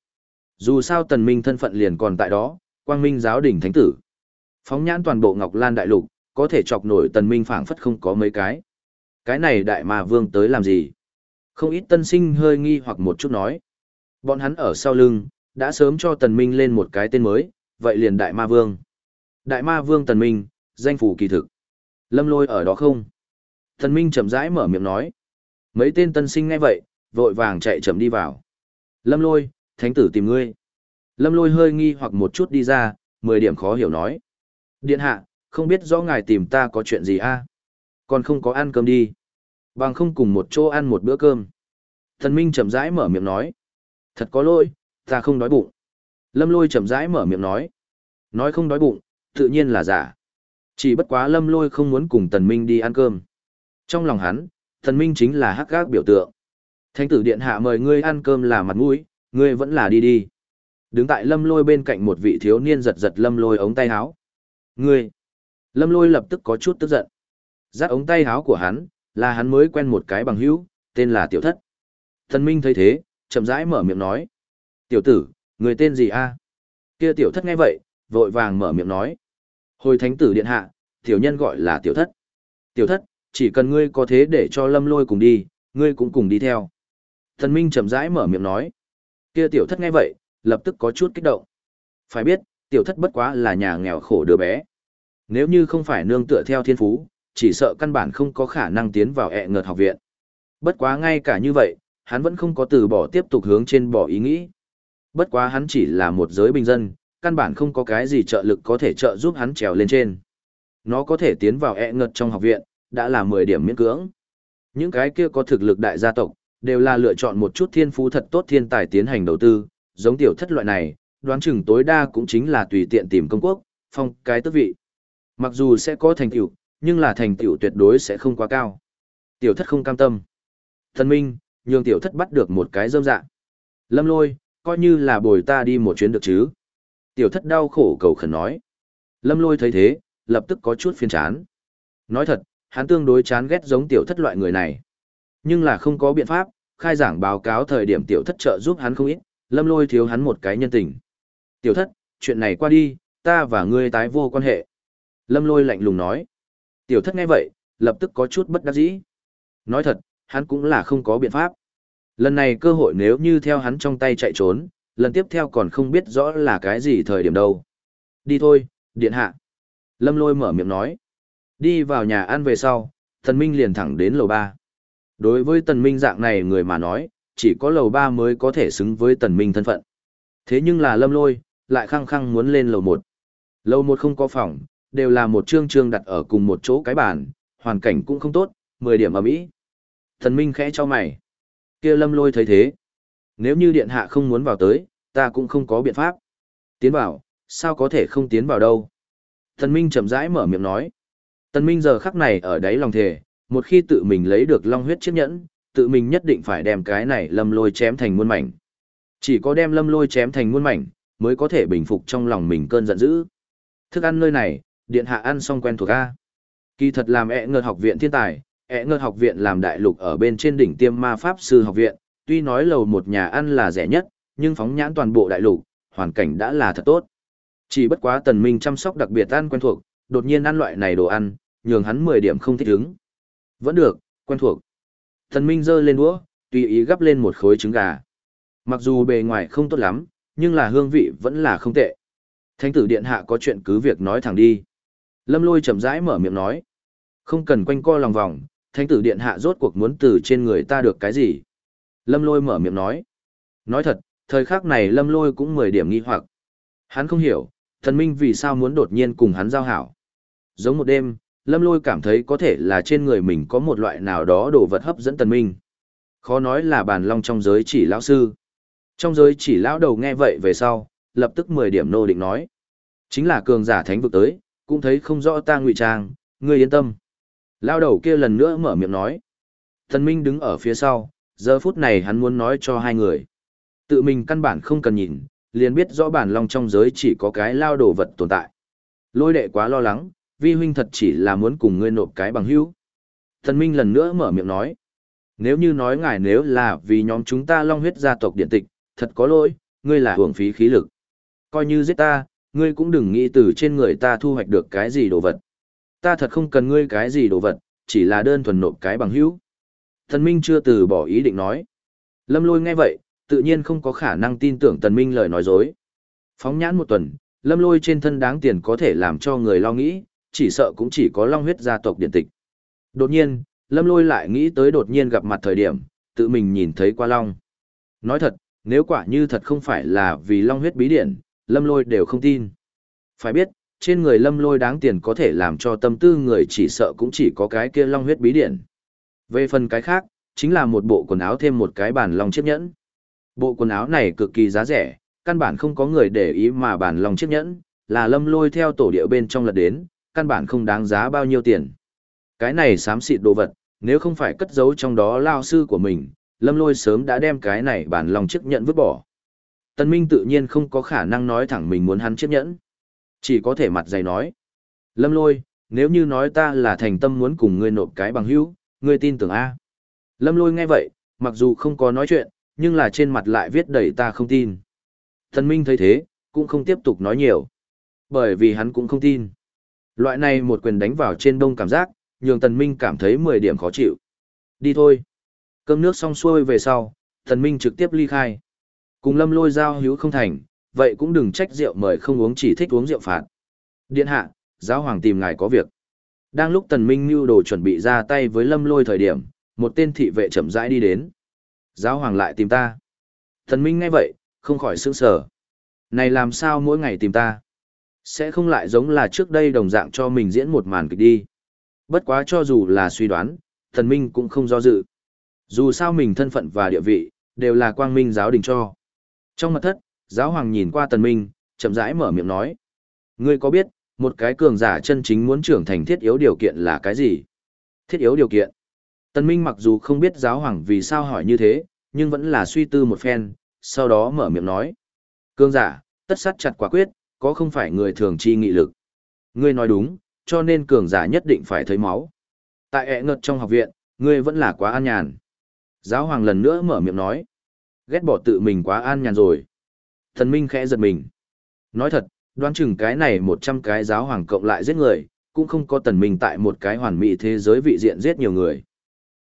Dù sao tần minh thân phận liền còn tại đó, quang minh giáo đỉnh thánh tử. Phóng nhãn toàn bộ Ngọc Lan Đại Lục, có thể chọc nổi tần minh phảng phất không có mấy cái. Cái này đại mà vương tới làm gì? Không ít tân sinh hơi nghi hoặc một chút nói. Bọn hắn ở sau lưng, đã sớm cho tần minh lên một cái tên mới, vậy liền đại ma vương. Đại ma vương tần minh, danh phủ kỳ thực. Lâm lôi ở đó không? Tần Minh chậm rãi mở miệng nói. Mấy tên tân sinh nghe vậy, vội vàng chạy chậm đi vào. Lâm lôi, thánh tử tìm ngươi. Lâm lôi hơi nghi hoặc một chút đi ra, mười điểm khó hiểu nói. Điện hạ, không biết rõ ngài tìm ta có chuyện gì a? Còn không có ăn cơm đi. Bằng không cùng một chỗ ăn một bữa cơm. Thần Minh chậm rãi mở miệng nói. Thật có lỗi, ta không đói bụng. Lâm lôi chậm rãi mở miệng nói. Nói không đói bụng, tự nhiên là giả. Chỉ bất quá lâm lôi không muốn cùng tần minh đi ăn cơm. Trong lòng hắn, tần minh chính là hắc gác biểu tượng. Thánh tử điện hạ mời ngươi ăn cơm là mặt mũi, ngươi vẫn là đi đi. Đứng tại lâm lôi bên cạnh một vị thiếu niên giật giật lâm lôi ống tay áo. Ngươi! Lâm lôi lập tức có chút tức giận. Giác ống tay áo của hắn, là hắn mới quen một cái bằng hữu, tên là tiểu thất. Thần minh thấy thế, chậm rãi mở miệng nói. Tiểu tử, người tên gì a? Kia tiểu thất nghe vậy, vội vàng mở miệng nói. Hồi thánh tử điện hạ, tiểu nhân gọi là tiểu thất. Tiểu thất, chỉ cần ngươi có thế để cho lâm lôi cùng đi, ngươi cũng cùng đi theo. Thần Minh chậm rãi mở miệng nói. Kia tiểu thất nghe vậy, lập tức có chút kích động. Phải biết, tiểu thất bất quá là nhà nghèo khổ đứa bé. Nếu như không phải nương tựa theo thiên phú, chỉ sợ căn bản không có khả năng tiến vào ẹ ngợt học viện. Bất quá ngay cả như vậy, hắn vẫn không có từ bỏ tiếp tục hướng trên bỏ ý nghĩ. Bất quá hắn chỉ là một giới bình dân, căn bản không có cái gì trợ lực có thể trợ giúp hắn trèo lên trên. Nó có thể tiến vào ẹ ngợt trong học viện, đã là 10 điểm miễn cưỡng. Những cái kia có thực lực đại gia tộc, đều là lựa chọn một chút thiên phú thật tốt thiên tài tiến hành đầu tư, giống tiểu thất loại này, đoán chừng tối đa cũng chính là tùy tiện tìm công quốc, phong cái tước vị. Mặc dù sẽ có thành tựu, nhưng là thành tựu tuyệt đối sẽ không quá cao. Tiểu thất không cam tâm. Thần minh, nhường tiểu thất bắt được một cái dâm dạ. Lâm lôi, coi như là bồi ta đi một chuyến được chứ. Tiểu thất đau khổ cầu khẩn nói. Lâm lôi thấy thế, lập tức có chút phiền chán. Nói thật, hắn tương đối chán ghét giống tiểu thất loại người này. Nhưng là không có biện pháp, khai giảng báo cáo thời điểm tiểu thất trợ giúp hắn không ít, lâm lôi thiếu hắn một cái nhân tình. Tiểu thất, chuyện này qua đi, ta và ngươi tái vô quan hệ. Lâm lôi lạnh lùng nói. Tiểu thất nghe vậy, lập tức có chút bất đắc dĩ. Nói thật, hắn cũng là không có biện pháp. Lần này cơ hội nếu như theo hắn trong tay chạy trốn, lần tiếp theo còn không biết rõ là cái gì thời điểm đâu. Đi thôi, điện hạ. Lâm lôi mở miệng nói. Đi vào nhà ăn về sau, thần minh liền thẳng đến lầu ba. Đối với tần minh dạng này người mà nói, chỉ có lầu ba mới có thể xứng với tần minh thân phận. Thế nhưng là lâm lôi, lại khăng khăng muốn lên lầu một. Lầu một không có phòng, đều là một trương trương đặt ở cùng một chỗ cái bàn, hoàn cảnh cũng không tốt, 10 điểm ở mỹ. Thần minh khẽ cho mày. kia lâm lôi thấy thế. Nếu như điện hạ không muốn vào tới, ta cũng không có biện pháp. Tiến vào, sao có thể không tiến vào đâu. Thần minh chậm rãi mở miệng nói. Tần minh giờ khắc này ở đáy lòng thề, một khi tự mình lấy được long huyết chiếc nhẫn, tự mình nhất định phải đem cái này lâm lôi chém thành muôn mảnh. Chỉ có đem lâm lôi chém thành muôn mảnh, mới có thể bình phục trong lòng mình cơn giận dữ. Thức ăn nơi này, điện hạ ăn xong quen thuộc A. Kỳ thật làm ẹ ngợt học viện thiên tài, ẹ ngợt học viện làm đại lục ở bên trên đỉnh tiêm ma pháp sư học viện, tuy nói lầu một nhà ăn là rẻ nhất, nhưng phóng nhãn toàn bộ đại lục, hoàn cảnh đã là thật tốt. Chỉ bất quá tần minh chăm sóc đặc biệt ăn quen thuộc, đột nhiên ăn loại này đồ ăn, nhường hắn 10 điểm không thích ứng. Vẫn được, quen thuộc. thần minh giơ lên đũa, tùy ý gắp lên một khối trứng gà. Mặc dù bề ngoài không tốt lắm, nhưng là hương vị vẫn là không tệ. Thánh tử điện hạ có chuyện cứ việc nói thẳng đi. Lâm lôi chậm rãi mở miệng nói. Không cần quanh co lòng vòng, thánh tử điện hạ rốt cuộc muốn từ trên người ta được cái gì. Lâm lôi mở miệng nói. Nói thật, thời khắc này lâm lôi cũng mười điểm nghi hoặc. Hắn không hiểu, thần minh vì sao muốn đột nhiên cùng hắn giao hảo. Giống một đêm, lâm lôi cảm thấy có thể là trên người mình có một loại nào đó đồ vật hấp dẫn tần minh. Khó nói là bàn long trong giới chỉ lão sư. Trong giới chỉ lão đầu nghe vậy về sau, lập tức mười điểm nô định nói. Chính là cường giả thánh vực tới, cũng thấy không rõ ta ngụy trang, ngươi yên tâm. Lão đầu kia lần nữa mở miệng nói. Tần minh đứng ở phía sau, giờ phút này hắn muốn nói cho hai người. Tự mình căn bản không cần nhìn, liền biết rõ bản long trong giới chỉ có cái lao đồ vật tồn tại. Lôi đệ quá lo lắng, vi huynh thật chỉ là muốn cùng ngươi nộp cái bằng hữu. Thần Minh lần nữa mở miệng nói. Nếu như nói ngài nếu là vì nhóm chúng ta long huyết gia tộc điện tịch, thật có lỗi, ngươi là hưởng phí khí lực. Coi như giết ta, ngươi cũng đừng nghĩ từ trên người ta thu hoạch được cái gì đồ vật. Ta thật không cần ngươi cái gì đồ vật, chỉ là đơn thuần nộp cái bằng hữu. Thần Minh chưa từ bỏ ý định nói. Lâm lôi nghe vậy, tự nhiên không có khả năng tin tưởng Tần Minh lời nói dối. Phóng nhãn một tuần, lâm lôi trên thân đáng tiền có thể làm cho người lo nghĩ, chỉ sợ cũng chỉ có long huyết gia tộc điện tịch. Đột nhiên, Lâm lôi lại nghĩ tới đột nhiên gặp mặt thời điểm, tự mình nhìn thấy qua long. Nói thật, nếu quả như thật không phải là vì long huyết bí điển, lâm lôi đều không tin. Phải biết, trên người lâm lôi đáng tiền có thể làm cho tâm tư người chỉ sợ cũng chỉ có cái kia long huyết bí điển. Về phần cái khác, chính là một bộ quần áo thêm một cái bản long chiếc nhẫn. Bộ quần áo này cực kỳ giá rẻ, căn bản không có người để ý mà bản long chiếc nhẫn, là lâm lôi theo tổ địa bên trong lật đến, căn bản không đáng giá bao nhiêu tiền. Cái này xám xịt đồ vật, nếu không phải cất giấu trong đó lao sư của mình, lâm lôi sớm đã đem cái này bản lòng chiếc nhẫn vứt bỏ. Tân Minh tự nhiên không có khả năng nói thẳng mình muốn hắn chiếc nhẫn. Chỉ có thể mặt dày nói. Lâm lôi, nếu như nói ta là thành tâm muốn cùng ngươi nộp cái bằng hữu, ngươi tin tưởng A. Lâm lôi nghe vậy, mặc dù không có nói chuyện, nhưng là trên mặt lại viết đầy ta không tin. tân Minh thấy thế, cũng không tiếp tục nói nhiều. Bởi vì hắn cũng không tin. Loại này một quyền đánh vào trên đông cảm giác, nhường Tần Minh cảm thấy 10 điểm khó chịu. Đi thôi. Cơm nước xong xuôi về sau, Tần Minh trực tiếp ly khai. Cùng lâm lôi giao hữu không thành, vậy cũng đừng trách rượu mời không uống chỉ thích uống rượu phạt. Điện hạ, giáo hoàng tìm ngài có việc. Đang lúc Tần Minh Nhu đồ chuẩn bị ra tay với lâm lôi thời điểm, một tên thị vệ chậm rãi đi đến. Giáo hoàng lại tìm ta. Tần Minh nghe vậy, không khỏi sững sờ. Này làm sao mỗi ngày tìm ta? Sẽ không lại giống là trước đây đồng dạng cho mình diễn một màn kịch đi. Bất quá cho dù là suy đoán, thần Minh cũng không do dự. Dù sao mình thân phận và địa vị, đều là quang minh giáo đình cho. Trong mật thất, giáo hoàng nhìn qua Tần Minh, chậm rãi mở miệng nói. Ngươi có biết, một cái cường giả chân chính muốn trưởng thành thiết yếu điều kiện là cái gì? Thiết yếu điều kiện. Tần Minh mặc dù không biết giáo hoàng vì sao hỏi như thế, nhưng vẫn là suy tư một phen, sau đó mở miệng nói. Cường giả, tất sát chặt quả quyết, có không phải người thường chi nghị lực. Ngươi nói đúng, cho nên cường giả nhất định phải thấy máu. Tại ẹ ngật trong học viện, ngươi vẫn là quá an nhàn. Giáo hoàng lần nữa mở miệng nói. Ghét bỏ tự mình quá an nhàn rồi. Thần Minh khẽ giật mình. Nói thật, đoán chừng cái này 100 cái giáo hoàng cộng lại giết người, cũng không có tần minh tại một cái hoàn mỹ thế giới vị diện giết nhiều người.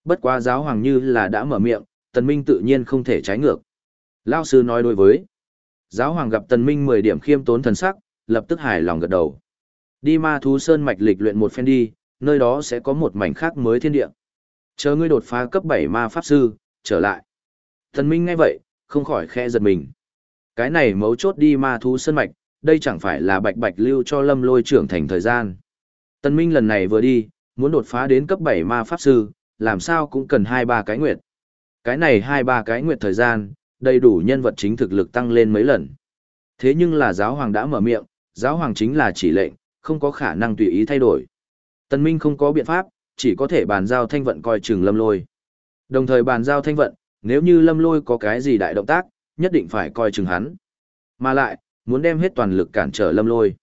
Bất quá giáo hoàng như là đã mở miệng, tần minh tự nhiên không thể trái ngược. Lao sư nói đối với. Giáo hoàng gặp tần minh 10 điểm khiêm tốn thần sắc, lập tức hài lòng gật đầu. Đi ma thú sơn mạch lịch luyện một phen đi, nơi đó sẽ có một mảnh khác mới thiên địa. Chờ ngươi đột phá cấp 7 ma pháp sư, trở lại. Tần minh nghe vậy, không khỏi khẽ giật mình. Cái này mấu chốt đi ma thú sơn mạch, đây chẳng phải là bạch bạch lưu cho lâm lôi trưởng thành thời gian. Tần minh lần này vừa đi, muốn đột phá đến cấp 7 ma pháp sư, làm sao cũng cần 2-3 cái nguyệt. Cái này 2-3 cái nguyệt thời gian, đầy đủ nhân vật chính thực lực tăng lên mấy lần. Thế nhưng là giáo hoàng đã mở miệng, giáo hoàng chính là chỉ lệnh, không có khả năng tùy ý thay đổi. Tần Minh không có biện pháp, chỉ có thể bàn giao thanh vận coi chừng lâm lôi. Đồng thời bàn giao thanh vận, nếu như lâm lôi có cái gì đại động tác, nhất định phải coi chừng hắn. Mà lại, muốn đem hết toàn lực cản trở lâm lôi.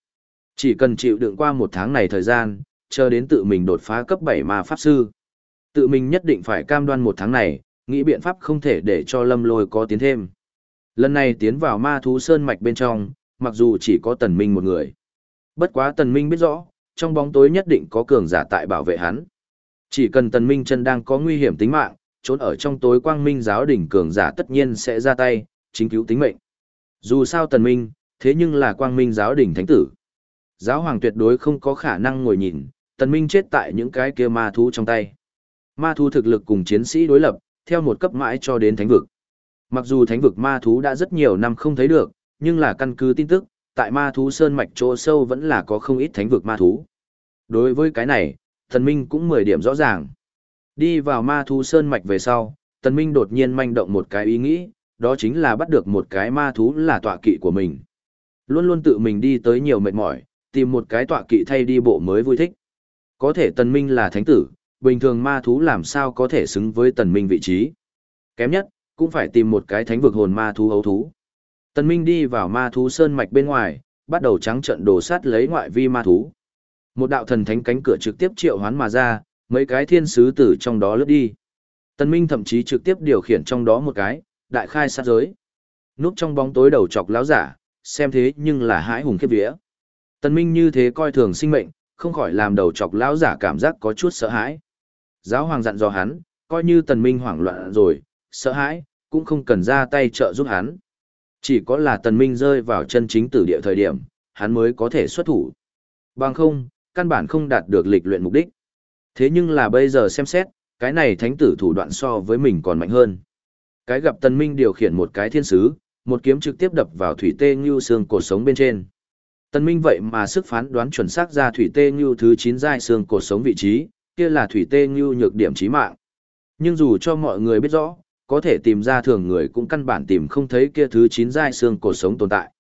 Chỉ cần chịu đựng qua một tháng này thời gian, chờ đến tự mình đột phá cấp 7 ma pháp sư. Tự mình nhất định phải cam đoan một tháng này, nghĩ biện pháp không thể để cho lâm lôi có tiến thêm. Lần này tiến vào ma thú sơn mạch bên trong, mặc dù chỉ có tần minh một người. Bất quá tần minh biết rõ, trong bóng tối nhất định có cường giả tại bảo vệ hắn. Chỉ cần tần minh chân đang có nguy hiểm tính mạng, trốn ở trong tối quang minh giáo đỉnh cường giả tất nhiên sẽ ra tay, chính cứu tính mệnh. Dù sao tần minh, thế nhưng là quang minh giáo đỉnh thánh tử. Giáo hoàng tuyệt đối không có khả năng ngồi nhìn, tần minh chết tại những cái kia ma thú trong tay. Ma thú thực lực cùng chiến sĩ đối lập, theo một cấp mãi cho đến thánh vực. Mặc dù thánh vực ma thú đã rất nhiều năm không thấy được, nhưng là căn cứ tin tức, tại ma thú sơn mạch chỗ sâu vẫn là có không ít thánh vực ma thú. Đối với cái này, thần minh cũng 10 điểm rõ ràng. Đi vào ma thú sơn mạch về sau, thần minh đột nhiên manh động một cái ý nghĩ, đó chính là bắt được một cái ma thú là tọa kỵ của mình. Luôn luôn tự mình đi tới nhiều mệt mỏi, tìm một cái tọa kỵ thay đi bộ mới vui thích. Có thể tần minh là thánh tử, bình thường ma thú làm sao có thể xứng với tần minh vị trí. Kém nhất, cũng phải tìm một cái thánh vực hồn ma thú ấu thú. Tần minh đi vào ma thú sơn mạch bên ngoài, bắt đầu trắng trận đồ sát lấy ngoại vi ma thú. Một đạo thần thánh cánh cửa trực tiếp triệu hoán mà ra, mấy cái thiên sứ tử trong đó lướt đi. Tần minh thậm chí trực tiếp điều khiển trong đó một cái, đại khai sát giới. Núp trong bóng tối đầu chọc láo giả, xem thế nhưng là hãi hùng khiếp vía. Tần minh như thế coi thường sinh mệnh, không khỏi làm đầu chọc lão giả cảm giác có chút sợ hãi. Giáo hoàng dặn dò hắn, coi như tần minh hoảng loạn rồi, sợ hãi, cũng không cần ra tay trợ giúp hắn. Chỉ có là tần minh rơi vào chân chính tử địa thời điểm, hắn mới có thể xuất thủ. Bằng không, căn bản không đạt được lịch luyện mục đích. Thế nhưng là bây giờ xem xét, Cái này thánh tử thủ đoạn so với mình còn mạnh hơn. Cái gặp tần minh điều khiển một cái thiên sứ, một kiếm trực tiếp đập vào thủy tê như xương cột sống bên trên. Tần minh vậy mà sức phán đoán chuẩn xác ra thủy tê như thứ 9 giai xương cột sống vị trí, kia là thủy tê như nhược điểm chí mạng. Nhưng dù cho mọi người biết rõ, có thể tìm ra thường người cũng căn bản tìm không thấy kia thứ chín giai xương cột sống tồn tại.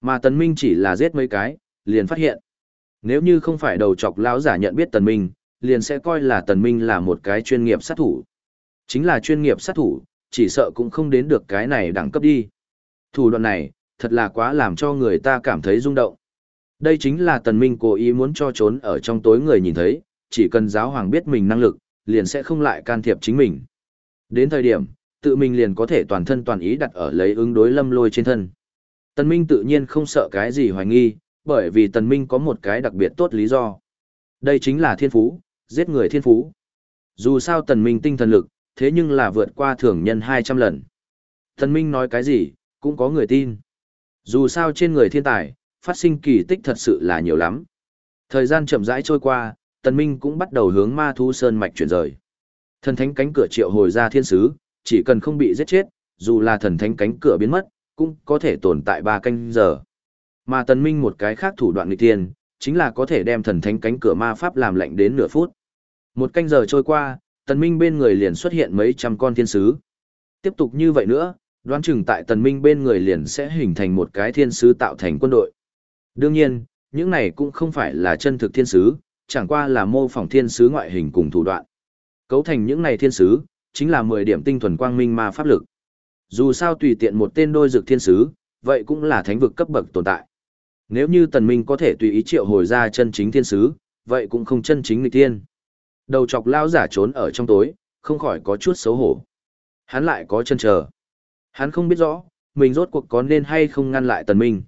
Mà tần minh chỉ là giết mấy cái, liền phát hiện. Nếu như không phải đầu chọc lão giả nhận biết tần minh, liền sẽ coi là tần minh là một cái chuyên nghiệp sát thủ. Chính là chuyên nghiệp sát thủ, chỉ sợ cũng không đến được cái này đẳng cấp đi. Thủ đoạn này, thật là quá làm cho người ta cảm thấy rung động. Đây chính là tần minh cố ý muốn cho trốn ở trong tối người nhìn thấy, chỉ cần giáo hoàng biết mình năng lực, liền sẽ không lại can thiệp chính mình. Đến thời điểm, tự mình liền có thể toàn thân toàn ý đặt ở lấy ứng đối lâm lôi trên thân. Tần minh tự nhiên không sợ cái gì hoài nghi, bởi vì tần minh có một cái đặc biệt tốt lý do. Đây chính là thiên phú, giết người thiên phú. Dù sao tần minh tinh thần lực, thế nhưng là vượt qua thường nhân 200 lần. Tần minh nói cái gì, cũng có người tin. Dù sao trên người thiên tài, phát sinh kỳ tích thật sự là nhiều lắm. Thời gian chậm rãi trôi qua, tần minh cũng bắt đầu hướng ma thú sơn mạch chuyển rời. Thần thánh cánh cửa triệu hồi ra thiên sứ, chỉ cần không bị giết chết, dù là thần thánh cánh cửa biến mất, cũng có thể tồn tại ba canh giờ. Mà tần minh một cái khác thủ đoạn nghịch thiên, chính là có thể đem thần thánh cánh cửa ma pháp làm lạnh đến nửa phút. Một canh giờ trôi qua, tần minh bên người liền xuất hiện mấy trăm con thiên sứ. Tiếp tục như vậy nữa, đoán chừng tại tần minh bên người liền sẽ hình thành một cái thiên sứ tạo thành quân đội. Đương nhiên, những này cũng không phải là chân thực thiên sứ, chẳng qua là mô phỏng thiên sứ ngoại hình cùng thủ đoạn. Cấu thành những này thiên sứ, chính là 10 điểm tinh thuần quang minh ma pháp lực. Dù sao tùy tiện một tên đôi dược thiên sứ, vậy cũng là thánh vực cấp bậc tồn tại. Nếu như tần minh có thể tùy ý triệu hồi ra chân chính thiên sứ, vậy cũng không chân chính nghịch thiên. Đầu chọc lao giả trốn ở trong tối, không khỏi có chút xấu hổ. Hắn lại có chân chờ. Hắn không biết rõ, mình rốt cuộc có nên hay không ngăn lại tần minh.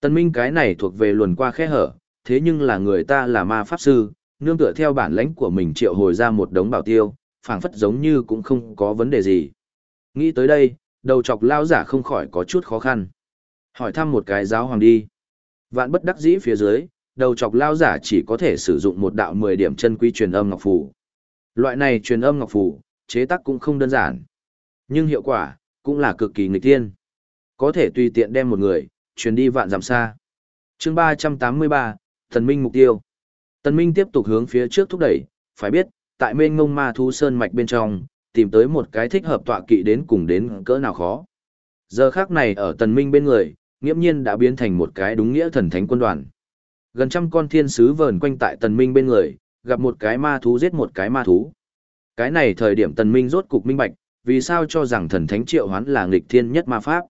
Tần minh cái này thuộc về luồn qua khe hở, thế nhưng là người ta là ma pháp sư, nương tựa theo bản lãnh của mình triệu hồi ra một đống bảo tiêu, phảng phất giống như cũng không có vấn đề gì. Nghĩ tới đây, đầu chọc lao giả không khỏi có chút khó khăn. Hỏi thăm một cái giáo hoàng đi. Vạn bất đắc dĩ phía dưới, đầu chọc lao giả chỉ có thể sử dụng một đạo 10 điểm chân quý truyền âm ngọc phù. Loại này truyền âm ngọc phù, chế tác cũng không đơn giản. Nhưng hiệu quả, cũng là cực kỳ nghịch tiên. Có thể tùy tiện đem một người, truyền đi vạn dặm xa. chương 383, Thần Minh mục tiêu. Tần Minh tiếp tục hướng phía trước thúc đẩy, phải biết, tại mênh ngông ma thú sơn mạch bên trong, tìm tới một cái thích hợp tọa kỵ đến cùng đến cỡ nào khó. Giờ khắc này ở Tần Minh bên người, nghiễm nhiên đã biến thành một cái đúng nghĩa thần thánh quân đoàn. Gần trăm con thiên sứ vờn quanh tại Tần Minh bên người, gặp một cái ma thú giết một cái ma thú. Cái này thời điểm Tần Minh rốt cục minh bạch, vì sao cho rằng thần thánh triệu hoán là nghịch thiên nhất ma pháp.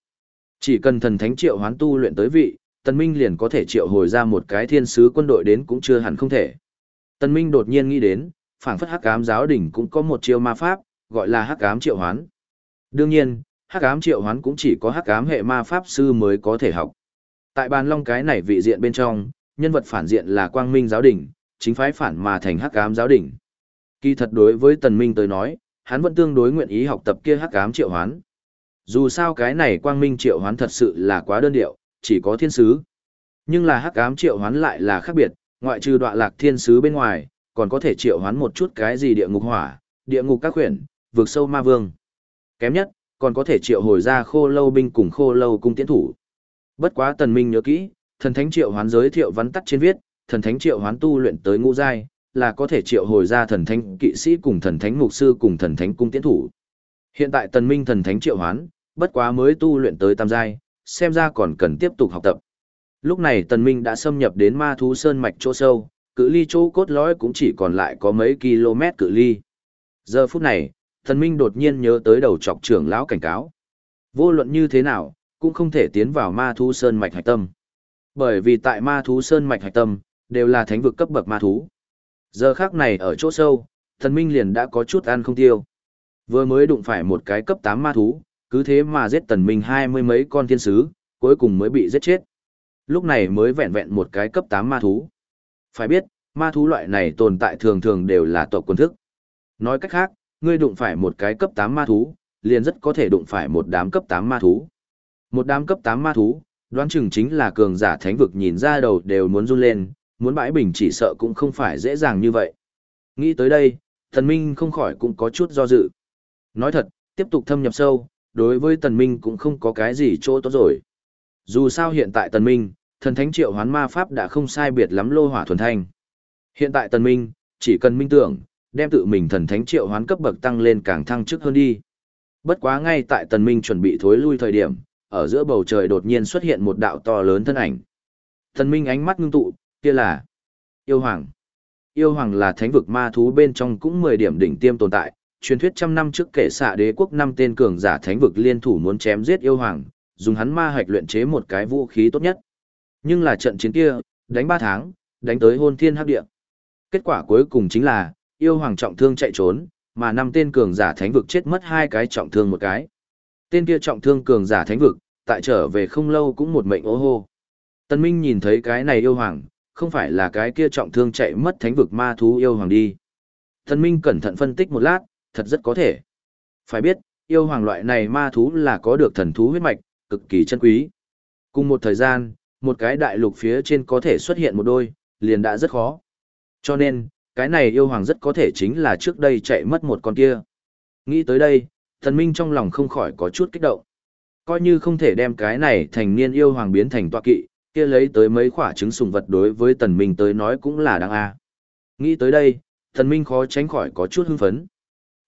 Chỉ cần thần thánh triệu hoán tu luyện tới vị, Tần Minh liền có thể triệu hồi ra một cái thiên sứ quân đội đến cũng chưa hẳn không thể. Tần Minh đột nhiên nghĩ đến, phảng phất hắc ám giáo đỉnh cũng có một chiêu ma pháp, gọi là hắc ám triệu hoán. Đương nhiên, hắc ám triệu hoán cũng chỉ có hắc ám hệ ma pháp sư mới có thể học. Tại bàn long cái này vị diện bên trong, nhân vật phản diện là quang minh giáo đỉnh, chính phái phản mà thành hắc ám giáo đỉnh. Kỳ thật đối với tần minh tới nói, hắn vẫn tương đối nguyện ý học tập kia hắc ám triệu hoán. Dù sao cái này quang minh triệu hoán thật sự là quá đơn điệu, chỉ có thiên sứ. Nhưng là hắc ám triệu hoán lại là khác biệt, ngoại trừ đoạn lạc thiên sứ bên ngoài, còn có thể triệu hoán một chút cái gì địa ngục hỏa, địa ngục các quyển, vượt sâu ma vương. Kém nhất, còn có thể triệu hồi ra khô lâu binh cùng khô lâu cung tiến thủ. Bất quá tần minh nhớ kỹ, thần thánh triệu hoán giới thiệu vắn tắt trên viết, thần thánh triệu hoán tu luyện tới ngũ giai, là có thể triệu hồi ra thần thánh kỵ sĩ cùng thần thánh mục sư cùng thần thánh cung tiến thủ. Hiện tại tần minh thần thánh triệu hoán, bất quá mới tu luyện tới tam giai, xem ra còn cần tiếp tục học tập. Lúc này tần minh đã xâm nhập đến ma thú sơn mạch chỗ sâu, cự ly chỗ cốt lõi cũng chỉ còn lại có mấy km cự ly. Giờ phút này, tần minh đột nhiên nhớ tới đầu chọc trưởng lão cảnh cáo. Vô luận như thế nào, cũng không thể tiến vào ma thú sơn mạch hạch tâm. Bởi vì tại ma thú sơn mạch hạch tâm, đều là thánh vực cấp bậc ma thú. Giờ khắc này ở chỗ sâu, thần minh liền đã có chút ăn không tiêu. Vừa mới đụng phải một cái cấp 8 ma thú, cứ thế mà giết tần minh hai mươi mấy con thiên sứ, cuối cùng mới bị giết chết. Lúc này mới vẹn vẹn một cái cấp 8 ma thú. Phải biết, ma thú loại này tồn tại thường thường đều là tộc quân thức. Nói cách khác, ngươi đụng phải một cái cấp 8 ma thú, liền rất có thể đụng phải một đám cấp 8 ma thú. Một đám cấp 8 ma thú, đoán chừng chính là cường giả thánh vực nhìn ra đầu đều muốn run lên, muốn bãi bình chỉ sợ cũng không phải dễ dàng như vậy. Nghĩ tới đây, thần Minh không khỏi cũng có chút do dự. Nói thật, tiếp tục thâm nhập sâu, đối với Tần Minh cũng không có cái gì chỗ tốt rồi. Dù sao hiện tại Tần Minh, thần thánh triệu hoán ma pháp đã không sai biệt lắm lô hỏa thuần thanh. Hiện tại Tần Minh, chỉ cần minh tưởng, đem tự mình thần thánh triệu hoán cấp bậc tăng lên càng thăng chức hơn đi. Bất quá ngay tại Tần Minh chuẩn bị thối lui thời điểm, ở giữa bầu trời đột nhiên xuất hiện một đạo to lớn thân ảnh. Tần Minh ánh mắt ngưng tụ, kia là Yêu Hoàng. Yêu Hoàng là thánh vực ma thú bên trong cũng 10 điểm đỉnh tiêm tồn tại, truyền thuyết trăm năm trước kể xạ đế quốc năm tên cường giả thánh vực liên thủ muốn chém giết Yêu Hoàng, dùng hắn ma hạch luyện chế một cái vũ khí tốt nhất. Nhưng là trận chiến kia, đánh 3 tháng, đánh tới hôn thiên hắc địa. Kết quả cuối cùng chính là, Yêu Hoàng trọng thương chạy trốn, mà năm tên cường giả thánh vực chết mất hai cái trọng thương một cái. Tên kia trọng thương cường giả thánh vực, tại trở về không lâu cũng một mệnh ố hô. Tân Minh nhìn thấy cái này yêu hoàng, không phải là cái kia trọng thương chạy mất thánh vực ma thú yêu hoàng đi. Tân Minh cẩn thận phân tích một lát, thật rất có thể. Phải biết, yêu hoàng loại này ma thú là có được thần thú huyết mạch, cực kỳ chân quý. Cùng một thời gian, một cái đại lục phía trên có thể xuất hiện một đôi, liền đã rất khó. Cho nên, cái này yêu hoàng rất có thể chính là trước đây chạy mất một con kia. Nghĩ tới đây, thần minh trong lòng không khỏi có chút kích động. Coi như không thể đem cái này thành niên yêu hoàng biến thành tọa kỵ, kia lấy tới mấy quả trứng sùng vật đối với tần minh tới nói cũng là đáng a. Nghĩ tới đây, thần minh khó tránh khỏi có chút hưng phấn.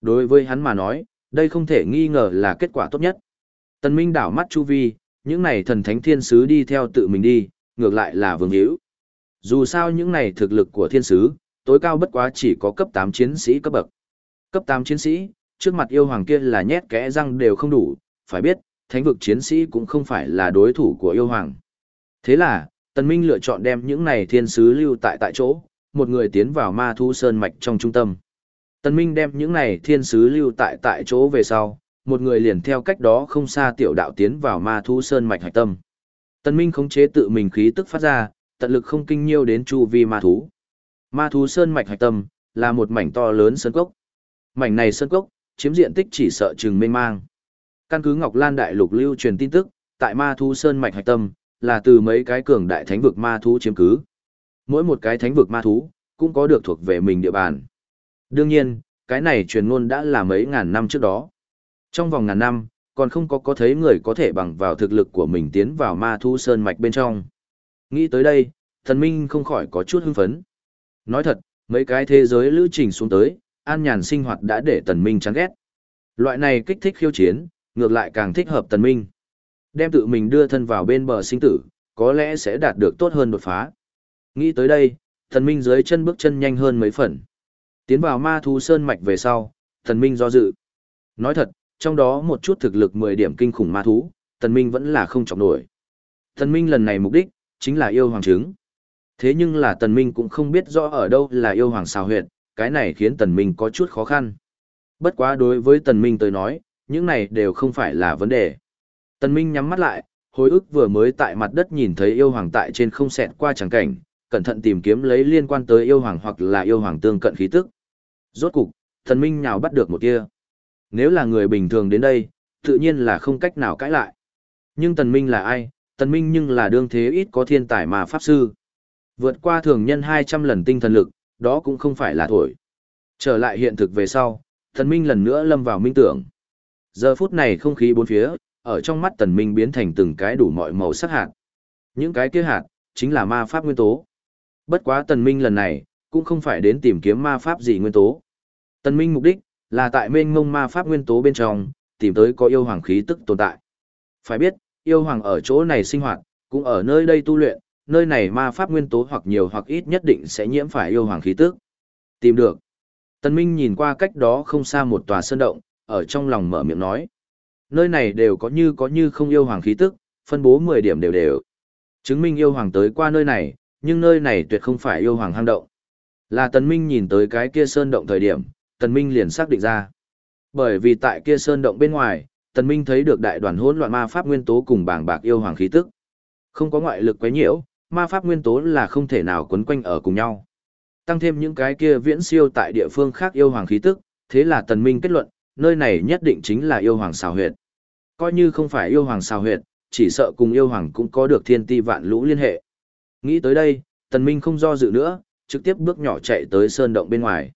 Đối với hắn mà nói, đây không thể nghi ngờ là kết quả tốt nhất. Tần minh đảo mắt chu vi, những này thần thánh thiên sứ đi theo tự mình đi, ngược lại là vương hữu. Dù sao những này thực lực của thiên sứ, tối cao bất quá chỉ có cấp 8 chiến sĩ cấp bậc. Cấp 8 chiến sĩ, trước mặt yêu hoàng kia là nhét kẽ răng đều không đủ, phải biết, thánh vực chiến sĩ cũng không phải là đối thủ của yêu hoàng. Thế là, Tần Minh lựa chọn đem những này thiên sứ lưu tại tại chỗ, một người tiến vào ma thu sơn mạch trong trung tâm. Tần Minh đem những này thiên sứ lưu tại tại chỗ về sau, một người liền theo cách đó không xa tiểu đạo tiến vào ma thu sơn mạch hạch tâm. Tần Minh khống chế tự mình khí tức phát ra, tận lực không kinh nhiêu đến chu vi ma thú. Ma thú sơn mạch hạch tâm là một mảnh to lớn sơn cốc. Mảnh này sơn cốc chiếm diện tích chỉ sợ chừng mênh mang. Căn cứ Ngọc Lan Đại Lục lưu truyền tin tức, tại Ma thú sơn mạch hạch tâm là từ mấy cái cường đại thánh vực ma thú chiếm cứ. Mỗi một cái thánh vực ma thú cũng có được thuộc về mình địa bàn. Đương nhiên, cái này truyền ngôn đã là mấy ngàn năm trước đó. Trong vòng ngàn năm, còn không có có thấy người có thể bằng vào thực lực của mình tiến vào ma thu sơn mạch bên trong. Nghĩ tới đây, thần minh không khỏi có chút hưng phấn. Nói thật, mấy cái thế giới lữ trình xuống tới, an nhàn sinh hoạt đã để tần minh chán ghét. Loại này kích thích khiêu chiến, ngược lại càng thích hợp tần minh. Đem tự mình đưa thân vào bên bờ sinh tử, có lẽ sẽ đạt được tốt hơn đột phá. Nghĩ tới đây, thần minh dưới chân bước chân nhanh hơn mấy phần. Tiến vào ma thú sơn mạch về sau, tần minh do dự. Nói thật, trong đó một chút thực lực 10 điểm kinh khủng ma thú, tần minh vẫn là không chọc nổi. Tần minh lần này mục đích, chính là yêu hoàng trứng. Thế nhưng là tần minh cũng không biết rõ ở đâu là yêu hoàng xào huyệt, cái này khiến tần minh có chút khó khăn. Bất quá đối với tần minh tới nói, những này đều không phải là vấn đề. Tần minh nhắm mắt lại, hồi ức vừa mới tại mặt đất nhìn thấy yêu hoàng tại trên không xẹt qua chẳng cảnh, cẩn thận tìm kiếm lấy liên quan tới yêu hoàng hoặc là yêu hoàng tương cận khí tức. Rốt cục, thần minh nhào bắt được một kia. Nếu là người bình thường đến đây, tự nhiên là không cách nào cãi lại. Nhưng tần minh là ai? Tần minh nhưng là đương thế ít có thiên tài mà pháp sư. Vượt qua thường nhân 200 lần tinh thần lực, đó cũng không phải là thổi. Trở lại hiện thực về sau, thần minh lần nữa lâm vào minh tưởng. Giờ phút này không khí bốn phía, ở trong mắt tần minh biến thành từng cái đủ mọi màu sắc hạt. Những cái kia hạt, chính là ma pháp nguyên tố. Bất quá tần minh lần này, cũng không phải đến tìm kiếm ma pháp gì nguyên tố. Tần minh mục đích, là tại mênh mông ma pháp nguyên tố bên trong, tìm tới có yêu hoàng khí tức tồn tại. Phải biết, yêu hoàng ở chỗ này sinh hoạt, cũng ở nơi đây tu luyện, nơi này ma pháp nguyên tố hoặc nhiều hoặc ít nhất định sẽ nhiễm phải yêu hoàng khí tức. Tìm được. Tần Minh nhìn qua cách đó không xa một tòa sơn động, ở trong lòng mở miệng nói. Nơi này đều có như có như không yêu hoàng khí tức, phân bố 10 điểm đều đều. Chứng minh yêu hoàng tới qua nơi này, nhưng nơi này tuyệt không phải yêu hoàng hang động. Là Tần Minh nhìn tới cái kia sơn động thời điểm, Tần Minh liền xác định ra. Bởi vì tại kia sơn động bên ngoài, Tần Minh thấy được đại đoàn hỗn loạn ma pháp nguyên tố cùng bảng bạc yêu hoàng khí tức. Không có ngoại lực quấy nhiễu, ma pháp nguyên tố là không thể nào quấn quanh ở cùng nhau. Tăng thêm những cái kia viễn siêu tại địa phương khác yêu hoàng khí tức, thế là tần minh kết luận, nơi này nhất định chính là yêu hoàng xào huyệt. Coi như không phải yêu hoàng xào huyệt, chỉ sợ cùng yêu hoàng cũng có được thiên ti vạn lũ liên hệ. Nghĩ tới đây, tần minh không do dự nữa, trực tiếp bước nhỏ chạy tới sơn động bên ngoài.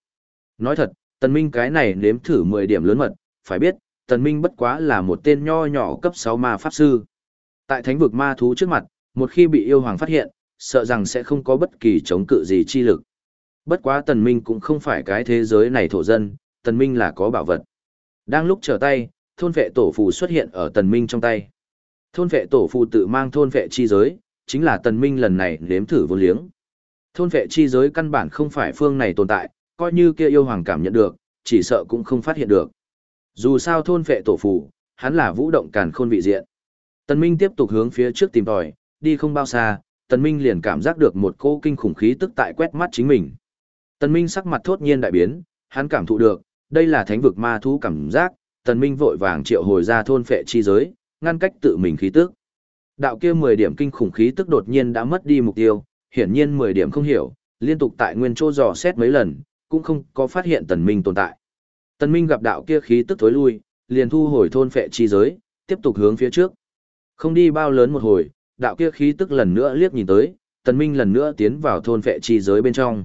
Nói thật, Tần Minh cái này nếm thử 10 điểm lớn mật, phải biết, Tần Minh bất quá là một tên nho nhỏ cấp 6 ma pháp sư. Tại thánh vực ma thú trước mặt, một khi bị yêu hoàng phát hiện, sợ rằng sẽ không có bất kỳ chống cự gì chi lực. Bất quá Tần Minh cũng không phải cái thế giới này thổ dân, Tần Minh là có bảo vật. Đang lúc trở tay, thôn vệ tổ phù xuất hiện ở Tần Minh trong tay. Thôn vệ tổ phù tự mang thôn vệ chi giới, chính là Tần Minh lần này nếm thử vô liếng. Thôn vệ chi giới căn bản không phải phương này tồn tại, coi như kia yêu hoàng cảm nhận được, chỉ sợ cũng không phát hiện được. Dù sao thôn vệ tổ phù, hắn là vũ động càn khôn vị diện. Tần Minh tiếp tục hướng phía trước tìm tòi, đi không bao xa, Tần Minh liền cảm giác được một cô kinh khủng khí tức tại quét mắt chính mình. Tần Minh sắc mặt thốt nhiên đại biến, hắn cảm thụ được, đây là thánh vực ma thú cảm giác, Tần Minh vội vàng triệu hồi ra thôn phệ chi giới, ngăn cách tự mình khí tức. Đạo kia 10 điểm kinh khủng khí tức đột nhiên đã mất đi mục tiêu, hiển nhiên 10 điểm không hiểu, liên tục tại nguyên chỗ dò xét mấy lần, cũng không có phát hiện Tần Minh tồn tại. Tần Minh gặp đạo kia khí tức thối lui, liền thu hồi thôn phệ chi giới, tiếp tục hướng phía trước. Không đi bao lớn một hồi, đạo kia khí tức lần nữa liếc nhìn tới, Tần Minh lần nữa tiến vào thôn phệ chi giới bên trong.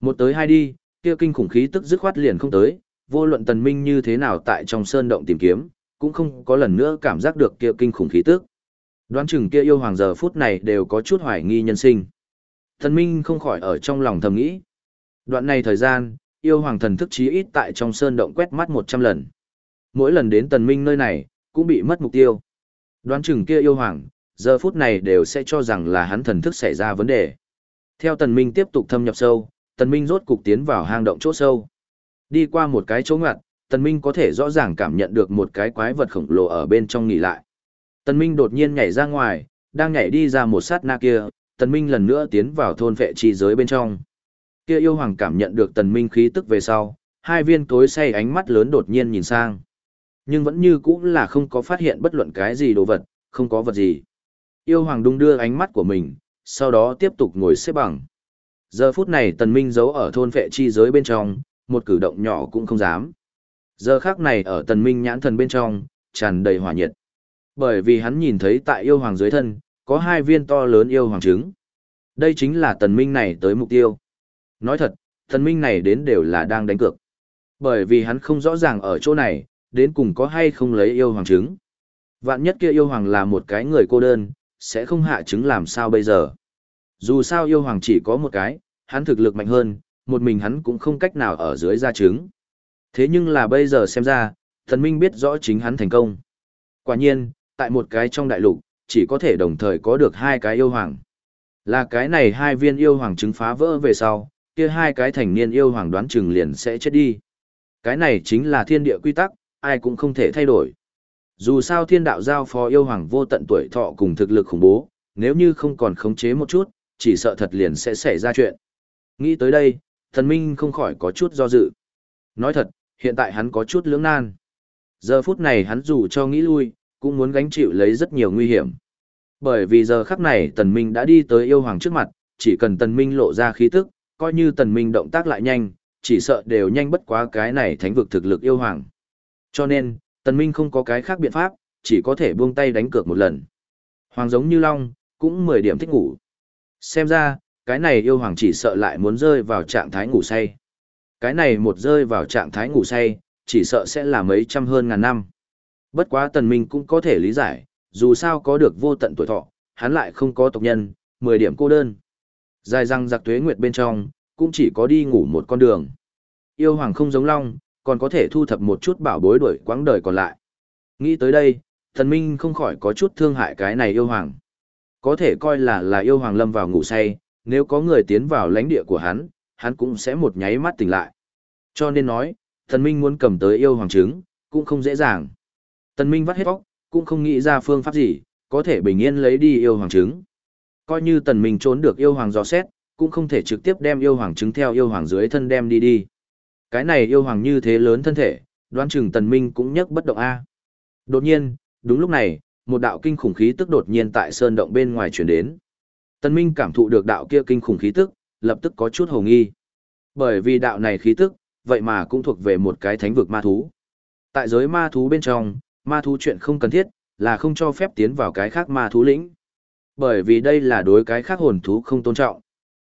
Một tới hai đi, kia kinh khủng khí tức dứt khoát liền không tới, vô luận Tần Minh như thế nào tại trong sơn động tìm kiếm, cũng không có lần nữa cảm giác được kia kinh khủng khí tức. Đoán chừng kia yêu hoàng giờ phút này đều có chút hoài nghi nhân sinh. Tần Minh không khỏi ở trong lòng thầm nghĩ. Đoạn này thời gian, yêu hoàng thần thức chí ít tại trong sơn động quét mắt 100 lần. Mỗi lần đến Tần Minh nơi này, cũng bị mất mục tiêu. Đoán chừng kia yêu hoàng, giờ phút này đều sẽ cho rằng là hắn thần thức xảy ra vấn đề. Theo Tần Minh tiếp tục thâm nhập sâu, Tần Minh rốt cục tiến vào hang động chỗ sâu. Đi qua một cái chỗ ngoặt, Tần Minh có thể rõ ràng cảm nhận được một cái quái vật khổng lồ ở bên trong nghỉ lại. Tần Minh đột nhiên nhảy ra ngoài, đang nhảy đi ra một sát na kia, Tần Minh lần nữa tiến vào thôn vệ chi giới bên trong. Kia yêu hoàng cảm nhận được Tần Minh khí tức về sau, hai viên tối say ánh mắt lớn đột nhiên nhìn sang. Nhưng vẫn như cũ là không có phát hiện bất luận cái gì đồ vật, không có vật gì. Yêu hoàng đung đưa ánh mắt của mình, sau đó tiếp tục ngồi xếp bằng. Giờ phút này tần minh giấu ở thôn vệ chi giới bên trong, một cử động nhỏ cũng không dám. Giờ khắc này ở tần minh nhãn thần bên trong, tràn đầy hỏa nhiệt. Bởi vì hắn nhìn thấy tại yêu hoàng dưới thân, có hai viên to lớn yêu hoàng trứng. Đây chính là tần minh này tới mục tiêu. Nói thật, tần minh này đến đều là đang đánh cược. Bởi vì hắn không rõ ràng ở chỗ này, đến cùng có hay không lấy yêu hoàng trứng. Vạn nhất kia yêu hoàng là một cái người cô đơn, sẽ không hạ trứng làm sao bây giờ. Dù sao yêu hoàng chỉ có một cái, hắn thực lực mạnh hơn, một mình hắn cũng không cách nào ở dưới ra trứng. Thế nhưng là bây giờ xem ra, thần minh biết rõ chính hắn thành công. Quả nhiên, tại một cái trong đại lục, chỉ có thể đồng thời có được hai cái yêu hoàng. Là cái này hai viên yêu hoàng trứng phá vỡ về sau, kia hai cái thành niên yêu hoàng đoán chừng liền sẽ chết đi. Cái này chính là thiên địa quy tắc, ai cũng không thể thay đổi. Dù sao thiên đạo giao phó yêu hoàng vô tận tuổi thọ cùng thực lực khủng bố, nếu như không còn khống chế một chút, chỉ sợ thật liền sẽ xảy ra chuyện. Nghĩ tới đây, thần minh không khỏi có chút do dự. Nói thật, hiện tại hắn có chút lưỡng nan. Giờ phút này hắn dù cho nghĩ lui, cũng muốn gánh chịu lấy rất nhiều nguy hiểm. Bởi vì giờ khắc này tần minh đã đi tới yêu hoàng trước mặt, chỉ cần tần minh lộ ra khí tức, coi như tần minh động tác lại nhanh, chỉ sợ đều nhanh bất quá cái này thánh vực thực lực yêu hoàng. Cho nên, tần minh không có cái khác biện pháp, chỉ có thể buông tay đánh cược một lần. Hoàng giống như long, cũng 10 điểm thích ngủ. Xem ra, cái này yêu hoàng chỉ sợ lại muốn rơi vào trạng thái ngủ say. Cái này một rơi vào trạng thái ngủ say, chỉ sợ sẽ là mấy trăm hơn ngàn năm. Bất quá tần minh cũng có thể lý giải, dù sao có được vô tận tuổi thọ, hắn lại không có tộc nhân, 10 điểm cô đơn. Dài răng giặc tuế nguyệt bên trong, cũng chỉ có đi ngủ một con đường. Yêu hoàng không giống long, còn có thể thu thập một chút bảo bối đuổi quãng đời còn lại. Nghĩ tới đây, thần minh không khỏi có chút thương hại cái này yêu hoàng. Có thể coi là là yêu hoàng lâm vào ngủ say, nếu có người tiến vào lãnh địa của hắn, hắn cũng sẽ một nháy mắt tỉnh lại. Cho nên nói, thần minh muốn cầm tới yêu hoàng trứng, cũng không dễ dàng. Thần minh vắt hết óc, cũng không nghĩ ra phương pháp gì, có thể bình yên lấy đi yêu hoàng trứng. Coi như tần minh trốn được yêu hoàng dò xét, cũng không thể trực tiếp đem yêu hoàng trứng theo yêu hoàng dưới thân đem đi đi. Cái này yêu hoàng như thế lớn thân thể, đoán chừng tần minh cũng nhấc bất động A. Đột nhiên, đúng lúc này, một đạo kinh khủng khí tức đột nhiên tại sơn động bên ngoài truyền đến. Tần minh cảm thụ được đạo kia kinh khủng khí tức, lập tức có chút hồ nghi. Bởi vì đạo này khí tức, vậy mà cũng thuộc về một cái thánh vực ma thú. Tại giới ma thú bên trong, ma thú chuyện không cần thiết, là không cho phép tiến vào cái khác ma thú lĩnh. Bởi vì đây là đối cái khác hồn thú không tôn trọng.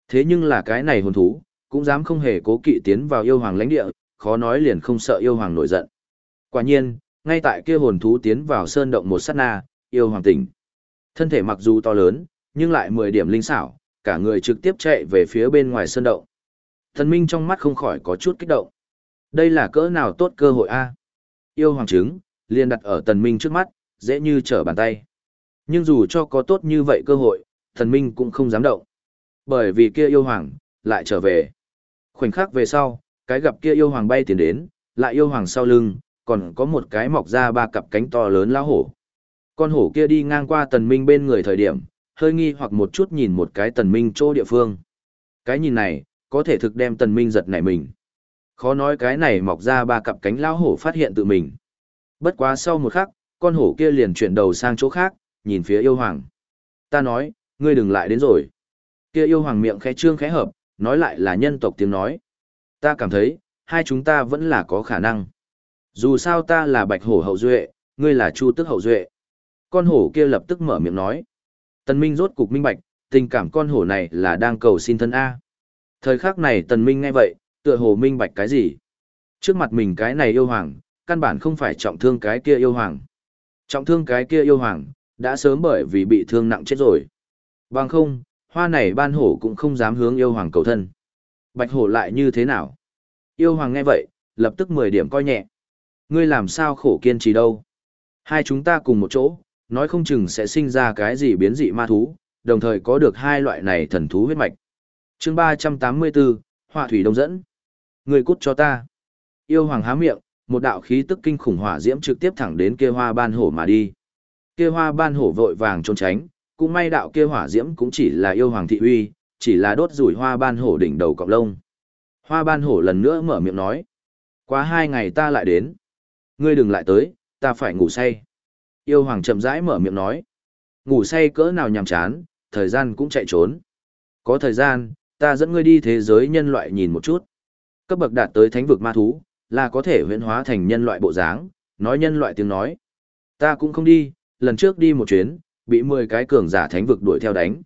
Thế nhưng là cái này hồn thú, cũng dám không hề cố kỵ tiến vào yêu hoàng lãnh địa, khó nói liền không sợ yêu hoàng nổi giận. Quả nhiên, ngay tại kia hồn thú tiến vào sơn động một sát na, yêu hoàng tỉnh. Thân thể mặc dù to lớn, nhưng lại 10 điểm linh xảo, cả người trực tiếp chạy về phía bên ngoài sơn động. Thần Minh trong mắt không khỏi có chút kích động. Đây là cỡ nào tốt cơ hội a? Yêu hoàng trứng, liền đặt ở Tần Minh trước mắt, dễ như trở bàn tay. Nhưng dù cho có tốt như vậy cơ hội, tần Minh cũng không dám động. Bởi vì kia yêu hoàng, lại trở về. Khoảnh khắc về sau, cái gặp kia yêu hoàng bay tiến đến, lại yêu hoàng sau lưng, còn có một cái mọc ra ba cặp cánh to lớn lão hổ. Con hổ kia đi ngang qua tần minh bên người thời điểm, hơi nghi hoặc một chút nhìn một cái tần minh chỗ địa phương. Cái nhìn này, có thể thực đem tần minh giật nảy mình. Khó nói cái này mọc ra ba cặp cánh lão hổ phát hiện tự mình. Bất quá sau một khắc, con hổ kia liền chuyển đầu sang chỗ khác, nhìn phía yêu hoàng. Ta nói, ngươi đừng lại đến rồi. Kia yêu hoàng miệng khẽ trương khẽ hợp, nói lại là nhân tộc tiếng nói. Ta cảm thấy, hai chúng ta vẫn là có khả năng. Dù sao ta là bạch hổ hậu duệ, ngươi là chu tức hậu duệ. Con hổ kia lập tức mở miệng nói. Tần Minh rốt cục minh bạch, tình cảm con hổ này là đang cầu xin thân A. Thời khắc này Tần Minh nghe vậy, tựa hồ minh bạch cái gì? Trước mặt mình cái này yêu hoàng, căn bản không phải trọng thương cái kia yêu hoàng. Trọng thương cái kia yêu hoàng, đã sớm bởi vì bị thương nặng chết rồi. Bằng không, hoa này ban hổ cũng không dám hướng yêu hoàng cầu thân. Bạch hổ lại như thế nào? Yêu hoàng nghe vậy, lập tức 10 điểm coi nhẹ. Ngươi làm sao khổ kiên trì đâu? Hai chúng ta cùng một chỗ, nói không chừng sẽ sinh ra cái gì biến dị ma thú, đồng thời có được hai loại này thần thú huyết mạch. chương 384, Hỏa Thủy Đông dẫn. Ngươi cút cho ta. Yêu hoàng há miệng, một đạo khí tức kinh khủng hỏa diễm trực tiếp thẳng đến kia hoa ban hổ mà đi. Kia hoa ban hổ vội vàng trốn tránh, cũng may đạo kia hỏa diễm cũng chỉ là yêu hoàng thị uy, chỉ là đốt rủi hoa ban hổ đỉnh đầu cọc lông. Hoa ban hổ lần nữa mở miệng nói. Quá hai ngày ta lại đến. Ngươi đừng lại tới, ta phải ngủ say. Yêu hoàng chậm rãi mở miệng nói. Ngủ say cỡ nào nhàm chán, thời gian cũng chạy trốn. Có thời gian, ta dẫn ngươi đi thế giới nhân loại nhìn một chút. Cấp bậc đạt tới thánh vực ma thú, là có thể huyễn hóa thành nhân loại bộ dáng, nói nhân loại tiếng nói. Ta cũng không đi, lần trước đi một chuyến, bị 10 cái cường giả thánh vực đuổi theo đánh.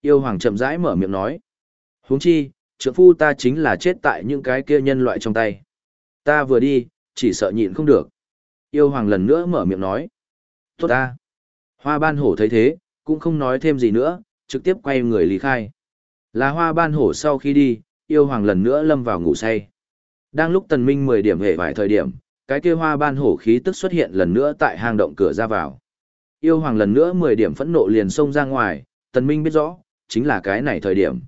Yêu hoàng chậm rãi mở miệng nói. huống chi, trượng phu ta chính là chết tại những cái kia nhân loại trong tay. Ta vừa đi, chỉ sợ nhịn không được. Yêu hoàng lần nữa mở miệng nói. Tốt ta. Hoa ban hổ thấy thế, cũng không nói thêm gì nữa, trực tiếp quay người lý khai. Là hoa ban hổ sau khi đi, yêu hoàng lần nữa lâm vào ngủ say. Đang lúc tần minh 10 điểm hệ vài thời điểm, cái kia hoa ban hổ khí tức xuất hiện lần nữa tại hang động cửa ra vào. Yêu hoàng lần nữa 10 điểm phẫn nộ liền xông ra ngoài, tần minh biết rõ, chính là cái này thời điểm.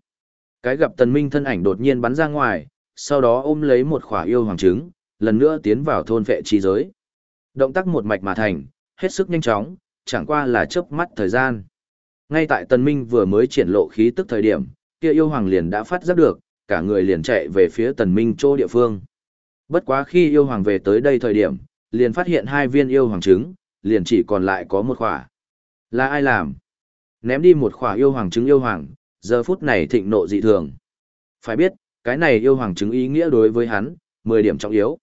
Cái gặp tần minh thân ảnh đột nhiên bắn ra ngoài, sau đó ôm lấy một khỏa yêu hoàng trứng, lần nữa tiến vào thôn vệ chi giới. Động tác một mạch mà thành, hết sức nhanh chóng, chẳng qua là chớp mắt thời gian. Ngay tại tần minh vừa mới triển lộ khí tức thời điểm, kia yêu hoàng liền đã phát giác được, cả người liền chạy về phía tần minh chỗ địa phương. Bất quá khi yêu hoàng về tới đây thời điểm, liền phát hiện hai viên yêu hoàng trứng, liền chỉ còn lại có một khỏa. Là ai làm? Ném đi một khỏa yêu hoàng trứng yêu hoàng, giờ phút này thịnh nộ dị thường. Phải biết, cái này yêu hoàng trứng ý nghĩa đối với hắn, 10 điểm trọng yếu.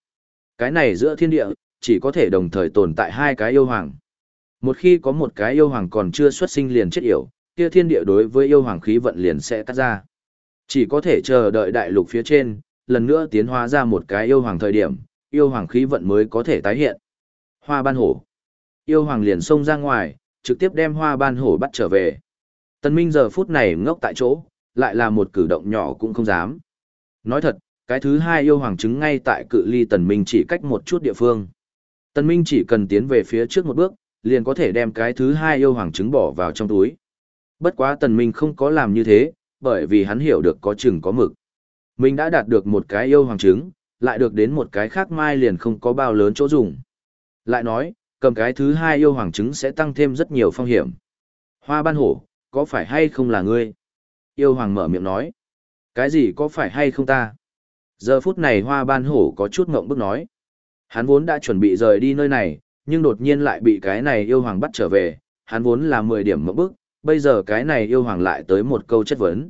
Cái này giữa thiên địa, chỉ có thể đồng thời tồn tại hai cái yêu hoàng. Một khi có một cái yêu hoàng còn chưa xuất sinh liền chết yểu, kia thiên địa đối với yêu hoàng khí vận liền sẽ cắt ra. Chỉ có thể chờ đợi đại lục phía trên, lần nữa tiến hóa ra một cái yêu hoàng thời điểm, yêu hoàng khí vận mới có thể tái hiện. Hoa ban hổ. Yêu hoàng liền xông ra ngoài, trực tiếp đem hoa ban hổ bắt trở về. Tần Minh giờ phút này ngốc tại chỗ, lại là một cử động nhỏ cũng không dám. Nói thật, cái thứ hai yêu hoàng trứng ngay tại cự ly Tần Minh chỉ cách một chút địa phương. Tần Minh chỉ cần tiến về phía trước một bước, liền có thể đem cái thứ hai yêu hoàng trứng bỏ vào trong túi. Bất quá Tần Minh không có làm như thế, bởi vì hắn hiểu được có chừng có mực. Mình đã đạt được một cái yêu hoàng trứng, lại được đến một cái khác mai liền không có bao lớn chỗ dùng. Lại nói, cầm cái thứ hai yêu hoàng trứng sẽ tăng thêm rất nhiều phong hiểm. Hoa ban hổ, có phải hay không là ngươi? Yêu hoàng mở miệng nói. Cái gì có phải hay không ta? Giờ phút này hoa ban hổ có chút ngộng bức nói. Hắn vốn đã chuẩn bị rời đi nơi này, nhưng đột nhiên lại bị cái này yêu hoàng bắt trở về, hắn vốn là 10 điểm mộng bức, bây giờ cái này yêu hoàng lại tới một câu chất vấn.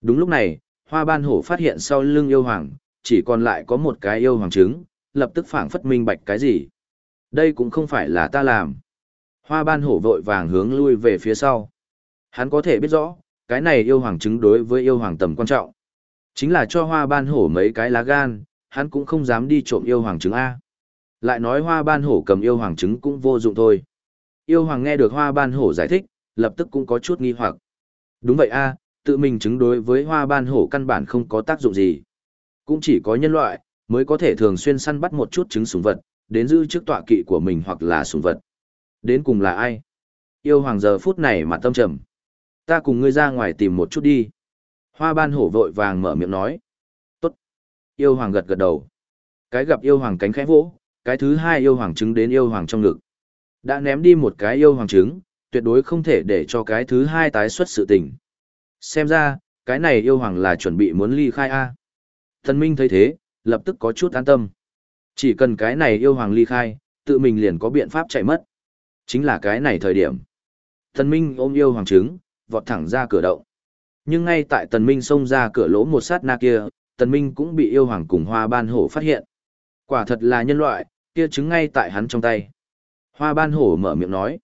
Đúng lúc này, hoa ban hổ phát hiện sau lưng yêu hoàng, chỉ còn lại có một cái yêu hoàng trứng, lập tức phảng phất minh bạch cái gì. Đây cũng không phải là ta làm. Hoa ban hổ vội vàng hướng lui về phía sau. Hắn có thể biết rõ, cái này yêu hoàng trứng đối với yêu hoàng tầm quan trọng. Chính là cho hoa ban hổ mấy cái lá gan, hắn cũng không dám đi trộm yêu hoàng trứng A. Lại nói hoa ban hổ cầm yêu hoàng trứng cũng vô dụng thôi. Yêu hoàng nghe được hoa ban hổ giải thích, lập tức cũng có chút nghi hoặc. Đúng vậy A, tự mình chứng đối với hoa ban hổ căn bản không có tác dụng gì. Cũng chỉ có nhân loại, mới có thể thường xuyên săn bắt một chút trứng súng vật, đến giữ trước tọa kỵ của mình hoặc là súng vật. Đến cùng là ai? Yêu hoàng giờ phút này mà tâm trầm. Ta cùng ngươi ra ngoài tìm một chút đi. Hoa ban hổ vội vàng mở miệng nói. Tốt. Yêu hoàng gật gật đầu. Cái gặp yêu hoàng cánh khẽ vỗ, cái thứ hai yêu hoàng trứng đến yêu hoàng trong ngực. Đã ném đi một cái yêu hoàng trứng, tuyệt đối không thể để cho cái thứ hai tái xuất sự tình. Xem ra, cái này yêu hoàng là chuẩn bị muốn ly khai A. Thần Minh thấy thế, lập tức có chút an tâm. Chỉ cần cái này yêu hoàng ly khai, tự mình liền có biện pháp chạy mất. Chính là cái này thời điểm. Thần Minh ôm yêu hoàng trứng, vọt thẳng ra cửa động. Nhưng ngay tại Tần Minh xông ra cửa lỗ một sát na kia, Tần Minh cũng bị yêu hoàng cùng hoa ban hổ phát hiện. Quả thật là nhân loại, kia trứng ngay tại hắn trong tay. Hoa ban hổ mở miệng nói.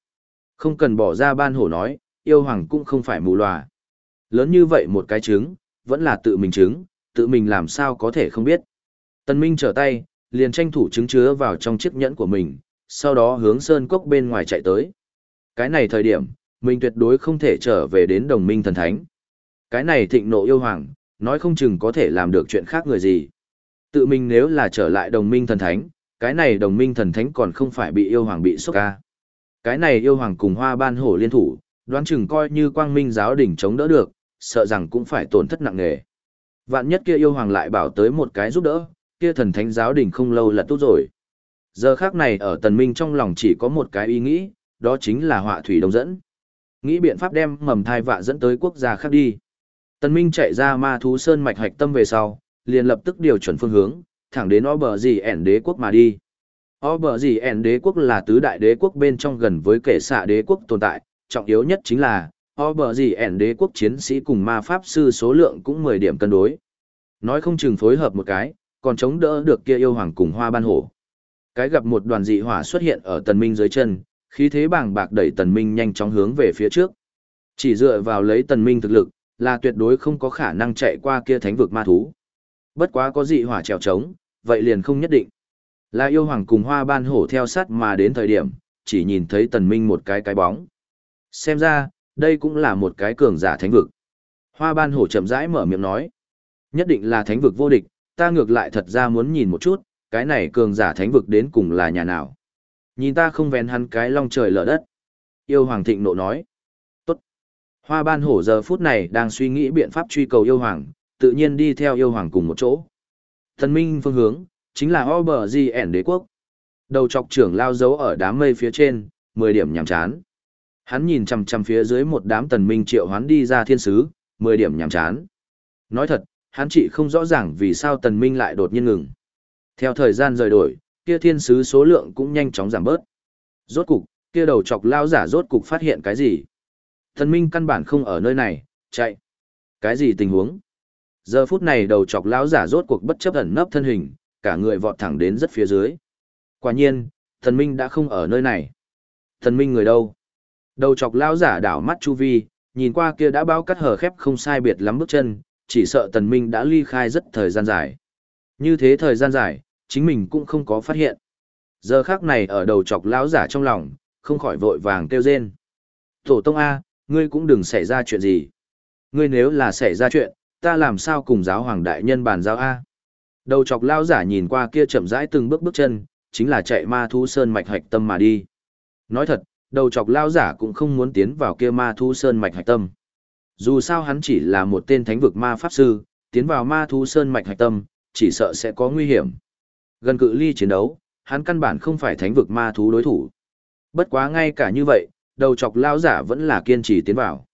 Không cần bỏ ra ban hổ nói, yêu hoàng cũng không phải mù lòa. Lớn như vậy một cái trứng, vẫn là tự mình trứng, tự mình làm sao có thể không biết. Tần Minh trở tay, liền tranh thủ trứng chứa vào trong chiếc nhẫn của mình, sau đó hướng sơn cốc bên ngoài chạy tới. Cái này thời điểm, mình tuyệt đối không thể trở về đến đồng minh thần thánh. Cái này thịnh nộ yêu hoàng, nói không chừng có thể làm được chuyện khác người gì. Tự mình nếu là trở lại đồng minh thần thánh, cái này đồng minh thần thánh còn không phải bị yêu hoàng bị sốc ca. Cái này yêu hoàng cùng hoa ban hổ liên thủ, đoán chừng coi như quang minh giáo đỉnh chống đỡ được, sợ rằng cũng phải tổn thất nặng nề. Vạn nhất kia yêu hoàng lại bảo tới một cái giúp đỡ, kia thần thánh giáo đỉnh không lâu là tốt rồi. Giờ khác này ở tần minh trong lòng chỉ có một cái ý nghĩ, đó chính là họa thủy đồng dẫn. Nghĩ biện pháp đem mầm thai vạ dẫn tới quốc gia khác đi. Tần minh chạy ra ma thú sơn mạch hạch tâm về sau, liền lập tức điều chuẩn phương hướng, thẳng đến o bờ gì ẻn đế quốc mà đi. O bờ gì ẻn đế quốc là tứ đại đế quốc bên trong gần với kể xạ đế quốc tồn tại, trọng yếu nhất chính là, o bờ gì ẻn đế quốc chiến sĩ cùng ma pháp sư số lượng cũng 10 điểm cân đối. Nói không chừng phối hợp một cái, còn chống đỡ được kia yêu hoàng cùng hoa ban hổ. Cái gặp một đoàn dị hỏa xuất hiện ở tần minh dưới chân, khí thế bàng bạc đẩy tần minh nhanh chóng hướng về phía trước. Chỉ dựa vào lấy tần minh thực lực, là tuyệt đối không có khả năng chạy qua kia thánh vực ma thú. Bất quá có dị hỏa trèo trống, vậy liền không nhất định. Là yêu hoàng cùng hoa ban hổ theo sát mà đến thời điểm, chỉ nhìn thấy tần minh một cái cái bóng. Xem ra, đây cũng là một cái cường giả thánh vực. Hoa ban hổ chậm rãi mở miệng nói. Nhất định là thánh vực vô địch, ta ngược lại thật ra muốn nhìn một chút, cái này cường giả thánh vực đến cùng là nhà nào. Nhìn ta không vén hắn cái long trời lở đất. Yêu hoàng thịnh nộ nói. Tốt. Hoa ban hổ giờ phút này đang suy nghĩ biện pháp truy cầu yêu hoàng, tự nhiên đi theo yêu hoàng cùng một chỗ. Thần minh phương hướng, chính là Obergn đế quốc. Đầu chọc trưởng lao dấu ở đám mây phía trên, 10 điểm nhằm chán. Hắn nhìn chằm chằm phía dưới một đám tần minh triệu hoán đi ra thiên sứ, 10 điểm nhằm chán. Nói thật, hắn chỉ không rõ ràng vì sao tần minh lại đột nhiên ngừng. Theo thời gian rời đổi, kia thiên sứ số lượng cũng nhanh chóng giảm bớt. Rốt cục, kia đầu chọc lao giả rốt cục phát hiện cái gì? Tần minh căn bản không ở nơi này, chạy. Cái gì tình huống? Giờ phút này đầu chọc lão giả rốt cuộc bất chấp ẩn nấp thân hình, cả người vọt thẳng đến rất phía dưới. Quả nhiên, thần minh đã không ở nơi này. Thần minh người đâu? Đầu chọc lão giả đảo mắt chu vi, nhìn qua kia đã bao cắt hở khép không sai biệt lắm bước chân, chỉ sợ tần minh đã ly khai rất thời gian dài. Như thế thời gian dài, chính mình cũng không có phát hiện. Giờ khắc này ở đầu chọc lão giả trong lòng, không khỏi vội vàng kêu rên. Tổ tông A, ngươi cũng đừng xảy ra chuyện gì. Ngươi nếu là xảy ra chuyện, ta làm sao cùng giáo hoàng đại nhân bàn giao A. Đầu chọc lao giả nhìn qua kia chậm rãi từng bước bước chân, chính là chạy ma thu sơn mạch hạch tâm mà đi. Nói thật, đầu chọc lao giả cũng không muốn tiến vào kia ma thu sơn mạch hạch tâm. Dù sao hắn chỉ là một tên thánh vực ma pháp sư, tiến vào ma thu sơn mạch hạch tâm, chỉ sợ sẽ có nguy hiểm. Gần cự ly chiến đấu, hắn căn bản không phải thánh vực ma thú đối thủ. Bất quá ngay cả như vậy, đầu chọc lao giả vẫn là kiên trì tiến vào.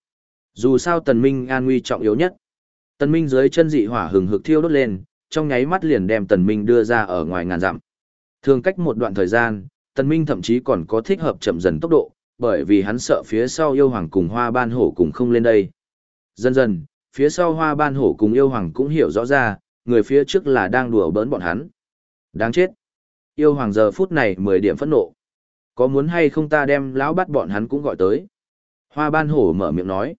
Dù sao tần minh an nguy trọng yếu nhất. Tần Minh dưới chân dị hỏa hừng hực thiêu đốt lên, trong nháy mắt liền đem Tần Minh đưa ra ở ngoài ngàn dặm. Thường cách một đoạn thời gian, Tần Minh thậm chí còn có thích hợp chậm dần tốc độ, bởi vì hắn sợ phía sau yêu hoàng cùng hoa ban hổ cùng không lên đây. Dần dần, phía sau hoa ban hổ cùng yêu hoàng cũng hiểu rõ ra, người phía trước là đang đùa bỡn bọn hắn. Đáng chết. Yêu hoàng giờ phút này 10 điểm phẫn nộ. Có muốn hay không ta đem lão bắt bọn hắn cũng gọi tới. Hoa ban hổ mở miệng nói.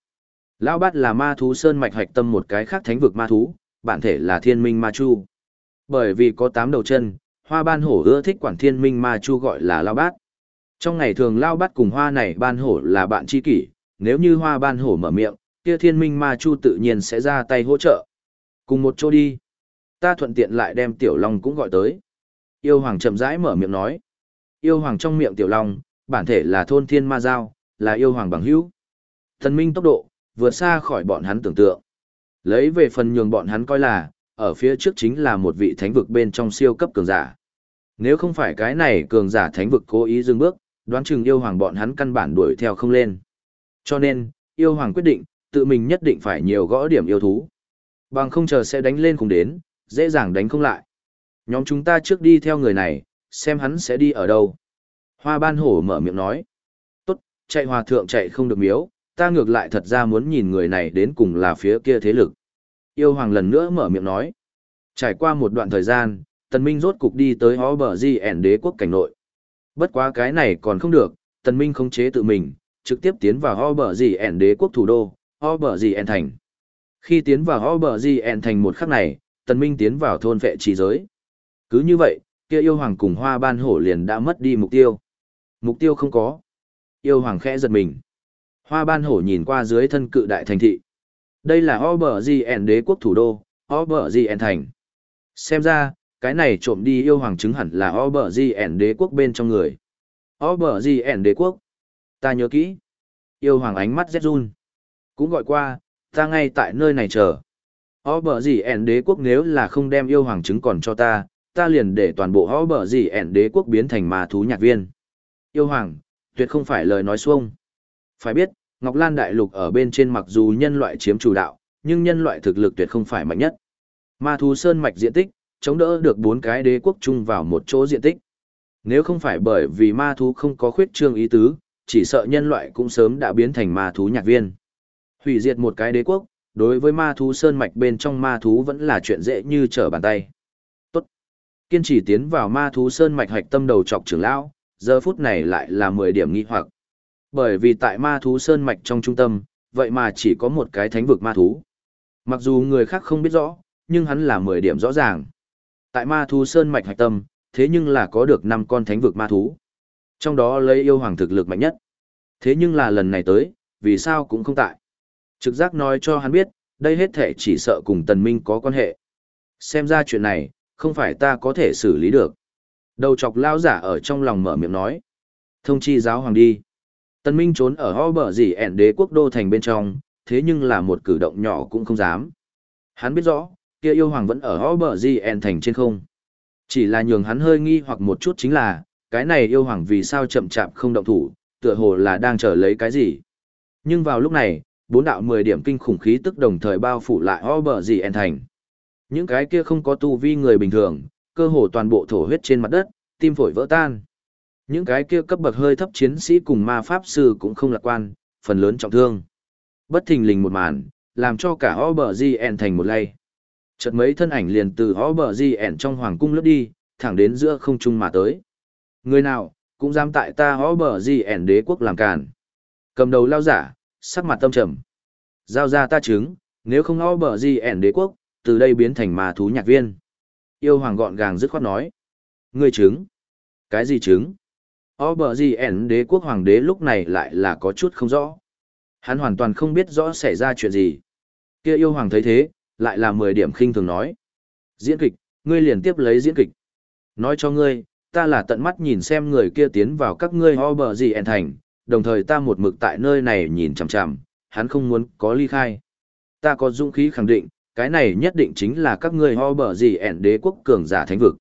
Lão bát là ma thú sơn mạch hạch tâm một cái khác thánh vực ma thú, bản thể là thiên minh ma chu. Bởi vì có tám đầu chân, hoa ban hổ ưa thích quản thiên minh ma chu gọi là lao bát. Trong ngày thường lao bát cùng hoa này ban hổ là bạn tri kỷ, nếu như hoa ban hổ mở miệng, kia thiên minh ma chu tự nhiên sẽ ra tay hỗ trợ. Cùng một chỗ đi. Ta thuận tiện lại đem tiểu long cũng gọi tới. Yêu hoàng chậm rãi mở miệng nói. Yêu hoàng trong miệng tiểu long, bản thể là thôn thiên ma giao, là yêu hoàng bằng hữu. Thần minh tốc độ, vượt xa khỏi bọn hắn tưởng tượng. Lấy về phần nhường bọn hắn coi là, ở phía trước chính là một vị thánh vực bên trong siêu cấp cường giả. Nếu không phải cái này cường giả thánh vực cố ý dừng bước, đoán chừng yêu hoàng bọn hắn căn bản đuổi theo không lên. Cho nên, yêu hoàng quyết định, tự mình nhất định phải nhiều gõ điểm yêu thú. Bằng không chờ sẽ đánh lên cùng đến, dễ dàng đánh không lại. Nhóm chúng ta trước đi theo người này, xem hắn sẽ đi ở đâu. Hoa ban hổ mở miệng nói. Tốt, chạy hòa thượng chạy không được miếu, ta ngược lại thật ra muốn nhìn người này đến cùng là phía kia thế lực. Yêu hoàng lần nữa mở miệng nói. Trải qua một đoạn thời gian, tần minh rốt cục đi tới hó bờ di ẻn đế quốc cảnh nội. Bất quá cái này còn không được, tần minh không chế tự mình, trực tiếp tiến vào hó bờ di ẻn đế quốc thủ đô, hó bờ di ẻn thành. Khi tiến vào hó bờ di ẻn thành một khắc này, tần minh tiến vào thôn vệ trí giới. Cứ như vậy, kia yêu hoàng cùng hoa ban hổ liền đã mất đi mục tiêu. Mục tiêu không có. Yêu hoàng khẽ giật mình. Hoa ban hổ nhìn qua dưới thân cự đại thành thị. Đây là Obergien đế quốc thủ đô, Obergien thành. Xem ra, cái này trộm đi yêu hoàng chứng hẳn là Obergien đế quốc bên trong người. Obergien đế quốc. Ta nhớ kỹ. Yêu hoàng ánh mắt rét run. Cũng gọi qua, ta ngay tại nơi này chờ. Obergien đế quốc nếu là không đem yêu hoàng chứng còn cho ta, ta liền để toàn bộ Obergien đế quốc biến thành ma thú nhạc viên. Yêu hoàng, tuyệt không phải lời nói xuông. Phải biết, Ngọc Lan Đại Lục ở bên trên mặc dù nhân loại chiếm chủ đạo, nhưng nhân loại thực lực tuyệt không phải mạnh nhất. Ma thú sơn mạch diện tích, chống đỡ được bốn cái đế quốc chung vào một chỗ diện tích. Nếu không phải bởi vì ma thú không có khuyết trương ý tứ, chỉ sợ nhân loại cũng sớm đã biến thành ma thú nhạc viên. Hủy diệt một cái đế quốc, đối với ma thú sơn mạch bên trong ma thú vẫn là chuyện dễ như trở bàn tay. Tốt. Kiên trì tiến vào ma thú sơn mạch hạch tâm đầu chọc trưởng lão, giờ phút này lại là 10 điểm nghi hoặc. Bởi vì tại ma thú sơn mạch trong trung tâm, vậy mà chỉ có một cái thánh vực ma thú. Mặc dù người khác không biết rõ, nhưng hắn là 10 điểm rõ ràng. Tại ma thú sơn mạch hạch tâm, thế nhưng là có được 5 con thánh vực ma thú. Trong đó lấy yêu hoàng thực lực mạnh nhất. Thế nhưng là lần này tới, vì sao cũng không tại. Trực giác nói cho hắn biết, đây hết thể chỉ sợ cùng tần minh có quan hệ. Xem ra chuyện này, không phải ta có thể xử lý được. Đầu chọc lao giả ở trong lòng mở miệng nói. Thông chi giáo hoàng đi. Tần Minh trốn ở ho bờ gì ẻn đế quốc đô thành bên trong, thế nhưng là một cử động nhỏ cũng không dám. Hắn biết rõ, kia yêu hoàng vẫn ở ho bờ gì ẻn thành trên không. Chỉ là nhường hắn hơi nghi hoặc một chút chính là, cái này yêu hoàng vì sao chậm chạp không động thủ, tựa hồ là đang chờ lấy cái gì. Nhưng vào lúc này, bốn đạo mười điểm kinh khủng khí tức đồng thời bao phủ lại ho bờ gì ẻn thành. Những cái kia không có tu vi người bình thường, cơ hồ toàn bộ thổ huyết trên mặt đất, tim phổi vỡ tan. Những cái kia cấp bậc hơi thấp chiến sĩ cùng ma pháp sư cũng không lạc quan, phần lớn trọng thương. Bất thình lình một màn, làm cho cả Obergien thành một lay. Chợt mấy thân ảnh liền từ Obergien trong hoàng cung lướt đi, thẳng đến giữa không trung mà tới. Người nào, cũng dám tại ta Obergien đế quốc làm càn. Cầm đầu lao giả, sắc mặt tâm trầm. Giao ra ta chứng, nếu không Obergien đế quốc, từ đây biến thành ma thú nhạc viên. Yêu hoàng gọn gàng dứt khoát nói. Ngươi chứng? Cái gì chứng? Obergien đế quốc hoàng đế lúc này lại là có chút không rõ. Hắn hoàn toàn không biết rõ xảy ra chuyện gì. Kia yêu hoàng thấy thế, lại là 10 điểm khinh thường nói. Diễn kịch, ngươi liền tiếp lấy diễn kịch. Nói cho ngươi, ta là tận mắt nhìn xem người kia tiến vào các ngươi Obergien thành, đồng thời ta một mực tại nơi này nhìn chằm chằm, hắn không muốn có ly khai. Ta có dũng khí khẳng định, cái này nhất định chính là các ngươi Obergien đế quốc cường giả thánh vực.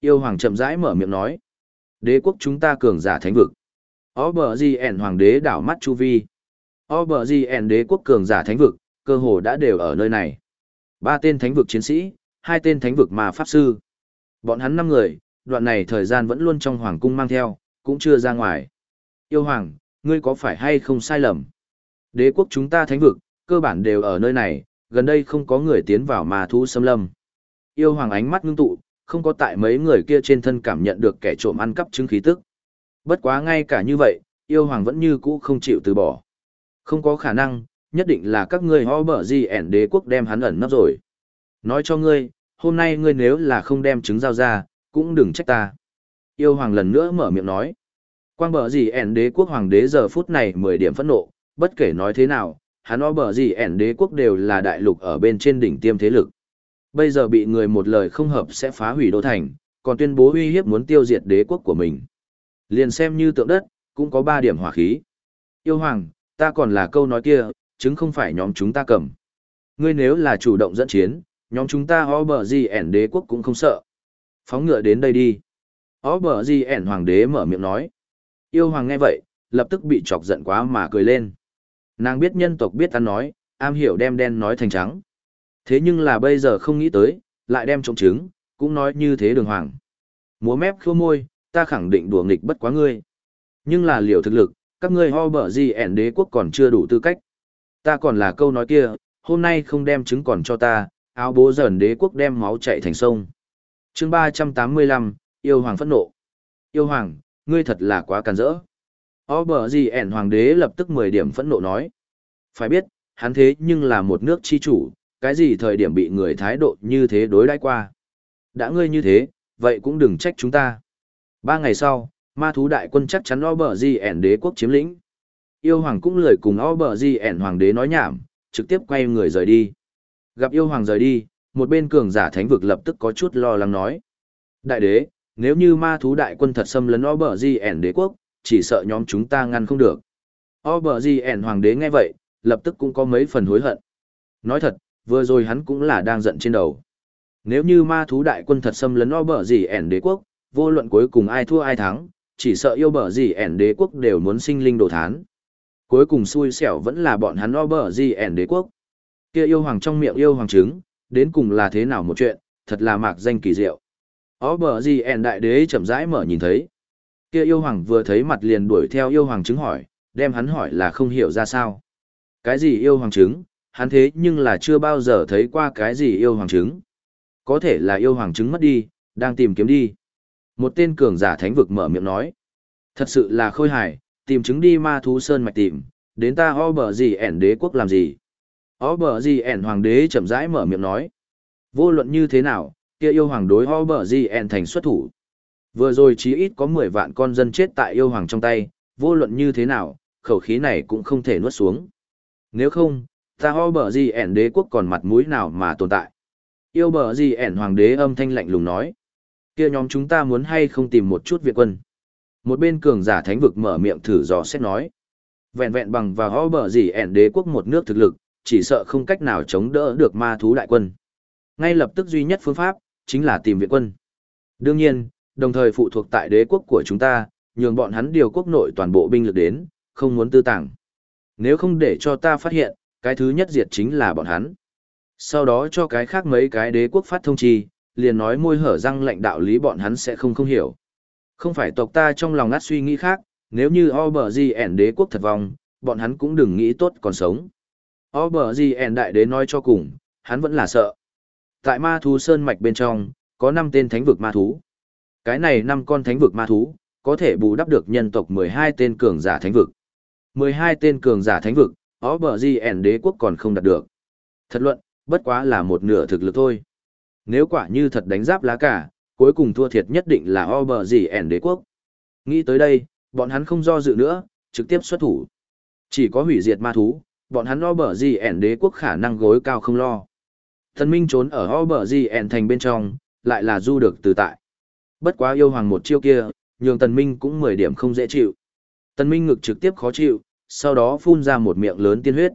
Yêu hoàng chậm rãi mở miệng nói. Đế quốc chúng ta cường giả thánh vực. Obergien hoàng đế đảo mắt chu vi. Obergien đế quốc cường giả thánh vực, cơ hồ đã đều ở nơi này. Ba tên thánh vực chiến sĩ, hai tên thánh vực mà pháp sư. Bọn hắn năm người, đoạn này thời gian vẫn luôn trong hoàng cung mang theo, cũng chưa ra ngoài. Yêu hoàng, ngươi có phải hay không sai lầm? Đế quốc chúng ta thánh vực, cơ bản đều ở nơi này, gần đây không có người tiến vào mà thu xâm lâm. Yêu hoàng ánh mắt ngưng tụ, không có tại mấy người kia trên thân cảm nhận được kẻ trộm ăn cắp chứng khí tức. Bất quá ngay cả như vậy, yêu hoàng vẫn như cũ không chịu từ bỏ. Không có khả năng, nhất định là các ngươi ho bở gì ẻn đế quốc đem hắn ẩn nấp rồi. Nói cho ngươi, hôm nay ngươi nếu là không đem trứng giao ra, cũng đừng trách ta. Yêu hoàng lần nữa mở miệng nói. Quang bở gì ẻn đế quốc hoàng đế giờ phút này 10 điểm phẫn nộ, bất kể nói thế nào, hắn ho bở gì ẻn đế quốc đều là đại lục ở bên trên đỉnh tiêm thế lực. Bây giờ bị người một lời không hợp sẽ phá hủy đô thành, còn tuyên bố uy hiếp muốn tiêu diệt đế quốc của mình. Liền xem như tượng đất, cũng có 3 điểm hỏa khí. Yêu hoàng, ta còn là câu nói kia, chứng không phải nhóm chúng ta cầm. Ngươi nếu là chủ động dẫn chiến, nhóm chúng ta o bờ gì ẻn đế quốc cũng không sợ. Phóng ngựa đến đây đi. O bờ gì ẻn hoàng đế mở miệng nói. Yêu hoàng nghe vậy, lập tức bị chọc giận quá mà cười lên. Nàng biết nhân tộc biết ăn nói, am hiểu đem đen nói thành trắng. Thế nhưng là bây giờ không nghĩ tới, lại đem trộm trứng, cũng nói như thế đường hoàng. Múa mép khô môi, ta khẳng định đùa nghịch bất quá ngươi. Nhưng là liệu thực lực, các ngươi ho bở gì ẻn đế quốc còn chưa đủ tư cách. Ta còn là câu nói kia, hôm nay không đem trứng còn cho ta, áo bố dần đế quốc đem máu chạy thành sông. chương ba trăm tám mươi lăm yêu hoàng phẫn nộ. Yêu hoàng, ngươi thật là quá càn rỡ. Ho bở gì ẻn hoàng đế lập tức mười điểm phẫn nộ nói. Phải biết, hắn thế nhưng là một nước chi chủ, cái gì thời điểm bị người thái độ như thế đối đãi qua. Đã ngươi như thế, vậy cũng đừng trách chúng ta. Ba ngày sau, ma thú đại quân chắc chắn o ẻn đế quốc chiếm lĩnh. Yêu hoàng cũng lười cùng o ẻn hoàng đế nói nhảm, trực tiếp quay người rời đi. Gặp yêu hoàng rời đi, một bên cường giả thánh vực lập tức có chút lo lắng nói. Đại đế, nếu như ma thú đại quân thật xâm lấn o ẻn đế quốc, chỉ sợ nhóm chúng ta ngăn không được. O ẻn hoàng đế nghe vậy, lập tức cũng có mấy phần hối hận. Nói thật, vừa rồi hắn cũng là đang giận trên đầu. Nếu như ma thú đại quân thật xâm lấn o bở gì ẻn đế quốc, vô luận cuối cùng ai thua ai thắng, chỉ sợ yêu bở gì ẻn đế quốc đều muốn sinh linh đồ thán. Cuối cùng xui xẻo vẫn là bọn hắn o bở gì ẻn đế quốc. Kia yêu hoàng trong miệng yêu hoàng trứng, đến cùng là thế nào một chuyện, thật là mạc danh kỳ diệu. O bở gì ẻn đại đế chậm rãi mở nhìn thấy. Kia yêu hoàng vừa thấy mặt liền đuổi theo yêu hoàng trứng hỏi, đem hắn hỏi là không hiểu ra sao. Cái gì yêu hoàng trứng, hắn thế nhưng là chưa bao giờ thấy qua cái gì yêu hoàng trứng. Có thể là yêu hoàng trứng mất đi, đang tìm kiếm đi. Một tên cường giả thánh vực mở miệng nói. Thật sự là khôi hài, tìm trứng đi ma thú sơn mạch tìm, đến ta o bờ gì ẻn đế quốc làm gì. O bờ gì ẻn hoàng đế chậm rãi mở miệng nói. Vô luận như thế nào, kia yêu hoàng đối o bờ gì ẻn thành xuất thủ. Vừa rồi chí ít có 10 vạn con dân chết tại yêu hoàng trong tay, vô luận như thế nào, khẩu khí này cũng không thể nuốt xuống. Nếu không, ta ho bờ gì ẻn đế quốc còn mặt mũi nào mà tồn tại. Yêu bờ gì ẻn hoàng đế âm thanh lạnh lùng nói. kia nhóm chúng ta muốn hay không tìm một chút viện quân. Một bên cường giả thánh vực mở miệng thử dò xét nói. Vẹn vẹn bằng và ho bờ gì ẻn đế quốc một nước thực lực, chỉ sợ không cách nào chống đỡ được ma thú đại quân. Ngay lập tức duy nhất phương pháp, chính là tìm viện quân. Đương nhiên, đồng thời phụ thuộc tại đế quốc của chúng ta, nhường bọn hắn điều quốc nội toàn bộ binh lực đến, không muốn tư tàng. Nếu không để cho ta phát hiện, cái thứ nhất diệt chính là bọn hắn. Sau đó cho cái khác mấy cái đế quốc phát thông chi, liền nói môi hở răng lệnh đạo lý bọn hắn sẽ không không hiểu. Không phải tộc ta trong lòng ngắt suy nghĩ khác, nếu như Obergn đế quốc thật vong, bọn hắn cũng đừng nghĩ tốt còn sống. Obergn đại đế nói cho cùng, hắn vẫn là sợ. Tại ma thú sơn mạch bên trong, có 5 tên thánh vực ma thú. Cái này 5 con thánh vực ma thú, có thể bù đắp được nhân tộc 12 tên cường giả thánh vực. 12 tên cường giả thánh vực, Obergn đế quốc còn không đạt được. Thật luận, bất quá là một nửa thực lực thôi. Nếu quả như thật đánh giáp lá cả, cuối cùng thua thiệt nhất định là Obergn đế quốc. Nghĩ tới đây, bọn hắn không do dự nữa, trực tiếp xuất thủ. Chỉ có hủy diệt ma thú, bọn hắn Obergn đế quốc khả năng gối cao không lo. Thần Minh trốn ở Obergn thành bên trong, lại là du được từ tại. Bất quá yêu hoàng một chiêu kia, nhường Tần Minh cũng 10 điểm không dễ chịu. Tần Minh ngực trực tiếp khó chịu, sau đó phun ra một miệng lớn tiên huyết.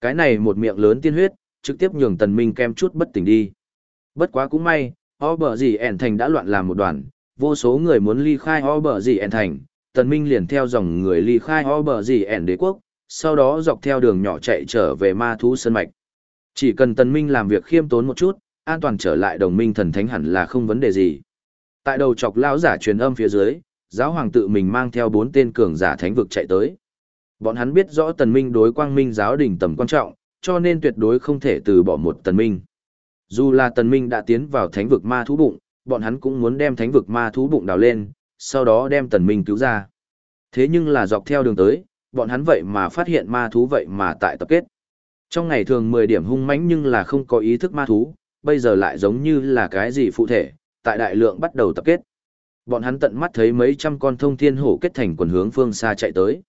Cái này một miệng lớn tiên huyết, trực tiếp nhường Tần Minh kem chút bất tỉnh đi. Bất quá cũng may, o bờ gì ẻn thành đã loạn làm một đoàn, vô số người muốn ly khai o bờ gì ẻn thành, Tần Minh liền theo dòng người ly khai o bờ gì ẻn đế quốc, sau đó dọc theo đường nhỏ chạy trở về ma thú sơn mạch. Chỉ cần Tần Minh làm việc khiêm tốn một chút, an toàn trở lại đồng minh thần thánh hẳn là không vấn đề gì. Tại đầu chọc lão giả truyền âm phía dưới, giáo hoàng tự mình mang theo bốn tên cường giả thánh vực chạy tới. Bọn hắn biết rõ tần minh đối quang minh giáo đình tầm quan trọng, cho nên tuyệt đối không thể từ bỏ một tần minh. Dù là tần minh đã tiến vào thánh vực ma thú bụng, bọn hắn cũng muốn đem thánh vực ma thú bụng đào lên, sau đó đem tần minh cứu ra. Thế nhưng là dọc theo đường tới, bọn hắn vậy mà phát hiện ma thú vậy mà tại tập kết. Trong ngày thường 10 điểm hung mãnh nhưng là không có ý thức ma thú, bây giờ lại giống như là cái gì phụ thể, tại đại lượng bắt đầu tập kết. Bọn hắn tận mắt thấy mấy trăm con thông thiên hổ kết thành quần hướng phương xa chạy tới.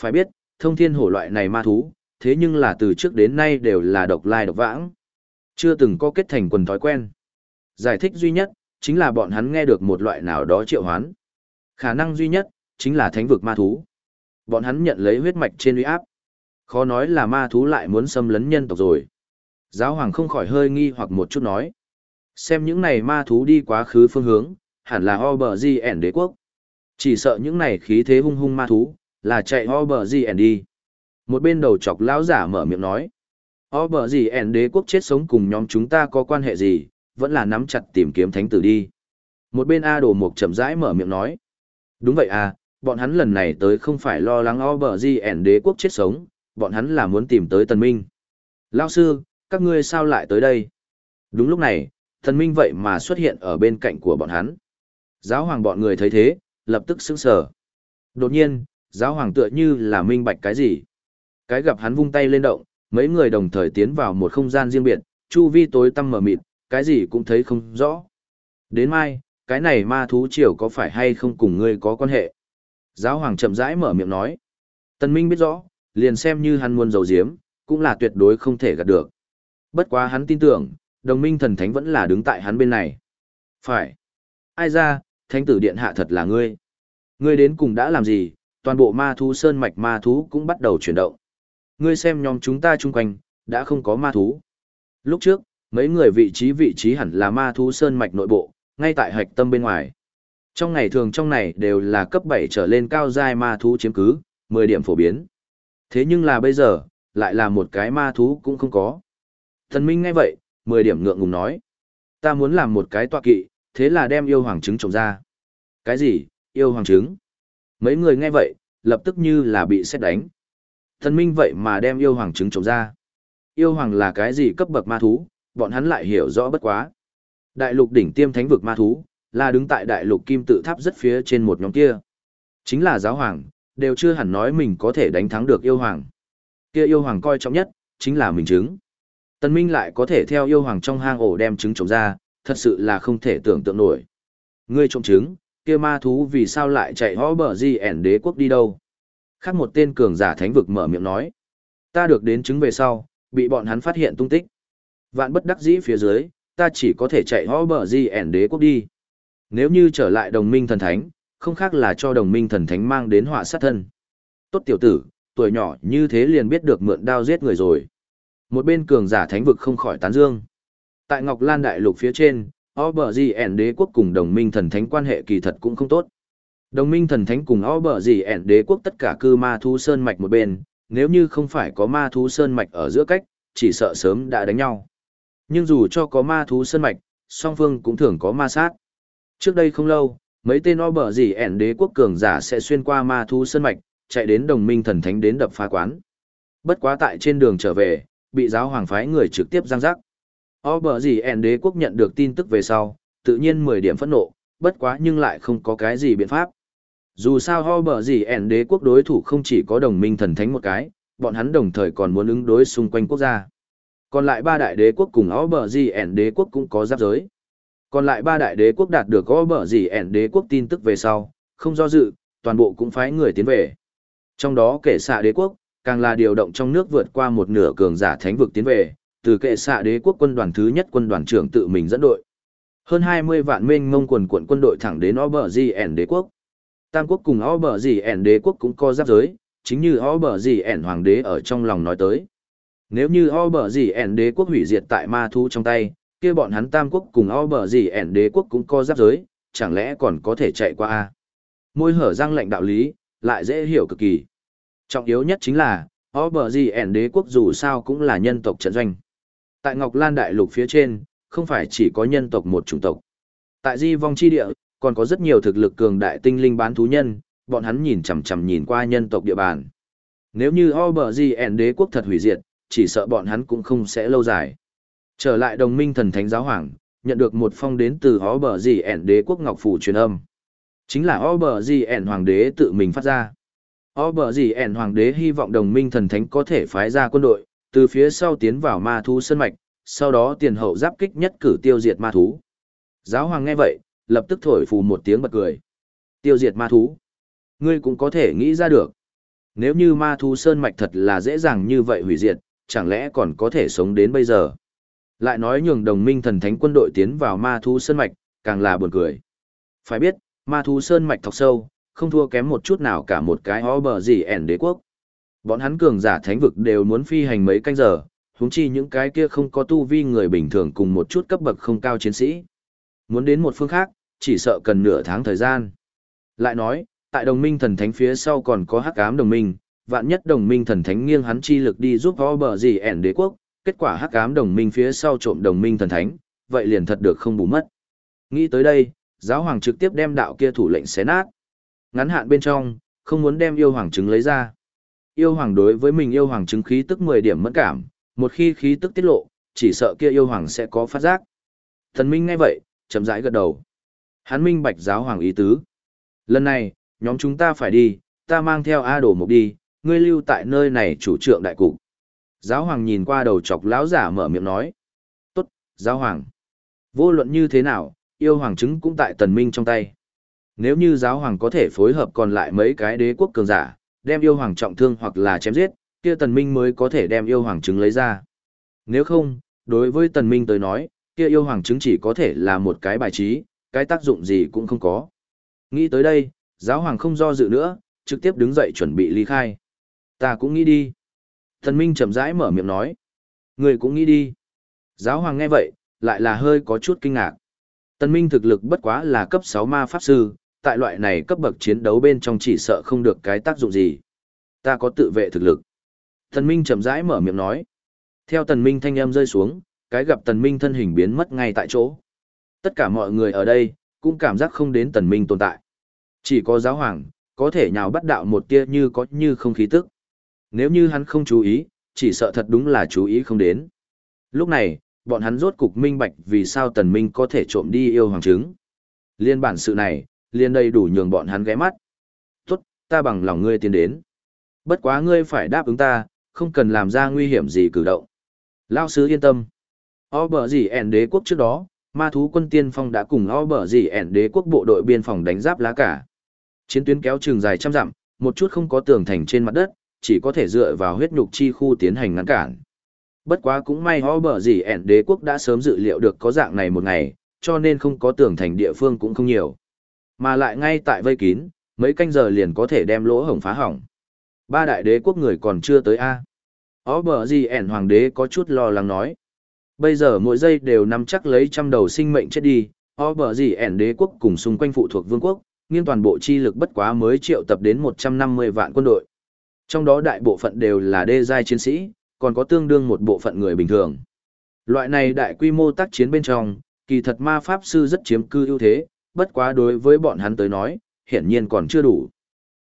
Phải biết, thông thiên hổ loại này ma thú, thế nhưng là từ trước đến nay đều là độc lai độc vãng. Chưa từng có kết thành quần thói quen. Giải thích duy nhất, chính là bọn hắn nghe được một loại nào đó triệu hoán. Khả năng duy nhất, chính là thánh vực ma thú. Bọn hắn nhận lấy huyết mạch trên uy áp. Khó nói là ma thú lại muốn xâm lấn nhân tộc rồi. Giáo hoàng không khỏi hơi nghi hoặc một chút nói. Xem những này ma thú đi quá khứ phương hướng, hẳn là o bờ di ẻn đế quốc. Chỉ sợ những này khí thế hung hung ma thú, là chạy Obergien đi. Một bên đầu chọc lão giả mở miệng nói. Obergien đế quốc chết sống cùng nhóm chúng ta có quan hệ gì, vẫn là nắm chặt tìm kiếm thánh tử đi. Một bên A đồ mục chậm rãi mở miệng nói. Đúng vậy à, bọn hắn lần này tới không phải lo lắng Obergien đế quốc chết sống, bọn hắn là muốn tìm tới tần minh. Lão sư, các ngươi sao lại tới đây? Đúng lúc này, thần minh vậy mà xuất hiện ở bên cạnh của bọn hắn. Giáo hoàng bọn người thấy thế, lập tức sững sờ. Đột nhiên, giáo hoàng tựa như là minh bạch cái gì. Cái gặp hắn vung tay lên động, mấy người đồng thời tiến vào một không gian riêng biệt, chu vi tối tăm mờ mịt, cái gì cũng thấy không rõ. Đến mai, cái này ma thú triều có phải hay không cùng ngươi có quan hệ? Giáo hoàng chậm rãi mở miệng nói. Tần Minh biết rõ, liền xem như hắn muốn giấu giếm, cũng là tuyệt đối không thể gạt được. Bất quá hắn tin tưởng, đồng minh thần thánh vẫn là đứng tại hắn bên này. Phải. Ai ra, thánh tử điện hạ thật là ngươi. Ngươi đến cùng đã làm gì, toàn bộ ma thú sơn mạch ma thú cũng bắt đầu chuyển động. Ngươi xem nhóm chúng ta chung quanh, đã không có ma thú. Lúc trước, mấy người vị trí vị trí hẳn là ma thú sơn mạch nội bộ, ngay tại hạch tâm bên ngoài. Trong ngày thường trong này đều là cấp 7 trở lên cao giai ma thú chiếm cứ, 10 điểm phổ biến. Thế nhưng là bây giờ, lại là một cái ma thú cũng không có. Thần Minh ngay vậy, 10 điểm ngượng ngùng nói. Ta muốn làm một cái tọa kỵ, thế là đem yêu hoàng trứng trồng ra. Cái gì, yêu hoàng trứng? Mấy người nghe vậy, lập tức như là bị xét đánh. Thần Minh vậy mà đem yêu hoàng trứng trồng ra. Yêu hoàng là cái gì cấp bậc ma thú, bọn hắn lại hiểu rõ bất quá. Đại lục đỉnh tiêm thánh vực ma thú, là đứng tại đại lục kim tự tháp rất phía trên một nhóm kia. Chính là giáo hoàng, đều chưa hẳn nói mình có thể đánh thắng được yêu hoàng. Kia yêu hoàng coi trọng nhất, chính là mình trứng. Tân Minh lại có thể theo yêu hoàng trong hang ổ đem trứng trồng ra, thật sự là không thể tưởng tượng nổi. Ngươi trộm trứng, kia ma thú vì sao lại chạy hó bờ gì ẻn đế quốc đi đâu? Khác một tên cường giả thánh vực mở miệng nói. Ta được đến chứng về sau, bị bọn hắn phát hiện tung tích. Vạn bất đắc dĩ phía dưới, ta chỉ có thể chạy hó bờ gì ẻn đế quốc đi. Nếu như trở lại đồng minh thần thánh, không khác là cho đồng minh thần thánh mang đến họa sát thân. Tốt tiểu tử, tuổi nhỏ như thế liền biết được mượn đao giết người rồi. Một bên cường giả thánh vực không khỏi tán dương. Tại Ngọc Lan Đại Lục phía trên, Obergien đế quốc cùng đồng minh thần thánh quan hệ kỳ thật cũng không tốt. Đồng minh thần thánh cùng Obergien đế quốc tất cả cư ma thú sơn mạch một bên, nếu như không phải có ma thú sơn mạch ở giữa cách, chỉ sợ sớm đã đánh nhau. Nhưng dù cho có ma thú sơn mạch, song phương cũng thường có ma sát. Trước đây không lâu, mấy tên Obergien đế quốc cường giả sẽ xuyên qua ma thú sơn mạch, chạy đến đồng minh thần thánh đến đập phá quán. Bất quá tại trên đường trở về, bị giáo hoàng phái người trực tiếp giang giác. O bờ gì ẻn đế quốc nhận được tin tức về sau, tự nhiên 10 điểm phẫn nộ, bất quá nhưng lại không có cái gì biện pháp. Dù sao ho bờ gì ẻn đế quốc đối thủ không chỉ có đồng minh thần thánh một cái, bọn hắn đồng thời còn muốn ứng đối xung quanh quốc gia. Còn lại ba đại đế quốc cùng o bờ gì ẻn đế quốc cũng có giáp giới. Còn lại ba đại đế quốc đạt được o bờ gì ẻn đế quốc tin tức về sau, không do dự, toàn bộ cũng phái người tiến về. Trong đó kể xạ đế quốc, càng là điều động trong nước vượt qua một nửa cường giả thánh vực tiến về, từ kệ xạ đế quốc quân đoàn thứ nhất quân đoàn trưởng tự mình dẫn đội. Hơn 20 vạn mênh mông quần quận quân đội thẳng đến Obergien đế quốc. Tam quốc cùng Obergien đế quốc cũng có giáp giới, chính như Obergien hoàng đế ở trong lòng nói tới. Nếu như Obergien đế quốc hủy diệt tại ma thú trong tay, kia bọn hắn tam quốc cùng Obergien đế quốc cũng có giáp giới, chẳng lẽ còn có thể chạy qua a? Môi hở răng lệnh đạo lý, lại dễ hiểu cực kỳ. Trọng yếu nhất chính là, Obergien đế quốc dù sao cũng là nhân tộc trận doanh. Tại Ngọc Lan Đại Lục phía trên, không phải chỉ có nhân tộc một chủng tộc. Tại Di Vong Chi Địa, còn có rất nhiều thực lực cường đại tinh linh bán thú nhân, bọn hắn nhìn chằm chằm nhìn qua nhân tộc địa bàn. Nếu như Obergien đế quốc thật hủy diệt, chỉ sợ bọn hắn cũng không sẽ lâu dài. Trở lại đồng minh thần thánh giáo hoàng, nhận được một phong đến từ Obergien đế quốc ngọc phủ truyền âm. Chính là Obergien hoàng đế tự mình phát ra. O bờ hoàng đế hy vọng đồng minh thần thánh có thể phái ra quân đội, từ phía sau tiến vào ma thú sân mạch, sau đó tiền hậu giáp kích nhất cử tiêu diệt ma thú. Giáo hoàng nghe vậy, lập tức thổi phù một tiếng bật cười. Tiêu diệt ma thú. Ngươi cũng có thể nghĩ ra được. Nếu như ma thú sơn mạch thật là dễ dàng như vậy hủy diệt, chẳng lẽ còn có thể sống đến bây giờ. Lại nói nhường đồng minh thần thánh quân đội tiến vào ma thú sơn mạch, càng là buồn cười. Phải biết, ma thú sơn mạch thọc sâu, không thua kém một chút nào cả một cái hó bờ gì ẻn đế quốc. Bọn hắn cường giả thánh vực đều muốn phi hành mấy canh giờ, huống chi những cái kia không có tu vi người bình thường cùng một chút cấp bậc không cao chiến sĩ. Muốn đến một phương khác, chỉ sợ cần nửa tháng thời gian. Lại nói, tại đồng minh thần thánh phía sau còn có hắc ám đồng minh, vạn nhất đồng minh thần thánh nghiêng hắn chi lực đi giúp ho bờ gì ẻn đế quốc, kết quả hắc ám đồng minh phía sau trộm đồng minh thần thánh, vậy liền thật được không bù mất. Nghĩ tới đây, giáo hoàng trực tiếp đem đạo kia thủ lệnh xé nát. Ngắn hạn bên trong, không muốn đem yêu hoàng chứng lấy ra. Yêu hoàng đối với mình yêu hoàng chứng khí tức 10 điểm mẫn cảm, một khi khí tức tiết lộ, chỉ sợ kia yêu hoàng sẽ có phát giác. Thần Minh ngay vậy, chậm rãi gật đầu. Hắn minh bạch giáo hoàng ý tứ. Lần này, nhóm chúng ta phải đi, ta mang theo A đồ mục đi, ngươi lưu tại nơi này chủ trượng đại cục. Giáo hoàng nhìn qua đầu chọc lão giả mở miệng nói. Tốt, giáo hoàng. Vô luận như thế nào, yêu hoàng chứng cũng tại tần minh trong tay. Nếu như giáo hoàng có thể phối hợp còn lại mấy cái đế quốc cường giả, đem yêu hoàng trọng thương hoặc là chém giết, kia tần minh mới có thể đem yêu hoàng trứng lấy ra. Nếu không, đối với tần minh tới nói, kia yêu hoàng trứng chỉ có thể là một cái bài trí, cái tác dụng gì cũng không có. Nghĩ tới đây, giáo hoàng không do dự nữa, trực tiếp đứng dậy chuẩn bị ly khai. Ta cũng nghĩ đi. Tần minh chậm rãi mở miệng nói. Người cũng nghĩ đi. Giáo hoàng nghe vậy, lại là hơi có chút kinh ngạc. Tần minh thực lực bất quá là cấp 6 ma pháp sư, tại loại này cấp bậc chiến đấu bên trong chỉ sợ không được cái tác dụng gì. Ta có tự vệ thực lực. Tần Minh chậm rãi mở miệng nói. Theo Tần Minh thanh âm rơi xuống, cái gặp Tần Minh thân hình biến mất ngay tại chỗ. Tất cả mọi người ở đây, cũng cảm giác không đến Tần Minh tồn tại. Chỉ có giáo hoàng, có thể nhào bắt đạo một tia như có như không khí tức. Nếu như hắn không chú ý, chỉ sợ thật đúng là chú ý không đến. Lúc này, bọn hắn rốt cục minh bạch vì sao Tần Minh có thể trộm đi yêu hoàng trứng. Liên bản sự này, liên đầy đủ nhường bọn hắn ghé mắt. Tốt, ta bằng lòng ngươi tiến đến. Bất quá ngươi phải đáp ứng ta, không cần làm ra nguy hiểm gì cử động. Lao sứ yên tâm. O bờ gì ẻn đế quốc trước đó, ma thú quân tiên phong đã cùng o bờ gì ẻn đế quốc bộ đội biên phòng đánh giáp lá cả. Chiến tuyến kéo trường dài trăm dặm, một chút không có tường thành trên mặt đất, chỉ có thể dựa vào huyết nhục chi khu tiến hành ngăn cản. Bất quá cũng may o bờ gì ẻn đế quốc đã sớm dự liệu được có dạng này một ngày, cho nên không có tường thành địa phương cũng không nhiều. Mà lại ngay tại vây kín, mấy canh giờ liền có thể đem lỗ hổng phá hỏng. Ba đại đế quốc người còn chưa tới A. Ó bờ gì ẻn hoàng đế có chút lo lắng nói. Bây giờ mỗi giây đều nắm chắc lấy trăm đầu sinh mệnh chết đi, ó bờ gì ẻn đế quốc cùng xung quanh phụ thuộc vương quốc, nghiêng toàn bộ chi lực bất quá mới triệu tập đến 150 vạn quân đội. Trong đó đại bộ phận đều là đê giai chiến sĩ, còn có tương đương một bộ phận người bình thường. Loại này đại quy mô tác chiến bên trong, kỳ thật ma pháp sư rất chiếm cư ưu thế, bất quá đối với bọn hắn tới nói, hiển nhiên còn chưa đủ.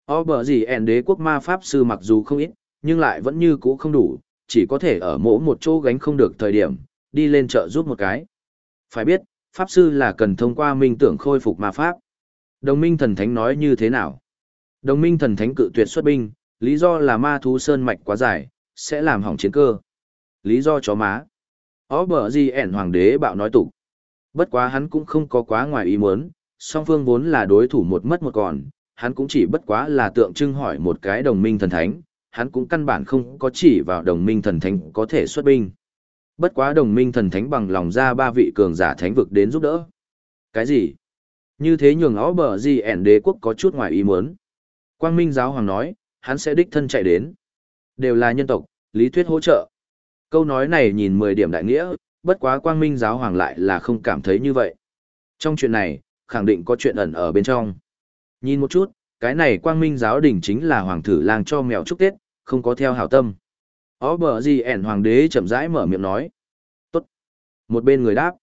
O bờ gì ẻn đế quốc ma pháp sư mặc dù không ít, nhưng lại vẫn như cũ không đủ, chỉ có thể ở mỗi một chỗ gánh không được thời điểm, đi lên chợ giúp một cái. Phải biết, pháp sư là cần thông qua minh tưởng khôi phục ma pháp. Đồng minh thần thánh nói như thế nào? Đồng minh thần thánh cự tuyệt xuất binh, lý do là ma thú sơn mạch quá dài, sẽ làm hỏng chiến cơ. Lý do chó má. O bờ gì ẻn hoàng đế bạo nói tục. Bất quá hắn cũng không có quá ngoài ý muốn, song phương vốn là đối thủ một mất một còn, hắn cũng chỉ bất quá là tượng trưng hỏi một cái đồng minh thần thánh, hắn cũng căn bản không có chỉ vào đồng minh thần thánh có thể xuất binh. Bất quá đồng minh thần thánh bằng lòng ra ba vị cường giả thánh vực đến giúp đỡ. Cái gì? Như thế nhường áo bờ gì ẻn đế quốc có chút ngoài ý muốn. Quang Minh giáo hoàng nói, hắn sẽ đích thân chạy đến. Đều là nhân tộc, lý thuyết hỗ trợ. Câu nói này nhìn 10 điểm đại nghĩa, bất quá Quang Minh giáo hoàng lại là không cảm thấy như vậy. Trong chuyện này, khẳng định có chuyện ẩn ở bên trong. Nhìn một chút, cái này quang minh giáo đình chính là hoàng thử lang cho mèo chúc Tết, không có theo hảo tâm. Ó bờ gì ẻn hoàng đế chậm rãi mở miệng nói. Tốt. Một bên người đáp.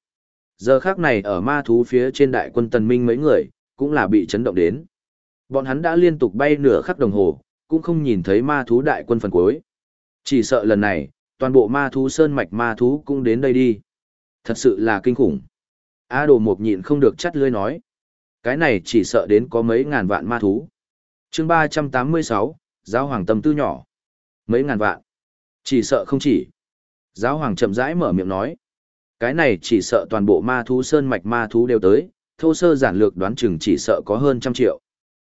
Giờ khác này ở ma thú phía trên đại quân tần minh mấy người, cũng là bị chấn động đến. Bọn hắn đã liên tục bay nửa khắc đồng hồ, cũng không nhìn thấy ma thú đại quân phần cuối. Chỉ sợ lần này, toàn bộ ma thú sơn mạch ma thú cũng đến đây đi. Thật sự là kinh khủng. A đồ mục nhịn không được chắt lưới nói. Cái này chỉ sợ đến có mấy ngàn vạn ma thú. chương ba trăm tám mươi sáu giáo hoàng tâm tư nhỏ. Mấy ngàn vạn. Chỉ sợ không chỉ. Giáo hoàng chậm rãi mở miệng nói. Cái này chỉ sợ toàn bộ ma thú sơn mạch ma thú đều tới, thô sơ giản lược đoán chừng chỉ sợ có hơn trăm triệu.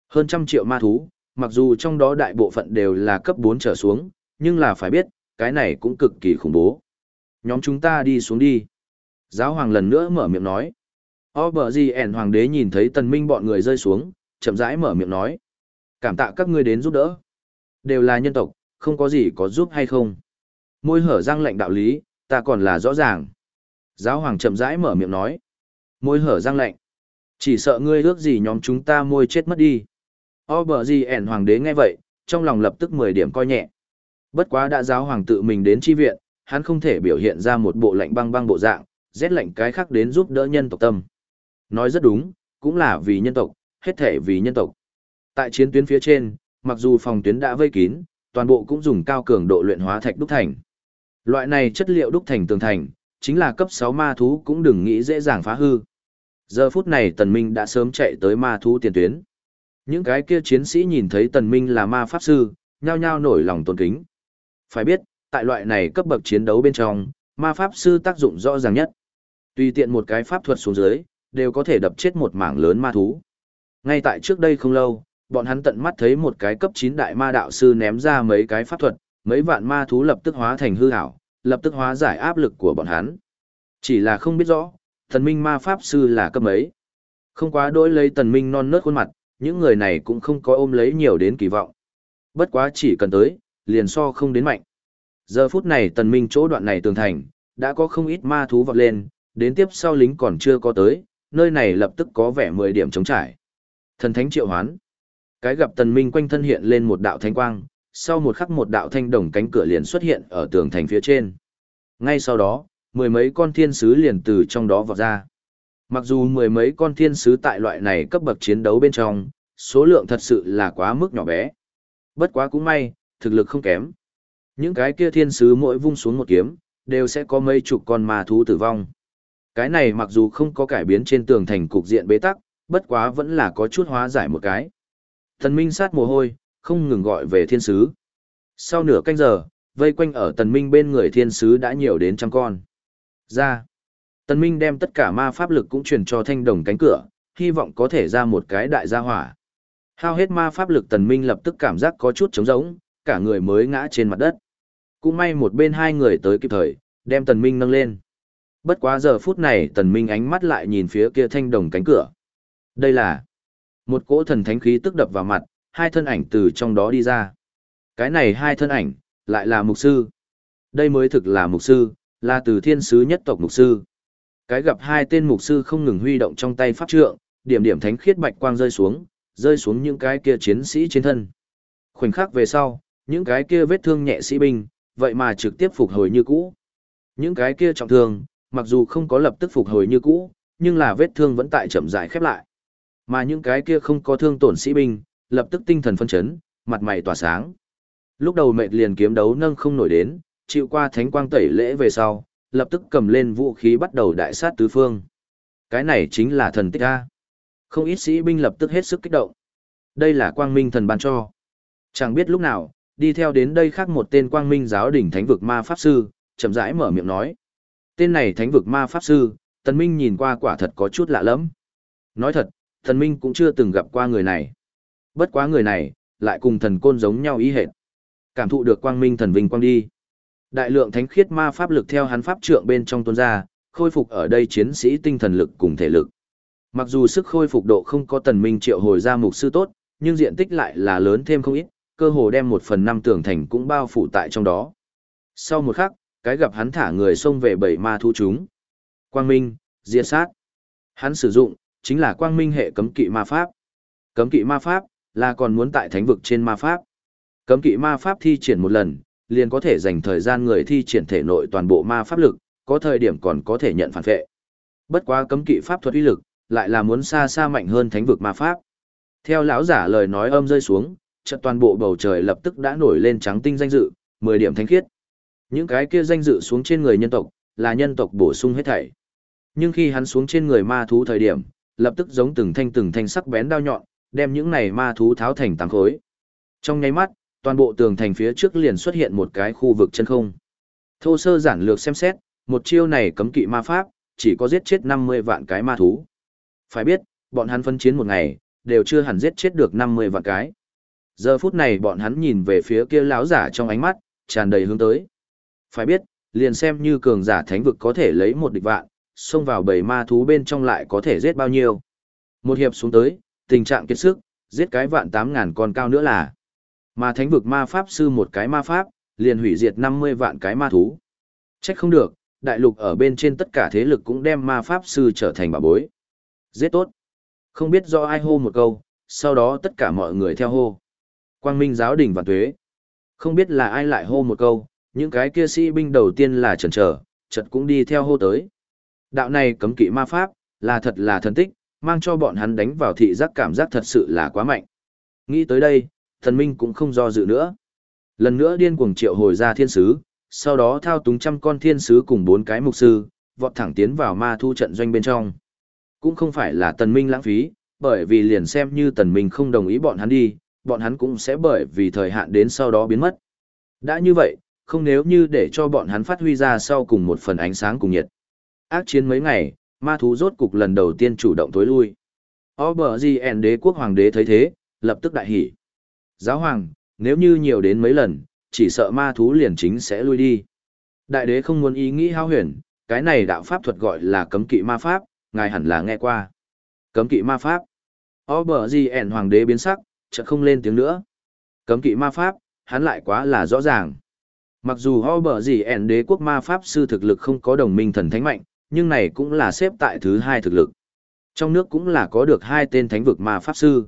Hơn trăm triệu ma thú, mặc dù trong đó đại bộ phận đều là cấp 4 trở xuống, nhưng là phải biết, cái này cũng cực kỳ khủng bố. Nhóm chúng ta đi xuống đi. Giáo hoàng lần nữa mở miệng nói. O bờ gì ẻn hoàng đế nhìn thấy tần minh bọn người rơi xuống, chậm rãi mở miệng nói. Cảm tạ các ngươi đến giúp đỡ. Đều là nhân tộc, không có gì có giúp hay không. Môi hở răng lệnh đạo lý, ta còn là rõ ràng. Giáo hoàng chậm rãi mở miệng nói. Môi hở răng lệnh. Chỉ sợ ngươi ước gì nhóm chúng ta môi chết mất đi. O bờ gì ẻn hoàng đế nghe vậy, trong lòng lập tức 10 điểm coi nhẹ. Bất quá đã giáo hoàng tự mình đến chi viện, hắn không thể biểu hiện ra một bộ lạnh băng băng bộ dạng, rét lạnh cái khác đến giúp đỡ nhân tộc tâm. Nói rất đúng, cũng là vì nhân tộc, hết thể vì nhân tộc. Tại chiến tuyến phía trên, mặc dù phòng tuyến đã vây kín, toàn bộ cũng dùng cao cường độ luyện hóa thạch đúc thành. Loại này chất liệu đúc thành tường thành, chính là cấp 6 ma thú cũng đừng nghĩ dễ dàng phá hư. Giờ phút này Tần Minh đã sớm chạy tới ma thú tiền tuyến. Những cái kia chiến sĩ nhìn thấy Tần Minh là ma pháp sư, nhao nhao nổi lòng tôn kính. Phải biết, tại loại này cấp bậc chiến đấu bên trong, ma pháp sư tác dụng rõ ràng nhất. Tùy tiện một cái pháp thuật xuống dưới, đều có thể đập chết một mảng lớn ma thú. Ngay tại trước đây không lâu, bọn hắn tận mắt thấy một cái cấp 9 đại ma đạo sư ném ra mấy cái pháp thuật, mấy vạn ma thú lập tức hóa thành hư ảo, lập tức hóa giải áp lực của bọn hắn. Chỉ là không biết rõ, thần minh ma pháp sư là cấp mấy. Không quá đối lấy tần minh non nớt khuôn mặt, những người này cũng không có ôm lấy nhiều đến kỳ vọng. Bất quá chỉ cần tới, liền so không đến mạnh. Giờ phút này tần minh chỗ đoạn này tường thành, đã có không ít ma thú vọt lên, đến tiếp sau lính còn chưa có tới, nơi này lập tức có vẻ 10 điểm chống trải. Thần thánh triệu hoán. Cái gặp tần minh quanh thân hiện lên một đạo thánh quang, sau một khắc một đạo thanh đồng cánh cửa liền xuất hiện ở tường thành phía trên. Ngay sau đó, mười mấy con thiên sứ liền từ trong đó vọt ra. Mặc dù mười mấy con thiên sứ tại loại này cấp bậc chiến đấu bên trong, số lượng thật sự là quá mức nhỏ bé. Bất quá cũng may, thực lực không kém. Những cái kia thiên sứ mỗi vung xuống một kiếm, đều sẽ có mấy chục con ma thú tử vong. Cái này mặc dù không có cải biến trên tường thành cục diện bế tắc, bất quá vẫn là có chút hóa giải một cái. Thần Minh sát mồ hôi, không ngừng gọi về thiên sứ. Sau nửa canh giờ, vây quanh ở tần minh bên người thiên sứ đã nhiều đến trăm con. Ra. Tần minh đem tất cả ma pháp lực cũng truyền cho thanh đồng cánh cửa, hy vọng có thể ra một cái đại gia hỏa. Hao hết ma pháp lực tần minh lập tức cảm giác có chút trống rỗng, cả người mới ngã trên mặt đất. Cũng may một bên hai người tới kịp thời, đem tần minh nâng lên. Bất quá giờ phút này tần minh ánh mắt lại nhìn phía kia thanh đồng cánh cửa. Đây là một cỗ thần thánh khí tức đập vào mặt, hai thân ảnh từ trong đó đi ra. Cái này hai thân ảnh, lại là mục sư. Đây mới thực là mục sư, là từ thiên sứ nhất tộc mục sư. Cái gặp hai tên mục sư không ngừng huy động trong tay pháp trượng, điểm điểm thánh khiết bạch quang rơi xuống, rơi xuống những cái kia chiến sĩ trên thân. Khoảnh khắc về sau, những cái kia vết thương nhẹ sĩ binh, vậy mà trực tiếp phục hồi như cũ. Những cái kia trọng thương, mặc dù không có lập tức phục hồi như cũ, nhưng là vết thương vẫn tại chậm rãi khép lại. Mà những cái kia không có thương tổn sĩ binh, lập tức tinh thần phân chấn, mặt mày tỏa sáng. Lúc đầu mệt liền kiếm đấu nâng không nổi đến, chịu qua thánh quang tẩy lễ về sau, lập tức cầm lên vũ khí bắt đầu đại sát tứ phương. Cái này chính là thần tích A. Không ít sĩ binh lập tức hết sức kích động. Đây là quang minh thần ban cho. Chẳng biết lúc nào, đi theo đến đây khác một tên quang minh giáo đỉnh thánh vực ma pháp sư, chậm rãi mở miệng nói. Tên này thánh vực ma pháp sư, tần minh nhìn qua quả thật có chút lạ lắm. Nói thật, tần minh cũng chưa từng gặp qua người này. Bất quá người này, lại cùng thần côn giống nhau ý hệt. Cảm thụ được quang minh thần vinh quang đi. Đại lượng thánh khiết ma pháp lực theo hắn pháp trượng bên trong tuôn ra, khôi phục ở đây chiến sĩ tinh thần lực cùng thể lực. Mặc dù sức khôi phục độ không có tần minh triệu hồi ra mục sư tốt, nhưng diện tích lại là lớn thêm không ít, cơ hồ đem một phần năm tường thành cũng bao phủ tại trong đó. Sau một khắc, cái gặp hắn thả người xông về bảy ma thu chúng. Quang Minh, diệt sát. Hắn sử dụng, chính là quang minh hệ cấm kỵ ma pháp. Cấm kỵ ma pháp, là còn muốn tại thánh vực trên ma pháp. Cấm kỵ ma pháp thi triển một lần, liền có thể dành thời gian người thi triển thể nội toàn bộ ma pháp lực, có thời điểm còn có thể nhận phản vệ. Bất quá cấm kỵ pháp thuật uy lực, lại là muốn xa xa mạnh hơn thánh vực ma pháp. Theo lão giả lời nói âm rơi xuống, chợt toàn bộ bầu trời lập tức đã nổi lên trắng tinh danh dự, 10 điểm thánh khiết. Những cái kia danh dự xuống trên người nhân tộc, là nhân tộc bổ sung hết thảy. Nhưng khi hắn xuống trên người ma thú thời điểm, lập tức giống từng thanh từng thanh sắc bén đao nhọn, đem những này ma thú tháo thành tám khối. Trong nháy mắt, toàn bộ tường thành phía trước liền xuất hiện một cái khu vực chân không. Thô sơ giản lược xem xét, một chiêu này cấm kỵ ma pháp, chỉ có giết chết 50 vạn cái ma thú. Phải biết, bọn hắn phân chiến một ngày, đều chưa hẳn giết chết được 50 vạn cái. Giờ phút này bọn hắn nhìn về phía kia lão giả trong ánh mắt, tràn đầy hướng tới. Phải biết, liền xem như cường giả thánh vực có thể lấy một địch vạn, xông vào bầy ma thú bên trong lại có thể giết bao nhiêu. Một hiệp xuống tới, tình trạng kiệt sức, giết cái vạn tám ngàn con cao nữa là. Mà thánh vực ma pháp sư một cái ma pháp, liền hủy diệt 50 vạn cái ma thú. Trách không được, đại lục ở bên trên tất cả thế lực cũng đem ma pháp sư trở thành bà bối. Giết tốt. Không biết do ai hô một câu, sau đó tất cả mọi người theo hô. Quang Minh giáo đình và tuế. Không biết là ai lại hô một câu, những cái kia sĩ binh đầu tiên là chần trở, chợt cũng đi theo hô tới. Đạo này cấm kỵ ma pháp, là thật là thần tích, mang cho bọn hắn đánh vào thị giác cảm giác thật sự là quá mạnh. Nghĩ tới đây, thần minh cũng không do dự nữa. Lần nữa điên cuồng triệu hồi ra thiên sứ, sau đó thao túng trăm con thiên sứ cùng bốn cái mục sư, vọt thẳng tiến vào ma thu trận doanh bên trong. Cũng không phải là tần minh lãng phí, bởi vì liền xem như tần minh không đồng ý bọn hắn đi, bọn hắn cũng sẽ bởi vì thời hạn đến sau đó biến mất. Đã như vậy, không nếu như để cho bọn hắn phát huy ra sau cùng một phần ánh sáng cùng nhiệt. Ác chiến mấy ngày, ma thú rốt cục lần đầu tiên chủ động tối lui. Obergien đế quốc hoàng đế thấy thế, lập tức đại hỉ. Giáo hoàng, nếu như nhiều đến mấy lần, chỉ sợ ma thú liền chính sẽ lui đi. Đại đế không muốn ý nghĩ hao huyền, cái này đạo pháp thuật gọi là cấm kỵ ma pháp, ngài hẳn là nghe qua. Cấm kỵ ma pháp. Obergien hoàng đế biến sắc, chợt không lên tiếng nữa. Cấm kỵ ma pháp, hắn lại quá là rõ ràng. Mặc dù ho bở gì ẻn đế quốc ma pháp sư thực lực không có đồng minh thần thánh mạnh, nhưng này cũng là xếp tại thứ hai thực lực. Trong nước cũng là có được hai tên thánh vực ma pháp sư.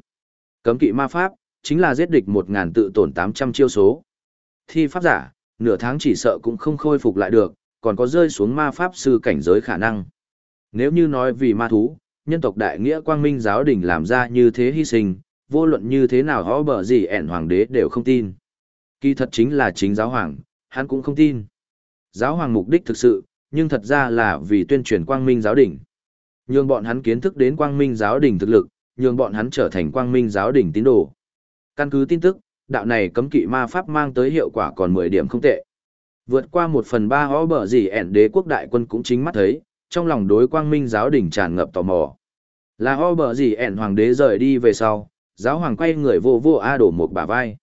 Cấm kỵ ma pháp, chính là giết địch một ngàn tự tổn tám trăm chiêu số. Thi pháp giả, nửa tháng chỉ sợ cũng không khôi phục lại được, còn có rơi xuống ma pháp sư cảnh giới khả năng. Nếu như nói vì ma thú, nhân tộc đại nghĩa quang minh giáo đình làm ra như thế hy sinh, vô luận như thế nào họ bở gì ẻn hoàng đế đều không tin. Kỳ thật chính là chính giáo hoàng, hắn cũng không tin. Giáo hoàng mục đích thực sự, nhưng thật ra là vì tuyên truyền quang minh giáo đình. Nhường bọn hắn kiến thức đến quang minh giáo đình thực lực, nhường bọn hắn trở thành quang minh giáo đình tín đồ. Căn cứ tin tức, đạo này cấm kỵ ma pháp mang tới hiệu quả còn 10 điểm không tệ. Vượt qua một phần ba hó bở gì ẻn đế quốc đại quân cũng chính mắt thấy, trong lòng đối quang minh giáo đình tràn ngập tò mò. Là ho bở gì ẻn hoàng đế rời đi về sau, giáo hoàng quay người vô vô A đổ một bả vai.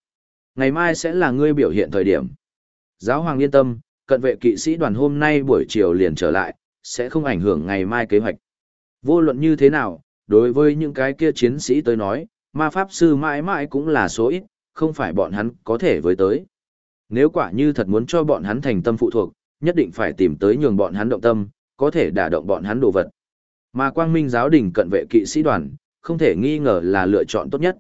Ngày mai sẽ là ngươi biểu hiện thời điểm. Giáo hoàng yên tâm, cận vệ kỵ sĩ đoàn hôm nay buổi chiều liền trở lại, sẽ không ảnh hưởng ngày mai kế hoạch. Vô luận như thế nào, đối với những cái kia chiến sĩ tới nói, ma pháp sư mãi mãi cũng là số ít, không phải bọn hắn có thể với tới. Nếu quả như thật muốn cho bọn hắn thành tâm phụ thuộc, nhất định phải tìm tới nhường bọn hắn động tâm, có thể đả động bọn hắn đồ vật. Mà quang minh giáo đình cận vệ kỵ sĩ đoàn, không thể nghi ngờ là lựa chọn tốt nhất.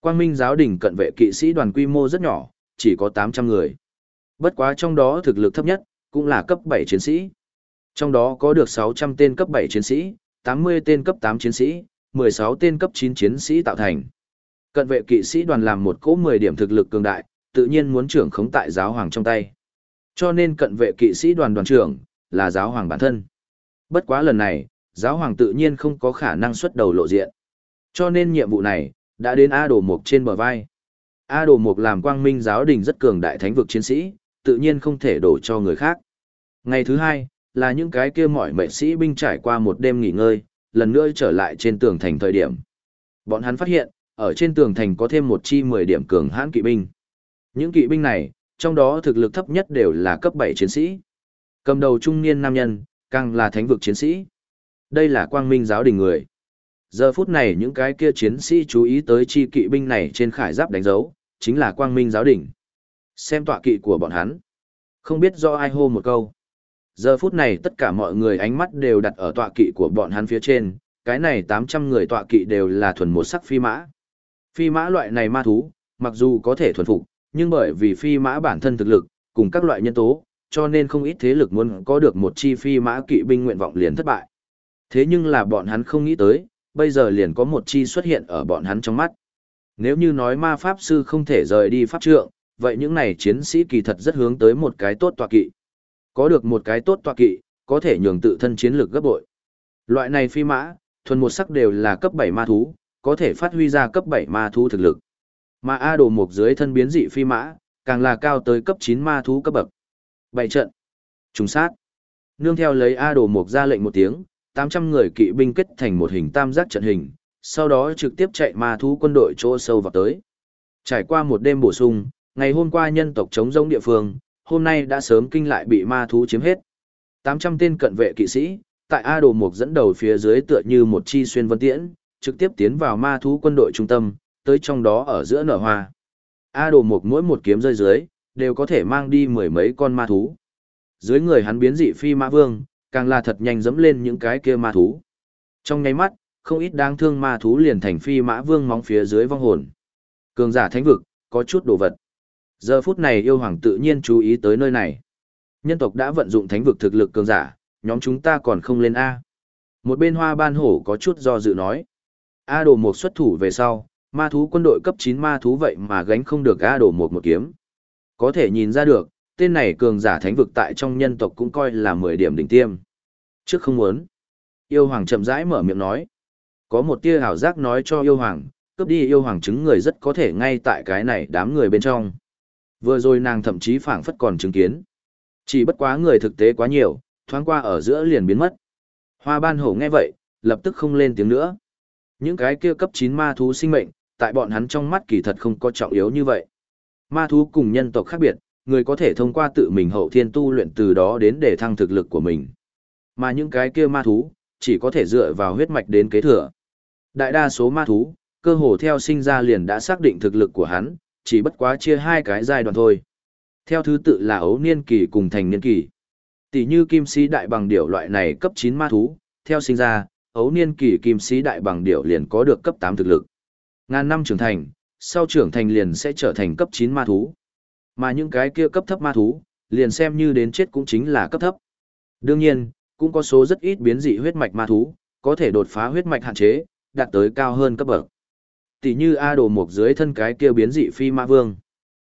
Quang minh giáo đình cận vệ kỵ sĩ đoàn quy mô rất nhỏ, chỉ có 800 người. Bất quá trong đó thực lực thấp nhất, cũng là cấp 7 chiến sĩ. Trong đó có được 600 tên cấp 7 chiến sĩ, 80 tên cấp 8 chiến sĩ, 16 tên cấp 9 chiến sĩ tạo thành. Cận vệ kỵ sĩ đoàn làm một cỗ 10 điểm thực lực cường đại, tự nhiên muốn trưởng khống tại giáo hoàng trong tay. Cho nên cận vệ kỵ sĩ đoàn đoàn trưởng, là giáo hoàng bản thân. Bất quá lần này, giáo hoàng tự nhiên không có khả năng xuất đầu lộ diện. Cho nên nhiệm vụ này, đã đến A Đồ Mục trên bờ vai. A Đồ Mục làm quang minh giáo đình rất cường đại thánh vực chiến sĩ, tự nhiên không thể đổ cho người khác. Ngày thứ hai, là những cái kia mỏi mệnh sĩ binh trải qua một đêm nghỉ ngơi, lần nữa trở lại trên tường thành thời điểm. Bọn hắn phát hiện, ở trên tường thành có thêm một chi 10 điểm cường hãn kỵ binh. Những kỵ binh này, trong đó thực lực thấp nhất đều là cấp 7 chiến sĩ. Cầm đầu trung niên nam nhân, càng là thánh vực chiến sĩ. Đây là quang minh giáo đình người. Giờ phút này những cái kia chiến sĩ chú ý tới chi kỵ binh này trên khải giáp đánh dấu, chính là quang minh giáo đình. Xem tọa kỵ của bọn hắn. Không biết do ai hô một câu. Giờ phút này tất cả mọi người ánh mắt đều đặt ở tọa kỵ của bọn hắn phía trên, cái này 800 người tọa kỵ đều là thuần một sắc phi mã. Phi mã loại này ma thú, mặc dù có thể thuần phục, nhưng bởi vì phi mã bản thân thực lực, cùng các loại nhân tố, cho nên không ít thế lực muốn có được một chi phi mã kỵ binh nguyện vọng liền thất bại. Thế nhưng là bọn hắn không nghĩ tới, bây giờ liền có một chi xuất hiện ở bọn hắn trong mắt. Nếu như nói ma pháp sư không thể rời đi pháp trượng, vậy những này chiến sĩ kỳ thật rất hướng tới một cái tốt tọa kỵ. Có được một cái tốt tọa kỵ, có thể nhường tự thân chiến lược gấp bội. Loại này phi mã, thuần một sắc đều là cấp 7 ma thú, có thể phát huy ra cấp 7 ma thú thực lực. Mà A đồ mục dưới thân biến dị phi mã, càng là cao tới cấp 9 ma thú cấp bậc. Bảy trận. Trùng sát. Nương theo lấy A Đồ Mục ra lệnh một tiếng, 800 người kỵ binh kết thành một hình tam giác trận hình, sau đó trực tiếp chạy ma thú quân đội chỗ sâu vào tới. Trải qua một đêm bổ sung, ngày hôm qua nhân tộc chống giống địa phương, hôm nay đã sớm kinh lại bị ma thú chiếm hết. 800 tên cận vệ kỵ sĩ, tại A Đồ Mục dẫn đầu phía dưới tựa như một chi xuyên vân tiễn, trực tiếp tiến vào ma thú quân đội trung tâm, tới trong đó ở giữa nở hoa. A Đồ Mục mỗi một kiếm rơi dưới, đều có thể mang đi mười mấy con ma thú. Dưới người hắn biến dị phi ma vương, càng là thật nhanh dẫm lên những cái kia ma thú. Trong nháy mắt, không ít đáng thương ma thú liền thành phi mã vương móng phía dưới vong hồn. Cường giả thánh vực, có chút đồ vật. Giờ phút này yêu hoàng tự nhiên chú ý tới nơi này. Nhân tộc đã vận dụng thánh vực thực lực cường giả, nhóm chúng ta còn không lên A. Một bên hoa ban hổ có chút do dự nói. A đồ một xuất thủ về sau, ma thú quân đội cấp 9 ma thú vậy mà gánh không được A đồ một một kiếm. Có thể nhìn ra được, tên này cường giả thánh vực tại trong nhân tộc cũng coi là 10 điểm đỉnh tiêm. Trước không muốn. Yêu hoàng chậm rãi mở miệng nói. Có một tia hảo giác nói cho yêu hoàng, cướp đi yêu hoàng chứng người rất có thể ngay tại cái này đám người bên trong. Vừa rồi nàng thậm chí phảng phất còn chứng kiến. Chỉ bất quá người thực tế quá nhiều, thoáng qua ở giữa liền biến mất. Hoa ban hổ nghe vậy, lập tức không lên tiếng nữa. Những cái kia cấp 9 ma thú sinh mệnh, tại bọn hắn trong mắt kỳ thật không có trọng yếu như vậy. Ma thú cùng nhân tộc khác biệt, người có thể thông qua tự mình hậu thiên tu luyện từ đó đến để thăng thực lực của mình. Mà những cái kia ma thú, chỉ có thể dựa vào huyết mạch đến kế thừa. Đại đa số ma thú, cơ hồ theo sinh ra liền đã xác định thực lực của hắn, chỉ bất quá chia hai cái giai đoạn thôi. Theo thứ tự là ấu niên kỳ cùng thành niên kỳ. Tỷ như kim sĩ đại bằng điểu loại này cấp 9 ma thú, theo sinh ra, ấu niên kỳ kim sĩ đại bằng điểu liền có được cấp 8 thực lực. Ngàn năm trưởng thành, sau trưởng thành liền sẽ trở thành cấp 9 ma thú. Mà những cái kia cấp thấp ma thú, liền xem như đến chết cũng chính là cấp thấp. Đương nhiên, cũng có số rất ít biến dị huyết mạch ma thú, có thể đột phá huyết mạch hạn chế, đạt tới cao hơn cấp bậc. Tỷ như A đồ mục dưới thân cái kia biến dị phi ma vương.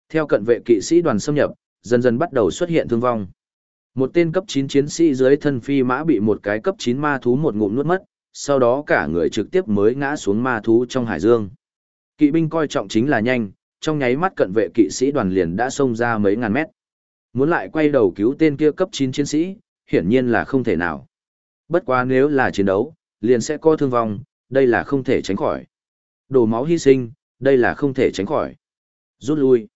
Theo cận vệ kỵ sĩ đoàn xâm nhập, dần dần bắt đầu xuất hiện thương vong. Một tên cấp 9 chiến sĩ dưới thân phi mã bị một cái cấp 9 ma thú một ngụm nuốt mất, sau đó cả người trực tiếp mới ngã xuống ma thú trong hải dương. Kỵ binh coi trọng chính là nhanh, trong nháy mắt cận vệ kỵ sĩ đoàn liền đã xông ra mấy ngàn mét. Muốn lại quay đầu cứu tên kia cấp 9 chiến sĩ, hiển nhiên là không thể nào. Bất quá nếu là chiến đấu, liền sẽ có thương vong, đây là không thể tránh khỏi. Đổ máu hy sinh, đây là không thể tránh khỏi. Rút lui.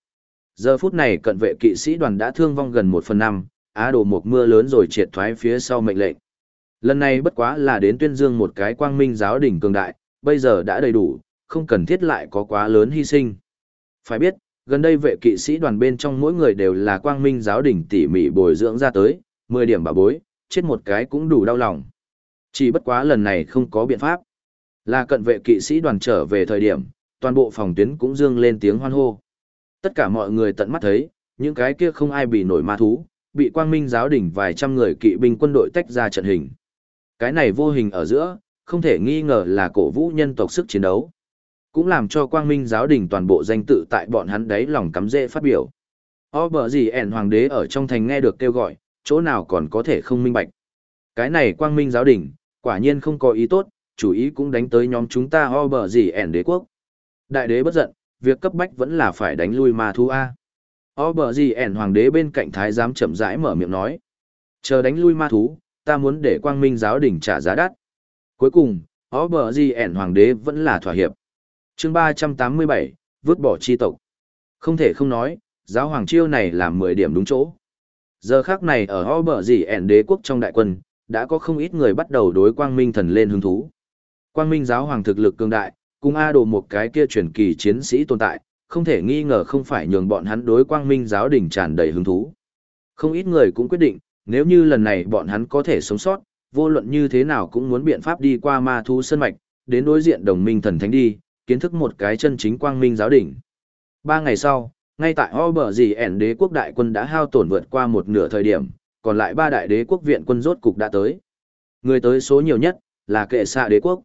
Giờ phút này cận vệ kỵ sĩ đoàn đã thương vong gần 1 phần 5, á đổ một mưa lớn rồi triệt thoái phía sau mệnh lệnh. Lần này bất quá là đến tuyên dương một cái quang minh giáo đỉnh cường đại, bây giờ đã đầy đủ, không cần thiết lại có quá lớn hy sinh. Phải biết, gần đây vệ kỵ sĩ đoàn bên trong mỗi người đều là quang minh giáo đỉnh tỉ mỉ bồi dưỡng ra tới, 10 điểm bà bối, chết một cái cũng đủ đau lòng. Chỉ bất quá lần này không có biện pháp. Là cận vệ kỵ sĩ đoàn trở về thời điểm, toàn bộ phòng tuyến cũng dương lên tiếng hoan hô. Tất cả mọi người tận mắt thấy, những cái kia không ai bị nổi ma thú, bị quang minh giáo đỉnh vài trăm người kỵ binh quân đội tách ra trận hình. Cái này vô hình ở giữa, không thể nghi ngờ là cổ vũ nhân tộc sức chiến đấu. Cũng làm cho quang minh giáo đỉnh toàn bộ danh tự tại bọn hắn đấy lòng cắm dễ phát biểu. O bờ gì ẻn hoàng đế ở trong thành nghe được kêu gọi, chỗ nào còn có thể không minh bạch. Cái này quang minh giáo đỉnh, quả nhiên không có ý tốt, chủ ý cũng đánh tới nhóm chúng ta ho bờ gì ẻn đế quốc. Đại đế bất giận, việc cấp bách vẫn là phải đánh lui ma thú A. O bờ gì ẻn hoàng đế bên cạnh thái giám chậm rãi mở miệng nói. Chờ đánh lui ma thú, ta muốn để quang minh giáo đình trả giá đắt. Cuối cùng, O bờ gì ẻn hoàng đế vẫn là thỏa hiệp. chương ba trăm tám mươi bảy vứt bỏ chi tộc. Không thể không nói, giáo hoàng chiêu này là mười điểm đúng chỗ. Giờ khác này ở O bờ gì ẻn đế quốc trong đại quân, đã có không ít người bắt đầu đối quang minh thần lên hứng thú. Quang minh giáo hoàng thực lực cường đại, cùng A đồ một cái kia truyền kỳ chiến sĩ tồn tại, không thể nghi ngờ không phải nhường bọn hắn đối quang minh giáo đình tràn đầy hứng thú. Không ít người cũng quyết định, nếu như lần này bọn hắn có thể sống sót, vô luận như thế nào cũng muốn biện pháp đi qua ma thú sân mạch, đến đối diện đồng minh thần thánh đi, kiến thức một cái chân chính quang minh giáo đình. Ba ngày sau, ngay tại O bờ gì ẻn đế quốc đại quân đã hao tổn vượt qua một nửa thời điểm, còn lại ba đại đế quốc viện quân rốt cục đã tới. Người tới số nhiều nhất, là kệ xạ đế quốc.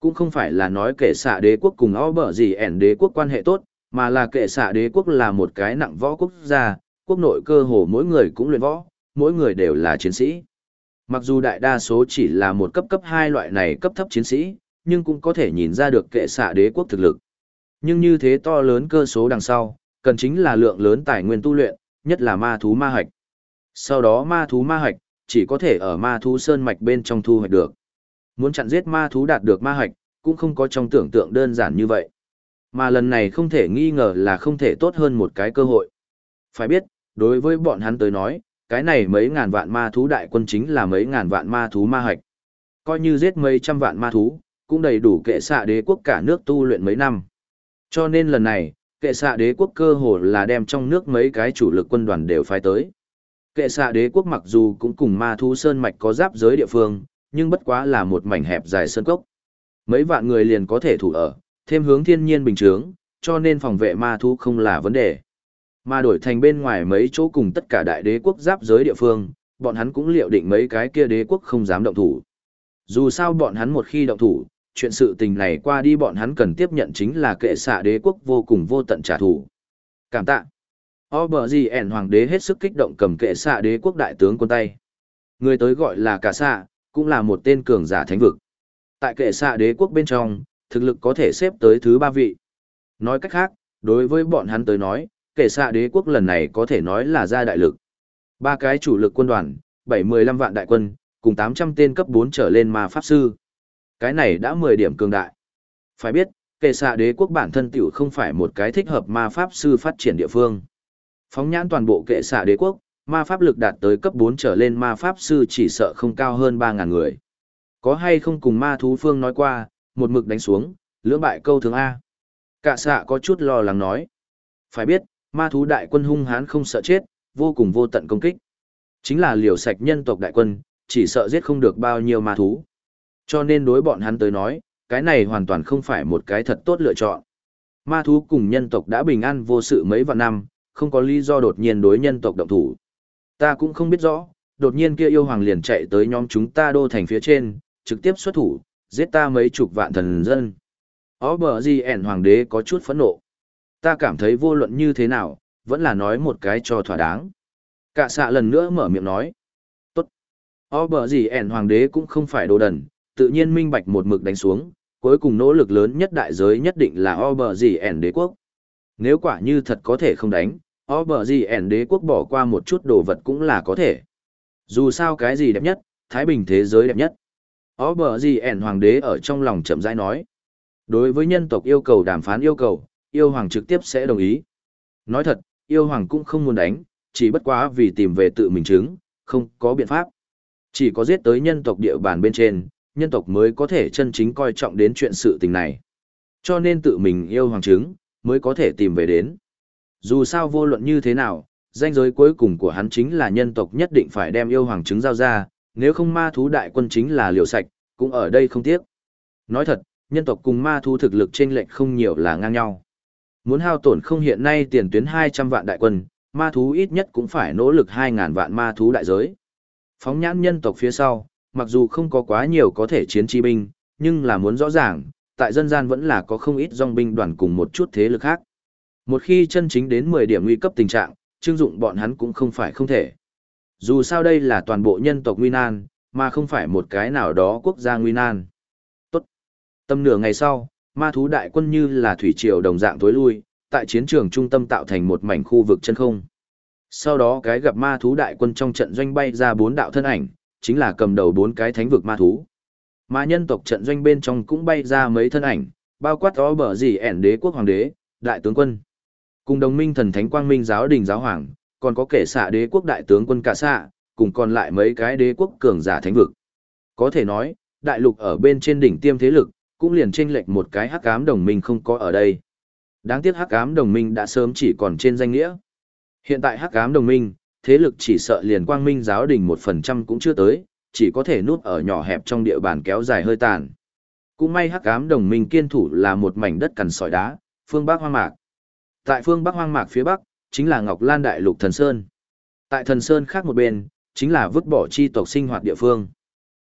Cũng không phải là nói kệ xạ đế quốc cùng O bờ gì ẻn đế quốc quan hệ tốt, mà là kệ xạ đế quốc là một cái nặng võ quốc gia, quốc nội cơ hồ mỗi người cũng luyện võ, mỗi người đều là chiến sĩ. Mặc dù đại đa số chỉ là một cấp cấp hai loại này cấp thấp chiến sĩ, nhưng cũng có thể nhìn ra được kệ xạ đế quốc thực lực. Nhưng như thế to lớn cơ số đằng sau, cần chính là lượng lớn tài nguyên tu luyện, nhất là ma thú ma hạch. Sau đó ma thú ma hạch, chỉ có thể ở ma thú sơn mạch bên trong thu hoạch được. Muốn chặn giết ma thú đạt được ma hạch, cũng không có trong tưởng tượng đơn giản như vậy. Mà lần này không thể nghi ngờ là không thể tốt hơn một cái cơ hội. Phải biết, đối với bọn hắn tới nói, cái này mấy ngàn vạn ma thú đại quân chính là mấy ngàn vạn ma thú ma hạch. Coi như giết mấy trăm vạn ma thú, cũng đầy đủ kệ xạ đế quốc cả nước tu luyện mấy năm. Cho nên lần này, kệ xạ đế quốc cơ hồ là đem trong nước mấy cái chủ lực quân đoàn đều phái tới. Kệ xạ đế quốc mặc dù cũng cùng ma thú sơn mạch có giáp giới địa phương, nhưng bất quá là một mảnh hẹp dài sơn cốc. Mấy vạn người liền có thể thủ ở, thêm hướng thiên nhiên bình thường, cho nên phòng vệ ma thú không là vấn đề. Mà đổi thành bên ngoài mấy chỗ cùng tất cả đại đế quốc giáp giới địa phương, bọn hắn cũng liệu định mấy cái kia đế quốc không dám động thủ. Dù sao bọn hắn một khi động thủ, chuyện sự tình này qua đi bọn hắn cần tiếp nhận chính là kệ xạ đế quốc vô cùng vô tận trả thù. Cảm tạ. O bờ gì ẻn hoàng đế hết sức kích động cầm kệ xạ đế quốc đại tướng quân tay. Người tới gọi là cả xạ, cũng là một tên cường giả thánh vực. Tại kệ xạ đế quốc bên trong, thực lực có thể xếp tới thứ ba vị. Nói cách khác, đối với bọn hắn tới nói, kệ xạ đế quốc lần này có thể nói là ra đại lực. Ba cái chủ lực quân đoàn, bảy mười lăm vạn đại quân, cùng tám trăm tên cấp bốn trở lên ma pháp sư. Cái này đã mười điểm cường đại. Phải biết, kệ xạ đế quốc bản thân tiểu không phải một cái thích hợp ma pháp sư phát triển địa phương. Phóng nhãn toàn bộ kệ xạ đế quốc, ma pháp lực đạt tới cấp 4 trở lên ma pháp sư chỉ sợ không cao hơn 3.000 người. Có hay không cùng ma thú phương nói qua, một mực đánh xuống, lưỡng bại câu thường A. Cả xạ có chút lo lắng nói. Phải biết, ma thú đại quân hung hán không sợ chết, vô cùng vô tận công kích. Chính là liều sạch nhân tộc đại quân, chỉ sợ giết không được bao nhiêu ma thú. Cho nên đối bọn hắn tới nói, cái này hoàn toàn không phải một cái thật tốt lựa chọn. Ma thú cùng nhân tộc đã bình an vô sự mấy vạn năm, không có lý do đột nhiên đối nhân tộc động thủ. Ta cũng không biết rõ, đột nhiên kia yêu hoàng liền chạy tới nhóm chúng ta đô thành phía trên, trực tiếp xuất thủ, giết ta mấy chục vạn thần dân. Ó bờ gì ẻn hoàng đế có chút phẫn nộ. Ta cảm thấy vô luận như thế nào, vẫn là nói một cái cho thỏa đáng. Cả xạ lần nữa mở miệng nói. Tốt. Ó bờ gì ẻn hoàng đế cũng không phải đồ đần, tự nhiên minh bạch một mực đánh xuống, cuối cùng nỗ lực lớn nhất đại giới nhất định là o bờ gì ẻn đế quốc. Nếu quả như thật có thể không đánh, o bờ gì ẻn đế quốc bỏ qua một chút đồ vật cũng là có thể. Dù sao cái gì đẹp nhất, Thái Bình thế giới đẹp nhất. O bờ gì ẻn hoàng đế ở trong lòng chậm rãi nói. Đối với nhân tộc yêu cầu đàm phán yêu cầu, yêu hoàng trực tiếp sẽ đồng ý. Nói thật, yêu hoàng cũng không muốn đánh, chỉ bất quá vì tìm về tự mình chứng, không có biện pháp. Chỉ có giết tới nhân tộc địa bàn bên trên, nhân tộc mới có thể chân chính coi trọng đến chuyện sự tình này. Cho nên tự mình yêu hoàng chứng, mới có thể tìm về đến. Dù sao vô luận như thế nào, danh giới cuối cùng của hắn chính là nhân tộc nhất định phải đem yêu hoàng chứng giao ra, nếu không ma thú đại quân chính là liều sạch, cũng ở đây không tiếc. Nói thật, nhân tộc cùng ma thú thực lực trên lệnh không nhiều là ngang nhau. Muốn hao tổn không hiện nay tiền tuyến 200 vạn đại quân, ma thú ít nhất cũng phải nỗ lực 2.000 vạn ma thú đại giới. Phóng nhãn nhân tộc phía sau, mặc dù không có quá nhiều có thể chiến chi binh, nhưng là muốn rõ ràng, tại dân gian vẫn là có không ít dòng binh đoàn cùng một chút thế lực khác. Một khi chân chính đến 10 điểm nguy cấp tình trạng, trưng dụng bọn hắn cũng không phải không thể. Dù sao đây là toàn bộ nhân tộc nguy nan, mà không phải một cái nào đó quốc gia nguy nan. Tốt. Tâm nửa ngày sau, ma thú đại quân như là thủy triều đồng dạng tối lui, tại chiến trường trung tâm tạo thành một mảnh khu vực chân không. Sau đó cái gặp ma thú đại quân trong trận doanh bay ra bốn đạo thân ảnh, chính là cầm đầu bốn cái thánh vực ma thú. Mà nhân tộc trận doanh bên trong cũng bay ra mấy thân ảnh, bao quát đó bờ gì ẻn đế quốc hoàng đế, đại tướng quân. Cùng đồng minh thần thánh quang minh giáo đình giáo hoàng, còn có kẻ xạ đế quốc đại tướng quân cả xạ, cùng còn lại mấy cái đế quốc cường giả thánh vực. Có thể nói, đại lục ở bên trên đỉnh tiêm thế lực, cũng liền chênh lệch một cái hắc ám đồng minh không có ở đây. Đáng tiếc hắc ám đồng minh đã sớm chỉ còn trên danh nghĩa. Hiện tại hắc ám đồng minh, thế lực chỉ sợ liền quang minh giáo đình một phần trăm cũng chưa tới, chỉ có thể nuốt ở nhỏ hẹp trong địa bàn kéo dài hơi tàn. Cũng may hắc ám đồng minh kiên thủ là một mảnh đất cằn sỏi đá, phương Bắc hoang mạc. Tại phương Bắc hoang mạc phía Bắc, chính là Ngọc Lan Đại Lục Thần Sơn. Tại Thần Sơn khác một bên, chính là vứt bỏ chi tộc sinh hoạt địa phương.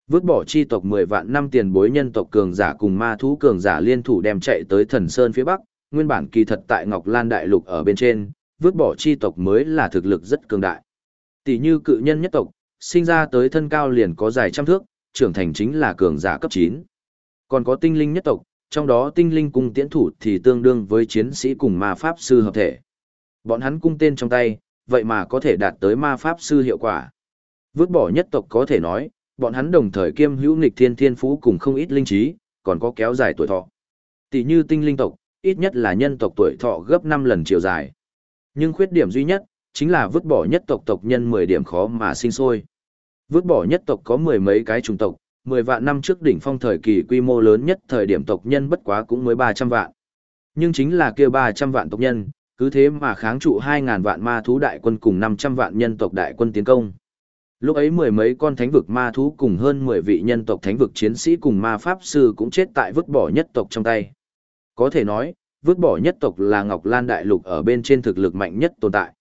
Vứt bỏ chi tộc 10 vạn năm tiền bối nhân tộc cường giả cùng ma thú cường giả liên thủ đem chạy tới Thần Sơn phía Bắc, nguyên bản kỳ thật tại Ngọc Lan Đại Lục ở bên trên, vứt bỏ chi tộc mới là thực lực rất cường đại. Tỷ như cự nhân nhất tộc, sinh ra tới thân cao liền có dài trăm thước, trưởng thành chính là cường giả cấp 9. Còn có tinh linh nhất tộc, trong đó tinh linh cung tiễn thủ thì tương đương với chiến sĩ cùng ma pháp sư hợp thể. Bọn hắn cung tên trong tay, vậy mà có thể đạt tới ma pháp sư hiệu quả. Vứt bỏ nhất tộc có thể nói, bọn hắn đồng thời kiêm hữu nghịch thiên thiên phú cùng không ít linh trí, còn có kéo dài tuổi thọ. Tỷ như tinh linh tộc, ít nhất là nhân tộc tuổi thọ gấp 5 lần chiều dài. Nhưng khuyết điểm duy nhất, chính là vứt bỏ nhất tộc tộc nhân 10 điểm khó mà sinh sôi. Vứt bỏ nhất tộc có mười mấy cái chủng tộc, 10 vạn năm trước đỉnh phong thời kỳ quy mô lớn nhất thời điểm tộc nhân bất quá cũng mới 300 vạn. Nhưng chính là kia 300 vạn tộc nhân, cứ thế mà kháng trụ 2.000 vạn ma thú đại quân cùng 500 vạn nhân tộc đại quân tiến công. Lúc ấy mười mấy con thánh vực ma thú cùng hơn 10 vị nhân tộc thánh vực chiến sĩ cùng ma pháp sư cũng chết tại vứt bỏ nhất tộc trong tay. Có thể nói, vứt bỏ nhất tộc là Ngọc Lan Đại Lục ở bên trên thực lực mạnh nhất tồn tại.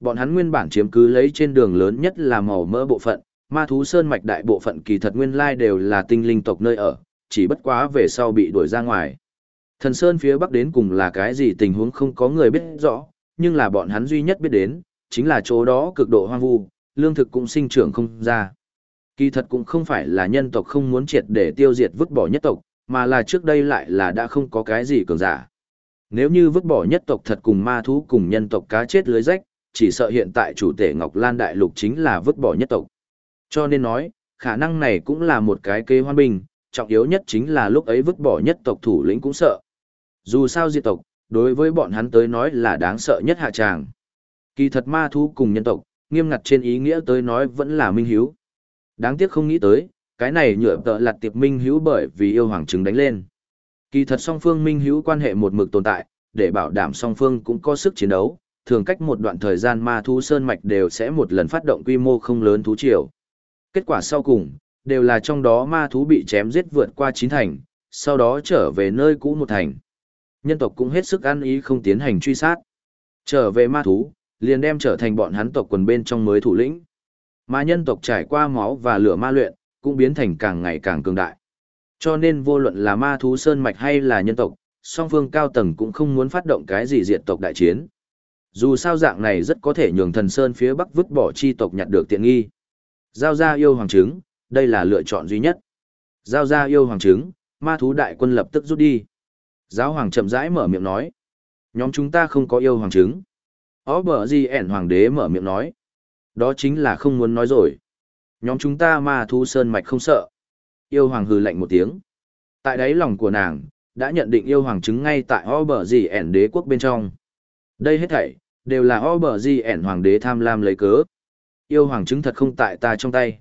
Bọn hắn nguyên bản chiếm cứ lấy trên đường lớn nhất là màu mỡ bộ phận, ma thú sơn mạch đại bộ phận kỳ thật nguyên lai đều là tinh linh tộc nơi ở, chỉ bất quá về sau bị đuổi ra ngoài. Thần sơn phía bắc đến cùng là cái gì tình huống không có người biết rõ, nhưng là bọn hắn duy nhất biết đến, chính là chỗ đó cực độ hoang vu, lương thực cũng sinh trưởng không ra. Kỳ thật cũng không phải là nhân tộc không muốn triệt để tiêu diệt vứt bỏ nhất tộc, mà là trước đây lại là đã không có cái gì cường giả. Nếu như vứt bỏ nhất tộc thật cùng ma thú cùng nhân tộc cá chết lưới rách, chỉ sợ hiện tại chủ tể Ngọc Lan Đại Lục chính là vứt bỏ nhất tộc. Cho nên nói, khả năng này cũng là một cái kế hoan bình, trọng yếu nhất chính là lúc ấy vứt bỏ nhất tộc thủ lĩnh cũng sợ. Dù sao diệt tộc, đối với bọn hắn tới nói là đáng sợ nhất hạ tràng. Kỳ thật ma thú cùng nhân tộc, nghiêm ngặt trên ý nghĩa tới nói vẫn là minh hiếu. Đáng tiếc không nghĩ tới, cái này nhựa tợ lặt tiệp minh hiếu bởi vì yêu hoàng chứng đánh lên. Kỳ thật song phương minh hiếu quan hệ một mực tồn tại, để bảo đảm song phương cũng có sức chiến đấu, thường cách một đoạn thời gian ma thú sơn mạch đều sẽ một lần phát động quy mô không lớn thú triều. Kết quả sau cùng, đều là trong đó ma thú bị chém giết vượt qua chín thành, sau đó trở về nơi cũ một thành. Nhân tộc cũng hết sức ăn ý không tiến hành truy sát. Trở về ma thú, liền đem trở thành bọn hắn tộc quần bên trong mới thủ lĩnh. Mà nhân tộc trải qua máu và lửa ma luyện, cũng biến thành càng ngày càng cường đại. Cho nên vô luận là ma thú sơn mạch hay là nhân tộc, song phương cao tầng cũng không muốn phát động cái gì diệt tộc đại chiến. Dù sao dạng này rất có thể nhường thần sơn phía bắc vứt bỏ chi tộc nhặt được tiện nghi. Giao ra yêu hoàng trứng, đây là lựa chọn duy nhất. Giao ra yêu hoàng trứng, ma thú đại quân lập tức rút đi. Giáo hoàng chậm rãi mở miệng nói. Nhóm chúng ta không có yêu hoàng trứng. Ó bở gì ẻn hoàng đế mở miệng nói. Đó chính là không muốn nói rồi. Nhóm chúng ta ma thú sơn mạch không sợ. Yêu hoàng hừ lạnh một tiếng. Tại đáy lòng của nàng, đã nhận định yêu hoàng trứng ngay tại ó bở gì ẻn đế quốc bên trong. Đây hết thảy, đều là ó bở gì ẻn hoàng đế tham lam lấy cớ. Yêu hoàng chứng thật không tại ta trong tay.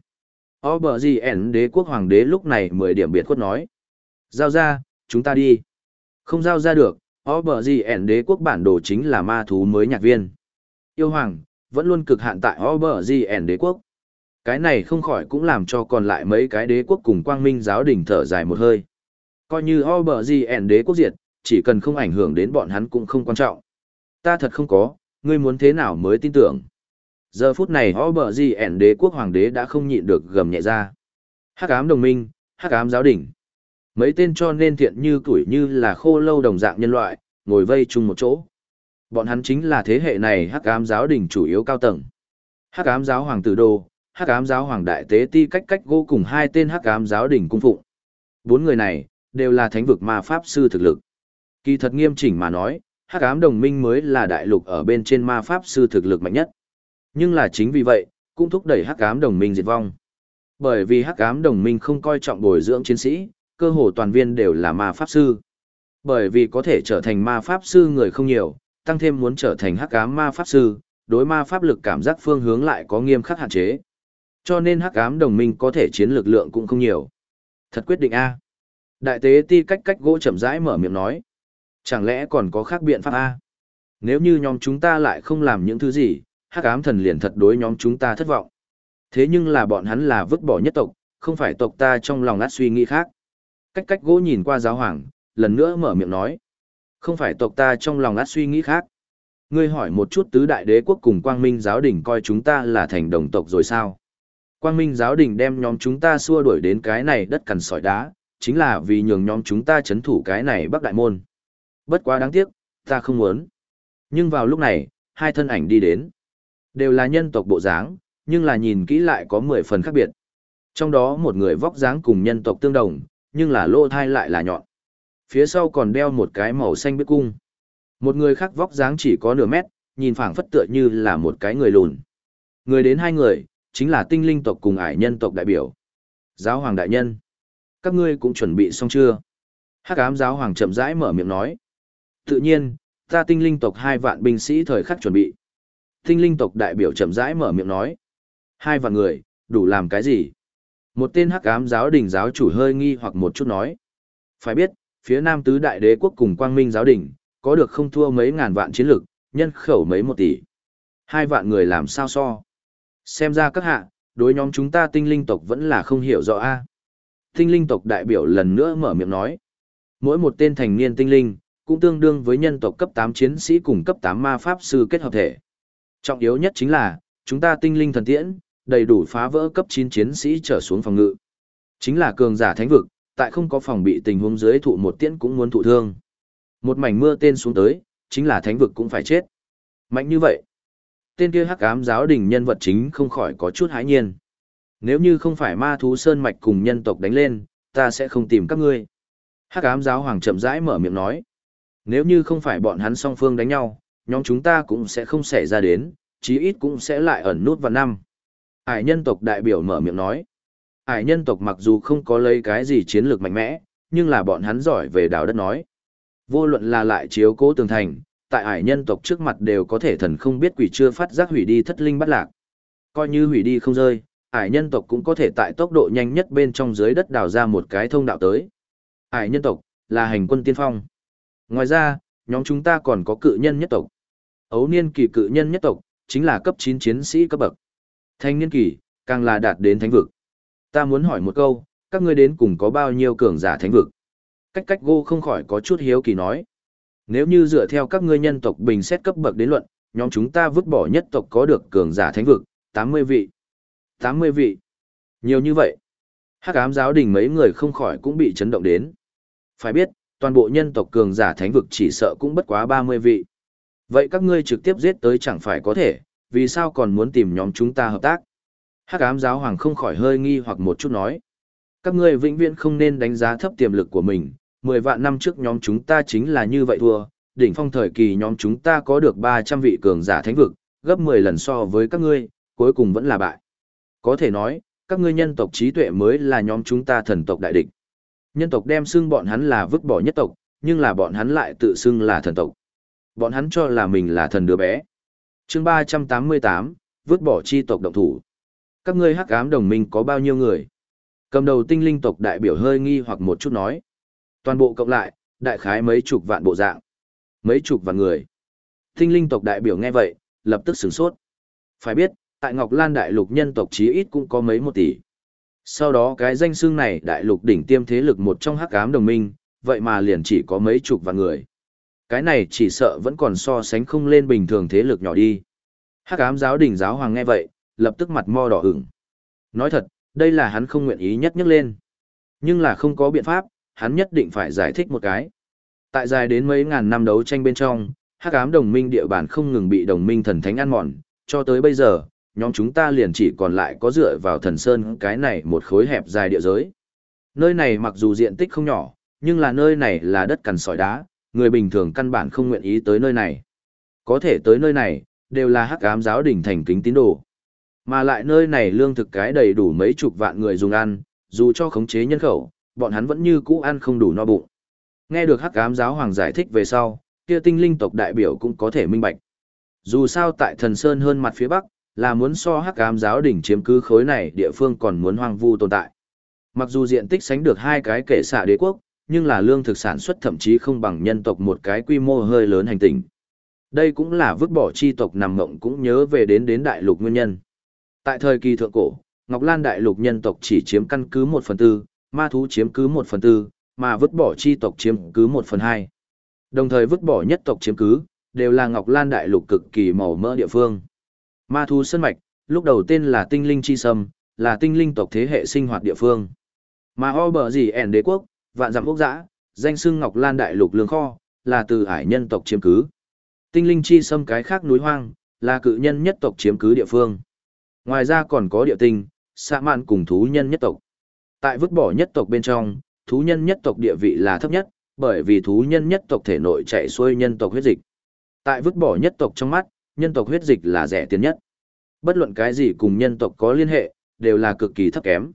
O bờ gì ẻn đế quốc hoàng đế lúc này mười điểm biệt khuất nói. Giao ra, chúng ta đi. Không giao ra được, O bờ gì ẻn đế quốc bản đồ chính là ma thú mới nhạc viên. Yêu hoàng, vẫn luôn cực hạn tại O bờ gì ẻn đế quốc. Cái này không khỏi cũng làm cho còn lại mấy cái đế quốc cùng quang minh giáo đình thở dài một hơi. Coi như O bờ gì ẻn đế quốc diệt, chỉ cần không ảnh hưởng đến bọn hắn cũng không quan trọng. Ta thật không có, ngươi muốn thế nào mới tin tưởng. Giờ phút này họ bờ gì ẻn đế quốc hoàng đế đã không nhịn được gầm nhẹ ra. Hắc ám đồng minh, hắc ám giáo đình. Mấy tên cho nên thiện như tuổi như là khô lâu đồng dạng nhân loại, ngồi vây chung một chỗ. Bọn hắn chính là thế hệ này hắc ám giáo đình chủ yếu cao tầng. Hắc ám giáo hoàng tử đô, hắc ám giáo hoàng đại tế ti cách cách gỗ cùng hai tên hắc ám giáo đỉnh cung phụng. Bốn người này, đều là thánh vực ma pháp sư thực lực. Kỳ thật nghiêm chỉnh mà nói, hắc ám đồng minh mới là đại lục ở bên trên ma pháp sư thực lực mạnh nhất. Nhưng là chính vì vậy, cũng thúc đẩy hắc ám đồng minh diệt vong. Bởi vì hắc ám đồng minh không coi trọng bồi dưỡng chiến sĩ, cơ hồ toàn viên đều là ma pháp sư. Bởi vì có thể trở thành ma pháp sư người không nhiều, tăng thêm muốn trở thành hắc ám ma pháp sư, đối ma pháp lực cảm giác phương hướng lại có nghiêm khắc hạn chế. Cho nên hắc ám đồng minh có thể chiến lực lượng cũng không nhiều. Thật quyết định A. Đại tế ti cách cách gỗ chậm rãi mở miệng nói. Chẳng lẽ còn có khác biện pháp A? Nếu như nhóm chúng ta lại không làm những thứ gì, hắc ám thần liền thật đối nhóm chúng ta thất vọng. Thế nhưng là bọn hắn là vứt bỏ nhất tộc, không phải tộc ta trong lòng át suy nghĩ khác. Cách cách gỗ nhìn qua giáo hoàng, lần nữa mở miệng nói. Không phải tộc ta trong lòng át suy nghĩ khác. Ngươi hỏi một chút tứ đại đế quốc cùng quang minh giáo đình coi chúng ta là thành đồng tộc rồi sao? Quang minh giáo đình đem nhóm chúng ta xua đuổi đến cái này đất cằn sỏi đá, chính là vì nhường nhóm chúng ta chấn thủ cái này bắc đại môn. Bất quá đáng tiếc, ta không muốn. Nhưng vào lúc này, hai thân ảnh đi đến. Đều là nhân tộc bộ dáng, nhưng là nhìn kỹ lại có mười phần khác biệt. Trong đó một người vóc dáng cùng nhân tộc tương đồng, nhưng là lỗ thai lại là nhọn. Phía sau còn đeo một cái màu xanh biết cung. Một người khác vóc dáng chỉ có nửa mét, nhìn phảng phất tựa như là một cái người lùn. Người đến hai người, chính là tinh linh tộc cùng ải nhân tộc đại biểu. Giáo hoàng đại nhân, các ngươi cũng chuẩn bị xong chưa? Hắc ám giáo hoàng chậm rãi mở miệng nói. Tự nhiên, ta tinh linh tộc hai vạn binh sĩ thời khắc chuẩn bị. Tinh linh tộc đại biểu chậm rãi mở miệng nói. Hai vạn người, đủ làm cái gì? Một tên hắc ám giáo đình giáo chủ hơi nghi hoặc một chút nói. Phải biết, phía nam tứ đại đế quốc cùng quang minh giáo đình, có được không thua mấy ngàn vạn chiến lực, nhân khẩu mấy một tỷ. Hai vạn người làm sao so? Xem ra các hạ, đối nhóm chúng ta tinh linh tộc vẫn là không hiểu rõ a. Tinh linh tộc đại biểu lần nữa mở miệng nói. Mỗi một tên thành niên tinh linh, cũng tương đương với nhân tộc cấp 8 chiến sĩ cùng cấp 8 ma pháp sư kết hợp thể. Trọng yếu nhất chính là, chúng ta tinh linh thần tiễn, đầy đủ phá vỡ cấp 9 chiến sĩ trở xuống phòng ngự. Chính là cường giả thánh vực, tại không có phòng bị tình huống dưới thụ một tiễn cũng muốn thụ thương. Một mảnh mưa tên xuống tới, chính là thánh vực cũng phải chết. Mạnh như vậy, tên kia hắc ám giáo đình nhân vật chính không khỏi có chút hãi nhiên. Nếu như không phải ma thú sơn mạch cùng nhân tộc đánh lên, ta sẽ không tìm các ngươi. Hắc ám giáo hoàng chậm rãi mở miệng nói. Nếu như không phải bọn hắn song phương đánh nhau, nhóm chúng ta cũng sẽ không xảy ra đến, chí ít cũng sẽ lại ẩn nút vào năm. Ải nhân tộc đại biểu mở miệng nói. Ải nhân tộc mặc dù không có lấy cái gì chiến lược mạnh mẽ, nhưng là bọn hắn giỏi về đào đất nói. Vô luận là lại chiếu cố tường thành, tại ải nhân tộc trước mặt đều có thể thần không biết quỷ chưa phát giác hủy đi thất linh bắt lạc. Coi như hủy đi không rơi, ải nhân tộc cũng có thể tại tốc độ nhanh nhất bên trong dưới đất đào ra một cái thông đạo tới. Ải nhân tộc, là hành quân tiên phong. Ngoài ra, nhóm chúng ta còn có cự nhân nhất tộc. Ấu niên kỳ cự nhân nhất tộc, chính là cấp 9 chiến sĩ cấp bậc. Thanh niên kỳ, càng là đạt đến thánh vực. Ta muốn hỏi một câu, các ngươi đến cùng có bao nhiêu cường giả thánh vực? Cách cách gô không khỏi có chút hiếu kỳ nói. Nếu như dựa theo các ngươi nhân tộc bình xét cấp bậc đến luận, nhóm chúng ta vứt bỏ nhất tộc có được cường giả thánh vực, 80 vị. 80 vị. Nhiều như vậy. Hắc ám giáo đình mấy người không khỏi cũng bị chấn động đến. Phải biết, toàn bộ nhân tộc cường giả thánh vực chỉ sợ cũng bất quá 30 vị. Vậy các ngươi trực tiếp giết tới chẳng phải có thể, vì sao còn muốn tìm nhóm chúng ta hợp tác? Hắc ám giáo hoàng không khỏi hơi nghi hoặc một chút nói. Các ngươi vĩnh viễn không nên đánh giá thấp tiềm lực của mình, 10 vạn năm trước nhóm chúng ta chính là như vậy thua, đỉnh phong thời kỳ nhóm chúng ta có được 300 vị cường giả thánh vực, gấp 10 lần so với các ngươi, cuối cùng vẫn là bại. Có thể nói, các ngươi nhân tộc trí tuệ mới là nhóm chúng ta thần tộc đại địch. Nhân tộc đem xưng bọn hắn là vứt bỏ nhất tộc, nhưng là bọn hắn lại tự xưng là thần tộc. Bọn hắn cho là mình là thần đứa bé. chương 388, vứt bỏ chi tộc động thủ. Các ngươi hắc ám đồng minh có bao nhiêu người? Cầm đầu tinh linh tộc đại biểu hơi nghi hoặc một chút nói. Toàn bộ cộng lại, đại khái mấy chục vạn bộ dạng. Mấy chục vạn người. Tinh linh tộc đại biểu nghe vậy, lập tức sửng sốt. Phải biết, tại Ngọc Lan đại lục nhân tộc chí ít cũng có mấy một tỷ. Sau đó cái danh xương này đại lục đỉnh tiêm thế lực một trong hắc ám đồng minh, vậy mà liền chỉ có mấy chục vạn người. Cái này chỉ sợ vẫn còn so sánh không lên bình thường thế lực nhỏ đi. Hắc ám giáo đỉnh giáo hoàng nghe vậy, lập tức mặt mo đỏ ửng. Nói thật, đây là hắn không nguyện ý nhất nhất lên. Nhưng là không có biện pháp, hắn nhất định phải giải thích một cái. Tại dài đến mấy ngàn năm đấu tranh bên trong, hắc ám đồng minh địa bàn không ngừng bị đồng minh thần thánh ăn mòn, cho tới bây giờ, nhóm chúng ta liền chỉ còn lại có dựa vào thần sơn cái này một khối hẹp dài địa giới. Nơi này mặc dù diện tích không nhỏ, nhưng là nơi này là đất cằn sỏi đá, người bình thường căn bản không nguyện ý tới nơi này. Có thể tới nơi này, đều là hắc ám giáo đỉnh thành kính tín đồ. Mà lại nơi này lương thực cái đầy đủ mấy chục vạn người dùng ăn, dù cho khống chế nhân khẩu, bọn hắn vẫn như cũ ăn không đủ no bụng. Nghe được hắc ám giáo hoàng giải thích về sau, kia tinh linh tộc đại biểu cũng có thể minh bạch. Dù sao tại thần sơn hơn mặt phía bắc, là muốn so hắc ám giáo đỉnh chiếm cứ khối này địa phương còn muốn hoang vu tồn tại. Mặc dù diện tích sánh được hai cái kể xạ đế quốc, nhưng là lương thực sản xuất thậm chí không bằng nhân tộc một cái quy mô hơi lớn hành tinh. Đây cũng là vứt bỏ chi tộc nằm mộng cũng nhớ về đến đến đại lục nguyên nhân. Tại thời kỳ thượng cổ, Ngọc Lan đại lục nhân tộc chỉ chiếm căn cứ 1 phần 4, ma thú chiếm cứ 1 phần 4, mà vứt bỏ chi tộc chiếm cứ 1 phần 2. Đồng thời vứt bỏ nhất tộc chiếm cứ, đều là Ngọc Lan đại lục cực kỳ màu mỡ địa phương. Ma thú sơn mạch, lúc đầu tên là tinh linh chi sâm, là tinh linh tộc thế hệ sinh hoạt địa phương. Mà o bờ gì ẻn đế quốc, vạn dặm quốc giã, danh xưng Ngọc Lan đại lục lương kho, là từ ải nhân tộc chiếm cứ. Tinh linh chi sâm cái khác núi hoang, là cự nhân nhất tộc chiếm cứ địa phương. Ngoài ra còn có địa tinh, xạ mạn cùng thú nhân nhất tộc. Tại vứt bỏ nhất tộc bên trong, thú nhân nhất tộc địa vị là thấp nhất, bởi vì thú nhân nhất tộc thể nội chạy xuôi nhân tộc huyết dịch. Tại vứt bỏ nhất tộc trong mắt, nhân tộc huyết dịch là rẻ tiền nhất. Bất luận cái gì cùng nhân tộc có liên hệ, đều là cực kỳ thấp kém.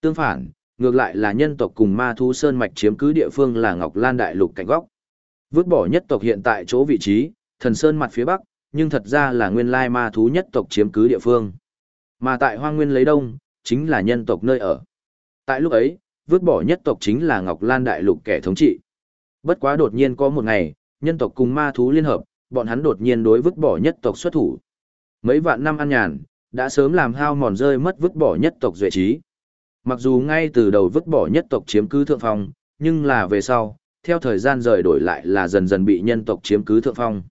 Tương phản, ngược lại là nhân tộc cùng ma thú sơn mạch chiếm cứ địa phương là Ngọc Lan Đại Lục cạnh góc. Vứt bỏ nhất tộc hiện tại chỗ vị trí, thần sơn mặt phía bắc, nhưng thật ra là nguyên lai ma thú nhất tộc chiếm cứ địa phương. Mà tại hoang nguyên lấy đông, chính là nhân tộc nơi ở. Tại lúc ấy, vứt bỏ nhất tộc chính là Ngọc Lan Đại Lục kẻ thống trị. Bất quá đột nhiên có một ngày, nhân tộc cùng ma thú liên hợp, bọn hắn đột nhiên đối vứt bỏ nhất tộc xuất thủ. Mấy vạn năm ăn nhàn, đã sớm làm hao mòn rơi mất vứt bỏ nhất tộc duệ trí. Mặc dù ngay từ đầu vứt bỏ nhất tộc chiếm cứ thượng phong, nhưng là về sau, theo thời gian rời đổi lại là dần dần bị nhân tộc chiếm cứ thượng phong.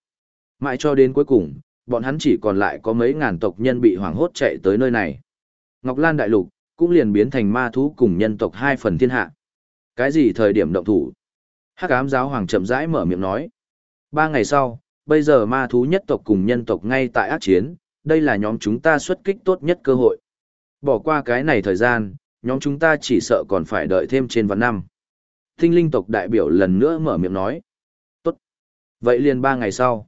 Mãi cho đến cuối cùng, bọn hắn chỉ còn lại có mấy ngàn tộc nhân bị hoảng hốt chạy tới nơi này. Ngọc Lan Đại Lục, cũng liền biến thành ma thú cùng nhân tộc hai phần thiên hạ. Cái gì thời điểm động thủ? Hắc ám giáo hoàng chậm rãi mở miệng nói. Ba ngày sau, bây giờ ma thú nhất tộc cùng nhân tộc ngay tại ác chiến, đây là nhóm chúng ta xuất kích tốt nhất cơ hội. Bỏ qua cái này thời gian, nhóm chúng ta chỉ sợ còn phải đợi thêm trên vạn năm. Tinh linh tộc đại biểu lần nữa mở miệng nói. Tốt. Vậy liền ba ngày sau.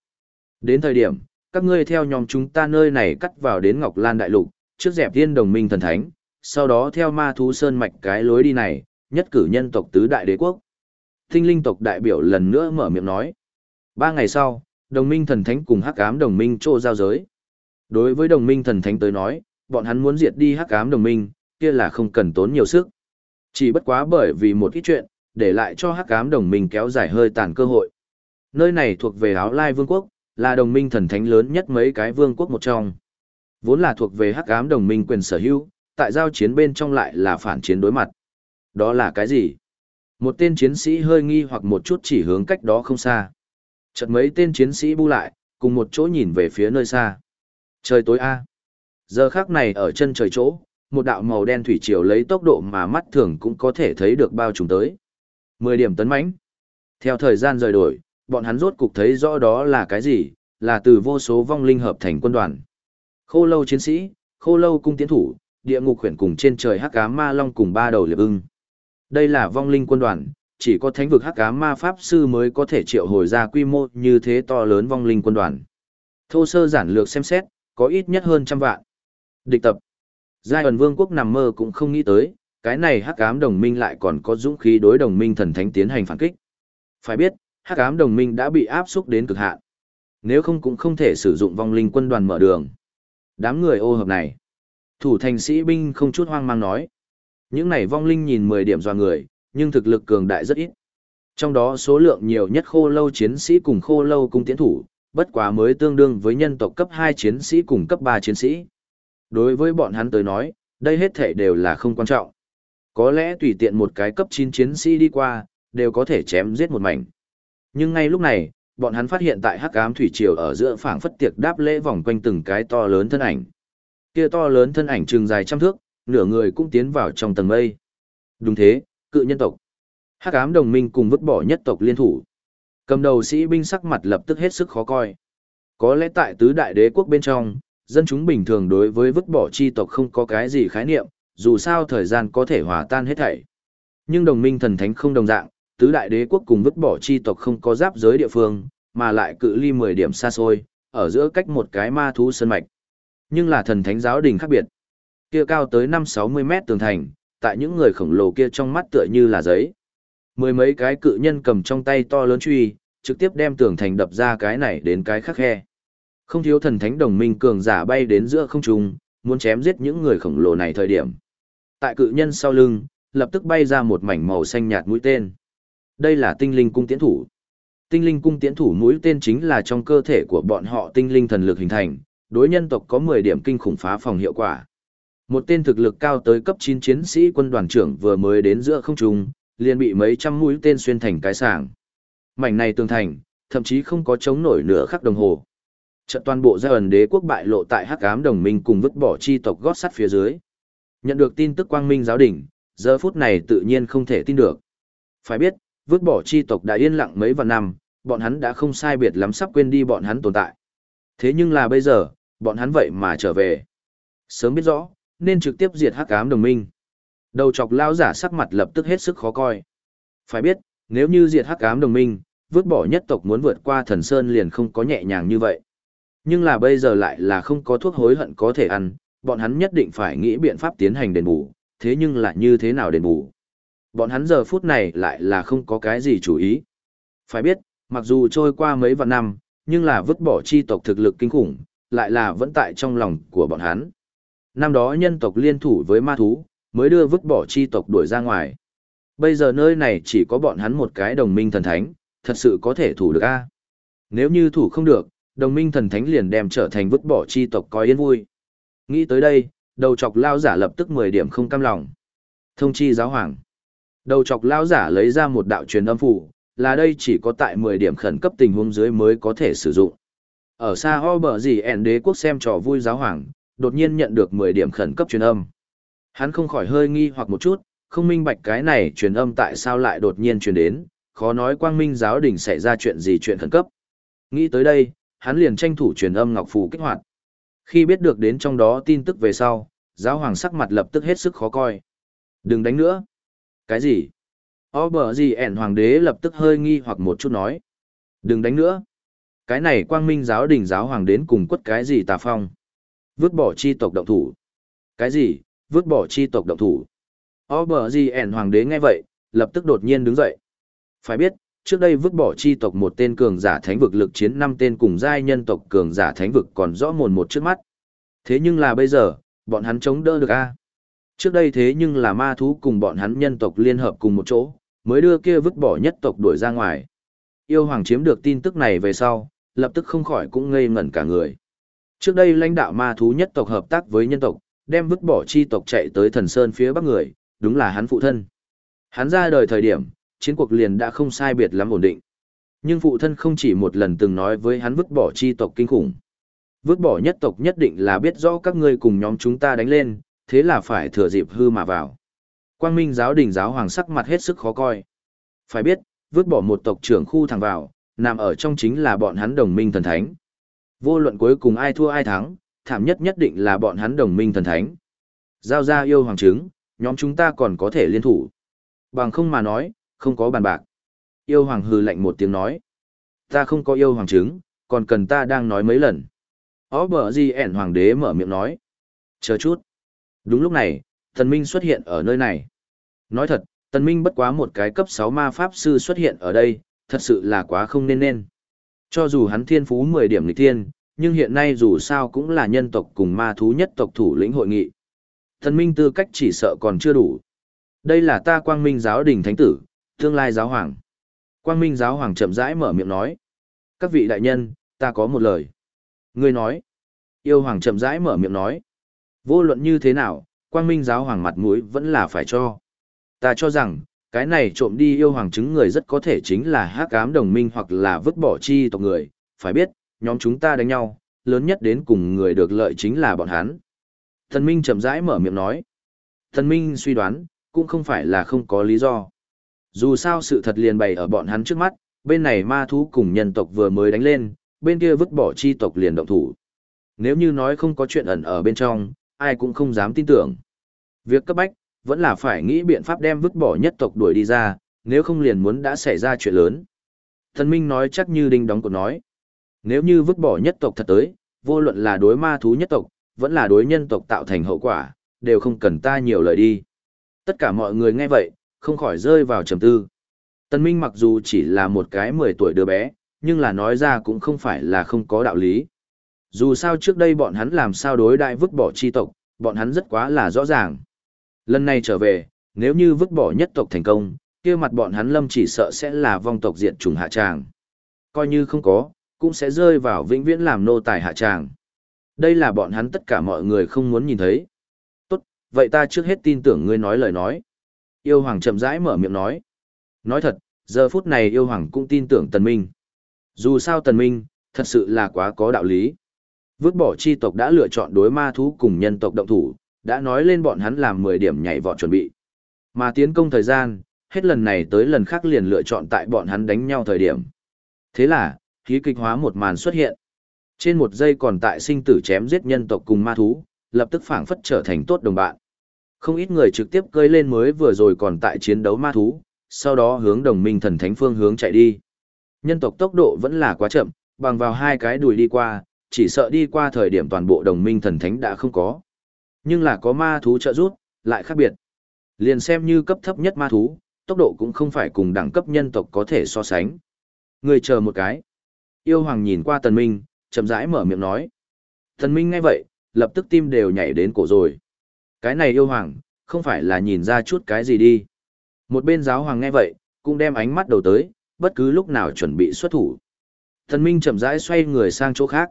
Đến thời điểm, các ngươi theo nhóm chúng ta nơi này cắt vào đến Ngọc Lan Đại Lục, trước dẹp tiên đồng minh thần thánh, sau đó theo ma thú sơn mạch cái lối đi này, nhất cử nhân tộc tứ đại đế quốc. Tinh linh tộc đại biểu lần nữa mở miệng nói. Ba ngày sau, đồng minh thần thánh cùng hắc ám đồng minh trô giao giới. Đối với đồng minh thần thánh tới nói, bọn hắn muốn diệt đi hắc ám đồng minh, kia là không cần tốn nhiều sức. Chỉ bất quá bởi vì một ít chuyện, để lại cho hắc ám đồng minh kéo dài hơi tàn cơ hội. Nơi này thuộc về áo lai vương quốc, là đồng minh thần thánh lớn nhất mấy cái vương quốc một trong. Vốn là thuộc về hắc ám đồng minh quyền sở hữu, tại giao chiến bên trong lại là phản chiến đối mặt. Đó là cái gì? Một tên chiến sĩ hơi nghi hoặc một chút chỉ hướng cách đó không xa. Chợt mấy tên chiến sĩ bu lại, cùng một chỗ nhìn về phía nơi xa. Trời tối a. Giờ khắc này ở chân trời chỗ, một đạo màu đen thủy triều lấy tốc độ mà mắt thường cũng có thể thấy được bao trùm tới. Mười điểm tấn mãnh. Theo thời gian rời đổi, bọn hắn rốt cục thấy rõ đó là cái gì, là từ vô số vong linh hợp thành quân đoàn. Khô lâu chiến sĩ, khô lâu cung tiến thủ, địa ngục khuyển cùng trên trời hắc ám ma long cùng ba đầu liệp ưng. Đây là vong linh quân đoàn, chỉ có thánh vực hắc ám ma pháp sư mới có thể triệu hồi ra quy mô như thế to lớn vong linh quân đoàn. Thô sơ giản lược xem xét, có ít nhất hơn trăm vạn. Địch tập. Giai ẩn vương quốc nằm mơ cũng không nghĩ tới, cái này hắc ám đồng minh lại còn có dũng khí đối đồng minh thần thánh tiến hành phản kích. Phải biết, hắc ám đồng minh đã bị áp xúc đến cực hạn. Nếu không cũng không thể sử dụng vong linh quân đoàn mở đường. Đám người ô hợp này. Thủ thành sĩ binh không chút hoang mang nói. Những này vong linh nhìn 10 điểm do người, nhưng thực lực cường đại rất ít. Trong đó số lượng nhiều nhất khô lâu chiến sĩ cùng khô lâu cung tiến thủ, bất quá mới tương đương với nhân tộc cấp 2 chiến sĩ cùng cấp 3 chiến sĩ. Đối với bọn hắn tới nói, đây hết thể đều là không quan trọng. Có lẽ tùy tiện một cái cấp 9 chiến sĩ đi qua, đều có thể chém giết một mảnh. Nhưng ngay lúc này, bọn hắn phát hiện tại hắc ám thủy triều ở giữa phảng phất tiệc đáp lễ vòng quanh từng cái to lớn thân ảnh. Kia to lớn thân ảnh trường dài trăm thước, nửa người cũng tiến vào trong tầng mây. Đúng thế, cự nhân tộc. Hắc ám đồng minh cùng vứt bỏ nhất tộc liên thủ. Cầm đầu sĩ binh sắc mặt lập tức hết sức khó coi. Có lẽ tại tứ đại đế quốc bên trong, dân chúng bình thường đối với vứt bỏ chi tộc không có cái gì khái niệm, dù sao thời gian có thể hòa tan hết thảy. Nhưng đồng minh thần thánh không đồng dạng, tứ đại đế quốc cùng vứt bỏ chi tộc không có giáp giới địa phương, mà lại cự ly 10 điểm xa xôi, ở giữa cách một cái ma thú sơn mạch. Nhưng là thần thánh giáo đình khác biệt. Kia cao tới 5-60 mét tường thành, tại những người khổng lồ kia trong mắt tựa như là giấy. Mười mấy cái cự nhân cầm trong tay to lớn truy, trực tiếp đem tường thành đập ra cái này đến cái khác khe. Không thiếu thần thánh đồng minh cường giả bay đến giữa không trung, muốn chém giết những người khổng lồ này thời điểm. Tại cự nhân sau lưng, lập tức bay ra một mảnh màu xanh nhạt mũi tên. Đây là tinh linh cung tiễn thủ. Tinh linh cung tiễn thủ mũi tên chính là trong cơ thể của bọn họ tinh linh thần lực hình thành, đối nhân tộc có 10 điểm kinh khủng phá phòng hiệu quả. Một tên thực lực cao tới cấp 9 chiến sĩ quân đoàn trưởng vừa mới đến giữa không trung, liền bị mấy trăm mũi tên xuyên thành cái sàng. Mảnh này tường thành, thậm chí không có chống nổi nửa khắc đồng hồ. Trận toàn bộ gia ẩn đế quốc bại lộ tại hắc ám đồng minh cùng vứt bỏ chi tộc gót sắt phía dưới. Nhận được tin tức quang minh giáo đỉnh, giờ phút này tự nhiên không thể tin được. Phải biết, vứt bỏ chi tộc đã yên lặng mấy vạn năm, bọn hắn đã không sai biệt lắm sắp quên đi bọn hắn tồn tại. Thế nhưng là bây giờ, bọn hắn vậy mà trở về. Sớm biết rõ, nên trực tiếp diệt hắc ám đồng minh. Đầu chọc lao giả sắc mặt lập tức hết sức khó coi. Phải biết, nếu như diệt hắc ám đồng minh, vứt bỏ nhất tộc muốn vượt qua thần sơn liền không có nhẹ nhàng như vậy. Nhưng là bây giờ lại là không có thuốc hối hận có thể ăn, bọn hắn nhất định phải nghĩ biện pháp tiến hành đền bù, thế nhưng là như thế nào đền bù? Bọn hắn giờ phút này lại là không có cái gì chú ý. Phải biết, mặc dù trôi qua mấy vạn năm, nhưng là vứt bỏ chi tộc thực lực kinh khủng, lại là vẫn tại trong lòng của bọn hắn. Năm đó nhân tộc liên thủ với ma thú, mới đưa vứt bỏ chi tộc đuổi ra ngoài. Bây giờ nơi này chỉ có bọn hắn một cái đồng minh thần thánh, thật sự có thể thủ được a Nếu như thủ không được, đồng minh thần thánh liền đem trở thành vứt bỏ chi tộc coi yên vui. Nghĩ tới đây, đầu chọc lao giả lập tức 10 điểm không cam lòng. Thông chi giáo hoàng. Đầu chọc lao giả lấy ra một đạo truyền âm phủ, là đây chỉ có tại 10 điểm khẩn cấp tình huống dưới mới có thể sử dụng. Ở xa ho bờ gì ẻn đế quốc xem trò vui giáo hoàng, đột nhiên nhận được 10 điểm khẩn cấp truyền âm. Hắn không khỏi hơi nghi hoặc một chút, không minh bạch cái này truyền âm tại sao lại đột nhiên truyền đến, khó nói quang minh giáo đình xảy ra chuyện gì chuyện khẩn cấp. Nghĩ tới đây, hắn liền tranh thủ truyền âm ngọc phù kích hoạt. Khi biết được đến trong đó tin tức về sau, giáo hoàng sắc mặt lập tức hết sức khó coi. Đừng đánh nữa. Cái gì? O bờ gì ẻn hoàng đế lập tức hơi nghi hoặc một chút nói. Đừng đánh nữa. Cái này quang minh giáo đình giáo hoàng đến cùng quất cái gì tà phong? Vứt bỏ chi tộc động thủ. Cái gì? Vứt bỏ chi tộc động thủ. O bờ gì ẻn hoàng đế nghe vậy, lập tức đột nhiên đứng dậy. Phải biết, trước đây vứt bỏ chi tộc một tên cường giả thánh vực lực chiến năm tên cùng giai nhân tộc cường giả thánh vực còn rõ mồn một trước mắt. Thế nhưng là bây giờ, bọn hắn chống đỡ được a Trước đây thế nhưng là ma thú cùng bọn hắn nhân tộc liên hợp cùng một chỗ, mới đưa kia vứt bỏ nhất tộc đuổi ra ngoài. Yêu hoàng chiếm được tin tức này về sau, lập tức không khỏi cũng ngây ngẩn cả người. Trước đây lãnh đạo ma thú nhất tộc hợp tác với nhân tộc, đem vứt bỏ chi tộc chạy tới thần sơn phía bắc người, đúng là hắn phụ thân. Hắn ra đời thời điểm, chiến cuộc liền đã không sai biệt lắm ổn định. Nhưng phụ thân không chỉ một lần từng nói với hắn vứt bỏ chi tộc kinh khủng. Vứt bỏ nhất tộc nhất định là biết rõ các ngươi cùng nhóm chúng ta đánh lên, thế là phải thừa dịp hư mà vào. Quang Minh giáo đình giáo hoàng sắc mặt hết sức khó coi. Phải biết, vứt bỏ một tộc trưởng khu thẳng vào, nằm ở trong chính là bọn hắn đồng minh thần thánh. Vô luận cuối cùng ai thua ai thắng, thảm nhất nhất định là bọn hắn đồng minh thần thánh. Giao ra yêu hoàng chứng, nhóm chúng ta còn có thể liên thủ. Bằng không mà nói, không có bàn bạc. Yêu hoàng hừ lạnh một tiếng nói. Ta không có yêu hoàng chứng, còn cần ta đang nói mấy lần. Ó bờ gì ẻn hoàng đế mở miệng nói. Chờ chút. Đúng lúc này, thần minh xuất hiện ở nơi này. Nói thật, thần minh bất quá một cái cấp 6 ma pháp sư xuất hiện ở đây, thật sự là quá không nên nên. Cho dù hắn thiên phú 10 điểm lịch thiên, nhưng hiện nay dù sao cũng là nhân tộc cùng ma thú nhất tộc thủ lĩnh hội nghị. Thần minh tư cách chỉ sợ còn chưa đủ. Đây là ta quang minh giáo đình thánh tử, tương lai giáo hoàng. Quang minh giáo hoàng chậm rãi mở miệng nói. Các vị đại nhân, ta có một lời. Ngươi nói. Yêu hoàng chậm rãi mở miệng nói. Vô luận như thế nào, quang minh giáo hoàng mặt mũi vẫn là phải cho. Ta cho rằng, cái này trộm đi yêu hoàng chứng người rất có thể chính là hắc ám đồng minh hoặc là vứt bỏ chi tộc người. Phải biết, nhóm chúng ta đánh nhau, lớn nhất đến cùng người được lợi chính là bọn hắn. Thần Minh chậm rãi mở miệng nói. Thần Minh suy đoán, cũng không phải là không có lý do. Dù sao sự thật liền bày ở bọn hắn trước mắt, bên này ma thú cùng nhân tộc vừa mới đánh lên, bên kia vứt bỏ chi tộc liền động thủ. Nếu như nói không có chuyện ẩn ở bên trong, ai cũng không dám tin tưởng. Việc cấp bách, vẫn là phải nghĩ biện pháp đem vứt bỏ nhất tộc đuổi đi ra, nếu không liền muốn đã xảy ra chuyện lớn. Thần Minh nói chắc như đinh đóng cột nói. Nếu như vứt bỏ nhất tộc thật tới, vô luận là đối ma thú nhất tộc, vẫn là đối nhân tộc tạo thành hậu quả, đều không cần ta nhiều lời đi. Tất cả mọi người nghe vậy, không khỏi rơi vào trầm tư. Tân Minh mặc dù chỉ là một cái 10 tuổi đứa bé, nhưng là nói ra cũng không phải là không có đạo lý. Dù sao trước đây bọn hắn làm sao đối đại vứt bỏ chi tộc, bọn hắn rất quá là rõ ràng. Lần này trở về, nếu như vứt bỏ nhất tộc thành công, kia mặt bọn hắn lâm chỉ sợ sẽ là vong tộc diện trùng hạ tràng. Coi như không có, cũng sẽ rơi vào vĩnh viễn làm nô tài hạ tràng. Đây là bọn hắn tất cả mọi người không muốn nhìn thấy. Tốt, vậy ta trước hết tin tưởng ngươi nói lời nói. Yêu hoàng chậm rãi mở miệng nói. Nói thật, giờ phút này yêu hoàng cũng tin tưởng tần minh. Dù sao tần minh, thật sự là quá có đạo lý. Vứt bỏ chi tộc đã lựa chọn đối ma thú cùng nhân tộc động thủ, đã nói lên bọn hắn làm 10 điểm nhảy vọt chuẩn bị. Mà tiến công thời gian, hết lần này tới lần khác liền lựa chọn tại bọn hắn đánh nhau thời điểm. Thế là, khí kịch hóa một màn xuất hiện. Trên một giây còn tại sinh tử chém giết nhân tộc cùng ma thú, lập tức phảng phất trở thành tốt đồng bạn. Không ít người trực tiếp cơi lên mới vừa rồi còn tại chiến đấu ma thú, sau đó hướng đồng minh thần thánh phương hướng chạy đi. Nhân tộc tốc độ vẫn là quá chậm, bằng vào hai cái đùi đi qua, chỉ sợ đi qua thời điểm toàn bộ đồng minh thần thánh đã không có. Nhưng là có ma thú trợ giúp, lại khác biệt. Liền xem như cấp thấp nhất ma thú, tốc độ cũng không phải cùng đẳng cấp nhân tộc có thể so sánh. Người chờ một cái. Yêu hoàng nhìn qua tần minh, chậm rãi mở miệng nói. Tần minh nghe vậy, lập tức tim đều nhảy đến cổ rồi. Cái này yêu hoàng, không phải là nhìn ra chút cái gì đi. Một bên giáo hoàng nghe vậy, cũng đem ánh mắt đầu tới, bất cứ lúc nào chuẩn bị xuất thủ. Thần Minh chậm rãi xoay người sang chỗ khác.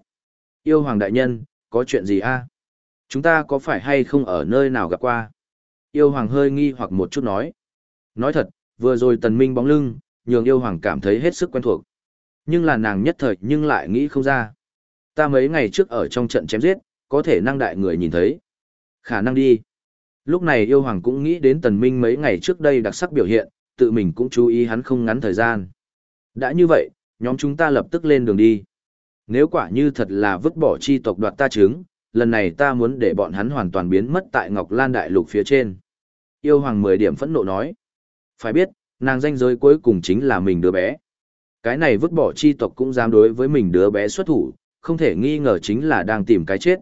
Yêu hoàng đại nhân, có chuyện gì a? Chúng ta có phải hay không ở nơi nào gặp qua? Yêu hoàng hơi nghi hoặc một chút nói. Nói thật, vừa rồi tần minh bóng lưng, nhường yêu hoàng cảm thấy hết sức quen thuộc. Nhưng là nàng nhất thời nhưng lại nghĩ không ra. Ta mấy ngày trước ở trong trận chém giết, có thể năng đại người nhìn thấy. Khả năng đi. Lúc này yêu hoàng cũng nghĩ đến tần minh mấy ngày trước đây đặc sắc biểu hiện, tự mình cũng chú ý hắn không ngắn thời gian. Đã như vậy, nhóm chúng ta lập tức lên đường đi. Nếu quả như thật là vứt bỏ chi tộc đoạt ta trứng, lần này ta muốn để bọn hắn hoàn toàn biến mất tại Ngọc Lan Đại Lục phía trên. Yêu hoàng 10 điểm phẫn nộ nói. Phải biết, nàng danh giới cuối cùng chính là mình đứa bé. Cái này vứt bỏ chi tộc cũng dám đối với mình đứa bé xuất thủ, không thể nghi ngờ chính là đang tìm cái chết.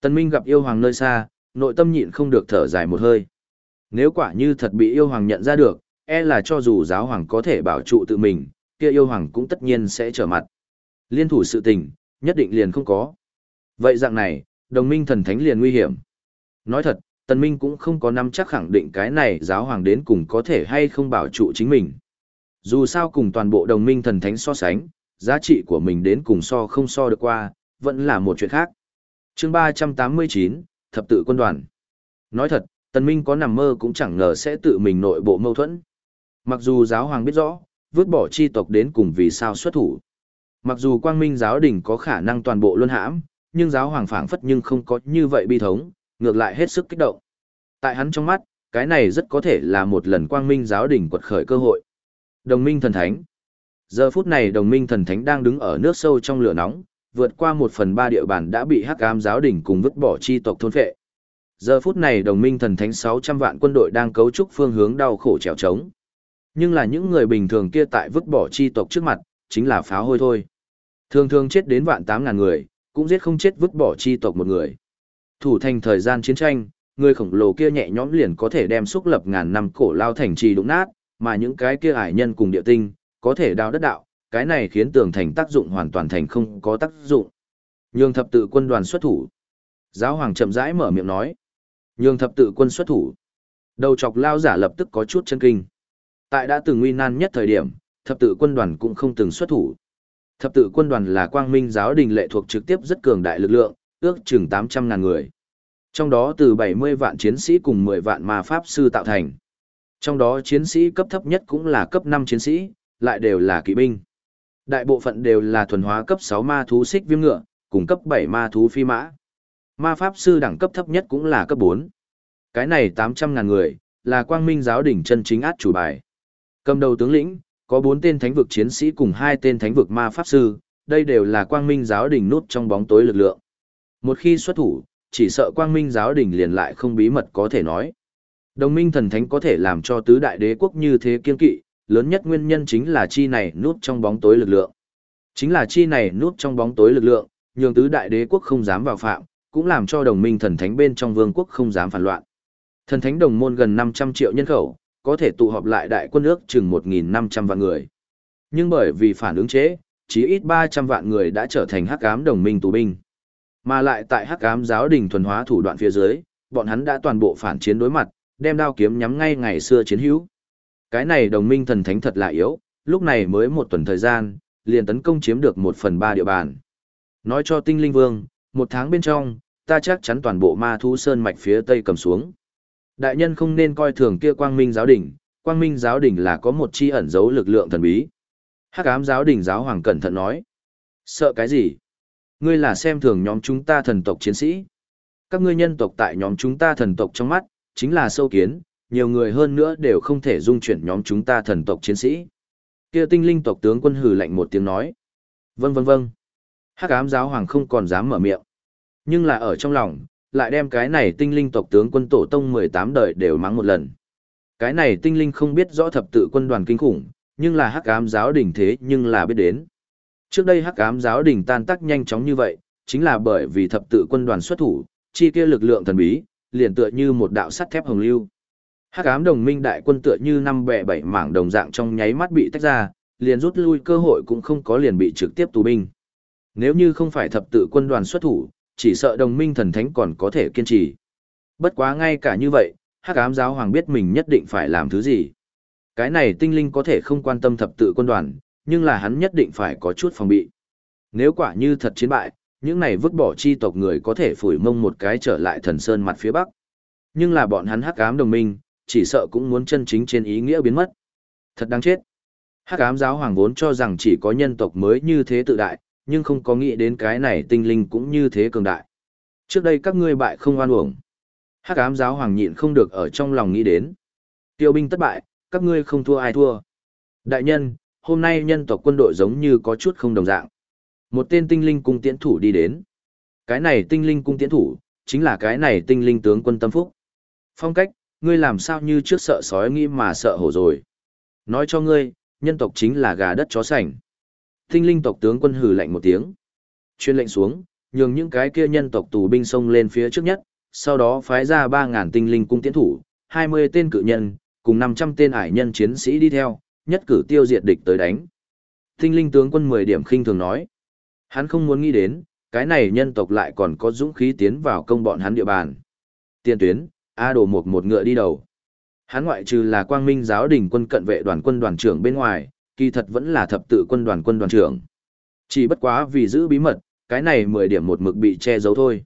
Tân Minh gặp yêu hoàng nơi xa, nội tâm nhịn không được thở dài một hơi. Nếu quả như thật bị yêu hoàng nhận ra được, e là cho dù giáo hoàng có thể bảo trụ tự mình, kia yêu hoàng cũng tất nhiên sẽ trở mặt. Liên thủ sự tình, nhất định liền không có. Vậy dạng này, đồng minh thần thánh liền nguy hiểm. Nói thật, tần minh cũng không có nắm chắc khẳng định cái này giáo hoàng đến cùng có thể hay không bảo trụ chính mình. Dù sao cùng toàn bộ đồng minh thần thánh so sánh, giá trị của mình đến cùng so không so được qua, vẫn là một chuyện khác. Chương 389, Thập tự quân đoàn. Nói thật, Tần Minh có nằm mơ cũng chẳng ngờ sẽ tự mình nội bộ mâu thuẫn. Mặc dù giáo hoàng biết rõ, vứt bỏ chi tộc đến cùng vì sao xuất thủ. Mặc dù quang minh giáo đình có khả năng toàn bộ luân hãm, nhưng giáo hoàng phảng phất nhưng không có như vậy bi thống, ngược lại hết sức kích động. Tại hắn trong mắt, cái này rất có thể là một lần quang minh giáo đình quật khởi cơ hội. Đồng minh thần thánh. Giờ phút này đồng minh thần thánh đang đứng ở nước sâu trong lửa nóng, vượt qua một phần ba địa bàn đã bị hắc ám giáo đình cùng vứt bỏ chi tộc thôn phệ. Giờ phút này đồng minh thần thánh 600 vạn quân đội đang cấu trúc phương hướng đau khổ trèo trống. Nhưng là những người bình thường kia tại vứt bỏ chi tộc trước mặt, chính là pháo hôi thôi. Thường thường chết đến vạn tám ngàn người, cũng giết không chết vứt bỏ chi tộc một người. Thủ thành thời gian chiến tranh, người khổng lồ kia nhẹ nhõm liền có thể đem xúc lập ngàn năm cổ lao thành trì đụng nát, mà những cái kia ải nhân cùng địa tinh, có thể đào đất đạo, cái này khiến tường thành tác dụng hoàn toàn thành không có tác dụng. Nhường thập tự quân đoàn xuất thủ. Giáo hoàng chậm rãi mở miệng nói. Nhường thập tự quân xuất thủ. Đầu chọc lao giả lập tức có chút chân kinh. Tại đã từng nguy nan nhất thời điểm, thập tự quân đoàn cũng không từng xuất thủ. Thập tự quân đoàn là quang minh giáo đình lệ thuộc trực tiếp rất cường đại lực lượng, ước chừng 800 ngàn người. Trong đó từ 70 vạn chiến sĩ cùng 10 vạn ma pháp sư tạo thành. Trong đó chiến sĩ cấp thấp nhất cũng là cấp 5 chiến sĩ, lại đều là kỵ binh. Đại bộ phận đều là thuần hóa cấp 6 ma thú xích viêm ngựa, cùng cấp 7 ma thú phi mã. Ma pháp sư đẳng cấp thấp nhất cũng là cấp 4. Cái này 800 ngàn người, là quang minh giáo đỉnh chân chính át chủ bài. Cầm đầu tướng lĩnh, có 4 tên thánh vực chiến sĩ cùng 2 tên thánh vực ma pháp sư, đây đều là quang minh giáo đỉnh nút trong bóng tối lực lượng. Một khi xuất thủ, chỉ sợ quang minh giáo đỉnh liền lại không bí mật có thể nói. Đồng minh thần thánh có thể làm cho tứ đại đế quốc như thế kiên kỵ, lớn nhất nguyên nhân chính là chi này nút trong bóng tối lực lượng. Chính là chi này nút trong bóng tối lực lượng, nhường tứ đại đế quốc không dám vào phạm, cũng làm cho đồng minh thần thánh bên trong vương quốc không dám phản loạn. Thần thánh đồng môn gần 500 triệu nhân khẩu, có thể tụ họp lại đại quân ước chừng 1.500 vạn người. Nhưng bởi vì phản ứng chế, chỉ ít 300 vạn người đã trở thành hắc ám đồng minh tù binh. Mà lại tại hắc ám giáo đình thuần hóa thủ đoạn phía dưới, bọn hắn đã toàn bộ phản chiến đối mặt, đem đao kiếm nhắm ngay ngày xưa chiến hữu. Cái này đồng minh thần thánh thật là yếu, lúc này mới một tuần thời gian, liền tấn công chiếm được một phần ba địa bàn. Nói cho tinh linh vương, một tháng bên trong, ta chắc chắn toàn bộ ma thú sơn mạch phía tây cầm xuống. Đại nhân không nên coi thường kia quang minh giáo đỉnh, quang minh giáo đỉnh là có một chi ẩn giấu lực lượng thần bí. Hắc ám giáo đỉnh giáo hoàng cẩn thận nói. Sợ cái gì? Ngươi là xem thường nhóm chúng ta thần tộc chiến sĩ. Các ngươi nhân tộc tại nhóm chúng ta thần tộc trong mắt, chính là sâu kiến, nhiều người hơn nữa đều không thể dung chuyển nhóm chúng ta thần tộc chiến sĩ. Kia tinh linh tộc tướng quân hừ lạnh một tiếng nói. Vâng vâng vâng. Hắc ám giáo hoàng không còn dám mở miệng. Nhưng là ở trong lòng, lại đem cái này tinh linh tộc tướng quân tổ tông 18 đời đều mắng một lần. Cái này tinh linh không biết rõ thập tự quân đoàn kinh khủng, nhưng là hắc ám giáo đỉnh thế nhưng là biết đến. Trước đây hắc ám giáo đỉnh tan tác nhanh chóng như vậy, chính là bởi vì thập tự quân đoàn xuất thủ, chi kia lực lượng thần bí, liền tựa như một đạo sắt thép hồng lưu. Hắc ám đồng minh đại quân tựa như năm bè bảy mảng đồng dạng trong nháy mắt bị tách ra, liền rút lui cơ hội cũng không có liền bị trực tiếp tù binh. Nếu như không phải thập tự quân đoàn xuất thủ, chỉ sợ đồng minh thần thánh còn có thể kiên trì. Bất quá ngay cả như vậy, Hắc ám giáo hoàng biết mình nhất định phải làm thứ gì. Cái này tinh linh có thể không quan tâm thập tự quân đoàn, nhưng là hắn nhất định phải có chút phòng bị. Nếu quả như thật chiến bại, những này vứt bỏ chi tộc người có thể phủi mông một cái trở lại thần sơn mặt phía bắc. Nhưng là bọn hắn hắc ám đồng minh, chỉ sợ cũng muốn chân chính trên ý nghĩa biến mất. Thật đáng chết. Hắc ám giáo hoàng vốn cho rằng chỉ có nhân tộc mới như thế tự đại, nhưng không có nghĩ đến cái này tinh linh cũng như thế cường đại. Trước đây các ngươi bại không oan uổng. Hắc ám giáo hoàng nhịn không được ở trong lòng nghĩ đến. Tiêu binh thất bại, các ngươi không thua ai thua. Đại nhân, hôm nay nhân tộc quân đội giống như có chút không đồng dạng. Một tên tinh linh cung tiễn thủ đi đến. Cái này tinh linh cung tiễn thủ, chính là cái này tinh linh tướng quân tâm phúc. Phong cách, ngươi làm sao như trước sợ sói nghĩ mà sợ hổ rồi. Nói cho ngươi, nhân tộc chính là gà đất chó sành. Tinh linh tộc tướng quân hừ lạnh một tiếng. Chuyên lệnh xuống, nhường những cái kia nhân tộc tù binh xông lên phía trước nhất, sau đó phái ra 3.000 tinh linh cung tiến thủ, 20 tên cự nhân, cùng 500 tên ải nhân chiến sĩ đi theo, nhất cử tiêu diệt địch tới đánh. Tinh linh tướng quân 10 điểm khinh thường nói. Hắn không muốn nghĩ đến, cái này nhân tộc lại còn có dũng khí tiến vào công bọn hắn địa bàn. Tiên tuyến, A đồ một một ngựa đi đầu. Hắn ngoại trừ là quang minh giáo đình quân cận vệ đoàn quân đoàn trưởng bên ngoài, kỳ thật vẫn là thập tự quân đoàn quân đoàn trưởng. Chỉ bất quá vì giữ bí mật, cái này 10 điểm một mực bị che giấu thôi.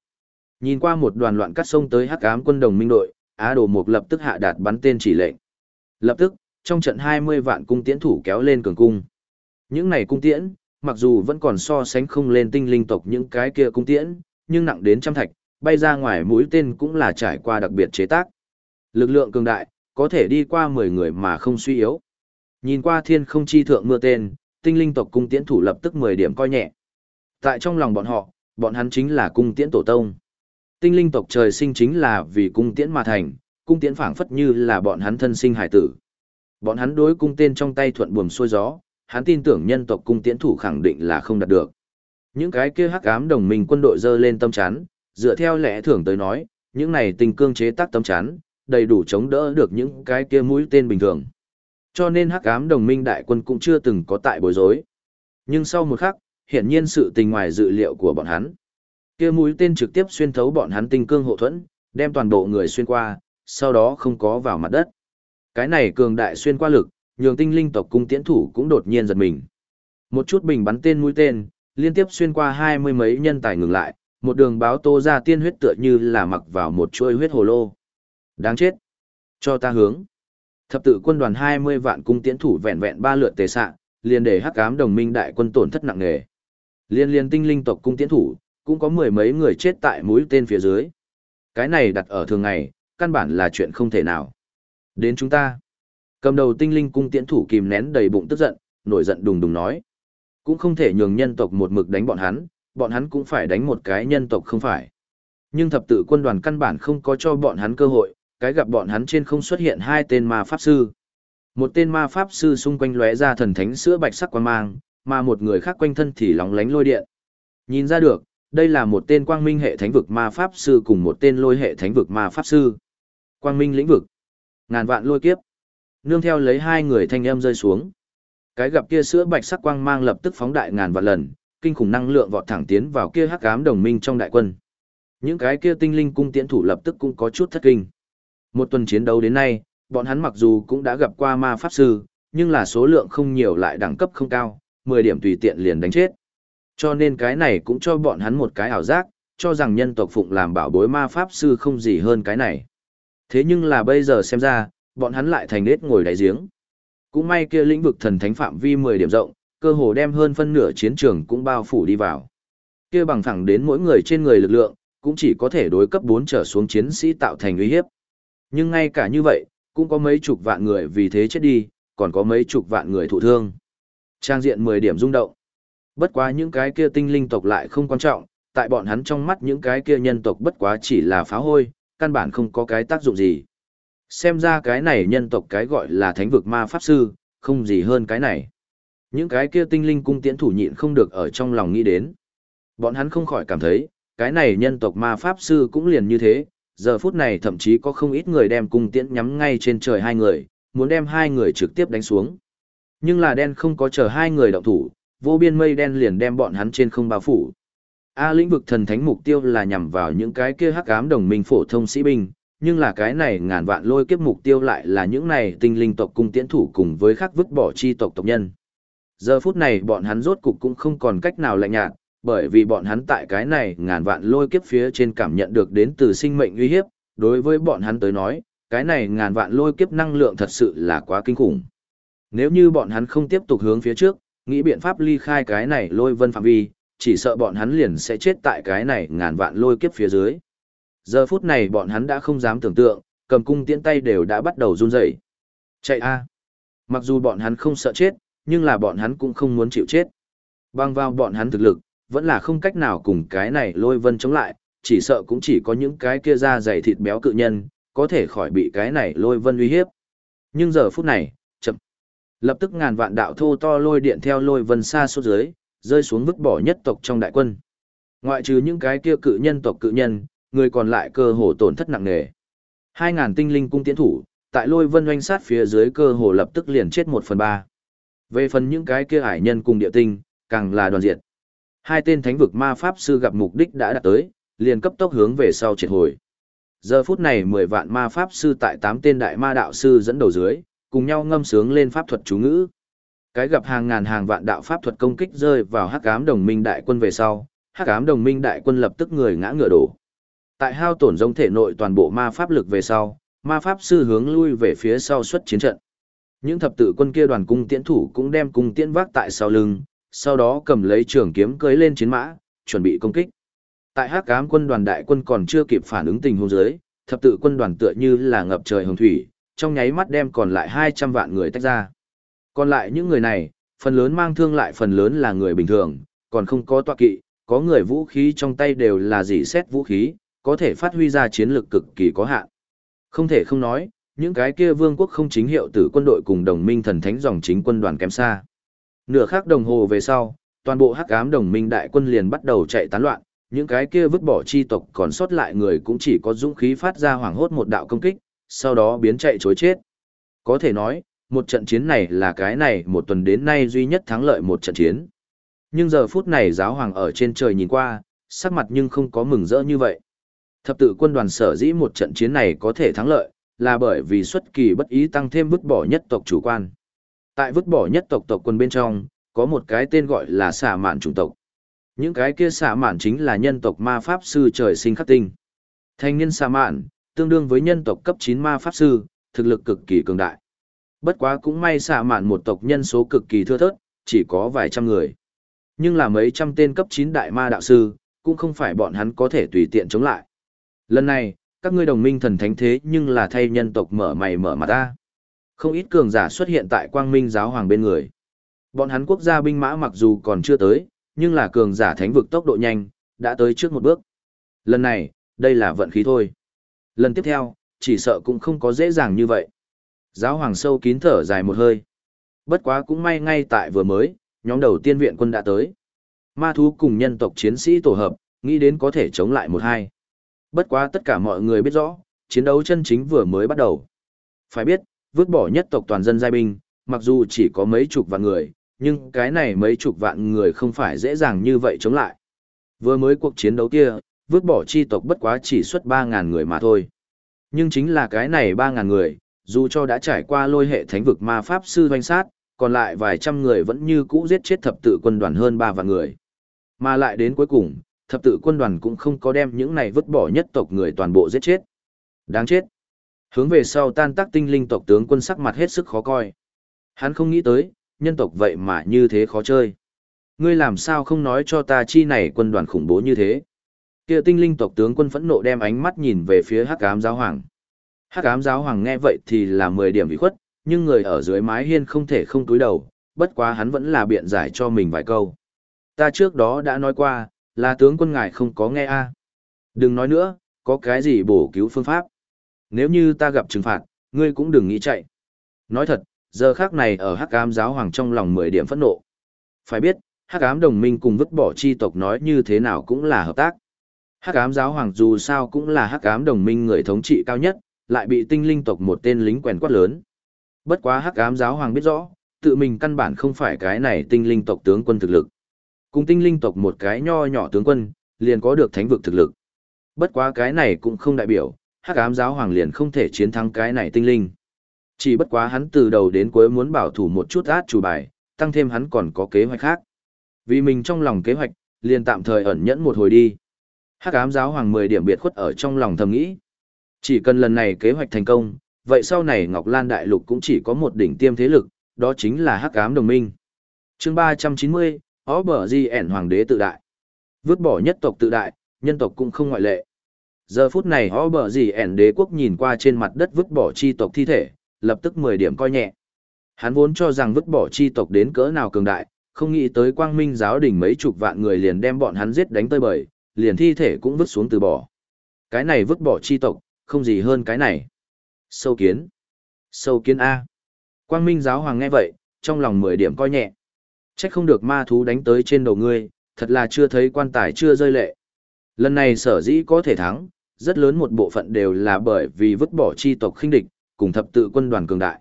Nhìn qua một đoàn loạn cắt sông tới hắc ám quân đồng minh đội, Á Đồ Mục lập tức hạ đạt bắn tên chỉ lệnh. Lập tức, trong trận 20 vạn cung tiễn thủ kéo lên cường cung. Những này cung tiễn, mặc dù vẫn còn so sánh không lên tinh linh tộc những cái kia cung tiễn, nhưng nặng đến trăm thạch, bay ra ngoài mũi tên cũng là trải qua đặc biệt chế tác. Lực lượng cường đại, có thể đi qua 10 người mà không suy yếu. Nhìn qua thiên không chi thượng mưa tên, tinh linh tộc cung tiễn thủ lập tức 10 điểm coi nhẹ. Tại trong lòng bọn họ, bọn hắn chính là cung tiễn tổ tông. Tinh linh tộc trời sinh chính là vì cung tiễn mà thành, cung tiễn phảng phất như là bọn hắn thân sinh hải tử. Bọn hắn đối cung tên trong tay thuận buồm xuôi gió, hắn tin tưởng nhân tộc cung tiễn thủ khẳng định là không đạt được. Những cái kia hắc ám đồng minh quân đội dơ lên tâm chán dựa theo lẽ thường tới nói, những này tình cương chế tác tâm chắn, đầy đủ chống đỡ được những cái kia mũi tên bình thường. Cho nên hắc ám đồng minh đại quân cũng chưa từng có tại bối rối. Nhưng sau một khắc, hiển nhiên sự tình ngoài dự liệu của bọn hắn. Kia mũi tên trực tiếp xuyên thấu bọn hắn tinh cương hộ thuẫn, đem toàn bộ người xuyên qua, sau đó không có vào mặt đất. Cái này cường đại xuyên qua lực, nhường tinh linh tộc cung tiễn thủ cũng đột nhiên giật mình. Một chút bình bắn tên mũi tên, liên tiếp xuyên qua hai mươi mấy nhân tài ngừng lại, một đường báo tô ra tiên huyết tựa như là mặc vào một chuôi huyết hồ lô. Đáng chết. Cho ta hướng. Thập tự quân đoàn hai mươi vạn cung tiễn thủ vẹn vẹn ba lượt tề sạ liền để hắc ám đồng minh đại quân tổn thất nặng nề. Liên liên tinh linh tộc cung tiễn thủ, cũng có mười mấy người chết tại mũi tên phía dưới. Cái này đặt ở thường ngày, căn bản là chuyện không thể nào. Đến chúng ta. Cầm đầu tinh linh cung tiễn thủ kìm nén đầy bụng tức giận, nổi giận đùng đùng nói. Cũng không thể nhường nhân tộc một mực đánh bọn hắn, bọn hắn cũng phải đánh một cái nhân tộc không phải. Nhưng thập tự quân đoàn căn bản không có cho bọn hắn cơ hội, cái gặp bọn hắn trên không xuất hiện hai tên ma pháp sư. Một tên ma pháp sư xung quanh lóe ra thần thánh sữa bạch sắc quang mang, mà một người khác quanh thân thì lóng lánh lôi điện. Nhìn ra được, đây là một tên quang minh hệ thánh vực ma pháp sư cùng một tên lôi hệ thánh vực ma pháp sư. Quang minh lĩnh vực. Ngàn vạn lôi kiếp. Nương theo lấy hai người thanh âm rơi xuống. Cái gặp kia sữa bạch sắc quang mang lập tức phóng đại ngàn vạn lần, kinh khủng năng lượng vọt thẳng tiến vào kia hắc ám đồng minh trong đại quân. Những cái kia tinh linh cung tiễn thủ lập tức cũng có chút thất kinh. Một tuần chiến đấu đến nay, bọn hắn mặc dù cũng đã gặp qua ma pháp sư, nhưng là số lượng không nhiều lại đẳng cấp không cao, 10 điểm tùy tiện liền đánh chết. Cho nên cái này cũng cho bọn hắn một cái ảo giác, cho rằng nhân tộc phụng làm bảo bối ma pháp sư không gì hơn cái này. Thế nhưng là bây giờ xem ra, bọn hắn lại thành nết ngồi đáy giếng. Cũng may kia lĩnh vực thần thánh phạm vi 10 điểm rộng, cơ hồ đem hơn phân nửa chiến trường cũng bao phủ đi vào. Kia bằng thẳng đến mỗi người trên người lực lượng, cũng chỉ có thể đối cấp 4 trở xuống chiến sĩ tạo thành uy hiếp. Nhưng ngay cả như vậy, cũng có mấy chục vạn người vì thế chết đi, còn có mấy chục vạn người thụ thương. Trang diện 10 điểm rung động. Bất quá những cái kia tinh linh tộc lại không quan trọng, tại bọn hắn trong mắt những cái kia nhân tộc bất quá chỉ là phá hôi, căn bản không có cái tác dụng gì. Xem ra cái này nhân tộc cái gọi là thánh vực ma pháp sư, không gì hơn cái này. Những cái kia tinh linh cung tiễn thủ nhịn không được ở trong lòng nghĩ đến. Bọn hắn không khỏi cảm thấy, cái này nhân tộc ma pháp sư cũng liền như thế, giờ phút này thậm chí có không ít người đem cung tiễn nhắm ngay trên trời hai người, muốn đem hai người trực tiếp đánh xuống. Nhưng là đen không có chờ hai người động thủ, vô biên mây đen liền đem bọn hắn trên không bao phủ. A lĩnh vực thần thánh mục tiêu là nhằm vào những cái kia hắc ám đồng minh phổ thông sĩ binh, nhưng là cái này ngàn vạn lôi kiếp mục tiêu lại là những này tinh linh tộc cung tiễn thủ cùng với khắc vứt bỏ chi tộc tộc nhân. Giờ phút này bọn hắn rốt cục cũng không còn cách nào lạnh nhạt, bởi vì bọn hắn tại cái này ngàn vạn lôi kiếp phía trên cảm nhận được đến từ sinh mệnh uy hiếp, đối với bọn hắn tới nói, cái này ngàn vạn lôi kiếp năng lượng thật sự là quá kinh khủng. Nếu như bọn hắn không tiếp tục hướng phía trước, nghĩ biện pháp ly khai cái này lôi vân phạm vi, chỉ sợ bọn hắn liền sẽ chết tại cái này ngàn vạn lôi kiếp phía dưới. Giờ phút này bọn hắn đã không dám tưởng tượng, cầm cung tiễn tay đều đã bắt đầu run rẩy. Chạy a. Mặc dù bọn hắn không sợ chết, nhưng là bọn hắn cũng không muốn chịu chết. Bang vào bọn hắn thực lực, vẫn là không cách nào cùng cái này lôi vân chống lại, chỉ sợ cũng chỉ có những cái kia da dày thịt béo cự nhân, có thể khỏi bị cái này lôi vân uy hiếp. Nhưng giờ phút này, chậm. Lập tức ngàn vạn đạo thô to lôi điện theo lôi vân xa xuống dưới, rơi xuống vứt bỏ nhất tộc trong đại quân. Ngoại trừ những cái kia cự nhân tộc cự nhân, người còn lại cơ hồ tổn thất nặng nề. Hai ngàn tinh linh cung tiến thủ, tại lôi vân oanh sát phía dưới cơ hồ lập tức liền chết một phần ba. Về phần những cái kia hải nhân cùng địa tinh, càng là đoàn diệt. Hai tên thánh vực ma pháp sư gặp mục đích đã đạt tới, liền cấp tốc hướng về sau triệt hồi. Giờ phút này 10 vạn ma pháp sư tại 8 tên đại ma đạo sư dẫn đầu dưới, cùng nhau ngâm sướng lên pháp thuật chú ngữ. Cái gặp hàng ngàn hàng vạn đạo pháp thuật công kích rơi vào hắc ám đồng minh đại quân về sau, hắc ám đồng minh đại quân lập tức người ngã ngựa đổ. Tại hao tổn giống thể nội toàn bộ ma pháp lực về sau, ma pháp sư hướng lui về phía sau xuất chiến trận. Những thập tự quân kia đoàn cung tiễn thủ cũng đem cung tiễn vác tại sau lưng, sau đó cầm lấy trường kiếm cưới lên chiến mã, chuẩn bị công kích. Tại hắc ám quân đoàn đại quân còn chưa kịp phản ứng tình huống dưới, thập tự quân đoàn tựa như là ngập trời hồng thủy, trong nháy mắt đem còn lại 200 vạn người tách ra. Còn lại những người này, phần lớn mang thương lại phần lớn là người bình thường, còn không có tọa kỵ, có người vũ khí trong tay đều là dỉ xét vũ khí, có thể phát huy ra chiến lược cực kỳ có hạn. Không thể không nói, những cái kia vương quốc không chính hiệu tử quân đội cùng đồng minh thần thánh dòng chính quân đoàn kém xa. Nửa khắc đồng hồ về sau, toàn bộ hắc ám đồng minh đại quân liền bắt đầu chạy tán loạn, những cái kia vứt bỏ chi tộc còn sót lại người cũng chỉ có dũng khí phát ra hoảng hốt một đạo công kích, sau đó biến chạy chối chết. Có thể nói, một trận chiến này là cái này một tuần đến nay duy nhất thắng lợi một trận chiến. Nhưng giờ phút này giáo hoàng ở trên trời nhìn qua, sắc mặt nhưng không có mừng rỡ như vậy. Thập tự quân đoàn sở dĩ một trận chiến này có thể thắng lợi, là bởi vì xuất kỳ bất ý tăng thêm vứt bỏ nhất tộc chủ quan. Tại vứt bỏ nhất tộc tộc quân bên trong, có một cái tên gọi là xả mạn chủng tộc. Những cái kia xả mạn chính là nhân tộc ma pháp sư trời sinh khắc tinh. Thanh niên xả mạn, tương đương với nhân tộc cấp 9 ma pháp sư, thực lực cực kỳ cường đại. Bất quá cũng may xả mạn một tộc nhân số cực kỳ thưa thớt, chỉ có vài trăm người. Nhưng là mấy trăm tên cấp 9 đại ma đạo sư, cũng không phải bọn hắn có thể tùy tiện chống lại. Lần này, các ngươi đồng minh thần thánh thế nhưng là thay nhân tộc mở mày mở mặt ta. Không ít cường giả xuất hiện tại quang minh giáo hoàng bên người. Bọn hắn quốc gia binh mã mặc dù còn chưa tới, nhưng là cường giả thánh vực tốc độ nhanh, đã tới trước một bước. Lần này, đây là vận khí thôi. Lần tiếp theo, chỉ sợ cũng không có dễ dàng như vậy. Giáo hoàng sâu kín thở dài một hơi. Bất quá cũng may ngay tại vừa mới, nhóm đầu tiên viện quân đã tới. Ma thú cùng nhân tộc chiến sĩ tổ hợp, nghĩ đến có thể chống lại một hai. Bất quá tất cả mọi người biết rõ, chiến đấu chân chính vừa mới bắt đầu. Phải biết, vứt bỏ nhất tộc toàn dân giai binh, mặc dù chỉ có mấy chục vạn người, nhưng cái này mấy chục vạn người không phải dễ dàng như vậy chống lại. Vừa mới cuộc chiến đấu kia, vứt bỏ chi tộc bất quá chỉ xuất 3.000 người mà thôi. Nhưng chính là cái này 3.000 người, dù cho đã trải qua lôi hệ thánh vực ma pháp sư doanh sát, còn lại vài trăm người vẫn như cũ giết chết thập tự quân đoàn hơn 3 vạn người. Mà lại đến cuối cùng, thập tự quân đoàn cũng không có đem những này vứt bỏ nhất tộc người toàn bộ giết chết. Đáng chết. Hướng về sau tan tác tinh linh tộc tướng quân sắc mặt hết sức khó coi. Hắn không nghĩ tới, nhân tộc vậy mà như thế khó chơi. Ngươi làm sao không nói cho ta chi này quân đoàn khủng bố như thế? Kia tinh linh tộc tướng quân phẫn nộ đem ánh mắt nhìn về phía Hắc Ám giáo hoàng. Hắc Ám giáo hoàng nghe vậy thì là 10 điểm bị khuất, nhưng người ở dưới mái hiên không thể không túi đầu, bất quá hắn vẫn là biện giải cho mình vài câu. Ta trước đó đã nói qua, là tướng quân ngài không có nghe a. Đừng nói nữa, có cái gì bổ cứu phương pháp. Nếu như ta gặp trừng phạt, ngươi cũng đừng nghĩ chạy. Nói thật, giờ khác này ở hắc ám giáo hoàng trong lòng mười điểm phẫn nộ. Phải biết, hắc ám đồng minh cùng vứt bỏ chi tộc nói như thế nào cũng là hợp tác. Hắc ám giáo hoàng dù sao cũng là hắc ám đồng minh người thống trị cao nhất, lại bị tinh linh tộc một tên lính quèn quát lớn. Bất quá hắc ám giáo hoàng biết rõ, tự mình căn bản không phải cái này tinh linh tộc tướng quân thực lực. Cùng tinh linh tộc một cái nho nhỏ tướng quân, liền có được thánh vực thực lực. Bất quá cái này cũng không đại biểu, hắc ám giáo hoàng liền không thể chiến thắng cái này tinh linh. Chỉ bất quá hắn từ đầu đến cuối muốn bảo thủ một chút át chủ bài, tăng thêm hắn còn có kế hoạch khác. Vì mình trong lòng kế hoạch, liền tạm thời ẩn nhẫn một hồi đi. Hắc ám giáo hoàng 10 điểm biệt khuất ở trong lòng thầm nghĩ. Chỉ cần lần này kế hoạch thành công, vậy sau này Ngọc Lan Đại Lục cũng chỉ có một đỉnh tiêm thế lực, đó chính là Hắc ám đồng minh. chương 390, ó bở di ẻn hoàng đế tự đại. Vứt bỏ nhất tộc tự đại, nhân tộc cũng không ngoại lệ. Giờ phút này ó bở gì ẻn đế quốc nhìn qua trên mặt đất vứt bỏ chi tộc thi thể, lập tức 10 điểm coi nhẹ. Hắn vốn cho rằng vứt bỏ chi tộc đến cỡ nào cường đại, không nghĩ tới quang minh giáo đình mấy chục vạn người liền đem bọn hắn giết đánh tơi bời, liền thi thể cũng vứt xuống từ bỏ. Cái này vứt bỏ chi tộc, không gì hơn cái này. Sâu kiến. Sâu kiến A. Quang minh giáo hoàng nghe vậy, trong lòng 10 điểm coi nhẹ. Trách không được ma thú đánh tới trên đầu ngươi, thật là chưa thấy quan tài chưa rơi lệ. Lần này sở dĩ có thể thắng, rất lớn một bộ phận đều là bởi vì vứt bỏ chi tộc khinh địch, cùng thập tự quân đoàn cường đại.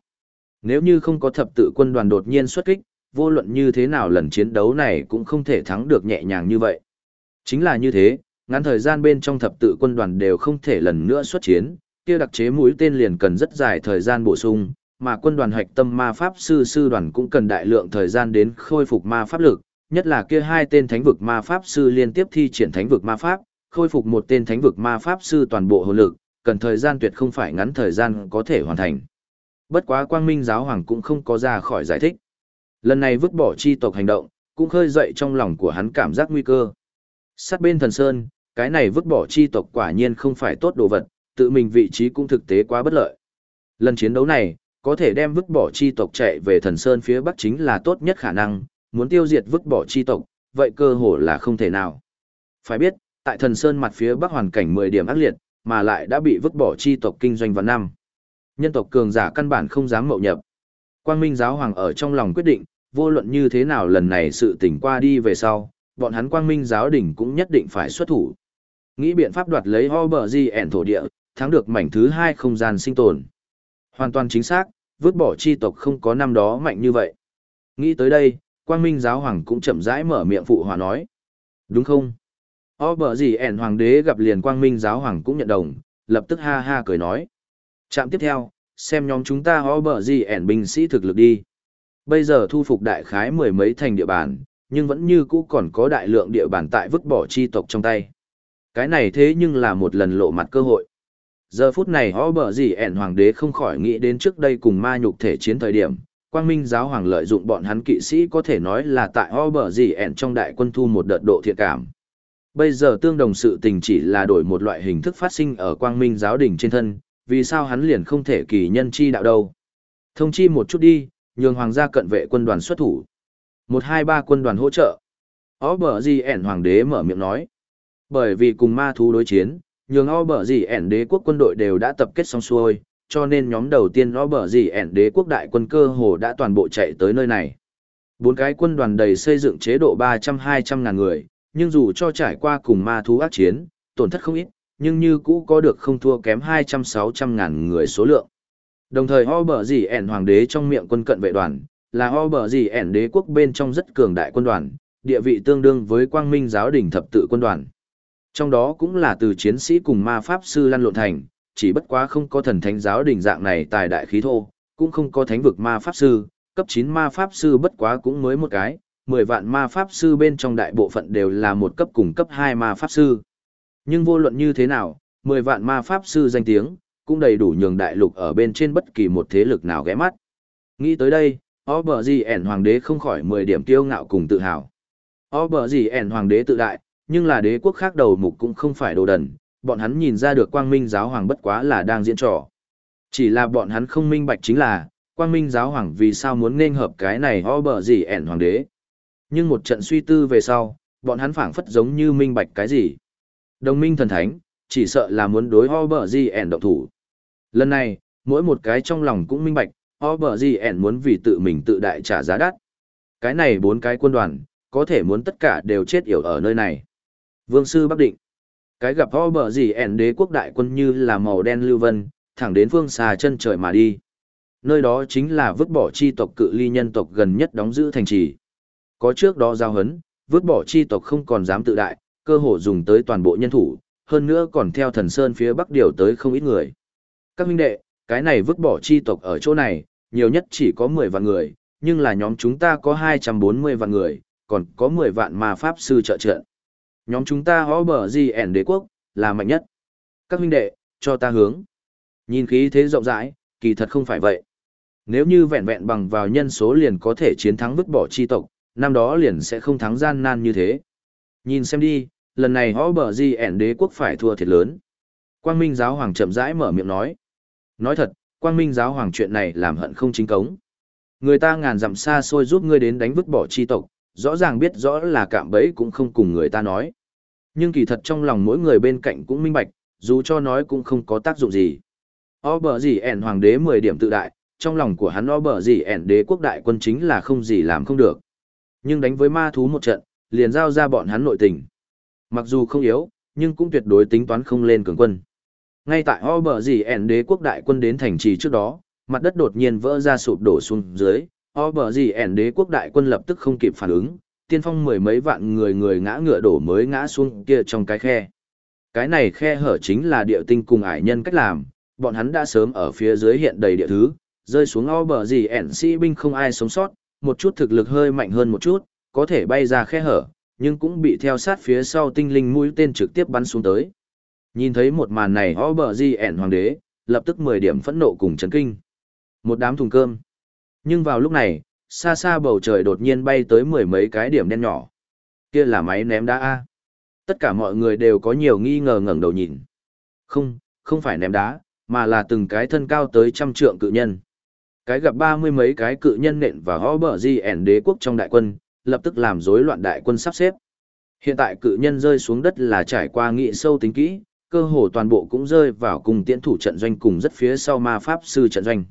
Nếu như không có thập tự quân đoàn đột nhiên xuất kích, vô luận như thế nào lần chiến đấu này cũng không thể thắng được nhẹ nhàng như vậy. Chính là như thế, ngắn thời gian bên trong thập tự quân đoàn đều không thể lần nữa xuất chiến, kia đặc chế mũi tên liền cần rất dài thời gian bổ sung, mà quân đoàn hạch tâm ma pháp sư sư đoàn cũng cần đại lượng thời gian đến khôi phục ma pháp lực, nhất là kia hai tên thánh vực ma pháp sư liên tiếp thi triển thánh vực ma pháp, khôi phục một tên thánh vực ma pháp sư toàn bộ hồn lực, cần thời gian tuyệt không phải ngắn thời gian có thể hoàn thành. Bất quá quang minh giáo hoàng cũng không có ra khỏi giải thích. Lần này vứt bỏ chi tộc hành động, cũng khơi dậy trong lòng của hắn cảm giác nguy cơ. Sát bên thần sơn, cái này vứt bỏ chi tộc quả nhiên không phải tốt đồ vật, tự mình vị trí cũng thực tế quá bất lợi. Lần chiến đấu này, có thể đem vứt bỏ chi tộc chạy về thần sơn phía bắc chính là tốt nhất khả năng, muốn tiêu diệt vứt bỏ chi tộc, vậy cơ hồ là không thể nào. Phải biết, tại thần sơn mặt phía bắc hoàn cảnh 10 điểm ác liệt, mà lại đã bị vứt bỏ chi tộc kinh doanh vào năm. Nhân tộc cường giả căn bản không dám mậu nhập. Quang Minh giáo hoàng ở trong lòng quyết định, vô luận như thế nào lần này sự tỉnh qua đi về sau, bọn hắn Quang Minh giáo đỉnh cũng nhất định phải xuất thủ. Nghĩ biện pháp đoạt lấy ho bờ ẻn thổ địa, thắng được mảnh thứ hai không gian sinh tồn. Hoàn toàn chính xác, vứt bỏ chi tộc không có năm đó mạnh như vậy. Nghĩ tới đây, Quang Minh giáo hoàng cũng chậm rãi mở miệng phụ hòa nói. Đúng không? O bở gì ẻn hoàng đế gặp liền Quang Minh giáo hoàng cũng nhận đồng, lập tức ha ha cười nói. Trạm tiếp theo, xem nhóm chúng ta o bở gì ẻn binh sĩ thực lực đi. Bây giờ thu phục đại khái mười mấy thành địa bàn, nhưng vẫn như cũ còn có đại lượng địa bàn tại vứt bỏ chi tộc trong tay. Cái này thế nhưng là một lần lộ mặt cơ hội. Giờ phút này họ bờ gì ẻn hoàng đế không khỏi nghĩ đến trước đây cùng ma nhục thể chiến thời điểm, quang minh giáo hoàng lợi dụng bọn hắn kỵ sĩ có thể nói là tại họ bờ gì ẻn trong đại quân thu một đợt độ thiện cảm. Bây giờ tương đồng sự tình chỉ là đổi một loại hình thức phát sinh ở quang minh giáo đình trên thân, vì sao hắn liền không thể kỳ nhân chi đạo đâu. Thông chi một chút đi, nhường hoàng gia cận vệ quân đoàn xuất thủ. Một hai ba quân đoàn hỗ trợ. Ó bờ gì ẻn hoàng đế mở miệng nói. Bởi vì cùng ma thú đối chiến, nhường o bờ gì ẻn đế quốc quân đội đều đã tập kết xong xuôi, cho nên nhóm đầu tiên o bờ gì ẻn đế quốc đại quân cơ hồ đã toàn bộ chạy tới nơi này. Bốn cái quân đoàn đầy xây dựng chế độ ba trăm hai trăm ngàn người, nhưng dù cho trải qua cùng ma thú ác chiến, tổn thất không ít, nhưng như cũ có được không thua kém hai trăm sáu trăm ngàn người số lượng. Đồng thời o bờ gì ẻn hoàng đế trong miệng quân cận vệ đoàn, là o bờ gì ẻn đế quốc bên trong rất cường đại quân đoàn, địa vị tương đương với quang minh giáo đình thập tự quân đoàn. Trong đó cũng là từ chiến sĩ cùng ma pháp sư lăn lộn thành, chỉ bất quá không có thần thánh giáo đình dạng này tài đại khí thô, cũng không có thánh vực ma pháp sư, cấp 9 ma pháp sư bất quá cũng mới một cái, 10 vạn ma pháp sư bên trong đại bộ phận đều là một cấp cùng cấp 2 ma pháp sư. Nhưng vô luận như thế nào, 10 vạn ma pháp sư danh tiếng, cũng đầy đủ nhường đại lục ở bên trên bất kỳ một thế lực nào ghé mắt. Nghĩ tới đây, Obergien hoàng đế không khỏi 10 điểm kiêu ngạo cùng tự hào. Obergien hoàng đế tự đại, nhưng là đế quốc khác đầu mục cũng không phải đồ đần, bọn hắn nhìn ra được quang minh giáo hoàng bất quá là đang diễn trò. Chỉ là bọn hắn không minh bạch chính là, quang minh giáo hoàng vì sao muốn nên hợp cái này ẻn hoàng đế. Nhưng một trận suy tư về sau, bọn hắn phảng phất giống như minh bạch cái gì. Đồng minh thần thánh, chỉ sợ là muốn đối ẻn động thủ. Lần này, mỗi một cái trong lòng cũng minh bạch, ẻn muốn vì tự mình tự đại trả giá đắt. Cái này bốn cái quân đoàn, có thể muốn tất cả đều chết yểu ở nơi này. Vương sư Bắc Định. Cái gặp ho bờ gì ẻn đế quốc đại quân như là màu đen lưu vân, thẳng đến phương xa chân trời mà đi. Nơi đó chính là vứt bỏ chi tộc cự ly nhân tộc gần nhất đóng giữ thành trì. Có trước đó giao hấn, vứt bỏ chi tộc không còn dám tự đại, cơ hồ dùng tới toàn bộ nhân thủ, hơn nữa còn theo thần sơn phía bắc điều tới không ít người. Các huynh đệ, cái này vứt bỏ chi tộc ở chỗ này, nhiều nhất chỉ có 10 vạn người, nhưng là nhóm chúng ta có 240 vạn người, còn có 10 vạn ma pháp sư trợ trận. Nhóm chúng ta hó bờ gì ẻn đế quốc, là mạnh nhất. Các huynh đệ, cho ta hướng. Nhìn khí thế rộng rãi, kỳ thật không phải vậy. Nếu như vẹn vẹn bằng vào nhân số liền có thể chiến thắng vứt bỏ chi tộc, năm đó liền sẽ không thắng gian nan như thế. Nhìn xem đi, lần này hó bờ gì ẻn đế quốc phải thua thiệt lớn. Quang Minh giáo hoàng chậm rãi mở miệng nói. Nói thật, Quang Minh giáo hoàng chuyện này làm hận không chính cống. Người ta ngàn dặm xa xôi giúp ngươi đến đánh vứt bỏ chi tộc, rõ ràng biết rõ là cạm bẫy cũng không cùng người ta nói. Nhưng kỳ thật trong lòng mỗi người bên cạnh cũng minh bạch, dù cho nói cũng không có tác dụng gì. O bờ gì ẻn hoàng đế 10 điểm tự đại, trong lòng của hắn o bờ gì ẻn đế quốc đại quân chính là không gì làm không được. Nhưng đánh với ma thú một trận, liền giao ra bọn hắn nội tình. Mặc dù không yếu, nhưng cũng tuyệt đối tính toán không lên cường quân. Ngay tại o bờ gì ẻn đế quốc đại quân đến thành trì trước đó, mặt đất đột nhiên vỡ ra sụp đổ xuống dưới, o bờ gì ẻn đế quốc đại quân lập tức không kịp phản ứng, tiên phong mười mấy vạn người người ngã ngựa đổ mới ngã xuống kia trong cái khe. Cái này khe hở chính là địa tinh cùng ải nhân cách làm, bọn hắn đã sớm ở phía dưới hiện đầy địa thứ, rơi xuống o bờ gì ẻn sĩ binh không ai sống sót, một chút thực lực hơi mạnh hơn một chút, có thể bay ra khe hở, nhưng cũng bị theo sát phía sau tinh linh mũi tên trực tiếp bắn xuống tới. Nhìn thấy một màn này o bờ gì ẻn hoàng đế, lập tức 10 điểm phẫn nộ cùng chấn kinh. Một đám thùng cơm. Nhưng vào lúc này, xa xa bầu trời đột nhiên bay tới mười mấy cái điểm đen nhỏ. Kia là máy ném đá A. Tất cả mọi người đều có nhiều nghi ngờ ngẩng đầu nhìn. Không, không phải ném đá, mà là từng cái thân cao tới trăm trượng cự nhân. Cái gặp ba mươi mấy cái cự nhân nện và hó bờ di ẻn đế quốc trong đại quân, lập tức làm rối loạn đại quân sắp xếp. Hiện tại cự nhân rơi xuống đất là trải qua nghị sâu tính kỹ, cơ hồ toàn bộ cũng rơi vào cùng tiễn thủ trận doanh cùng rất phía sau ma pháp sư trận doanh.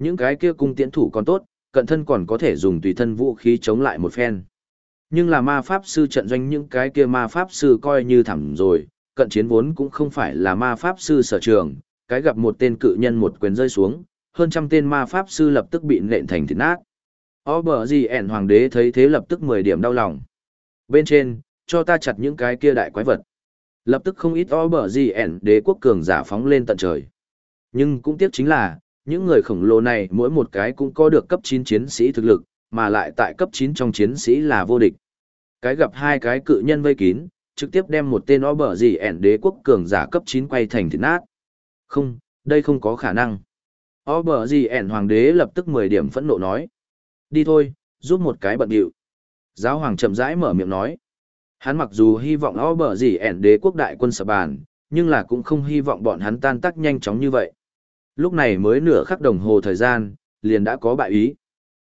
Những cái kia cung tiễn thủ còn tốt, cận thân còn có thể dùng tùy thân vũ khí chống lại một phen. Nhưng là ma pháp sư trận doanh những cái kia ma pháp sư coi như thẳm rồi, cận chiến vốn cũng không phải là ma pháp sư sở trường, cái gặp một tên cự nhân một quyền rơi xuống, hơn trăm tên ma pháp sư lập tức bị nện thành thịt nát. O bờ gì ẻn hoàng đế thấy thế lập tức 10 điểm đau lòng. Bên trên, cho ta chặt những cái kia đại quái vật. Lập tức không ít o bờ gì ẻn đế quốc cường giả phóng lên tận trời. Nhưng cũng tiếc chính là, những người khổng lồ này mỗi một cái cũng có được cấp 9 chiến sĩ thực lực, mà lại tại cấp 9 trong chiến sĩ là vô địch. Cái gặp hai cái cự nhân vây kín, trực tiếp đem một tên o bở gì ẻn đế quốc cường giả cấp 9 quay thành thịt nát. Không, đây không có khả năng. O bở gì ẻn hoàng đế lập tức 10 điểm phẫn nộ nói. Đi thôi, giúp một cái bận điệu. Giáo hoàng chậm rãi mở miệng nói. Hắn mặc dù hy vọng o bở gì ẻn đế quốc đại quân sập bàn, nhưng là cũng không hy vọng bọn hắn tan tác nhanh chóng như vậy. Lúc này mới nửa khắc đồng hồ thời gian, liền đã có bại ý.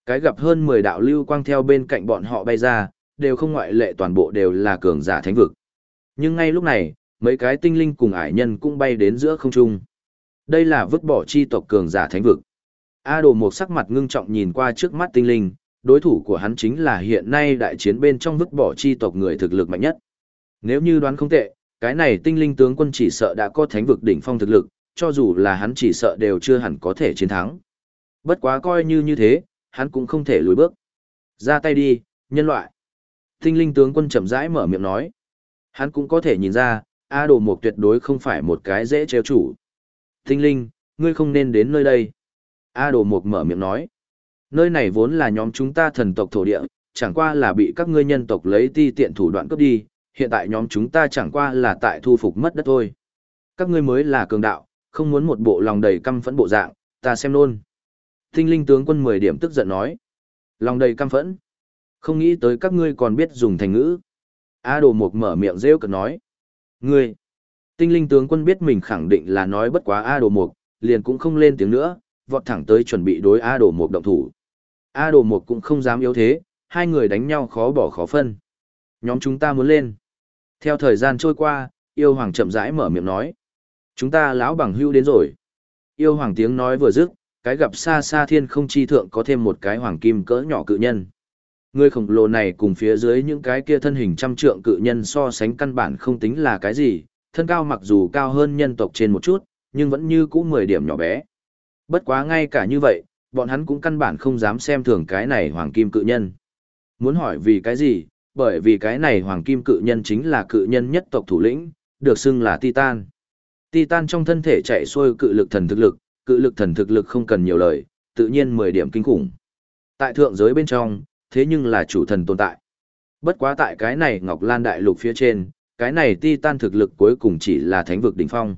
Cái gặp hơn 10 đạo lưu quang theo bên cạnh bọn họ bay ra, đều không ngoại lệ toàn bộ đều là cường giả thánh vực. Nhưng ngay lúc này, mấy cái tinh linh cùng ải nhân cũng bay đến giữa không trung. Đây là vứt bỏ chi tộc cường giả thánh vực. A đồ một sắc mặt ngưng trọng nhìn qua trước mắt tinh linh, đối thủ của hắn chính là hiện nay đại chiến bên trong vứt bỏ chi tộc người thực lực mạnh nhất. Nếu như đoán không tệ, cái này tinh linh tướng quân chỉ sợ đã có thánh vực đỉnh phong thực lực, cho dù là hắn chỉ sợ đều chưa hẳn có thể chiến thắng. Bất quá coi như như thế, hắn cũng không thể lùi bước. Ra tay đi, nhân loại. Tinh linh tướng quân chậm rãi mở miệng nói. Hắn cũng có thể nhìn ra, A đồ mục tuyệt đối không phải một cái dễ treo chủ. Tinh linh, ngươi không nên đến nơi đây. A đồ mục mở miệng nói. Nơi này vốn là nhóm chúng ta thần tộc thổ địa, chẳng qua là bị các ngươi nhân tộc lấy ti tiện thủ đoạn cướp đi, hiện tại nhóm chúng ta chẳng qua là tại thu phục mất đất thôi. Các ngươi mới là cường đạo, không muốn một bộ lòng đầy căm phẫn bộ dạng, ta xem luôn. Tinh linh tướng quân 10 điểm tức giận nói. Lòng đầy căm phẫn. Không nghĩ tới các ngươi còn biết dùng thành ngữ. A đồ mục mở miệng rêu cực nói. Ngươi. Tinh linh tướng quân biết mình khẳng định là nói bất quá A đồ mục, liền cũng không lên tiếng nữa, vọt thẳng tới chuẩn bị đối A đồ mục động thủ. A đồ mục cũng không dám yếu thế, hai người đánh nhau khó bỏ khó phân. Nhóm chúng ta muốn lên. Theo thời gian trôi qua, yêu hoàng chậm rãi mở miệng nói. Chúng ta lão bằng hưu đến rồi. Yêu hoàng tiếng nói vừa dứt, cái gặp xa xa thiên không chi thượng có thêm một cái hoàng kim cỡ nhỏ cự nhân. Người khổng lồ này cùng phía dưới những cái kia thân hình trăm trượng cự nhân so sánh căn bản không tính là cái gì, thân cao mặc dù cao hơn nhân tộc trên một chút, nhưng vẫn như cũ 10 điểm nhỏ bé. Bất quá ngay cả như vậy, bọn hắn cũng căn bản không dám xem thường cái này hoàng kim cự nhân. Muốn hỏi vì cái gì, bởi vì cái này hoàng kim cự nhân chính là cự nhân nhất tộc thủ lĩnh, được xưng là Titan. Titan trong thân thể chạy xuôi cự lực thần thực lực, cự lực thần thực lực không cần nhiều lời, tự nhiên 10 điểm kinh khủng. Tại thượng giới bên trong, thế nhưng là chủ thần tồn tại. Bất quá tại cái này Ngọc Lan Đại Lục phía trên, cái này Titan thực lực cuối cùng chỉ là thánh vực đỉnh phong.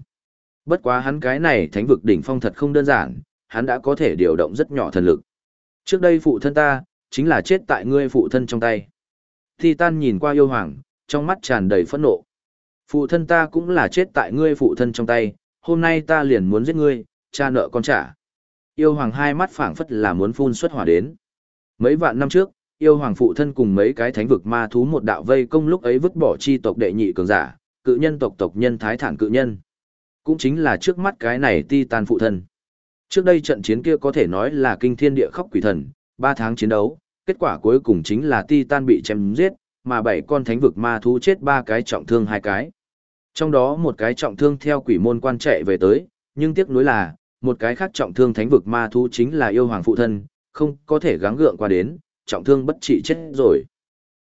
Bất quá hắn cái này thánh vực đỉnh phong thật không đơn giản, hắn đã có thể điều động rất nhỏ thần lực. Trước đây phụ thân ta, chính là chết tại ngươi phụ thân trong tay. Titan nhìn qua yêu hoàng, trong mắt tràn đầy phẫn nộ. Phụ thân ta cũng là chết tại ngươi phụ thân trong tay, hôm nay ta liền muốn giết ngươi, cha nợ con trả. Yêu hoàng hai mắt phảng phất là muốn phun xuất hỏa đến. Mấy vạn năm trước, yêu hoàng phụ thân cùng mấy cái thánh vực ma thú một đạo vây công lúc ấy vứt bỏ chi tộc đệ nhị cường giả, cự nhân tộc tộc nhân thái thản cự nhân. Cũng chính là trước mắt cái này ti tan phụ thân. Trước đây trận chiến kia có thể nói là kinh thiên địa khóc quỷ thần, ba tháng chiến đấu, kết quả cuối cùng chính là ti tan bị chém giết, mà bảy con thánh vực ma thú chết ba cái trọng thương hai cái. Trong đó một cái trọng thương theo quỷ môn quan chạy về tới, nhưng tiếc nuối là, một cái khác trọng thương thánh vực ma thú chính là yêu hoàng phụ thân, không có thể gắng gượng qua đến, trọng thương bất trị chết rồi.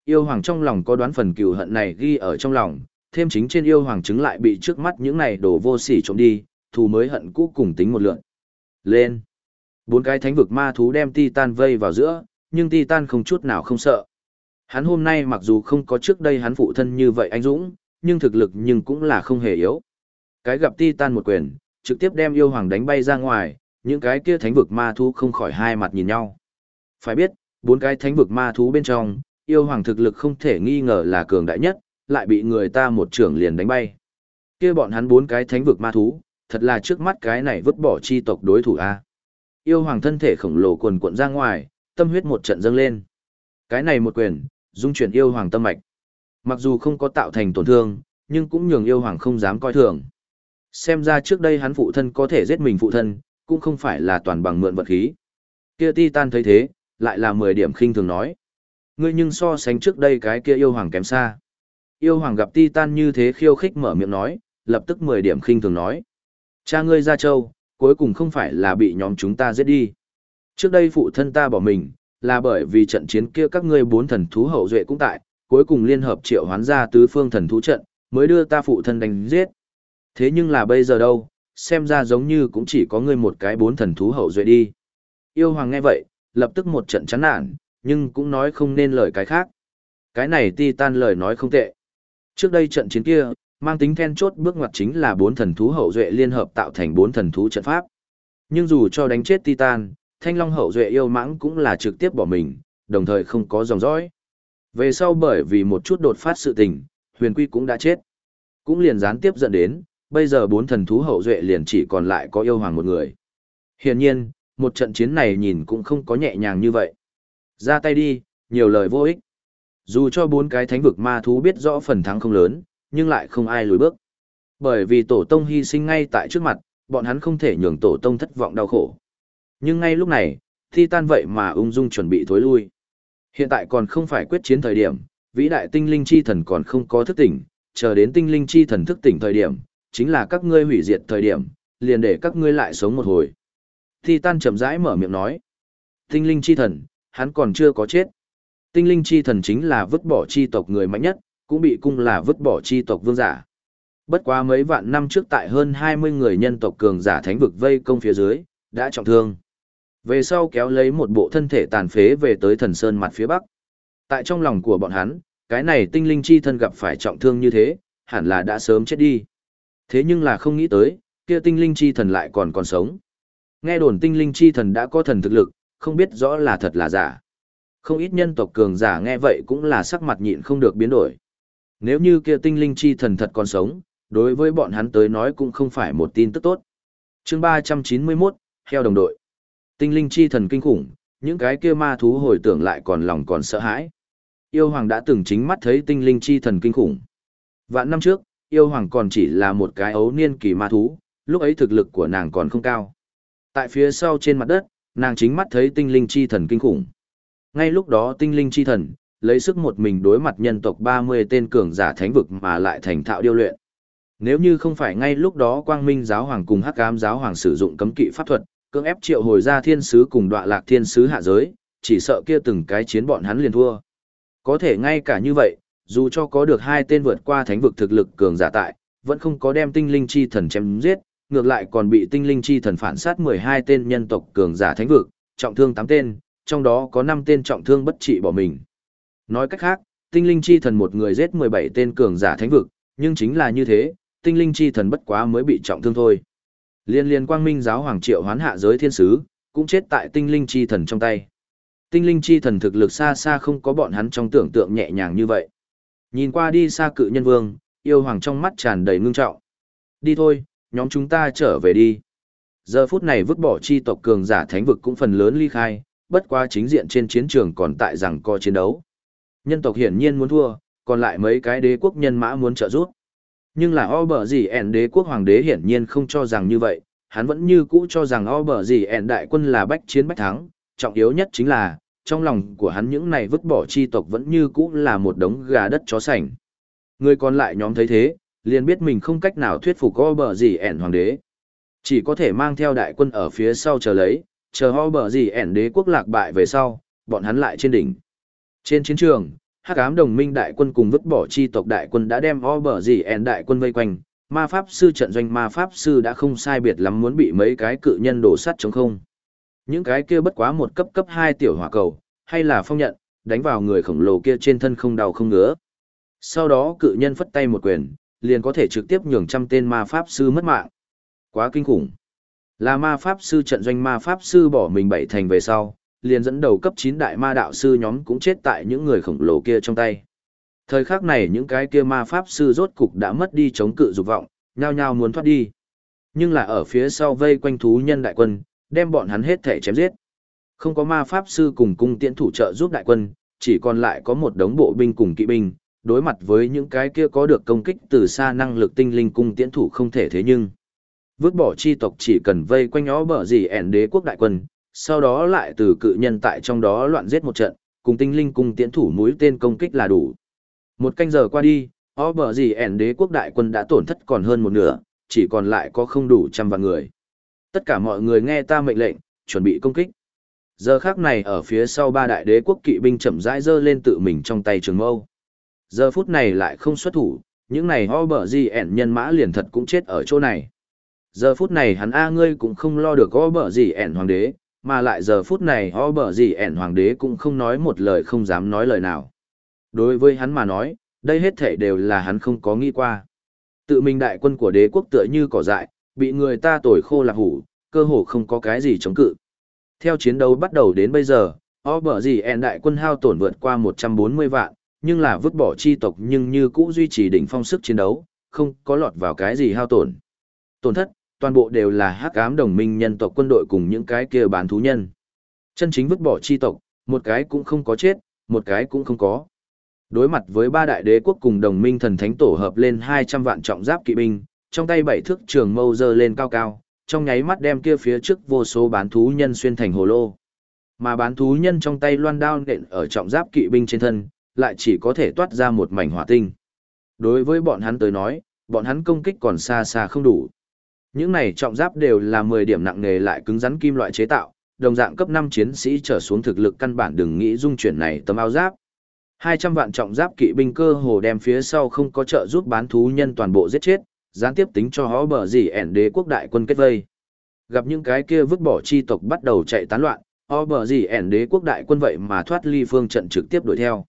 Yêu hoàng trong lòng có đoán phần cừu hận này ghi ở trong lòng, thêm chính trên yêu hoàng chứng lại bị trước mắt những này đổ vô sỉ trộm đi, thù mới hận cũ cùng tính một lượng. Lên! Bốn cái thánh vực ma thú đem Titan vây vào giữa, nhưng Titan không chút nào không sợ. Hắn hôm nay mặc dù không có trước đây hắn phụ thân như vậy anh Dũng, nhưng thực lực nhưng cũng là không hề yếu. Cái gặp Titan một quyền, trực tiếp đem yêu hoàng đánh bay ra ngoài, những cái kia thánh vực ma thú không khỏi hai mặt nhìn nhau. Phải biết, bốn cái thánh vực ma thú bên trong, yêu hoàng thực lực không thể nghi ngờ là cường đại nhất, lại bị người ta một trưởng liền đánh bay. Kia bọn hắn bốn cái thánh vực ma thú, thật là trước mắt cái này vứt bỏ chi tộc đối thủ a. Yêu hoàng thân thể khổng lồ quần cuộn ra ngoài, tâm huyết một trận dâng lên. Cái này một quyền, dung chuyển yêu hoàng tâm mạch. Mặc dù không có tạo thành tổn thương, nhưng cũng nhường yêu hoàng không dám coi thường. Xem ra trước đây hắn phụ thân có thể giết mình phụ thân, cũng không phải là toàn bằng mượn vật khí. Kia Titan thấy thế, lại là 10 điểm khinh thường nói. Ngươi nhưng so sánh trước đây cái kia yêu hoàng kém xa. Yêu hoàng gặp Titan như thế khiêu khích mở miệng nói, lập tức 10 điểm khinh thường nói. Cha ngươi ra châu, cuối cùng không phải là bị nhóm chúng ta giết đi. Trước đây phụ thân ta bỏ mình, là bởi vì trận chiến kia các ngươi bốn thần thú hậu duệ cũng tại, cuối cùng liên hợp triệu hoán ra tứ phương thần thú trận, mới đưa ta phụ thân đánh giết. Thế nhưng là bây giờ đâu, xem ra giống như cũng chỉ có ngươi một cái bốn thần thú hậu duệ đi. Yêu hoàng nghe vậy, lập tức một trận chán nản, nhưng cũng nói không nên lời cái khác. Cái này ti tan lời nói không tệ. Trước đây trận chiến kia, mang tính then chốt bước ngoặt chính là bốn thần thú hậu duệ liên hợp tạo thành bốn thần thú trận pháp. Nhưng dù cho đánh chết Titan, Thanh Long hậu duệ yêu mãng cũng là trực tiếp bỏ mình, đồng thời không có dòng dõi. Về sau bởi vì một chút đột phát sự tình, Huyền Quy cũng đã chết. Cũng liền gián tiếp dẫn đến, bây giờ bốn thần thú hậu duệ liền chỉ còn lại có yêu hoàng một người. Hiển nhiên, một trận chiến này nhìn cũng không có nhẹ nhàng như vậy. Ra tay đi, nhiều lời vô ích. Dù cho bốn cái thánh vực ma thú biết rõ phần thắng không lớn, nhưng lại không ai lùi bước. Bởi vì tổ tông hy sinh ngay tại trước mặt, bọn hắn không thể nhường tổ tông thất vọng đau khổ. Nhưng ngay lúc này, thi tan vậy mà ung dung chuẩn bị thối lui. Hiện tại còn không phải quyết chiến thời điểm, vĩ đại tinh linh chi thần còn không có thức tỉnh, chờ đến tinh linh chi thần thức tỉnh thời điểm, chính là các ngươi hủy diệt thời điểm, liền để các ngươi lại sống một hồi. Thi tan chậm rãi mở miệng nói. Tinh linh chi thần, hắn còn chưa có chết. Tinh linh chi thần chính là vứt bỏ chi tộc người mạnh nhất, cũng bị cung là vứt bỏ chi tộc vương giả. Bất quá mấy vạn năm trước tại hơn 20 người nhân tộc cường giả thánh vực vây công phía dưới, đã trọng thương. Về sau kéo lấy một bộ thân thể tàn phế về tới thần sơn mặt phía bắc. Tại trong lòng của bọn hắn, cái này tinh linh chi thân gặp phải trọng thương như thế, hẳn là đã sớm chết đi. Thế nhưng là không nghĩ tới, kia tinh linh chi thần lại còn còn sống. Nghe đồn tinh linh chi thần đã có thần thực lực, không biết rõ là thật là giả. Không ít nhân tộc cường giả nghe vậy cũng là sắc mặt nhịn không được biến đổi. Nếu như kia tinh linh chi thần thật còn sống, đối với bọn hắn tới nói cũng không phải một tin tức tốt. chương 391, heo đồng đội. Tinh linh chi thần kinh khủng, những cái kia ma thú hồi tưởng lại còn lòng còn sợ hãi. Yêu hoàng đã từng chính mắt thấy tinh linh chi thần kinh khủng. Vạn năm trước, yêu hoàng còn chỉ là một cái ấu niên kỳ ma thú, lúc ấy thực lực của nàng còn không cao. Tại phía sau trên mặt đất, nàng chính mắt thấy tinh linh chi thần kinh khủng. Ngay lúc đó tinh linh chi thần, lấy sức một mình đối mặt nhân tộc 30 tên cường giả thánh vực mà lại thành thạo điêu luyện. Nếu như không phải ngay lúc đó Quang Minh giáo hoàng cùng Hắc Ám giáo hoàng sử dụng cấm kỵ pháp thuật, cưỡng ép triệu hồi ra thiên sứ cùng đoạ lạc thiên sứ hạ giới, chỉ sợ kia từng cái chiến bọn hắn liền thua. Có thể ngay cả như vậy, dù cho có được hai tên vượt qua thánh vực thực lực cường giả tại, vẫn không có đem tinh linh chi thần chém giết, ngược lại còn bị tinh linh chi thần phản sát 12 tên nhân tộc cường giả thánh vực, trọng thương 8 tên, trong đó có 5 tên trọng thương bất trị bỏ mình. Nói cách khác, tinh linh chi thần một người giết 17 tên cường giả thánh vực, nhưng chính là như thế, tinh linh chi thần bất quá mới bị trọng thương thôi. Liên liên quang minh giáo hoàng triệu hoán hạ giới thiên sứ, cũng chết tại tinh linh chi thần trong tay. Tinh linh chi thần thực lực xa xa không có bọn hắn trong tưởng tượng nhẹ nhàng như vậy. Nhìn qua đi xa cự nhân vương, yêu hoàng trong mắt tràn đầy ngưng trọng. Đi thôi, nhóm chúng ta trở về đi. Giờ phút này vứt bỏ chi tộc cường giả thánh vực cũng phần lớn ly khai, bất quá chính diện trên chiến trường còn tại rằng co chiến đấu. Nhân tộc hiển nhiên muốn thua, còn lại mấy cái đế quốc nhân mã muốn trợ giúp. Nhưng là o bờ gì ẻn đế quốc hoàng đế hiển nhiên không cho rằng như vậy, hắn vẫn như cũ cho rằng o bờ gì ẻn đại quân là bách chiến bách thắng, trọng yếu nhất chính là, trong lòng của hắn những này vứt bỏ chi tộc vẫn như cũ là một đống gà đất chó sành. Người còn lại nhóm thấy thế, liền biết mình không cách nào thuyết phục o bờ gì ẻn hoàng đế. Chỉ có thể mang theo đại quân ở phía sau chờ lấy, chờ o bờ gì ẻn đế quốc lạc bại về sau, bọn hắn lại trên đỉnh. Trên chiến trường, hắc ám đồng minh đại quân cùng vứt bỏ chi tộc đại quân đã đem o bờ gì ẻn đại quân vây quanh. Ma pháp sư trận doanh ma pháp sư đã không sai biệt lắm muốn bị mấy cái cự nhân đổ sắt chống không. Những cái kia bất quá một cấp cấp hai tiểu hỏa cầu, hay là phong nhận, đánh vào người khổng lồ kia trên thân không đau không ngứa. Sau đó cự nhân phất tay một quyền, liền có thể trực tiếp nhường trăm tên ma pháp sư mất mạng. Quá kinh khủng. Là ma pháp sư trận doanh ma pháp sư bỏ mình bảy thành về sau, liền dẫn đầu cấp 9 đại ma đạo sư nhóm cũng chết tại những người khổng lồ kia trong tay. Thời khắc này những cái kia ma pháp sư rốt cục đã mất đi chống cự dục vọng, nhao nhao muốn thoát đi. Nhưng là ở phía sau vây quanh thú nhân đại quân, đem bọn hắn hết thể chém giết. Không có ma pháp sư cùng cung tiễn thủ trợ giúp đại quân, chỉ còn lại có một đống bộ binh cùng kỵ binh, đối mặt với những cái kia có được công kích từ xa năng lực tinh linh cung tiễn thủ không thể thế nhưng. Vứt bỏ chi tộc chỉ cần vây quanh ó bờ gì ẻn đế quốc đại quân, sau đó lại từ cự nhân tại trong đó loạn giết một trận, cùng tinh linh cùng tiễn thủ mũi tên công kích là đủ. Một canh giờ qua đi, o bờ gì ẻn đế quốc đại quân đã tổn thất còn hơn một nửa, chỉ còn lại có không đủ trăm vạn người. Tất cả mọi người nghe ta mệnh lệnh, chuẩn bị công kích. Giờ khác này ở phía sau ba đại đế quốc kỵ binh chậm rãi giơ lên tự mình trong tay trường mâu. Giờ phút này lại không xuất thủ, những này ho bờ gì ẻn nhân mã liền thật cũng chết ở chỗ này. Giờ phút này hắn A ngươi cũng không lo được ho bờ gì ẻn hoàng đế, mà lại giờ phút này ho bở gì ẻn hoàng đế cũng không nói một lời không dám nói lời nào. Đối với hắn mà nói, đây hết thể đều là hắn không có nghĩ qua. Tự mình đại quân của đế quốc tựa như cỏ dại, bị người ta tổi khô lạc hủ, cơ hồ không có cái gì chống cự. Theo chiến đấu bắt đầu đến bây giờ, o bở gì ẻn đại quân hao tổn vượt qua 140 vạn, nhưng là vứt bỏ chi tộc nhưng như cũ duy trì đỉnh phong sức chiến đấu, không có lọt vào cái gì hao tổn. Tổn thất, toàn bộ đều là hắc ám đồng minh nhân tộc quân đội cùng những cái kia bán thú nhân. Chân chính vứt bỏ chi tộc, một cái cũng không có chết, một cái cũng không có. Đối mặt với ba đại đế quốc cùng đồng minh thần thánh tổ hợp lên 200 vạn trọng giáp kỵ binh, trong tay bảy thước trường mâu dơ lên cao cao, trong nháy mắt đem kia phía trước vô số bán thú nhân xuyên thành hồ lô. Mà bán thú nhân trong tay loan đao nện ở trọng giáp kỵ binh trên thân, lại chỉ có thể toát ra một mảnh hỏa tinh. Đối với bọn hắn tới nói, bọn hắn công kích còn xa xa không đủ. Những này trọng giáp đều là 10 điểm nặng nghề lại cứng rắn kim loại chế tạo, đồng dạng cấp 5 chiến sĩ trở xuống thực lực căn bản đừng nghĩ dung chuyển này tấm áo giáp. 200 vạn trọng giáp kỵ binh cơ hồ đem phía sau không có trợ giúp bán thú nhân toàn bộ giết chết, gián tiếp tính cho họ bở gì ẻn đế quốc đại quân kết vây. Gặp những cái kia vứt bỏ chi tộc bắt đầu chạy tán loạn, họ bở gì ẻn đế quốc đại quân vậy mà thoát ly phương trận trực tiếp đuổi theo.